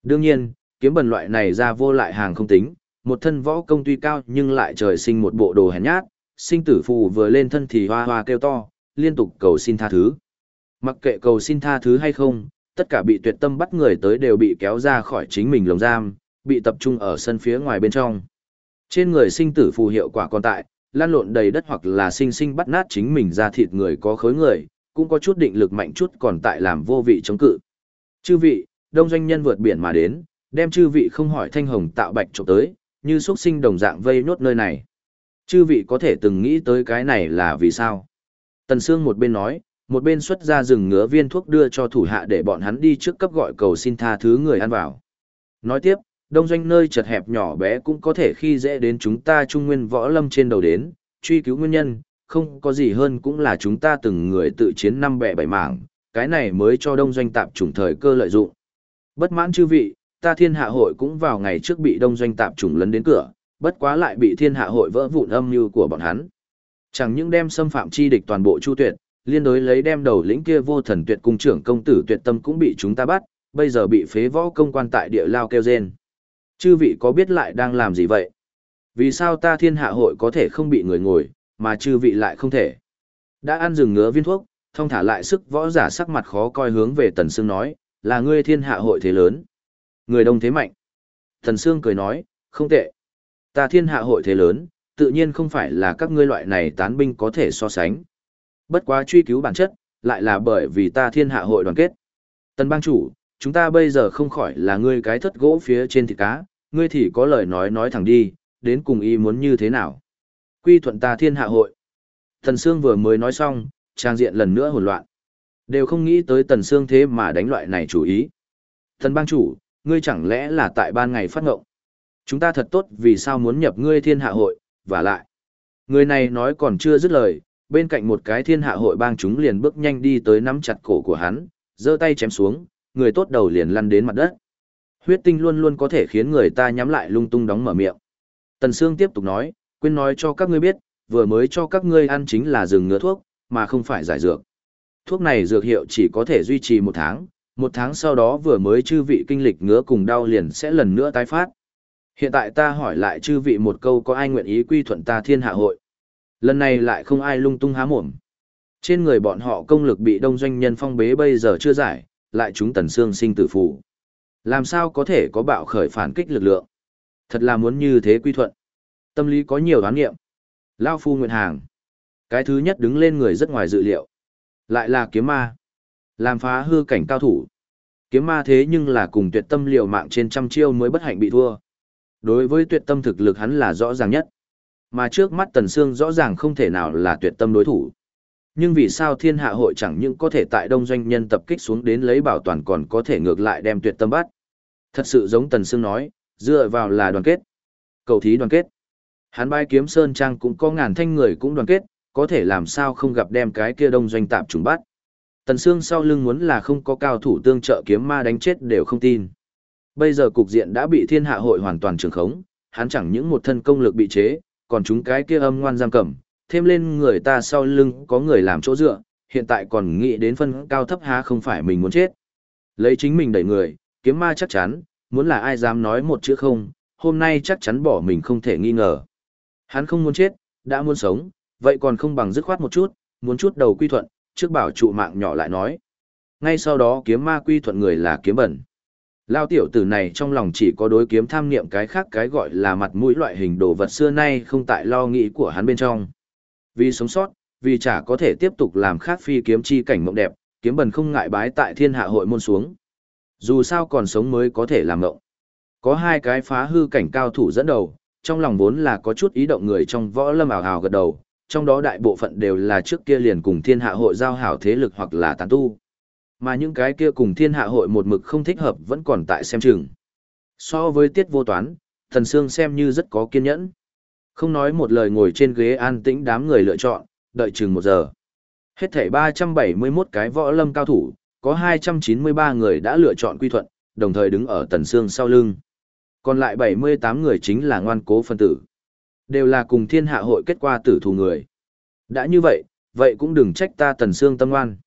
Đương nhiên, kiếm bần loại này ra vô lại hàng không tính, một thân võ công tuy cao nhưng lại trời sinh một bộ đồ hèn nhát, sinh tử phù vừa lên thân thì hoa hoa kêu to, liên tục cầu xin tha thứ. Mặc kệ cầu xin tha thứ hay không, tất cả bị tuyệt tâm bắt người tới đều bị kéo ra khỏi chính mình lồng giam, bị tập trung ở sân phía ngoài bên trong. Trên người sinh tử phù hiệu quả còn tại, lan lộn đầy đất hoặc là sinh sinh bắt nát chính mình ra thịt người có khối người, cũng có chút định lực mạnh chút còn tại làm vô vị chống cự. Chư vị, đông doanh nhân vượt biển mà đến, đem chư vị không hỏi thanh hồng tạo bạch trộm tới, như xuất sinh đồng dạng vây nốt nơi này. Chư vị có thể từng nghĩ tới cái này là vì sao? Tần Sương một bên nói, một bên xuất ra rừng ngứa viên thuốc đưa cho thủ hạ để bọn hắn đi trước cấp gọi cầu xin tha thứ người ăn vào. Nói tiếp, đông doanh nơi chật hẹp nhỏ bé cũng có thể khi dễ đến chúng ta trung nguyên võ lâm trên đầu đến, truy cứu nguyên nhân, không có gì hơn cũng là chúng ta từng người tự chiến năm bẻ bảy mảng, cái này mới cho đông doanh tạp chủng thời cơ lợi dụng. Bất mãn chư vị, ta thiên hạ hội cũng vào ngày trước bị đông doanh tạp chủng lấn đến cửa, bất quá lại bị thiên hạ hội vỡ vụn âm mưu của bọn hắn. Chẳng những đem xâm phạm chi địch toàn bộ chu tuyệt, liên đối lấy đem đầu lĩnh kia vô thần tuyệt cung trưởng công tử tuyệt tâm cũng bị chúng ta bắt, bây giờ bị phế võ công quan tại địa lao kêu rên. Chư vị có biết lại đang làm gì vậy? Vì sao ta thiên hạ hội có thể không bị người ngồi, mà chư vị lại không thể? Đã ăn rừng ngứa viên thuốc, thông thả lại sức võ giả sắc mặt khó coi hướng về Tần Sương nói, là ngươi thiên hạ hội thế lớn. Người đông thế mạnh. Tần Sương cười nói, không tệ. Ta thiên hạ hội thế lớn, tự nhiên không phải là các ngươi loại này tán binh có thể so sánh. Bất quá truy cứu bản chất, lại là bởi vì ta thiên hạ hội đoàn kết. Tần bang chủ, chúng ta bây giờ không khỏi là ngươi cái thất gỗ phía trên thịt cá, ngươi thì có lời nói nói thẳng đi, đến cùng ý muốn như thế nào. Quy thuận ta thiên hạ hội. Tần Sương vừa mới nói xong, trang diện lần nữa hỗn loạn. Đều không nghĩ tới Tần Sương thế mà đánh loại này chủ ý. Tần bang chủ, ngươi chẳng lẽ là tại ban ngày phát ngộng? Chúng ta thật tốt vì sao muốn nhập ngươi thiên hạ hội, và lại. Người này nói còn chưa dứt lời, bên cạnh một cái thiên hạ hội bang chúng liền bước nhanh đi tới nắm chặt cổ của hắn, giơ tay chém xuống, người tốt đầu liền lăn đến mặt đất. Huyết tinh luôn luôn có thể khiến người ta nhắm lại lung tung đóng mở miệng. Tần Sương tiếp tục nói, quên nói cho các ngươi biết, vừa mới cho các ngươi ăn chính là rừng ngứa thuốc, mà không phải giải dược. Thuốc này dược hiệu chỉ có thể duy trì một tháng, một tháng sau đó vừa mới chư vị kinh lịch ngứa cùng đau liền sẽ lần nữa tái phát. Hiện tại ta hỏi lại chư vị một câu có ai nguyện ý quy thuận ta thiên hạ hội. Lần này lại không ai lung tung há mồm. Trên người bọn họ công lực bị đông doanh nhân phong bế bây giờ chưa giải, lại chúng tần xương sinh tử phụ. Làm sao có thể có bạo khởi phản kích lực lượng? Thật là muốn như thế quy thuận. Tâm lý có nhiều đoán nghiệm. Lao phu nguyện hàng. Cái thứ nhất đứng lên người rất ngoài dự liệu. Lại là kiếm ma. Làm phá hư cảnh cao thủ. Kiếm ma thế nhưng là cùng tuyệt tâm liều mạng trên trăm chiêu mới bất hạnh bị thua. Đối với tuyệt tâm thực lực hắn là rõ ràng nhất. Mà trước mắt Tần Sương rõ ràng không thể nào là tuyệt tâm đối thủ. Nhưng vì sao thiên hạ hội chẳng những có thể tại đông doanh nhân tập kích xuống đến lấy bảo toàn còn có thể ngược lại đem tuyệt tâm bắt. Thật sự giống Tần Sương nói, dựa vào là đoàn kết. Cầu thí đoàn kết. Hắn bai kiếm Sơn Trang cũng có ngàn thanh người cũng đoàn kết, có thể làm sao không gặp đem cái kia đông doanh tạp trùng bắt. Tần Sương sau lưng muốn là không có cao thủ tương trợ kiếm ma đánh chết đều không tin. Bây giờ cục diện đã bị thiên hạ hội hoàn toàn trường khống, hắn chẳng những một thân công lực bị chế, còn chúng cái kia âm ngoan giam cầm, thêm lên người ta sau lưng có người làm chỗ dựa, hiện tại còn nghĩ đến phân cao thấp há không phải mình muốn chết. Lấy chính mình đẩy người, kiếm ma chắc chắn, muốn là ai dám nói một chữ không, hôm nay chắc chắn bỏ mình không thể nghi ngờ. Hắn không muốn chết, đã muốn sống, vậy còn không bằng dứt khoát một chút, muốn chút đầu quy thuận, trước bảo trụ mạng nhỏ lại nói. Ngay sau đó kiếm ma quy thuận người là kiếm bẩn. Lao tiểu tử này trong lòng chỉ có đối kiếm tham niệm cái khác cái gọi là mặt mũi loại hình đồ vật xưa nay không tại lo nghĩ của hắn bên trong. Vì sống sót, vì chả có thể tiếp tục làm khác phi kiếm chi cảnh mộng đẹp, kiếm bần không ngại bái tại thiên hạ hội môn xuống. Dù sao còn sống mới có thể làm mộng. Có hai cái phá hư cảnh cao thủ dẫn đầu, trong lòng vốn là có chút ý động người trong võ lâm ảo hào gật đầu, trong đó đại bộ phận đều là trước kia liền cùng thiên hạ hội giao hảo thế lực hoặc là tán tu. Mà những cái kia cùng thiên hạ hội một mực không thích hợp vẫn còn tại xem chừng. So với tiết vô toán, thần sương xem như rất có kiên nhẫn. Không nói một lời ngồi trên ghế an tĩnh đám người lựa chọn, đợi chừng một giờ. Hết thảy 371 cái võ lâm cao thủ, có 293 người đã lựa chọn quy thuận, đồng thời đứng ở tần xương sau lưng. Còn lại 78 người chính là ngoan cố phân tử. Đều là cùng thiên hạ hội kết quả tử thù người. Đã như vậy, vậy cũng đừng trách ta tần xương tâm ngoan.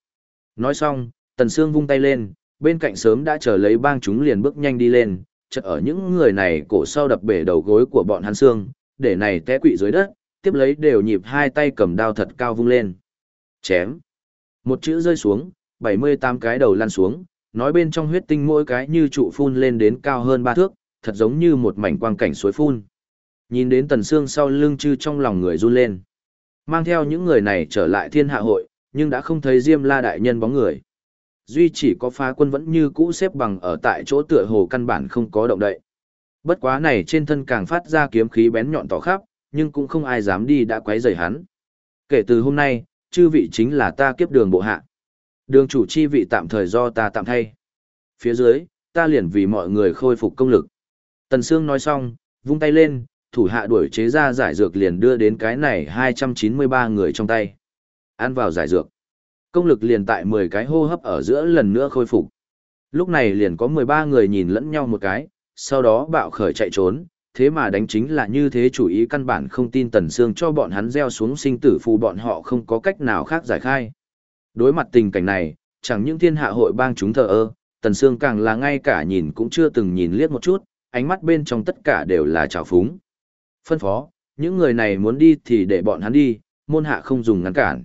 Nói xong, tần Sương vung tay lên, bên cạnh sớm đã chờ lấy bang chúng liền bước nhanh đi lên, chợt ở những người này cổ sau đập bể đầu gối của bọn hắn xương, để này té quỵ dưới đất, tiếp lấy đều nhịp hai tay cầm đao thật cao vung lên. Chém. Một chữ rơi xuống, 78 cái đầu lăn xuống, nói bên trong huyết tinh mỗi cái như trụ phun lên đến cao hơn ba thước, thật giống như một mảnh quang cảnh suối phun. Nhìn đến tần xương sau lưng chư trong lòng người run lên. Mang theo những người này trở lại thiên hạ hội, nhưng đã không thấy Diêm La đại nhân bóng người. Duy chỉ có phá quân vẫn như cũ xếp bằng ở tại chỗ tựa hồ căn bản không có động đậy. Bất quá này trên thân càng phát ra kiếm khí bén nhọn tỏ khắp, nhưng cũng không ai dám đi đã quấy rầy hắn. Kể từ hôm nay, chư vị chính là ta kiếp đường bộ hạ. Đường chủ chi vị tạm thời do ta tạm thay. Phía dưới, ta liền vì mọi người khôi phục công lực. Tần Sương nói xong, vung tay lên, thủ hạ đuổi chế ra giải dược liền đưa đến cái này 293 người trong tay. Ăn vào giải dược. Công lực liền tại 10 cái hô hấp ở giữa lần nữa khôi phục. Lúc này liền có 13 người nhìn lẫn nhau một cái, sau đó bạo khởi chạy trốn, thế mà đánh chính là như thế chủ ý căn bản không tin Tần Sương cho bọn hắn gieo xuống sinh tử phù bọn họ không có cách nào khác giải khai. Đối mặt tình cảnh này, chẳng những thiên hạ hội bang chúng thờ ơ, Tần Sương càng là ngay cả nhìn cũng chưa từng nhìn liếc một chút, ánh mắt bên trong tất cả đều là trào phúng. Phân phó, những người này muốn đi thì để bọn hắn đi, môn hạ không dùng ngăn cản.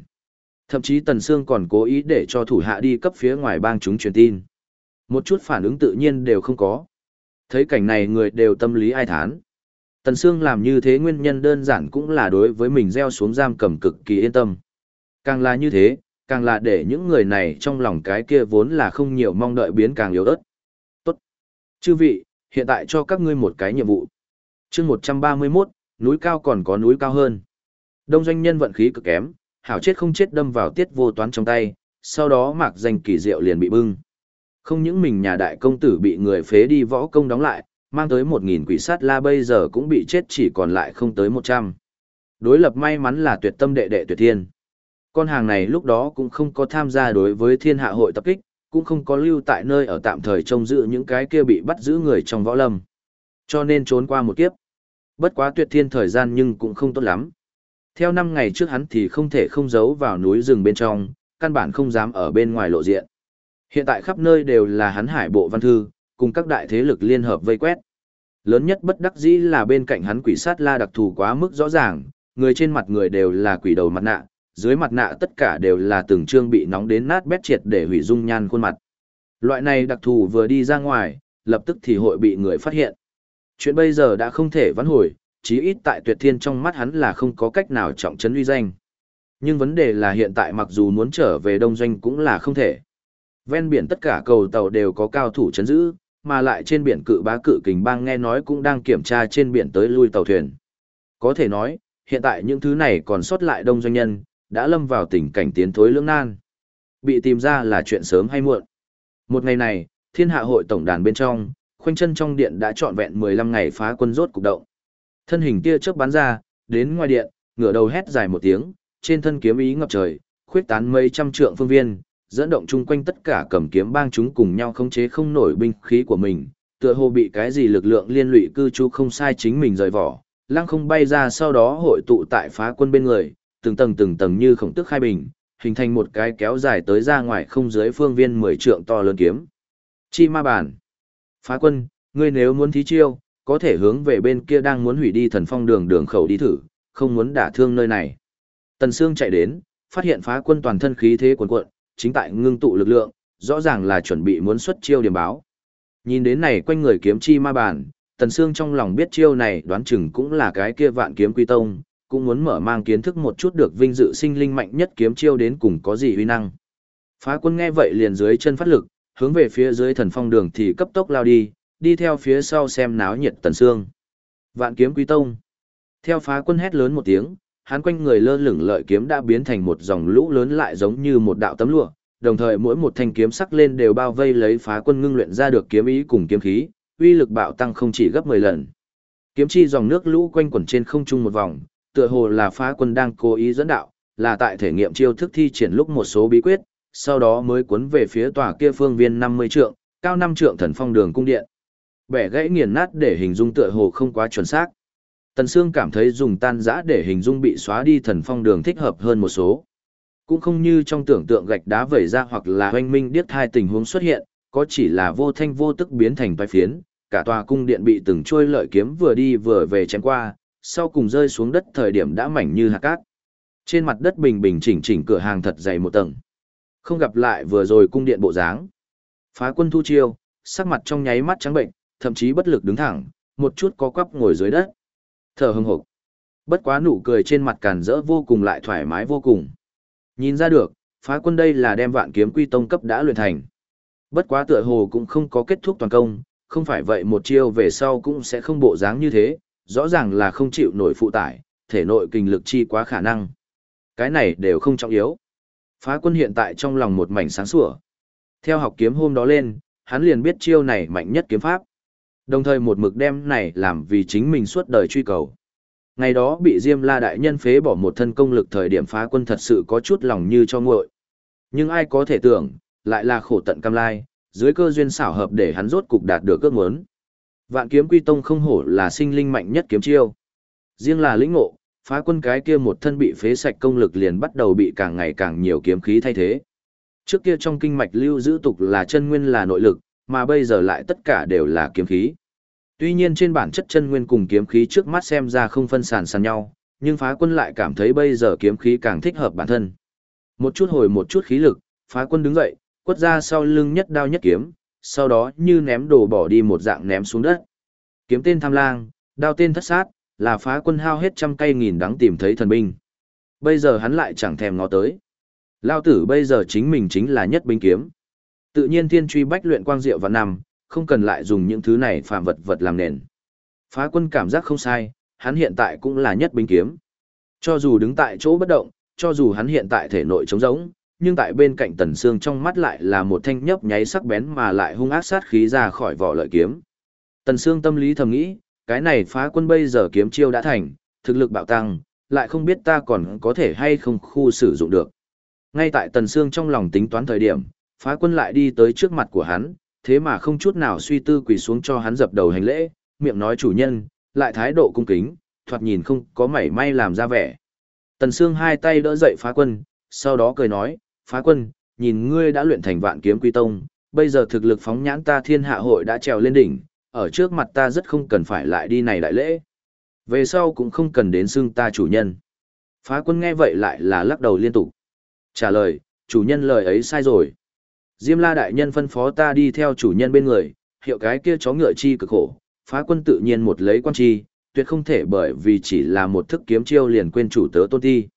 Thậm chí Tần Sương còn cố ý để cho thủ hạ đi cấp phía ngoài bang chúng truyền tin. Một chút phản ứng tự nhiên đều không có. Thấy cảnh này người đều tâm lý ai thán. Tần Sương làm như thế nguyên nhân đơn giản cũng là đối với mình gieo xuống giam cầm cực kỳ yên tâm. Càng là như thế, càng là để những người này trong lòng cái kia vốn là không nhiều mong đợi biến càng yếu ớt. Tốt. Chư vị, hiện tại cho các ngươi một cái nhiệm vụ. chương 131, núi cao còn có núi cao hơn. Đông doanh nhân vận khí cực kém, hảo chết không chết đâm vào tiết vô toán trong tay, sau đó mạc danh kỳ diệu liền bị bưng. Không những mình nhà đại công tử bị người phế đi võ công đóng lại, mang tới một nghìn quỷ sát la bây giờ cũng bị chết chỉ còn lại không tới một trăm. Đối lập may mắn là tuyệt tâm đệ đệ tuyệt thiên. Con hàng này lúc đó cũng không có tham gia đối với thiên hạ hội tập kích, cũng không có lưu tại nơi ở tạm thời trông giữ những cái kia bị bắt giữ người trong võ lâm. Cho nên trốn qua một kiếp. Bất quá tuyệt thiên thời gian nhưng cũng không tốt lắm. Theo năm ngày trước hắn thì không thể không giấu vào núi rừng bên trong, căn bản không dám ở bên ngoài lộ diện. Hiện tại khắp nơi đều là hắn hải bộ văn thư, cùng các đại thế lực liên hợp vây quét. Lớn nhất bất đắc dĩ là bên cạnh hắn quỷ sát la đặc thù quá mức rõ ràng, người trên mặt người đều là quỷ đầu mặt nạ, dưới mặt nạ tất cả đều là từng trương bị nóng đến nát bét triệt để hủy dung nhan khuôn mặt. Loại này đặc thù vừa đi ra ngoài, lập tức thì hội bị người phát hiện. Chuyện bây giờ đã không thể vãn hồi, chí ít tại tuyệt thiên trong mắt hắn là không có cách nào trọng trấn uy danh. Nhưng vấn đề là hiện tại mặc dù muốn trở về đông doanh cũng là không thể. Ven biển tất cả cầu tàu đều có cao thủ chấn giữ, mà lại trên biển cự bá cự kình bang nghe nói cũng đang kiểm tra trên biển tới lui tàu thuyền. Có thể nói, hiện tại những thứ này còn sót lại đông doanh nhân, đã lâm vào tình cảnh tiến thối lưỡng nan. Bị tìm ra là chuyện sớm hay muộn. Một ngày này, thiên hạ hội tổng đàn bên trong, khoanh chân trong điện đã trọn vẹn 15 ngày phá quân rốt cục động. Thân hình tia chớp bắn ra, đến ngoài điện, ngửa đầu hét dài một tiếng, trên thân kiếm ý ngập trời, khuyết tán mấy trăm trượng phương viên, dẫn động chung quanh tất cả cầm kiếm bang chúng cùng nhau khống chế không nổi binh khí của mình, tựa hồ bị cái gì lực lượng liên lụy cư trú không sai chính mình rời vỏ, lăng không bay ra sau đó hội tụ tại phá quân bên người, từng tầng từng tầng như khổng tức khai bình, hình thành một cái kéo dài tới ra ngoài không dưới phương viên 10 trượng to lớn kiếm. Chi ma bản. Phá quân, ngươi nếu muốn thí chiêu, có thể hướng về bên kia đang muốn hủy đi thần phong đường đường khẩu đi thử, không muốn đả thương nơi này. Tần Sương chạy đến, phát hiện phá quân toàn thân khí thế cuồn cuộn, chính tại ngưng tụ lực lượng, rõ ràng là chuẩn bị muốn xuất chiêu điểm báo. Nhìn đến này quanh người kiếm chi ma bản, Tần Sương trong lòng biết chiêu này đoán chừng cũng là cái kia vạn kiếm quy tông, cũng muốn mở mang kiến thức một chút được vinh dự sinh linh mạnh nhất kiếm chiêu đến cùng có gì uy năng. Phá quân nghe vậy liền dưới chân phát lực, hướng về phía dưới thần phong đường thì cấp tốc lao đi, đi theo phía sau xem náo nhiệt Tần Sương. Vạn kiếm quý tông. Theo phá quân hét lớn một tiếng, hắn quanh người lơ lửng lợi kiếm đã biến thành một dòng lũ lớn lại giống như một đạo tấm lụa, đồng thời mỗi một thanh kiếm sắc lên đều bao vây lấy phá quân ngưng luyện ra được kiếm ý cùng kiếm khí, uy lực bạo tăng không chỉ gấp 10 lần. Kiếm chi dòng nước lũ quanh quẩn trên không trung một vòng, tựa hồ là phá quân đang cố ý dẫn đạo, là tại thể nghiệm chiêu thức thi triển lúc một số bí quyết, sau đó mới cuốn về phía tòa kia phương viên 50 trượng, cao 5 trượng thần phong đường cung điện. Bẻ gãy nghiền nát để hình dung tựa hồ không quá chuẩn xác. Tần Sương cảm thấy dùng tan giã để hình dung bị xóa đi thần phong đường thích hợp hơn một số. Cũng không như trong tưởng tượng gạch đá vẩy ra hoặc là hoanh minh điếc hai tình huống xuất hiện, có chỉ là vô thanh vô tức biến thành vai phiến, cả tòa cung điện bị từng trôi lợi kiếm vừa đi vừa về chém qua, sau cùng rơi xuống đất thời điểm đã mảnh như hạt cát. Trên mặt đất bình bình chỉnh chỉnh cửa hàng thật dày một tầng. Không gặp lại vừa rồi cung điện bộ dáng. Phá quân thu chiêu, sắc mặt trong nháy mắt trắng bệnh, thậm chí bất lực đứng thẳng, một chút có quắp ngồi dưới đất. Thở hừng hực. Bất quá nụ cười trên mặt càn rỡ vô cùng lại thoải mái vô cùng. Nhìn ra được, phá quân đây là đem vạn kiếm quy tông cấp đã luyện thành. Bất quá tựa hồ cũng không có kết thúc toàn công, không phải vậy một chiêu về sau cũng sẽ không bộ dáng như thế, rõ ràng là không chịu nổi phụ tải, thể nội kinh lực chi quá khả năng. Cái này đều không trọng yếu. Phá quân hiện tại trong lòng một mảnh sáng sủa. Theo học kiếm hôm đó lên, hắn liền biết chiêu này mạnh nhất kiếm pháp. Đồng thời một mực đem này làm vì chính mình suốt đời truy cầu. Ngày đó bị Diêm La Đại Nhân phế bỏ một thân công lực thời điểm phá quân thật sự có chút lòng như cho nguội. Nhưng ai có thể tưởng, lại là khổ tận cam lai, dưới cơ duyên xảo hợp để hắn rốt cục đạt được ước muốn. Vạn kiếm quy tông không hổ là sinh linh mạnh nhất kiếm chiêu. Riêng là lĩnh ngộ, phá quân cái kia một thân bị phế sạch công lực liền bắt đầu bị càng ngày càng nhiều kiếm khí thay thế. Trước kia trong kinh mạch lưu giữ tục là chân nguyên là nội lực, mà bây giờ lại tất cả đều là kiếm khí. Tuy nhiên trên bản chất chân nguyên cùng kiếm khí trước mắt xem ra không phân sản sàn nhau, nhưng phá quân lại cảm thấy bây giờ kiếm khí càng thích hợp bản thân. Một chút hồi một chút khí lực, phá quân đứng dậy, quất ra sau lưng nhất đao nhất kiếm, sau đó như ném đồ bỏ đi một dạng ném xuống đất. Kiếm tên tham lang, đao tên thất sát, là phá quân hao hết trăm cây nghìn đắng tìm thấy thần binh. Bây giờ hắn lại chẳng thèm ngó tới. Lao tử bây giờ chính mình chính là nhất binh kiếm. Tự nhiên thiên truy bách luyện quang diệu và nằm, không cần lại dùng những thứ này phạm vật vật làm nền. Phá quân cảm giác không sai, hắn hiện tại cũng là nhất binh kiếm. Cho dù đứng tại chỗ bất động, cho dù hắn hiện tại thể nội trống rỗng, nhưng tại bên cạnh tần xương trong mắt lại là một thanh nhấp nháy sắc bén mà lại hung ác sát khí ra khỏi vỏ lợi kiếm. Tần xương tâm lý thầm nghĩ, cái này phá quân bây giờ kiếm chiêu đã thành, thực lực bạo tăng, lại không biết ta còn có thể hay không khu sử dụng được. Ngay tại tần xương trong lòng tính toán thời điểm, phá quân lại đi tới trước mặt của hắn, thế mà không chút nào suy tư quỳ xuống cho hắn dập đầu hành lễ, miệng nói chủ nhân, lại thái độ cung kính, thoạt nhìn không có mảy may làm ra vẻ. Tần Sương hai tay đỡ dậy phá quân, sau đó cười nói, phá quân, nhìn ngươi đã luyện thành vạn kiếm quy tông, bây giờ thực lực phóng nhãn ta thiên hạ hội đã trèo lên đỉnh, ở trước mặt ta rất không cần phải lại đi này đại lễ. Về sau cũng không cần đến xưng ta chủ nhân. Phá quân nghe vậy lại là lắc đầu liên tục. Trả lời, chủ nhân lời ấy sai rồi. Diêm la đại nhân phân phó ta đi theo chủ nhân bên người, hiệu cái kia chó ngựa chi cực khổ, phá quân tự nhiên một lấy quan chi, tuyệt không thể bởi vì chỉ là một thức kiếm chiêu liền quên chủ tớ tôn ti.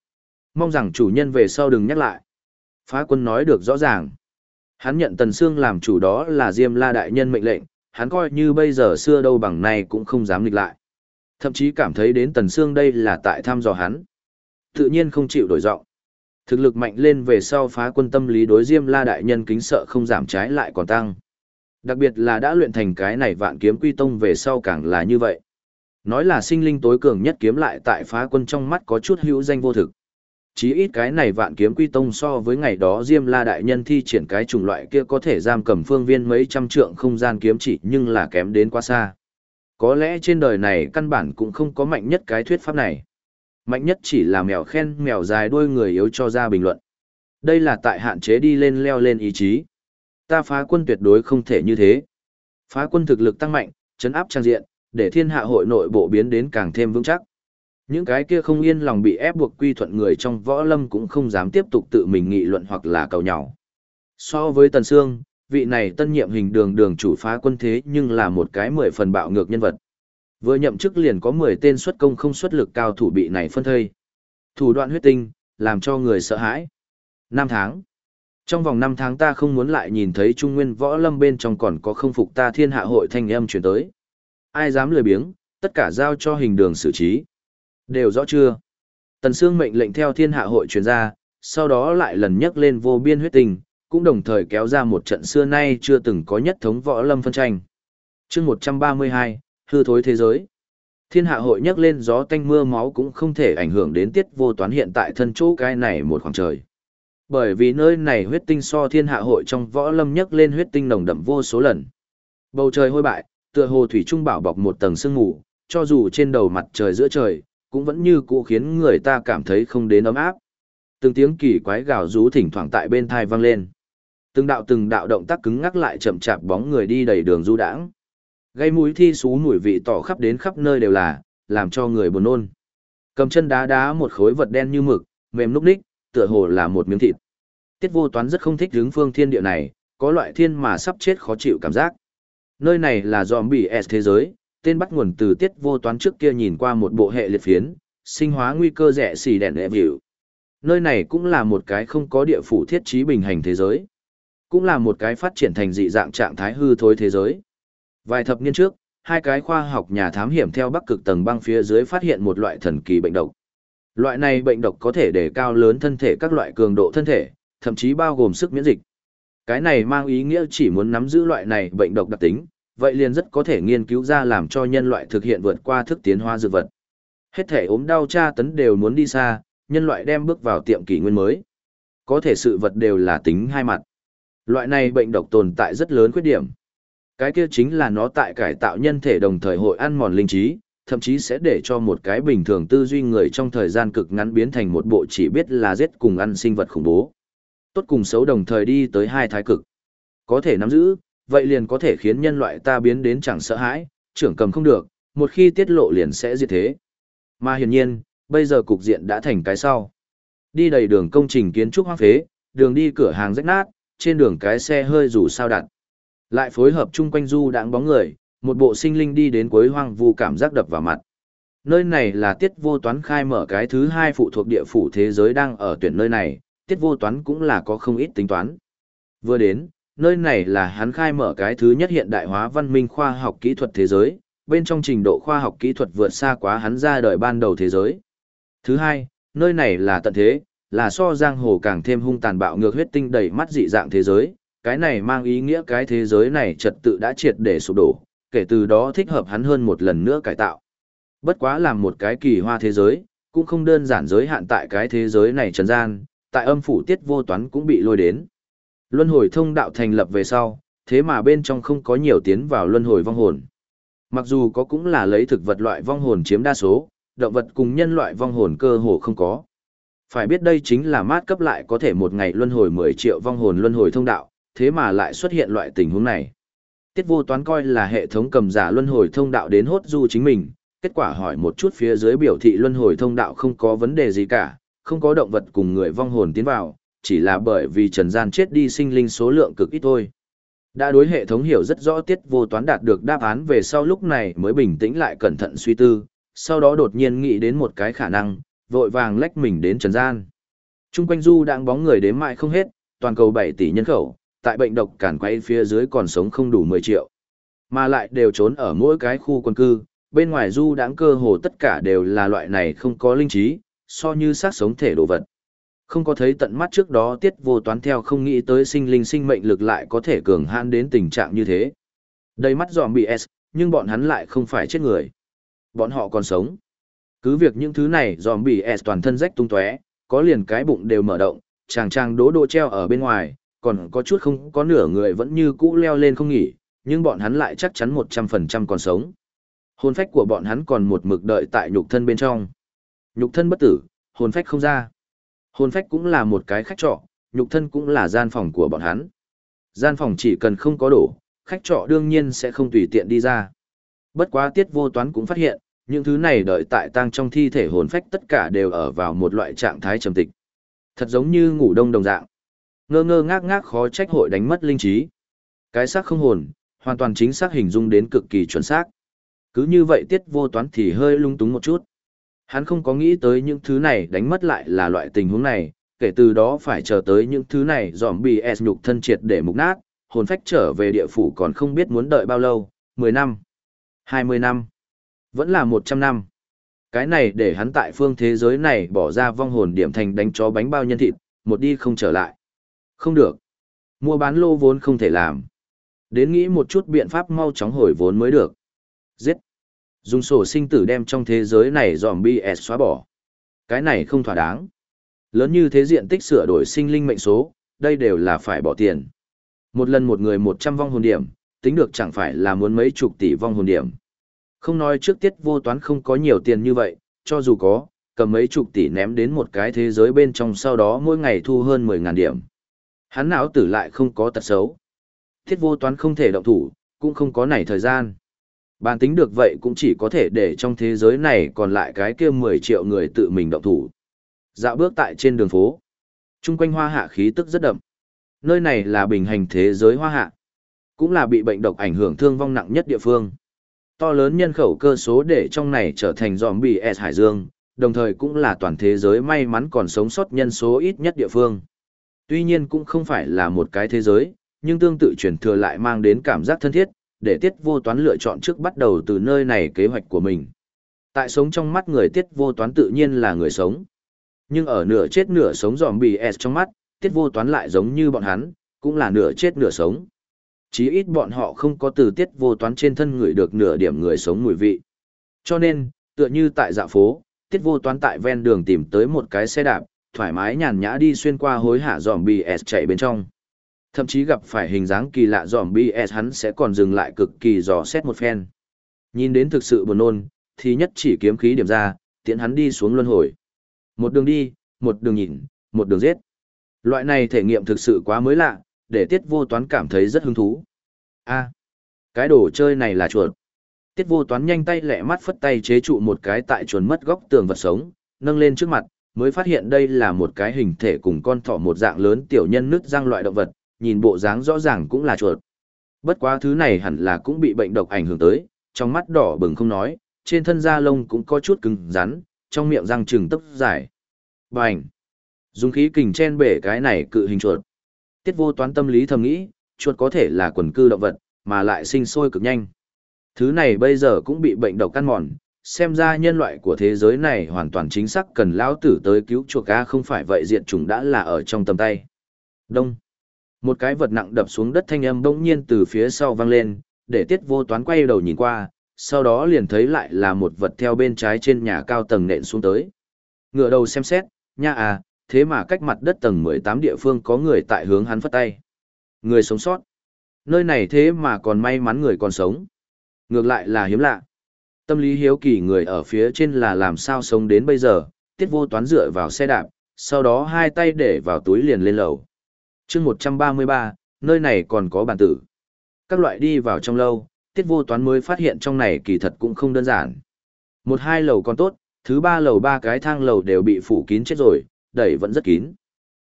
Mong rằng chủ nhân về sau đừng nhắc lại. Phá quân nói được rõ ràng. Hắn nhận Tần Sương làm chủ đó là Diêm La Đại Nhân mệnh lệnh, hắn coi như bây giờ xưa đâu bằng này cũng không dám nghịch lại. Thậm chí cảm thấy đến Tần Sương đây là tại thăm dò hắn. Tự nhiên không chịu đổi giọng. Thực lực mạnh lên về sau phá quân tâm lý đối Diêm La Đại Nhân kính sợ không giảm trái lại còn tăng. Đặc biệt là đã luyện thành cái này vạn kiếm quy tông về sau càng là như vậy. Nói là sinh linh tối cường nhất kiếm lại tại phá quân trong mắt có chút hữu danh vô thực chí ít cái này vạn kiếm quy tông so với ngày đó Diêm La đại nhân thi triển cái chủng loại kia có thể giam cầm phương viên mấy trăm trượng không gian kiếm chỉ nhưng là kém đến quá xa. Có lẽ trên đời này căn bản cũng không có mạnh nhất cái thuyết pháp này. Mạnh nhất chỉ là mèo khen mèo dài đuôi người yếu cho ra bình luận. Đây là tại hạn chế đi lên leo lên ý chí. Ta phá quân tuyệt đối không thể như thế. Phá quân thực lực tăng mạnh, chấn áp trang diện, để thiên hạ hội nội bộ biến đến càng thêm vững chắc. Những cái kia không yên lòng bị ép buộc quy thuận người trong võ lâm cũng không dám tiếp tục tự mình nghị luận hoặc là cầu nhau. So với Tần Sương, vị này tân nhiệm hình đường đường chủ phá quân thế nhưng là một cái mười phần bạo ngược nhân vật. Vừa nhậm chức liền có 10 tên xuất công không xuất lực cao thủ bị này phân thây. Thủ đoạn huyết tinh, làm cho người sợ hãi. Năm tháng. Trong vòng 5 tháng ta không muốn lại nhìn thấy Trung Nguyên võ lâm bên trong còn có không phục ta thiên hạ hội thanh âm chuyển tới. Ai dám lười biếng, tất cả giao cho hình đường xử trí. Đều rõ chưa? Tần Sương mệnh lệnh theo thiên hạ hội truyền ra, sau đó lại lần nhắc lên vô biên huyết tình, cũng đồng thời kéo ra một trận xưa nay chưa từng có nhất thống võ lâm phân tranh. chương 132, hư thối thế giới. Thiên hạ hội nhắc lên gió tanh mưa máu cũng không thể ảnh hưởng đến tiết vô toán hiện tại thân chỗ cái này một khoảng trời. Bởi vì nơi này huyết tinh so thiên hạ hội trong võ lâm nhắc lên huyết tinh nồng đậm vô số lần. Bầu trời hôi bại, tựa hồ thủy trung bảo bọc một tầng sương mù, cho dù trên đầu mặt trời giữa trời, cũng vẫn như cũ khiến người ta cảm thấy không đến ấm áp. Từng tiếng kỳ quái gào rú thỉnh thoảng tại bên thai vang lên. Từng đạo từng đạo động tác cứng ngắc lại chậm chạp bóng người đi đầy đường du đãng. Gây mũi thi xú mùi vị tỏ khắp đến khắp nơi đều là, làm cho người buồn nôn. Cầm chân đá đá một khối vật đen như mực, mềm núc ních, tựa hồ là một miếng thịt. Tiết vô toán rất không thích hướng phương thiên địa này, có loại thiên mà sắp chết khó chịu cảm giác. Nơi này là zombie S thế giới, tên bắt nguồn từ tiết vô toán trước kia nhìn qua một bộ hệ liệt phiến, sinh hóa nguy cơ rẻ xì đèn lệ vịu. Nơi này cũng là một cái không có địa phủ thiết trí bình hành thế giới. Cũng là một cái phát triển thành dị dạng trạng thái hư thối thế giới. Vài thập niên trước, hai cái khoa học nhà thám hiểm theo bắc cực tầng băng phía dưới phát hiện một loại thần kỳ bệnh độc. Loại này bệnh độc có thể đề cao lớn thân thể các loại cường độ thân thể, thậm chí bao gồm sức miễn dịch. Cái này mang ý nghĩa chỉ muốn nắm giữ loại này bệnh độc đặc tính, vậy liền rất có thể nghiên cứu ra làm cho nhân loại thực hiện vượt qua thức tiến hóa dược vật. Hết thể ốm đau tra tấn đều muốn đi xa, nhân loại đem bước vào tiệm kỷ nguyên mới. Có thể sự vật đều là tính hai mặt. Loại này bệnh độc tồn tại rất lớn khuyết điểm. Cái kia chính là nó tại cải tạo nhân thể đồng thời hội ăn mòn linh trí, thậm chí sẽ để cho một cái bình thường tư duy người trong thời gian cực ngắn biến thành một bộ chỉ biết là giết cùng ăn sinh vật khủng bố. Tốt cùng xấu đồng thời đi tới hai thái cực. Có thể nắm giữ, vậy liền có thể khiến nhân loại ta biến đến chẳng sợ hãi, trưởng cầm không được, một khi tiết lộ liền sẽ diệt thế. Mà hiển nhiên, bây giờ cục diện đã thành cái sau. Đi đầy đường công trình kiến trúc hoang phế, đường đi cửa hàng rách nát, trên đường cái xe hơi rủ sao đặt. Lại phối hợp chung quanh du đãng bóng người, một bộ sinh linh đi đến cuối hoang vu cảm giác đập vào mặt. Nơi này là tiết vô toán khai mở cái thứ hai phụ thuộc địa phủ thế giới đang ở tuyển nơi này, tiết vô toán cũng là có không ít tính toán. Vừa đến, nơi này là hắn khai mở cái thứ nhất hiện đại hóa văn minh khoa học kỹ thuật thế giới, bên trong trình độ khoa học kỹ thuật vượt xa quá hắn ra đời ban đầu thế giới. Thứ hai, nơi này là tận thế, là so giang hồ càng thêm hung tàn bạo ngược huyết tinh đầy mắt dị dạng thế giới, cái này mang ý nghĩa cái thế giới này trật tự đã triệt để sụp đổ, kể từ đó thích hợp hắn hơn một lần nữa cải tạo. Bất quá làm một cái kỳ hoa thế giới, cũng không đơn giản giới hạn tại cái thế giới này trần gian, tại âm phủ tiết vô toán cũng bị lôi đến. Luân hồi thông đạo thành lập về sau, thế mà bên trong không có nhiều tiến vào luân hồi vong hồn. Mặc dù có cũng là lấy thực vật loại vong hồn chiếm đa số, động vật cùng nhân loại vong hồn cơ hồ không có. Phải biết đây chính là mát cấp lại có thể một ngày luân hồi 10 triệu vong hồn luân hồi thông đạo, thế mà lại xuất hiện loại tình huống này. Tiết vô toán coi là hệ thống cầm giả luân hồi thông đạo đến hốt du chính mình, kết quả hỏi một chút phía dưới biểu thị luân hồi thông đạo không có vấn đề gì cả, không có động vật cùng người vong hồn tiến vào, chỉ là bởi vì trần gian chết đi sinh linh số lượng cực ít thôi. Đã đối hệ thống hiểu rất rõ tiết vô toán đạt được đáp án về sau lúc này mới bình tĩnh lại cẩn thận suy tư, sau đó đột nhiên nghĩ đến một cái khả năng, vội vàng lách mình đến trần gian. Trung quanh du đang bóng người đến mãi không hết, toàn cầu 7 tỷ nhân khẩu, tại bệnh độc cản quay phía dưới còn sống không đủ 10 triệu. Mà lại đều trốn ở mỗi cái khu quân cư, bên ngoài du đáng cơ hồ tất cả đều là loại này không có linh trí, so như xác sống thể đồ vật. Không có thấy tận mắt trước đó tiết vô toán theo không nghĩ tới sinh linh sinh mệnh lực lại có thể cường hãn đến tình trạng như thế. Đầy mắt dòm bị S, nhưng bọn hắn lại không phải chết người. Bọn họ còn sống. Cứ việc những thứ này dòm bị S toàn thân rách tung tóe, có liền cái bụng đều mở động, chàng chàng đố đô treo ở bên ngoài, còn có chút không có nửa người vẫn như cũ leo lên không nghỉ, nhưng bọn hắn lại chắc chắn 100% còn sống. Hồn phách của bọn hắn còn một mực đợi tại nhục thân bên trong. Nhục thân bất tử, hồn phách không ra. Hồn phách cũng là một cái khách trọ, nhục thân cũng là gian phòng của bọn hắn. Gian phòng chỉ cần không có đổ, khách trọ đương nhiên sẽ không tùy tiện đi ra. Bất quá tiết vô toán cũng phát hiện, những thứ này đợi tại tang trong thi thể hồn phách tất cả đều ở vào một loại trạng thái trầm tịch. Thật giống như ngủ đông đồng dạng. Ngơ ngơ ngác ngác khó trách hội đánh mất linh trí. Cái xác không hồn, hoàn toàn chính xác hình dung đến cực kỳ chuẩn xác. Cứ như vậy tiết vô toán thì hơi lung túng một chút. Hắn không có nghĩ tới những thứ này đánh mất lại là loại tình huống này, kể từ đó phải chờ tới những thứ này dòm bì S nhục thân triệt để mục nát, hồn phách trở về địa phủ còn không biết muốn đợi bao lâu, 10 năm, 20 năm, vẫn là 100 năm. Cái này để hắn tại phương thế giới này bỏ ra vong hồn điểm thành đánh chó bánh bao nhân thịt, một đi không trở lại. Không được. Mua bán lô vốn không thể làm. Đến nghĩ một chút biện pháp mau chóng hồi vốn mới được. Giết. Dùng sổ sinh tử đem trong thế giới này dòm BS xóa bỏ. Cái này không thỏa đáng. Lớn như thế diện tích sửa đổi sinh linh mệnh số, đây đều là phải bỏ tiền. Một lần một người 100 vong hồn điểm, tính được chẳng phải là muốn mấy chục tỷ vong hồn điểm. Không nói trước tiết vô toán không có nhiều tiền như vậy, cho dù có, cầm mấy chục tỷ ném đến một cái thế giới bên trong sau đó mỗi ngày thu hơn 10.000 điểm. Hắn não tử lại không có tật xấu. Thiết vô toán không thể động thủ, cũng không có nảy thời gian. Bàn tính được vậy cũng chỉ có thể để trong thế giới này còn lại cái kia 10 triệu người tự mình động thủ. Dạo bước tại trên đường phố. Trung quanh hoa hạ khí tức rất đậm. Nơi này là bình hành thế giới hoa hạ. Cũng là bị bệnh độc ảnh hưởng thương vong nặng nhất địa phương. To lớn nhân khẩu cơ số để trong này trở thành zombie S Hải Dương, đồng thời cũng là toàn thế giới may mắn còn sống sót nhân số ít nhất địa phương. Tuy nhiên cũng không phải là một cái thế giới, nhưng tương tự truyền thừa lại mang đến cảm giác thân thiết, để tiết vô toán lựa chọn trước bắt đầu từ nơi này kế hoạch của mình. Tại sống trong mắt người tiết vô toán tự nhiên là người sống. Nhưng ở nửa chết nửa sống dòm bì S trong mắt, tiết vô toán lại giống như bọn hắn, cũng là nửa chết nửa sống. Chí ít bọn họ không có từ tiết vô toán trên thân người được nửa điểm người sống mùi vị. Cho nên, tựa như tại dạ phố, tiết vô toán tại ven đường tìm tới một cái xe đạp, thoải mái nhàn nhã đi xuyên qua hối hả dòm BS S chạy bên trong. Thậm chí gặp phải hình dáng kỳ lạ dòm BS S hắn sẽ còn dừng lại cực kỳ dò xét một phen. Nhìn đến thực sự buồn nôn, thì nhất chỉ kiếm khí điểm ra, tiện hắn đi xuống luân hồi. Một đường đi, một đường nhìn, một đường giết. Loại này thể nghiệm thực sự quá mới lạ, để tiết vô toán cảm thấy rất hứng thú. a cái đồ chơi này là chuột. Tiết vô toán nhanh tay lẹ mắt phất tay chế trụ một cái tại chuồn mất góc tường vật sống, nâng lên trước mặt, mới phát hiện đây là một cái hình thể cùng con thỏ một dạng lớn tiểu nhân nứt răng loại động vật, nhìn bộ dáng rõ ràng cũng là chuột. Bất quá thứ này hẳn là cũng bị bệnh độc ảnh hưởng tới, trong mắt đỏ bừng không nói, trên thân da lông cũng có chút cứng rắn, trong miệng răng trừng tốc dài. Bành! Dùng khí kình chen bể cái này cự hình chuột. Tiết vô toán tâm lý thầm nghĩ, chuột có thể là quần cư động vật, mà lại sinh sôi cực nhanh. Thứ này bây giờ cũng bị bệnh độc căn mòn, xem ra nhân loại của thế giới này hoàn toàn chính xác cần lão tử tới cứu chuộc ca không phải vậy diện chủng đã là ở trong tầm tay. Đông. Một cái vật nặng đập xuống đất thanh âm bỗng nhiên từ phía sau vang lên, để tiết vô toán quay đầu nhìn qua, sau đó liền thấy lại là một vật theo bên trái trên nhà cao tầng nện xuống tới. Ngựa đầu xem xét, nha à, thế mà cách mặt đất tầng 18 địa phương có người tại hướng hắn phất tay. Người sống sót. Nơi này thế mà còn may mắn người còn sống. Ngược lại là hiếm lạ. Tâm lý hiếu kỳ người ở phía trên là làm sao sống đến bây giờ, tiết vô toán dựa vào xe đạp, sau đó hai tay để vào túi liền lên lầu. chương 133, nơi này còn có bàn tử. Các loại đi vào trong lâu, tiết vô toán mới phát hiện trong này kỳ thật cũng không đơn giản. Một hai lầu còn tốt, thứ ba lầu ba cái thang lầu đều bị phủ kín chết rồi, đẩy vẫn rất kín.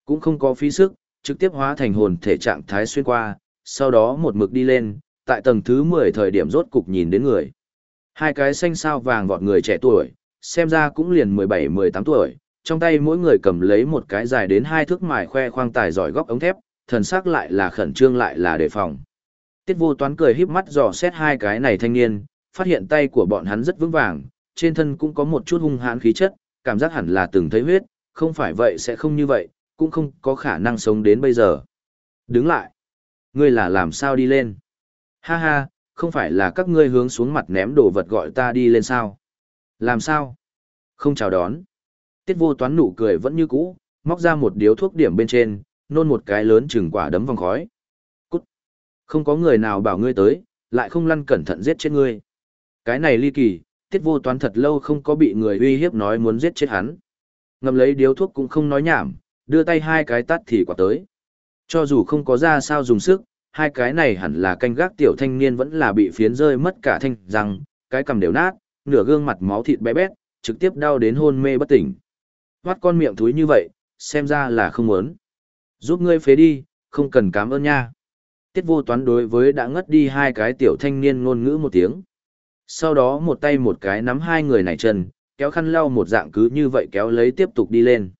Cũng không có phí sức, trực tiếp hóa thành hồn thể trạng thái xuyên qua, sau đó một mực đi lên, tại tầng thứ 10 thời điểm rốt cục nhìn đến người. Hai cái xanh sao vàng vọt người trẻ tuổi, xem ra cũng liền 17-18 tuổi, trong tay mỗi người cầm lấy một cái dài đến hai thước mài khoe khoang tài giỏi góc ống thép, thần sắc lại là khẩn trương lại là đề phòng. Tiết vô toán cười híp mắt dò xét hai cái này thanh niên, phát hiện tay của bọn hắn rất vững vàng, trên thân cũng có một chút hung hãn khí chất, cảm giác hẳn là từng thấy huyết, không phải vậy sẽ không như vậy, cũng không có khả năng sống đến bây giờ. Đứng lại. Ngươi là làm sao đi lên? Ha ha, không phải là các ngươi hướng xuống mặt ném đồ vật gọi ta đi lên sao? Làm sao? Không chào đón. Tiết vô toán nụ cười vẫn như cũ, móc ra một điếu thuốc điểm bên trên, nôn một cái lớn chừng quả đấm vòng khói. Cút. Không có người nào bảo ngươi tới, lại không lăn cẩn thận giết chết ngươi. Cái này ly kỳ, Tiết vô toán thật lâu không có bị người uy hiếp nói muốn giết chết hắn. Ngầm lấy điếu thuốc cũng không nói nhảm, đưa tay hai cái tắt thì quả tới. Cho dù không có ra sao dùng sức, hai cái này hẳn là canh gác tiểu thanh niên vẫn là bị phiến rơi mất cả thanh răng, cái cầm đều nát, nửa gương mặt máu thịt bé bét, trực tiếp đau đến hôn mê bất tỉnh. Hoát con miệng thúi như vậy, xem ra là không muốn. Giúp ngươi phế đi, không cần cảm ơn nha. Tiết vô toán đối với đã ngất đi hai cái tiểu thanh niên ngôn ngữ một tiếng. Sau đó một tay một cái nắm hai người này chân, kéo khăn lau một dạng cứ như vậy kéo lấy tiếp tục đi lên.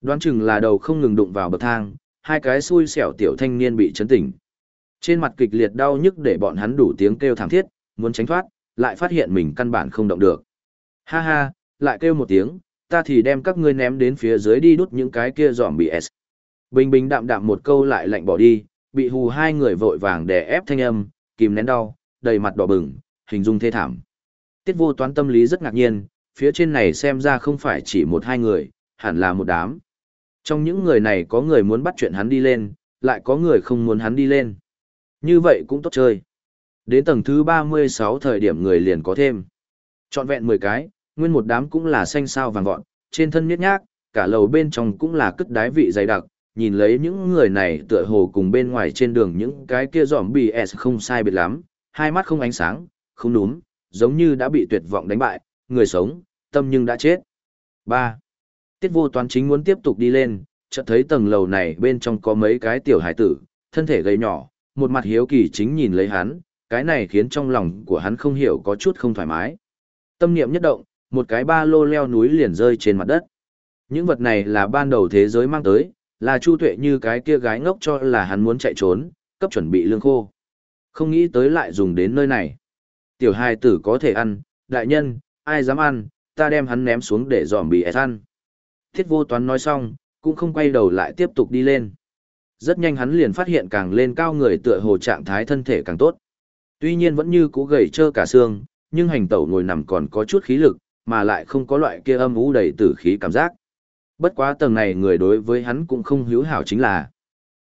Đoán chừng là đầu không ngừng đụng vào bậc thang, hai cái xui xẻo tiểu thanh niên bị chấn tỉnh. Trên mặt kịch liệt đau nhức để bọn hắn đủ tiếng kêu thảm thiết, muốn tránh thoát, lại phát hiện mình căn bản không động được. Ha ha, lại kêu một tiếng, ta thì đem các ngươi ném đến phía dưới đi đút những cái kia giòm bị S. Bình bình đạm đạm một câu lại lạnh bỏ đi, bị hù hai người vội vàng đè ép thanh âm, kìm nén đau, đầy mặt đỏ bừng, hình dung thê thảm. Tiết vô toán tâm lý rất ngạc nhiên, phía trên này xem ra không phải chỉ một hai người, hẳn là một đám. Trong những người này có người muốn bắt chuyện hắn đi lên, lại có người không muốn hắn đi lên. Như vậy cũng tốt chơi. Đến tầng thứ 36 thời điểm người liền có thêm. Chọn vẹn 10 cái, nguyên một đám cũng là xanh sao vàng vọt, trên thân miết nhác, cả lầu bên trong cũng là cất đái vị dày đặc, nhìn lấy những người này tựa hồ cùng bên ngoài trên đường những cái kia giỏm bì S không sai biệt lắm, hai mắt không ánh sáng, không đúng, giống như đã bị tuyệt vọng đánh bại, người sống, tâm nhưng đã chết. 3. Tiết vô toán chính muốn tiếp tục đi lên, chợt thấy tầng lầu này bên trong có mấy cái tiểu hải tử, thân thể gầy nhỏ, một mặt hiếu kỳ chính nhìn lấy hắn, cái này khiến trong lòng của hắn không hiểu có chút không thoải mái. Tâm niệm nhất động, một cái ba lô leo núi liền rơi trên mặt đất. Những vật này là ban đầu thế giới mang tới, là Chu Tuệ như cái kia gái ngốc cho là hắn muốn chạy trốn, cấp chuẩn bị lương khô. Không nghĩ tới lại dùng đến nơi này. Tiểu hài tử có thể ăn, đại nhân, ai dám ăn, ta đem hắn ném xuống để dòm bị ăn. Thiết vô toán nói xong, cũng không quay đầu lại tiếp tục đi lên. Rất nhanh hắn liền phát hiện càng lên cao người tựa hồ trạng thái thân thể càng tốt. Tuy nhiên vẫn như cũ gầy trơ cả xương, nhưng hành tẩu ngồi nằm còn có chút khí lực, mà lại không có loại kia âm u đầy tử khí cảm giác. Bất quá tầng này người đối với hắn cũng không hữu hảo chính là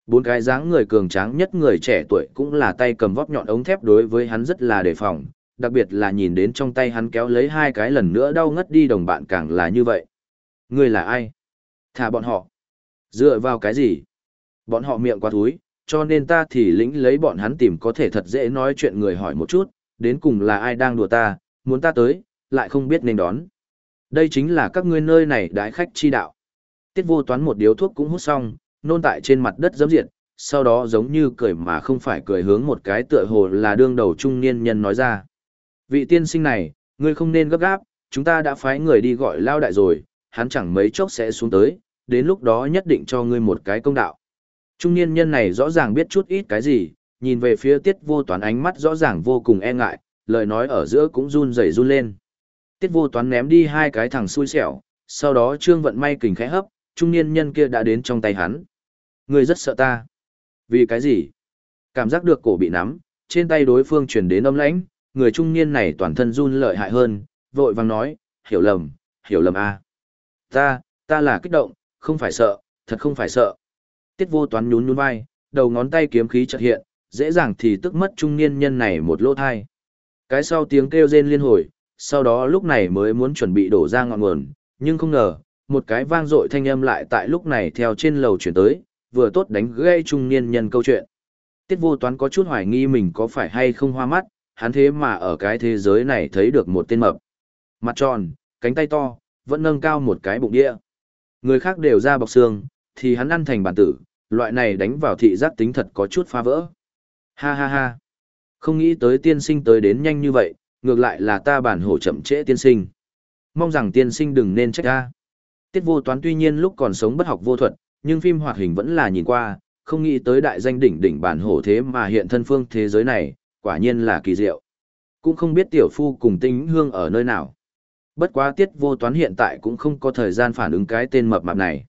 bốn cái dáng người cường tráng nhất người trẻ tuổi cũng là tay cầm vóp nhọn ống thép đối với hắn rất là đề phòng, đặc biệt là nhìn đến trong tay hắn kéo lấy hai cái lần nữa đau ngất đi đồng bạn càng là như vậy. Người là ai? Thả bọn họ. Dựa vào cái gì? Bọn họ miệng quá thúi, cho nên ta thì lĩnh lấy bọn hắn tìm có thể thật dễ nói chuyện người hỏi một chút, đến cùng là ai đang đùa ta, muốn ta tới, lại không biết nên đón. Đây chính là các ngươi nơi này đái khách chi đạo. Tiết vô toán một điếu thuốc cũng hút xong, nôn tại trên mặt đất giấm diệt, sau đó giống như cười mà không phải cười hướng một cái tựa hồ là đương đầu trung niên nhân nói ra. Vị tiên sinh này, ngươi không nên gấp gáp, chúng ta đã phái người đi gọi lao đại rồi, hắn chẳng mấy chốc sẽ xuống tới, đến lúc đó nhất định cho ngươi một cái công đạo. Trung niên nhân này rõ ràng biết chút ít cái gì, nhìn về phía tiết vô toán ánh mắt rõ ràng vô cùng e ngại, lời nói ở giữa cũng run rẩy run lên. Tiết vô toán ném đi hai cái thằng xui xẻo, sau đó trương vận may kình khẽ hấp, trung niên nhân kia đã đến trong tay hắn. Người rất sợ ta. Vì cái gì? Cảm giác được cổ bị nắm, trên tay đối phương truyền đến âm lãnh, người trung niên này toàn thân run lợi hại hơn, vội vàng nói, hiểu lầm, hiểu lầm a. À. Ta, ta là kích động, không phải sợ, thật không phải sợ. Tiết vô toán nhún nhún vai, đầu ngón tay kiếm khí chợt hiện, dễ dàng thì tức mất trung niên nhân này một lỗ thai. Cái sau tiếng kêu rên liên hồi, sau đó lúc này mới muốn chuẩn bị đổ ra ngọn nguồn, nhưng không ngờ, một cái vang dội thanh âm lại tại lúc này theo trên lầu chuyển tới, vừa tốt đánh gây trung niên nhân câu chuyện. Tiết vô toán có chút hoài nghi mình có phải hay không hoa mắt, hắn thế mà ở cái thế giới này thấy được một tên mập. Mặt tròn, cánh tay to, vẫn nâng cao một cái bụng địa. Người khác đều ra bọc xương, thì hắn ăn thành bản tử, loại này đánh vào thị giác tính thật có chút phá vỡ. Ha ha ha. Không nghĩ tới tiên sinh tới đến nhanh như vậy, ngược lại là ta bản hổ chậm trễ tiên sinh. Mong rằng tiên sinh đừng nên trách ta. Tiết vô toán tuy nhiên lúc còn sống bất học vô thuật, nhưng phim hoạt hình vẫn là nhìn qua, không nghĩ tới đại danh đỉnh đỉnh bản hổ thế mà hiện thân phương thế giới này, quả nhiên là kỳ diệu. Cũng không biết tiểu phu cùng tinh hương ở nơi nào. Bất quá tiết vô toán hiện tại cũng không có thời gian phản ứng cái tên mập mạp này.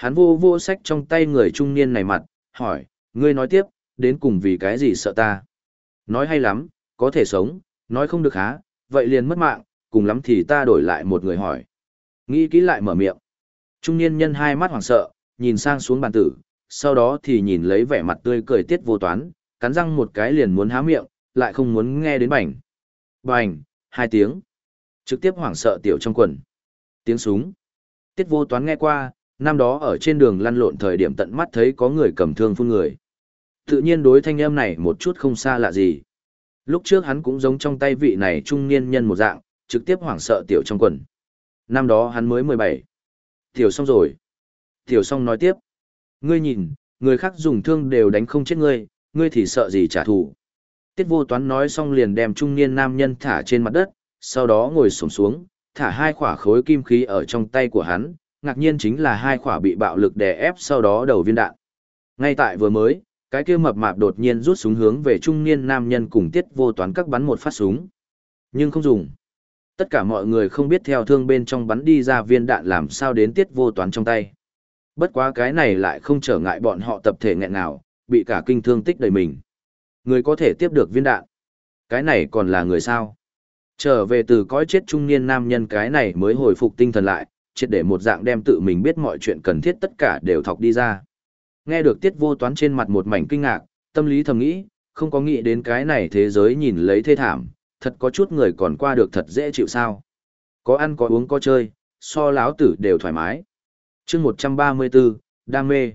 Hắn vô vô sách trong tay người trung niên này mặt, hỏi, ngươi nói tiếp, đến cùng vì cái gì sợ ta? Nói hay lắm, có thể sống, nói không được há, vậy liền mất mạng, cùng lắm thì ta đổi lại một người hỏi. Nghĩ kỹ lại mở miệng. Trung niên nhân hai mắt hoảng sợ, nhìn sang xuống bàn tử, sau đó thì nhìn lấy vẻ mặt tươi cười tiết vô toán, cắn răng một cái liền muốn há miệng, lại không muốn nghe đến bảnh. Bảnh, hai tiếng. Trực tiếp hoảng sợ tiểu trong quần. Tiếng súng. Tiết vô toán nghe qua, năm đó ở trên đường lăn lộn thời điểm tận mắt thấy có người cầm thương phun người. Tự nhiên đối thanh em này một chút không xa lạ gì. Lúc trước hắn cũng giống trong tay vị này trung niên nhân một dạng, trực tiếp hoảng sợ tiểu trong quần. Năm đó hắn mới 17. Tiểu xong rồi. Tiểu xong nói tiếp. Ngươi nhìn, người khác dùng thương đều đánh không chết ngươi, ngươi thì sợ gì trả thù. Tiết vô toán nói xong liền đem trung niên nam nhân thả trên mặt đất, sau đó ngồi sổng xuống, thả hai khỏa khối kim khí ở trong tay của hắn, ngạc nhiên chính là hai khỏa bị bạo lực đè ép sau đó đầu viên đạn. Ngay tại vừa mới, cái kia mập mạp đột nhiên rút súng hướng về trung niên nam nhân cùng tiết vô toán các bắn một phát súng. Nhưng không dùng. Tất cả mọi người không biết theo thương bên trong bắn đi ra viên đạn làm sao đến tiết vô toán trong tay. Bất quá cái này lại không trở ngại bọn họ tập thể nghẹn nào, bị cả kinh thương tích đầy mình. Người có thể tiếp được viên đạn. Cái này còn là người sao? Trở về từ cõi chết trung niên nam nhân cái này mới hồi phục tinh thần lại, triệt để một dạng đem tự mình biết mọi chuyện cần thiết tất cả đều thọc đi ra. Nghe được tiết vô toán trên mặt một mảnh kinh ngạc, tâm lý thầm nghĩ, không có nghĩ đến cái này thế giới nhìn lấy thê thảm, thật có chút người còn qua được thật dễ chịu sao. Có ăn có uống có chơi, so láo tử đều thoải mái. chương 134, đam mê.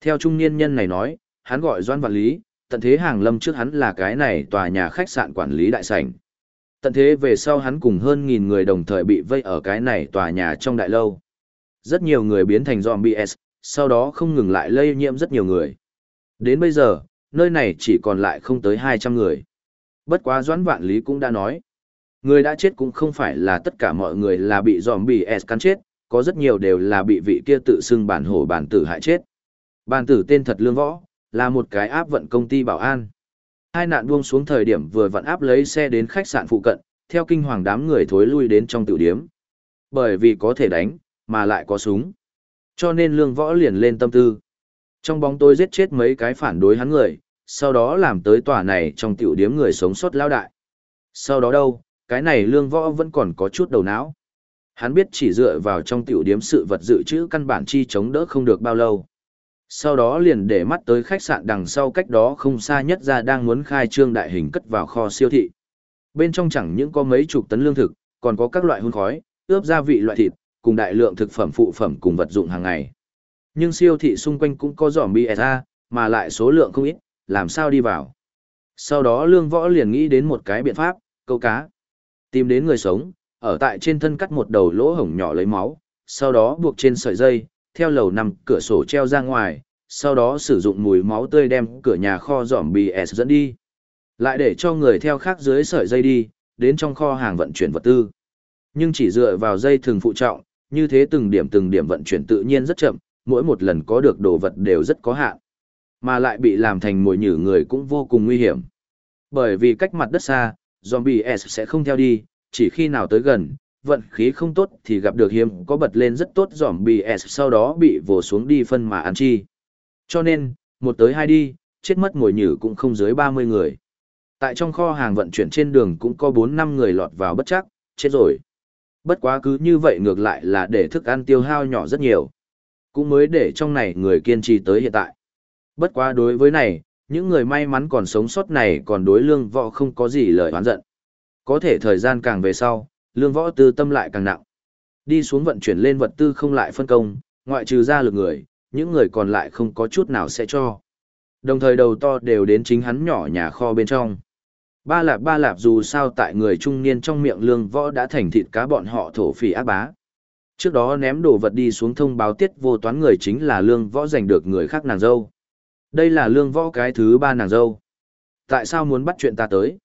Theo trung niên nhân này nói, hắn gọi Doan Vạn Lý, tận thế hàng lâm trước hắn là cái này tòa nhà khách sạn quản lý đại sảnh. Tận thế về sau hắn cùng hơn nghìn người đồng thời bị vây ở cái này tòa nhà trong đại lâu. Rất nhiều người biến thành zombies, sau đó không ngừng lại lây nhiễm rất nhiều người. Đến bây giờ, nơi này chỉ còn lại không tới 200 người. Bất quá Doãn Vạn Lý cũng đã nói, người đã chết cũng không phải là tất cả mọi người là bị zombie S cắn chết, có rất nhiều đều là bị vị kia tự xưng bản hổ bản tử hại chết. Bản tử tên thật lương võ, là một cái áp vận công ty bảo an. Hai nạn buông xuống thời điểm vừa vận áp lấy xe đến khách sạn phụ cận, theo kinh hoàng đám người thối lui đến trong tiểu điếm. Bởi vì có thể đánh, mà lại có súng. Cho nên lương võ liền lên tâm tư. Trong bóng tôi giết chết mấy cái phản đối hắn người, sau đó làm tới tòa này trong tiểu điếm người sống sót lao đại. Sau đó đâu, cái này lương võ vẫn còn có chút đầu não. Hắn biết chỉ dựa vào trong tiểu điếm sự vật dự trữ căn bản chi chống đỡ không được bao lâu. Sau đó liền để mắt tới khách sạn đằng sau cách đó không xa nhất ra đang muốn khai trương đại hình cất vào kho siêu thị. Bên trong chẳng những có mấy chục tấn lương thực, còn có các loại hun khói, ướp gia vị loại thịt, cùng đại lượng thực phẩm phụ phẩm cùng vật dụng hàng ngày. Nhưng siêu thị xung quanh cũng có giỏm ra mà lại số lượng không ít, làm sao đi vào. Sau đó lương võ liền nghĩ đến một cái biện pháp, câu cá. Tìm đến người sống, ở tại trên thân cắt một đầu lỗ hổng nhỏ lấy máu, sau đó buộc trên sợi dây, theo lầu nằm cửa sổ treo ra ngoài, sau đó sử dụng mùi máu tươi đem cửa nhà kho giỏm BS dẫn đi. Lại để cho người theo khác dưới sợi dây đi, đến trong kho hàng vận chuyển vật tư. Nhưng chỉ dựa vào dây thường phụ trọng, như thế từng điểm từng điểm vận chuyển tự nhiên rất chậm, mỗi một lần có được đồ vật đều rất có hạn. Mà lại bị làm thành mồi nhử người cũng vô cùng nguy hiểm. Bởi vì cách mặt đất xa, zombie S sẽ không theo đi, chỉ khi nào tới gần, vận khí không tốt thì gặp được hiếm có bật lên rất tốt dòm BS sau đó bị vồ xuống đi phân mà ăn chi. Cho nên, một tới hai đi, chết mất mồi nhử cũng không dưới 30 người. Tại trong kho hàng vận chuyển trên đường cũng có 4-5 người lọt vào bất chắc, chết rồi. Bất quá cứ như vậy ngược lại là để thức ăn tiêu hao nhỏ rất nhiều. Cũng mới để trong này người kiên trì tới hiện tại. Bất quá đối với này, những người may mắn còn sống sót này còn đối lương võ không có gì lời oán giận. Có thể thời gian càng về sau, lương võ tư tâm lại càng nặng. Đi xuống vận chuyển lên vật tư không lại phân công, ngoại trừ ra lực người, những người còn lại không có chút nào sẽ cho. Đồng thời đầu to đều đến chính hắn nhỏ nhà kho bên trong. Ba lạp ba lạp dù sao tại người trung niên trong miệng lương võ đã thành thịt cá bọn họ thổ phỉ ác bá. Trước đó ném đồ vật đi xuống thông báo tiết vô toán người chính là lương võ giành được người khác nàng dâu. Đây là lương võ cái thứ ba nàng dâu. Tại sao muốn bắt chuyện ta tới?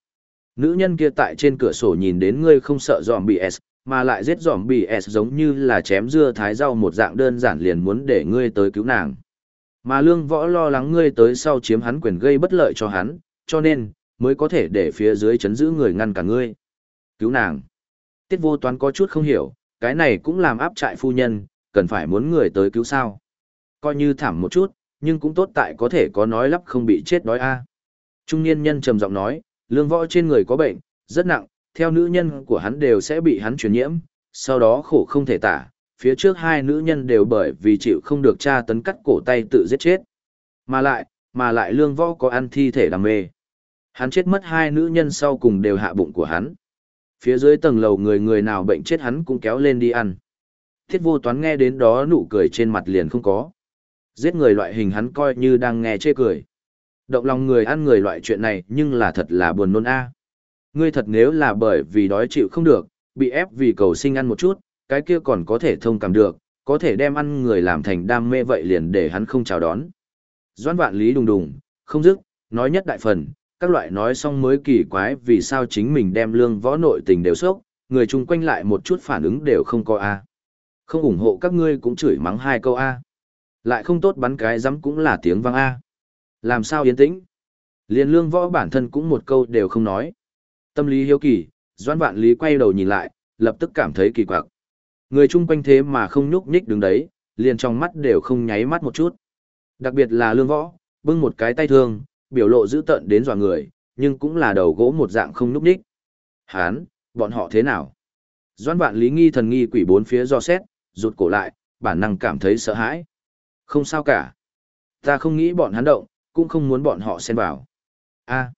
Nữ nhân kia tại trên cửa sổ nhìn đến ngươi không sợ dòm bị S, mà lại giết dòm bị S giống như là chém dưa thái rau một dạng đơn giản liền muốn để ngươi tới cứu nàng. Mà lương võ lo lắng ngươi tới sau chiếm hắn quyền gây bất lợi cho hắn, cho nên, mới có thể để phía dưới chấn giữ người ngăn cả ngươi. Cứu nàng. Tiết vô toán có chút không hiểu, cái này cũng làm áp trại phu nhân, cần phải muốn người tới cứu sao. Coi như thảm một chút, nhưng cũng tốt tại có thể có nói lắp không bị chết đói a. Trung niên nhân trầm giọng nói, lương võ trên người có bệnh, rất nặng, theo nữ nhân của hắn đều sẽ bị hắn truyền nhiễm, sau đó khổ không thể tả, phía trước hai nữ nhân đều bởi vì chịu không được tra tấn cắt cổ tay tự giết chết. Mà lại, mà lại lương võ có ăn thi thể đam mê. Hắn chết mất hai nữ nhân sau cùng đều hạ bụng của hắn. Phía dưới tầng lầu người người nào bệnh chết hắn cũng kéo lên đi ăn. Thiết vô toán nghe đến đó nụ cười trên mặt liền không có. Giết người loại hình hắn coi như đang nghe chê cười. Động lòng người ăn người loại chuyện này nhưng là thật là buồn nôn a. Ngươi thật nếu là bởi vì đói chịu không được, bị ép vì cầu sinh ăn một chút, cái kia còn có thể thông cảm được, có thể đem ăn người làm thành đam mê vậy liền để hắn không chào đón. Doãn vạn lý đùng đùng, không dứt, nói nhất đại phần, các loại nói xong mới kỳ quái vì sao chính mình đem lương võ nội tình đều sốc, người chung quanh lại một chút phản ứng đều không có a. Không ủng hộ các ngươi cũng chửi mắng hai câu a. Lại không tốt bắn cái dám cũng là tiếng vang a. Làm sao yên tĩnh? Liên lương võ bản thân cũng một câu đều không nói. Tâm lý hiếu kỳ, doãn vạn lý quay đầu nhìn lại, lập tức cảm thấy kỳ quặc. Người chung quanh thế mà không nhúc nhích đứng đấy, liền trong mắt đều không nháy mắt một chút. Đặc biệt là lương võ, bưng một cái tay thương, biểu lộ dữ tợn đến dọa người, nhưng cũng là đầu gỗ một dạng không nhúc nhích. Hán, bọn họ thế nào? Doãn vạn lý nghi thần nghi quỷ bốn phía do xét, rụt cổ lại, bản năng cảm thấy sợ hãi. Không sao cả. Ta không nghĩ bọn hắn động, cũng không muốn bọn họ xen vào. a à,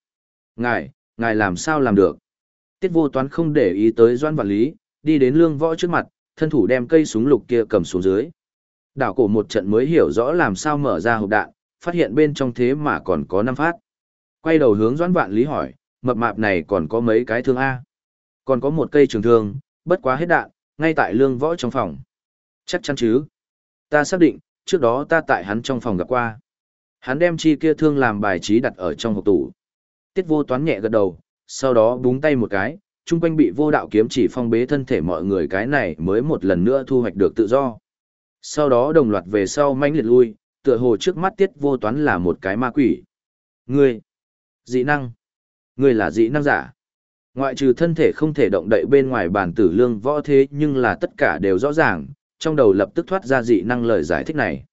ngài, ngài làm sao làm được? Tiết vô toán không để ý tới doan vạn lý, đi đến lương võ trước mặt, thân thủ đem cây súng lục kia cầm xuống dưới. Đảo cổ một trận mới hiểu rõ làm sao mở ra hộp đạn, phát hiện bên trong thế mà còn có năm phát. Quay đầu hướng doan vạn lý hỏi, mập mạp này còn có mấy cái thương A. Còn có một cây trường thương, bất quá hết đạn, ngay tại lương võ trong phòng. Chắc chắn chứ. Ta xác định, trước đó ta tại hắn trong phòng gặp qua. Hắn đem chi kia thương làm bài trí đặt ở trong hộp tủ. Tiết vô toán nhẹ gật đầu, sau đó búng tay một cái, chung quanh bị vô đạo kiếm chỉ phong bế thân thể mọi người cái này mới một lần nữa thu hoạch được tự do. Sau đó đồng loạt về sau manh liệt lui, tựa hồ trước mắt tiết vô toán là một cái ma quỷ. Ngươi, dị năng, ngươi là dị năng giả. Ngoại trừ thân thể không thể động đậy bên ngoài bản tử lương võ thế nhưng là tất cả đều rõ ràng, trong đầu lập tức thoát ra dị năng lời giải thích này.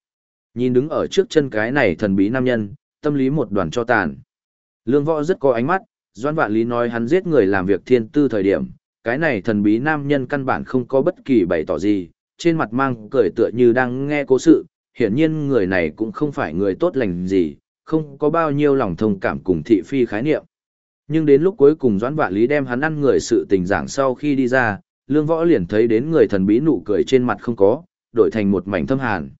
Nhìn đứng ở trước chân cái này thần bí nam nhân, tâm lý một đoàn cho tàn. Lương võ rất có ánh mắt, Doan Vạn Lý nói hắn giết người làm việc thiên tư thời điểm, cái này thần bí nam nhân căn bản không có bất kỳ bày tỏ gì, trên mặt mang cười tựa như đang nghe cố sự, hiển nhiên người này cũng không phải người tốt lành gì, không có bao nhiêu lòng thông cảm cùng thị phi khái niệm. Nhưng đến lúc cuối cùng Doãn Vạn Lý đem hắn ăn người sự tình giảng sau khi đi ra, Lương Võ liền thấy đến người thần bí nụ cười trên mặt không có, đổi thành một mảnh thâm hàn.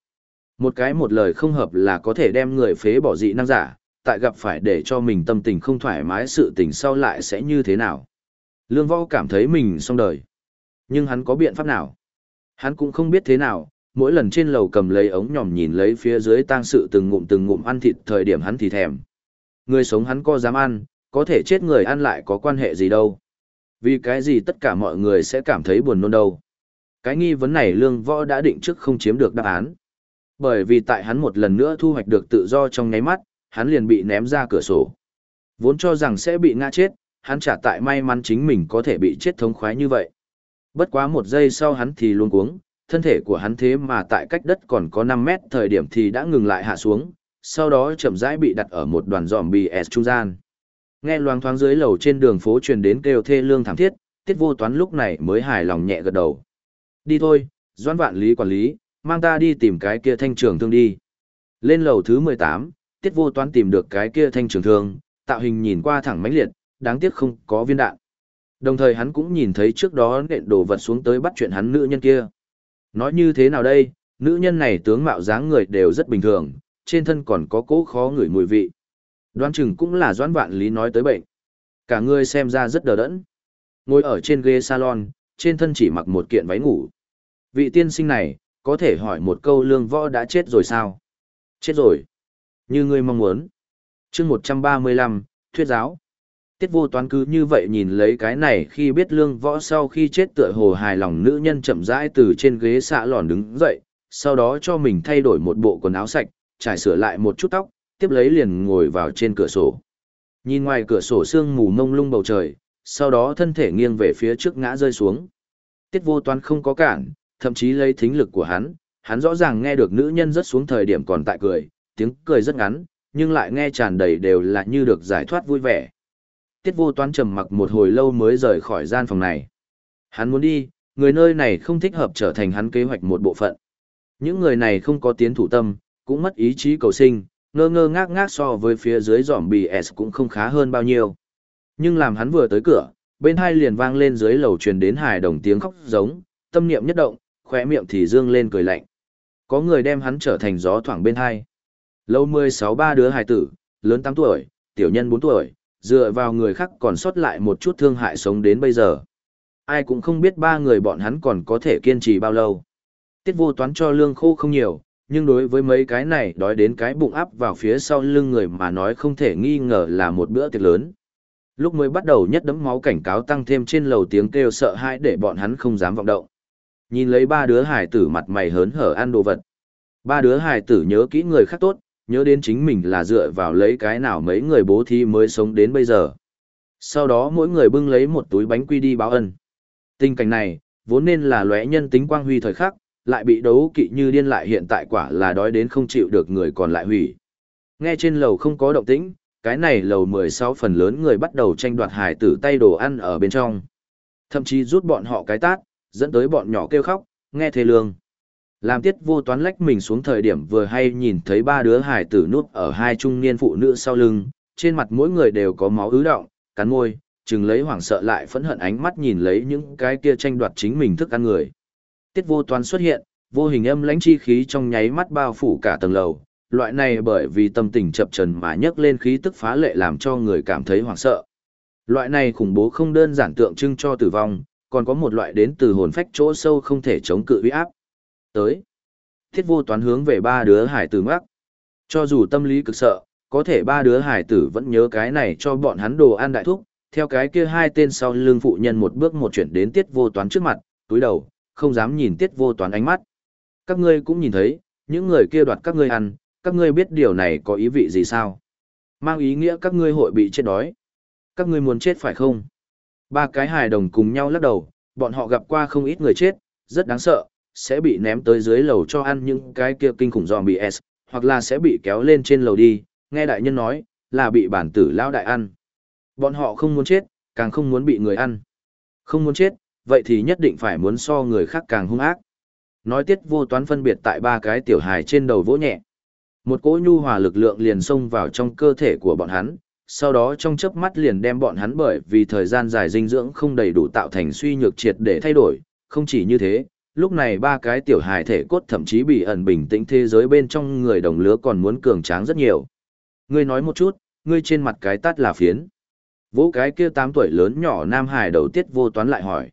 Một cái một lời không hợp là có thể đem người phế bỏ dị năng giả, tại gặp phải để cho mình tâm tình không thoải mái sự tình sau lại sẽ như thế nào. Lương Võ cảm thấy mình xong đời. Nhưng hắn có biện pháp nào? Hắn cũng không biết thế nào, mỗi lần trên lầu cầm lấy ống nhòm nhìn lấy phía dưới tang sự từng ngụm từng ngụm ăn thịt thời điểm hắn thì thèm. Người sống hắn có dám ăn, có thể chết người ăn lại có quan hệ gì đâu. Vì cái gì tất cả mọi người sẽ cảm thấy buồn nôn đâu. Cái nghi vấn này lương võ đã định trước không chiếm được đáp án. Bởi vì tại hắn một lần nữa thu hoạch được tự do trong nháy mắt, hắn liền bị ném ra cửa sổ. Vốn cho rằng sẽ bị ngã chết, hắn trả tại may mắn chính mình có thể bị chết thống khoái như vậy. Bất quá một giây sau hắn thì luôn cuống, thân thể của hắn thế mà tại cách đất còn có 5 mét thời điểm thì đã ngừng lại hạ xuống, sau đó chậm rãi bị đặt ở một đoàn giòm BS trung gian. Nghe loáng thoáng dưới lầu trên đường phố truyền đến kêu thê lương thảm thiết, tiết vô toán lúc này mới hài lòng nhẹ gật đầu. Đi thôi, doãn vạn lý quản lý, mang ta đi tìm cái kia thanh trường thương đi. Lên lầu thứ 18, tiết vô toán tìm được cái kia thanh trường thương, tạo hình nhìn qua thẳng mãnh liệt, đáng tiếc không có viên đạn. Đồng thời hắn cũng nhìn thấy trước đó nện đồ vật xuống tới bắt chuyện hắn nữ nhân kia. Nói như thế nào đây, nữ nhân này tướng mạo dáng người đều rất bình thường, trên thân còn có cố khó ngửi mùi vị. Đoán chừng cũng là doãn vạn lý nói tới bệnh. Cả người xem ra rất đờ đẫn. Ngồi ở trên ghế salon, trên thân chỉ mặc một kiện váy ngủ. Vị tiên sinh này, có thể hỏi một câu lương võ đã chết rồi sao? Chết rồi. Như ngươi mong muốn. chương 135, thuyết giáo. Tiết vô toán cứ như vậy nhìn lấy cái này khi biết lương võ sau khi chết tựa hồ hài lòng nữ nhân chậm rãi từ trên ghế xạ lòn đứng dậy, sau đó cho mình thay đổi một bộ quần áo sạch, trải sửa lại một chút tóc, tiếp lấy liền ngồi vào trên cửa sổ. Nhìn ngoài cửa sổ sương mù mông lung bầu trời, sau đó thân thể nghiêng về phía trước ngã rơi xuống. Tiết vô toán không có cản, thậm chí lấy thính lực của hắn, hắn rõ ràng nghe được nữ nhân rất xuống thời điểm còn tại cười, tiếng cười rất ngắn, nhưng lại nghe tràn đầy đều là như được giải thoát vui vẻ. Tiết vô toán trầm mặc một hồi lâu mới rời khỏi gian phòng này. Hắn muốn đi, người nơi này không thích hợp trở thành hắn kế hoạch một bộ phận. Những người này không có tiến thủ tâm, cũng mất ý chí cầu sinh, ngơ ngơ ngác ngác so với phía dưới giỏm bì cũng không khá hơn bao nhiêu. Nhưng làm hắn vừa tới cửa, bên hai liền vang lên dưới lầu truyền đến hài đồng tiếng khóc giống, tâm niệm nhất động, khóe miệng thì dương lên cười lạnh. Có người đem hắn trở thành gió thoảng bên hai. Lâu 16 ba đứa hài tử, lớn 8 tuổi, tiểu nhân 4 tuổi, dựa vào người khác còn sót lại một chút thương hại sống đến bây giờ. Ai cũng không biết ba người bọn hắn còn có thể kiên trì bao lâu. Tiết vô toán cho lương khô không nhiều, nhưng đối với mấy cái này đói đến cái bụng áp vào phía sau lưng người mà nói không thể nghi ngờ là một bữa tiệc lớn. Lúc mới bắt đầu nhất đấm máu cảnh cáo tăng thêm trên lầu tiếng kêu sợ hãi để bọn hắn không dám vọng động. Nhìn lấy ba đứa hải tử mặt mày hớn hở ăn đồ vật. Ba đứa hải tử nhớ kỹ người khác tốt, nhớ đến chính mình là dựa vào lấy cái nào mấy người bố thí mới sống đến bây giờ. Sau đó mỗi người bưng lấy một túi bánh quy đi báo ân. Tình cảnh này, vốn nên là lóe nhân tính quang huy thời khắc, lại bị đấu kỵ như điên lại hiện tại quả là đói đến không chịu được người còn lại hủy. Nghe trên lầu không có động tĩnh, cái này lầu 16 phần lớn người bắt đầu tranh đoạt hải tử tay đồ ăn ở bên trong. Thậm chí rút bọn họ cái tát, dẫn tới bọn nhỏ kêu khóc, nghe thê lương. Làm tiết vô toán lách mình xuống thời điểm vừa hay nhìn thấy ba đứa hải tử núp ở hai trung niên phụ nữ sau lưng, trên mặt mỗi người đều có máu ứ động, cắn môi, chừng lấy hoảng sợ lại phẫn hận ánh mắt nhìn lấy những cái kia tranh đoạt chính mình thức ăn người. Tiết vô toán xuất hiện, vô hình âm lãnh chi khí trong nháy mắt bao phủ cả tầng lầu, loại này bởi vì tâm tình chập trần mà nhấc lên khí tức phá lệ làm cho người cảm thấy hoảng sợ. Loại này khủng bố không đơn giản tượng trưng cho tử vong, còn có một loại đến từ hồn phách chỗ sâu không thể chống cự uy áp. Tới, thiết vô toán hướng về ba đứa hải tử ngoắc. Cho dù tâm lý cực sợ, có thể ba đứa hải tử vẫn nhớ cái này cho bọn hắn đồ ăn đại thúc, theo cái kia hai tên sau lưng phụ nhân một bước một chuyển đến tiết vô toán trước mặt, túi đầu, không dám nhìn tiết vô toán ánh mắt. Các ngươi cũng nhìn thấy, những người kia đoạt các ngươi ăn, các ngươi biết điều này có ý vị gì sao? Mang ý nghĩa các ngươi hội bị chết đói. Các ngươi muốn chết phải không? Ba cái hài đồng cùng nhau lắc đầu, bọn họ gặp qua không ít người chết, rất đáng sợ, sẽ bị ném tới dưới lầu cho ăn những cái kia kinh khủng zombie S, hoặc là sẽ bị kéo lên trên lầu đi, nghe đại nhân nói, là bị bản tử lao đại ăn. Bọn họ không muốn chết, càng không muốn bị người ăn. Không muốn chết, vậy thì nhất định phải muốn so người khác càng hung ác. Nói tiết vô toán phân biệt tại ba cái tiểu hài trên đầu vỗ nhẹ. Một cỗ nhu hòa lực lượng liền xông vào trong cơ thể của bọn hắn, sau đó trong chớp mắt liền đem bọn hắn bởi vì thời gian dài dinh dưỡng không đầy đủ tạo thành suy nhược triệt để thay đổi, không chỉ như thế, lúc này ba cái tiểu hài thể cốt thậm chí bị ẩn bình tĩnh thế giới bên trong người đồng lứa còn muốn cường tráng rất nhiều. Ngươi nói một chút, ngươi trên mặt cái tát là phiến. Vỗ cái kia tám tuổi lớn nhỏ nam hài đầu tiết vô toán lại hỏi.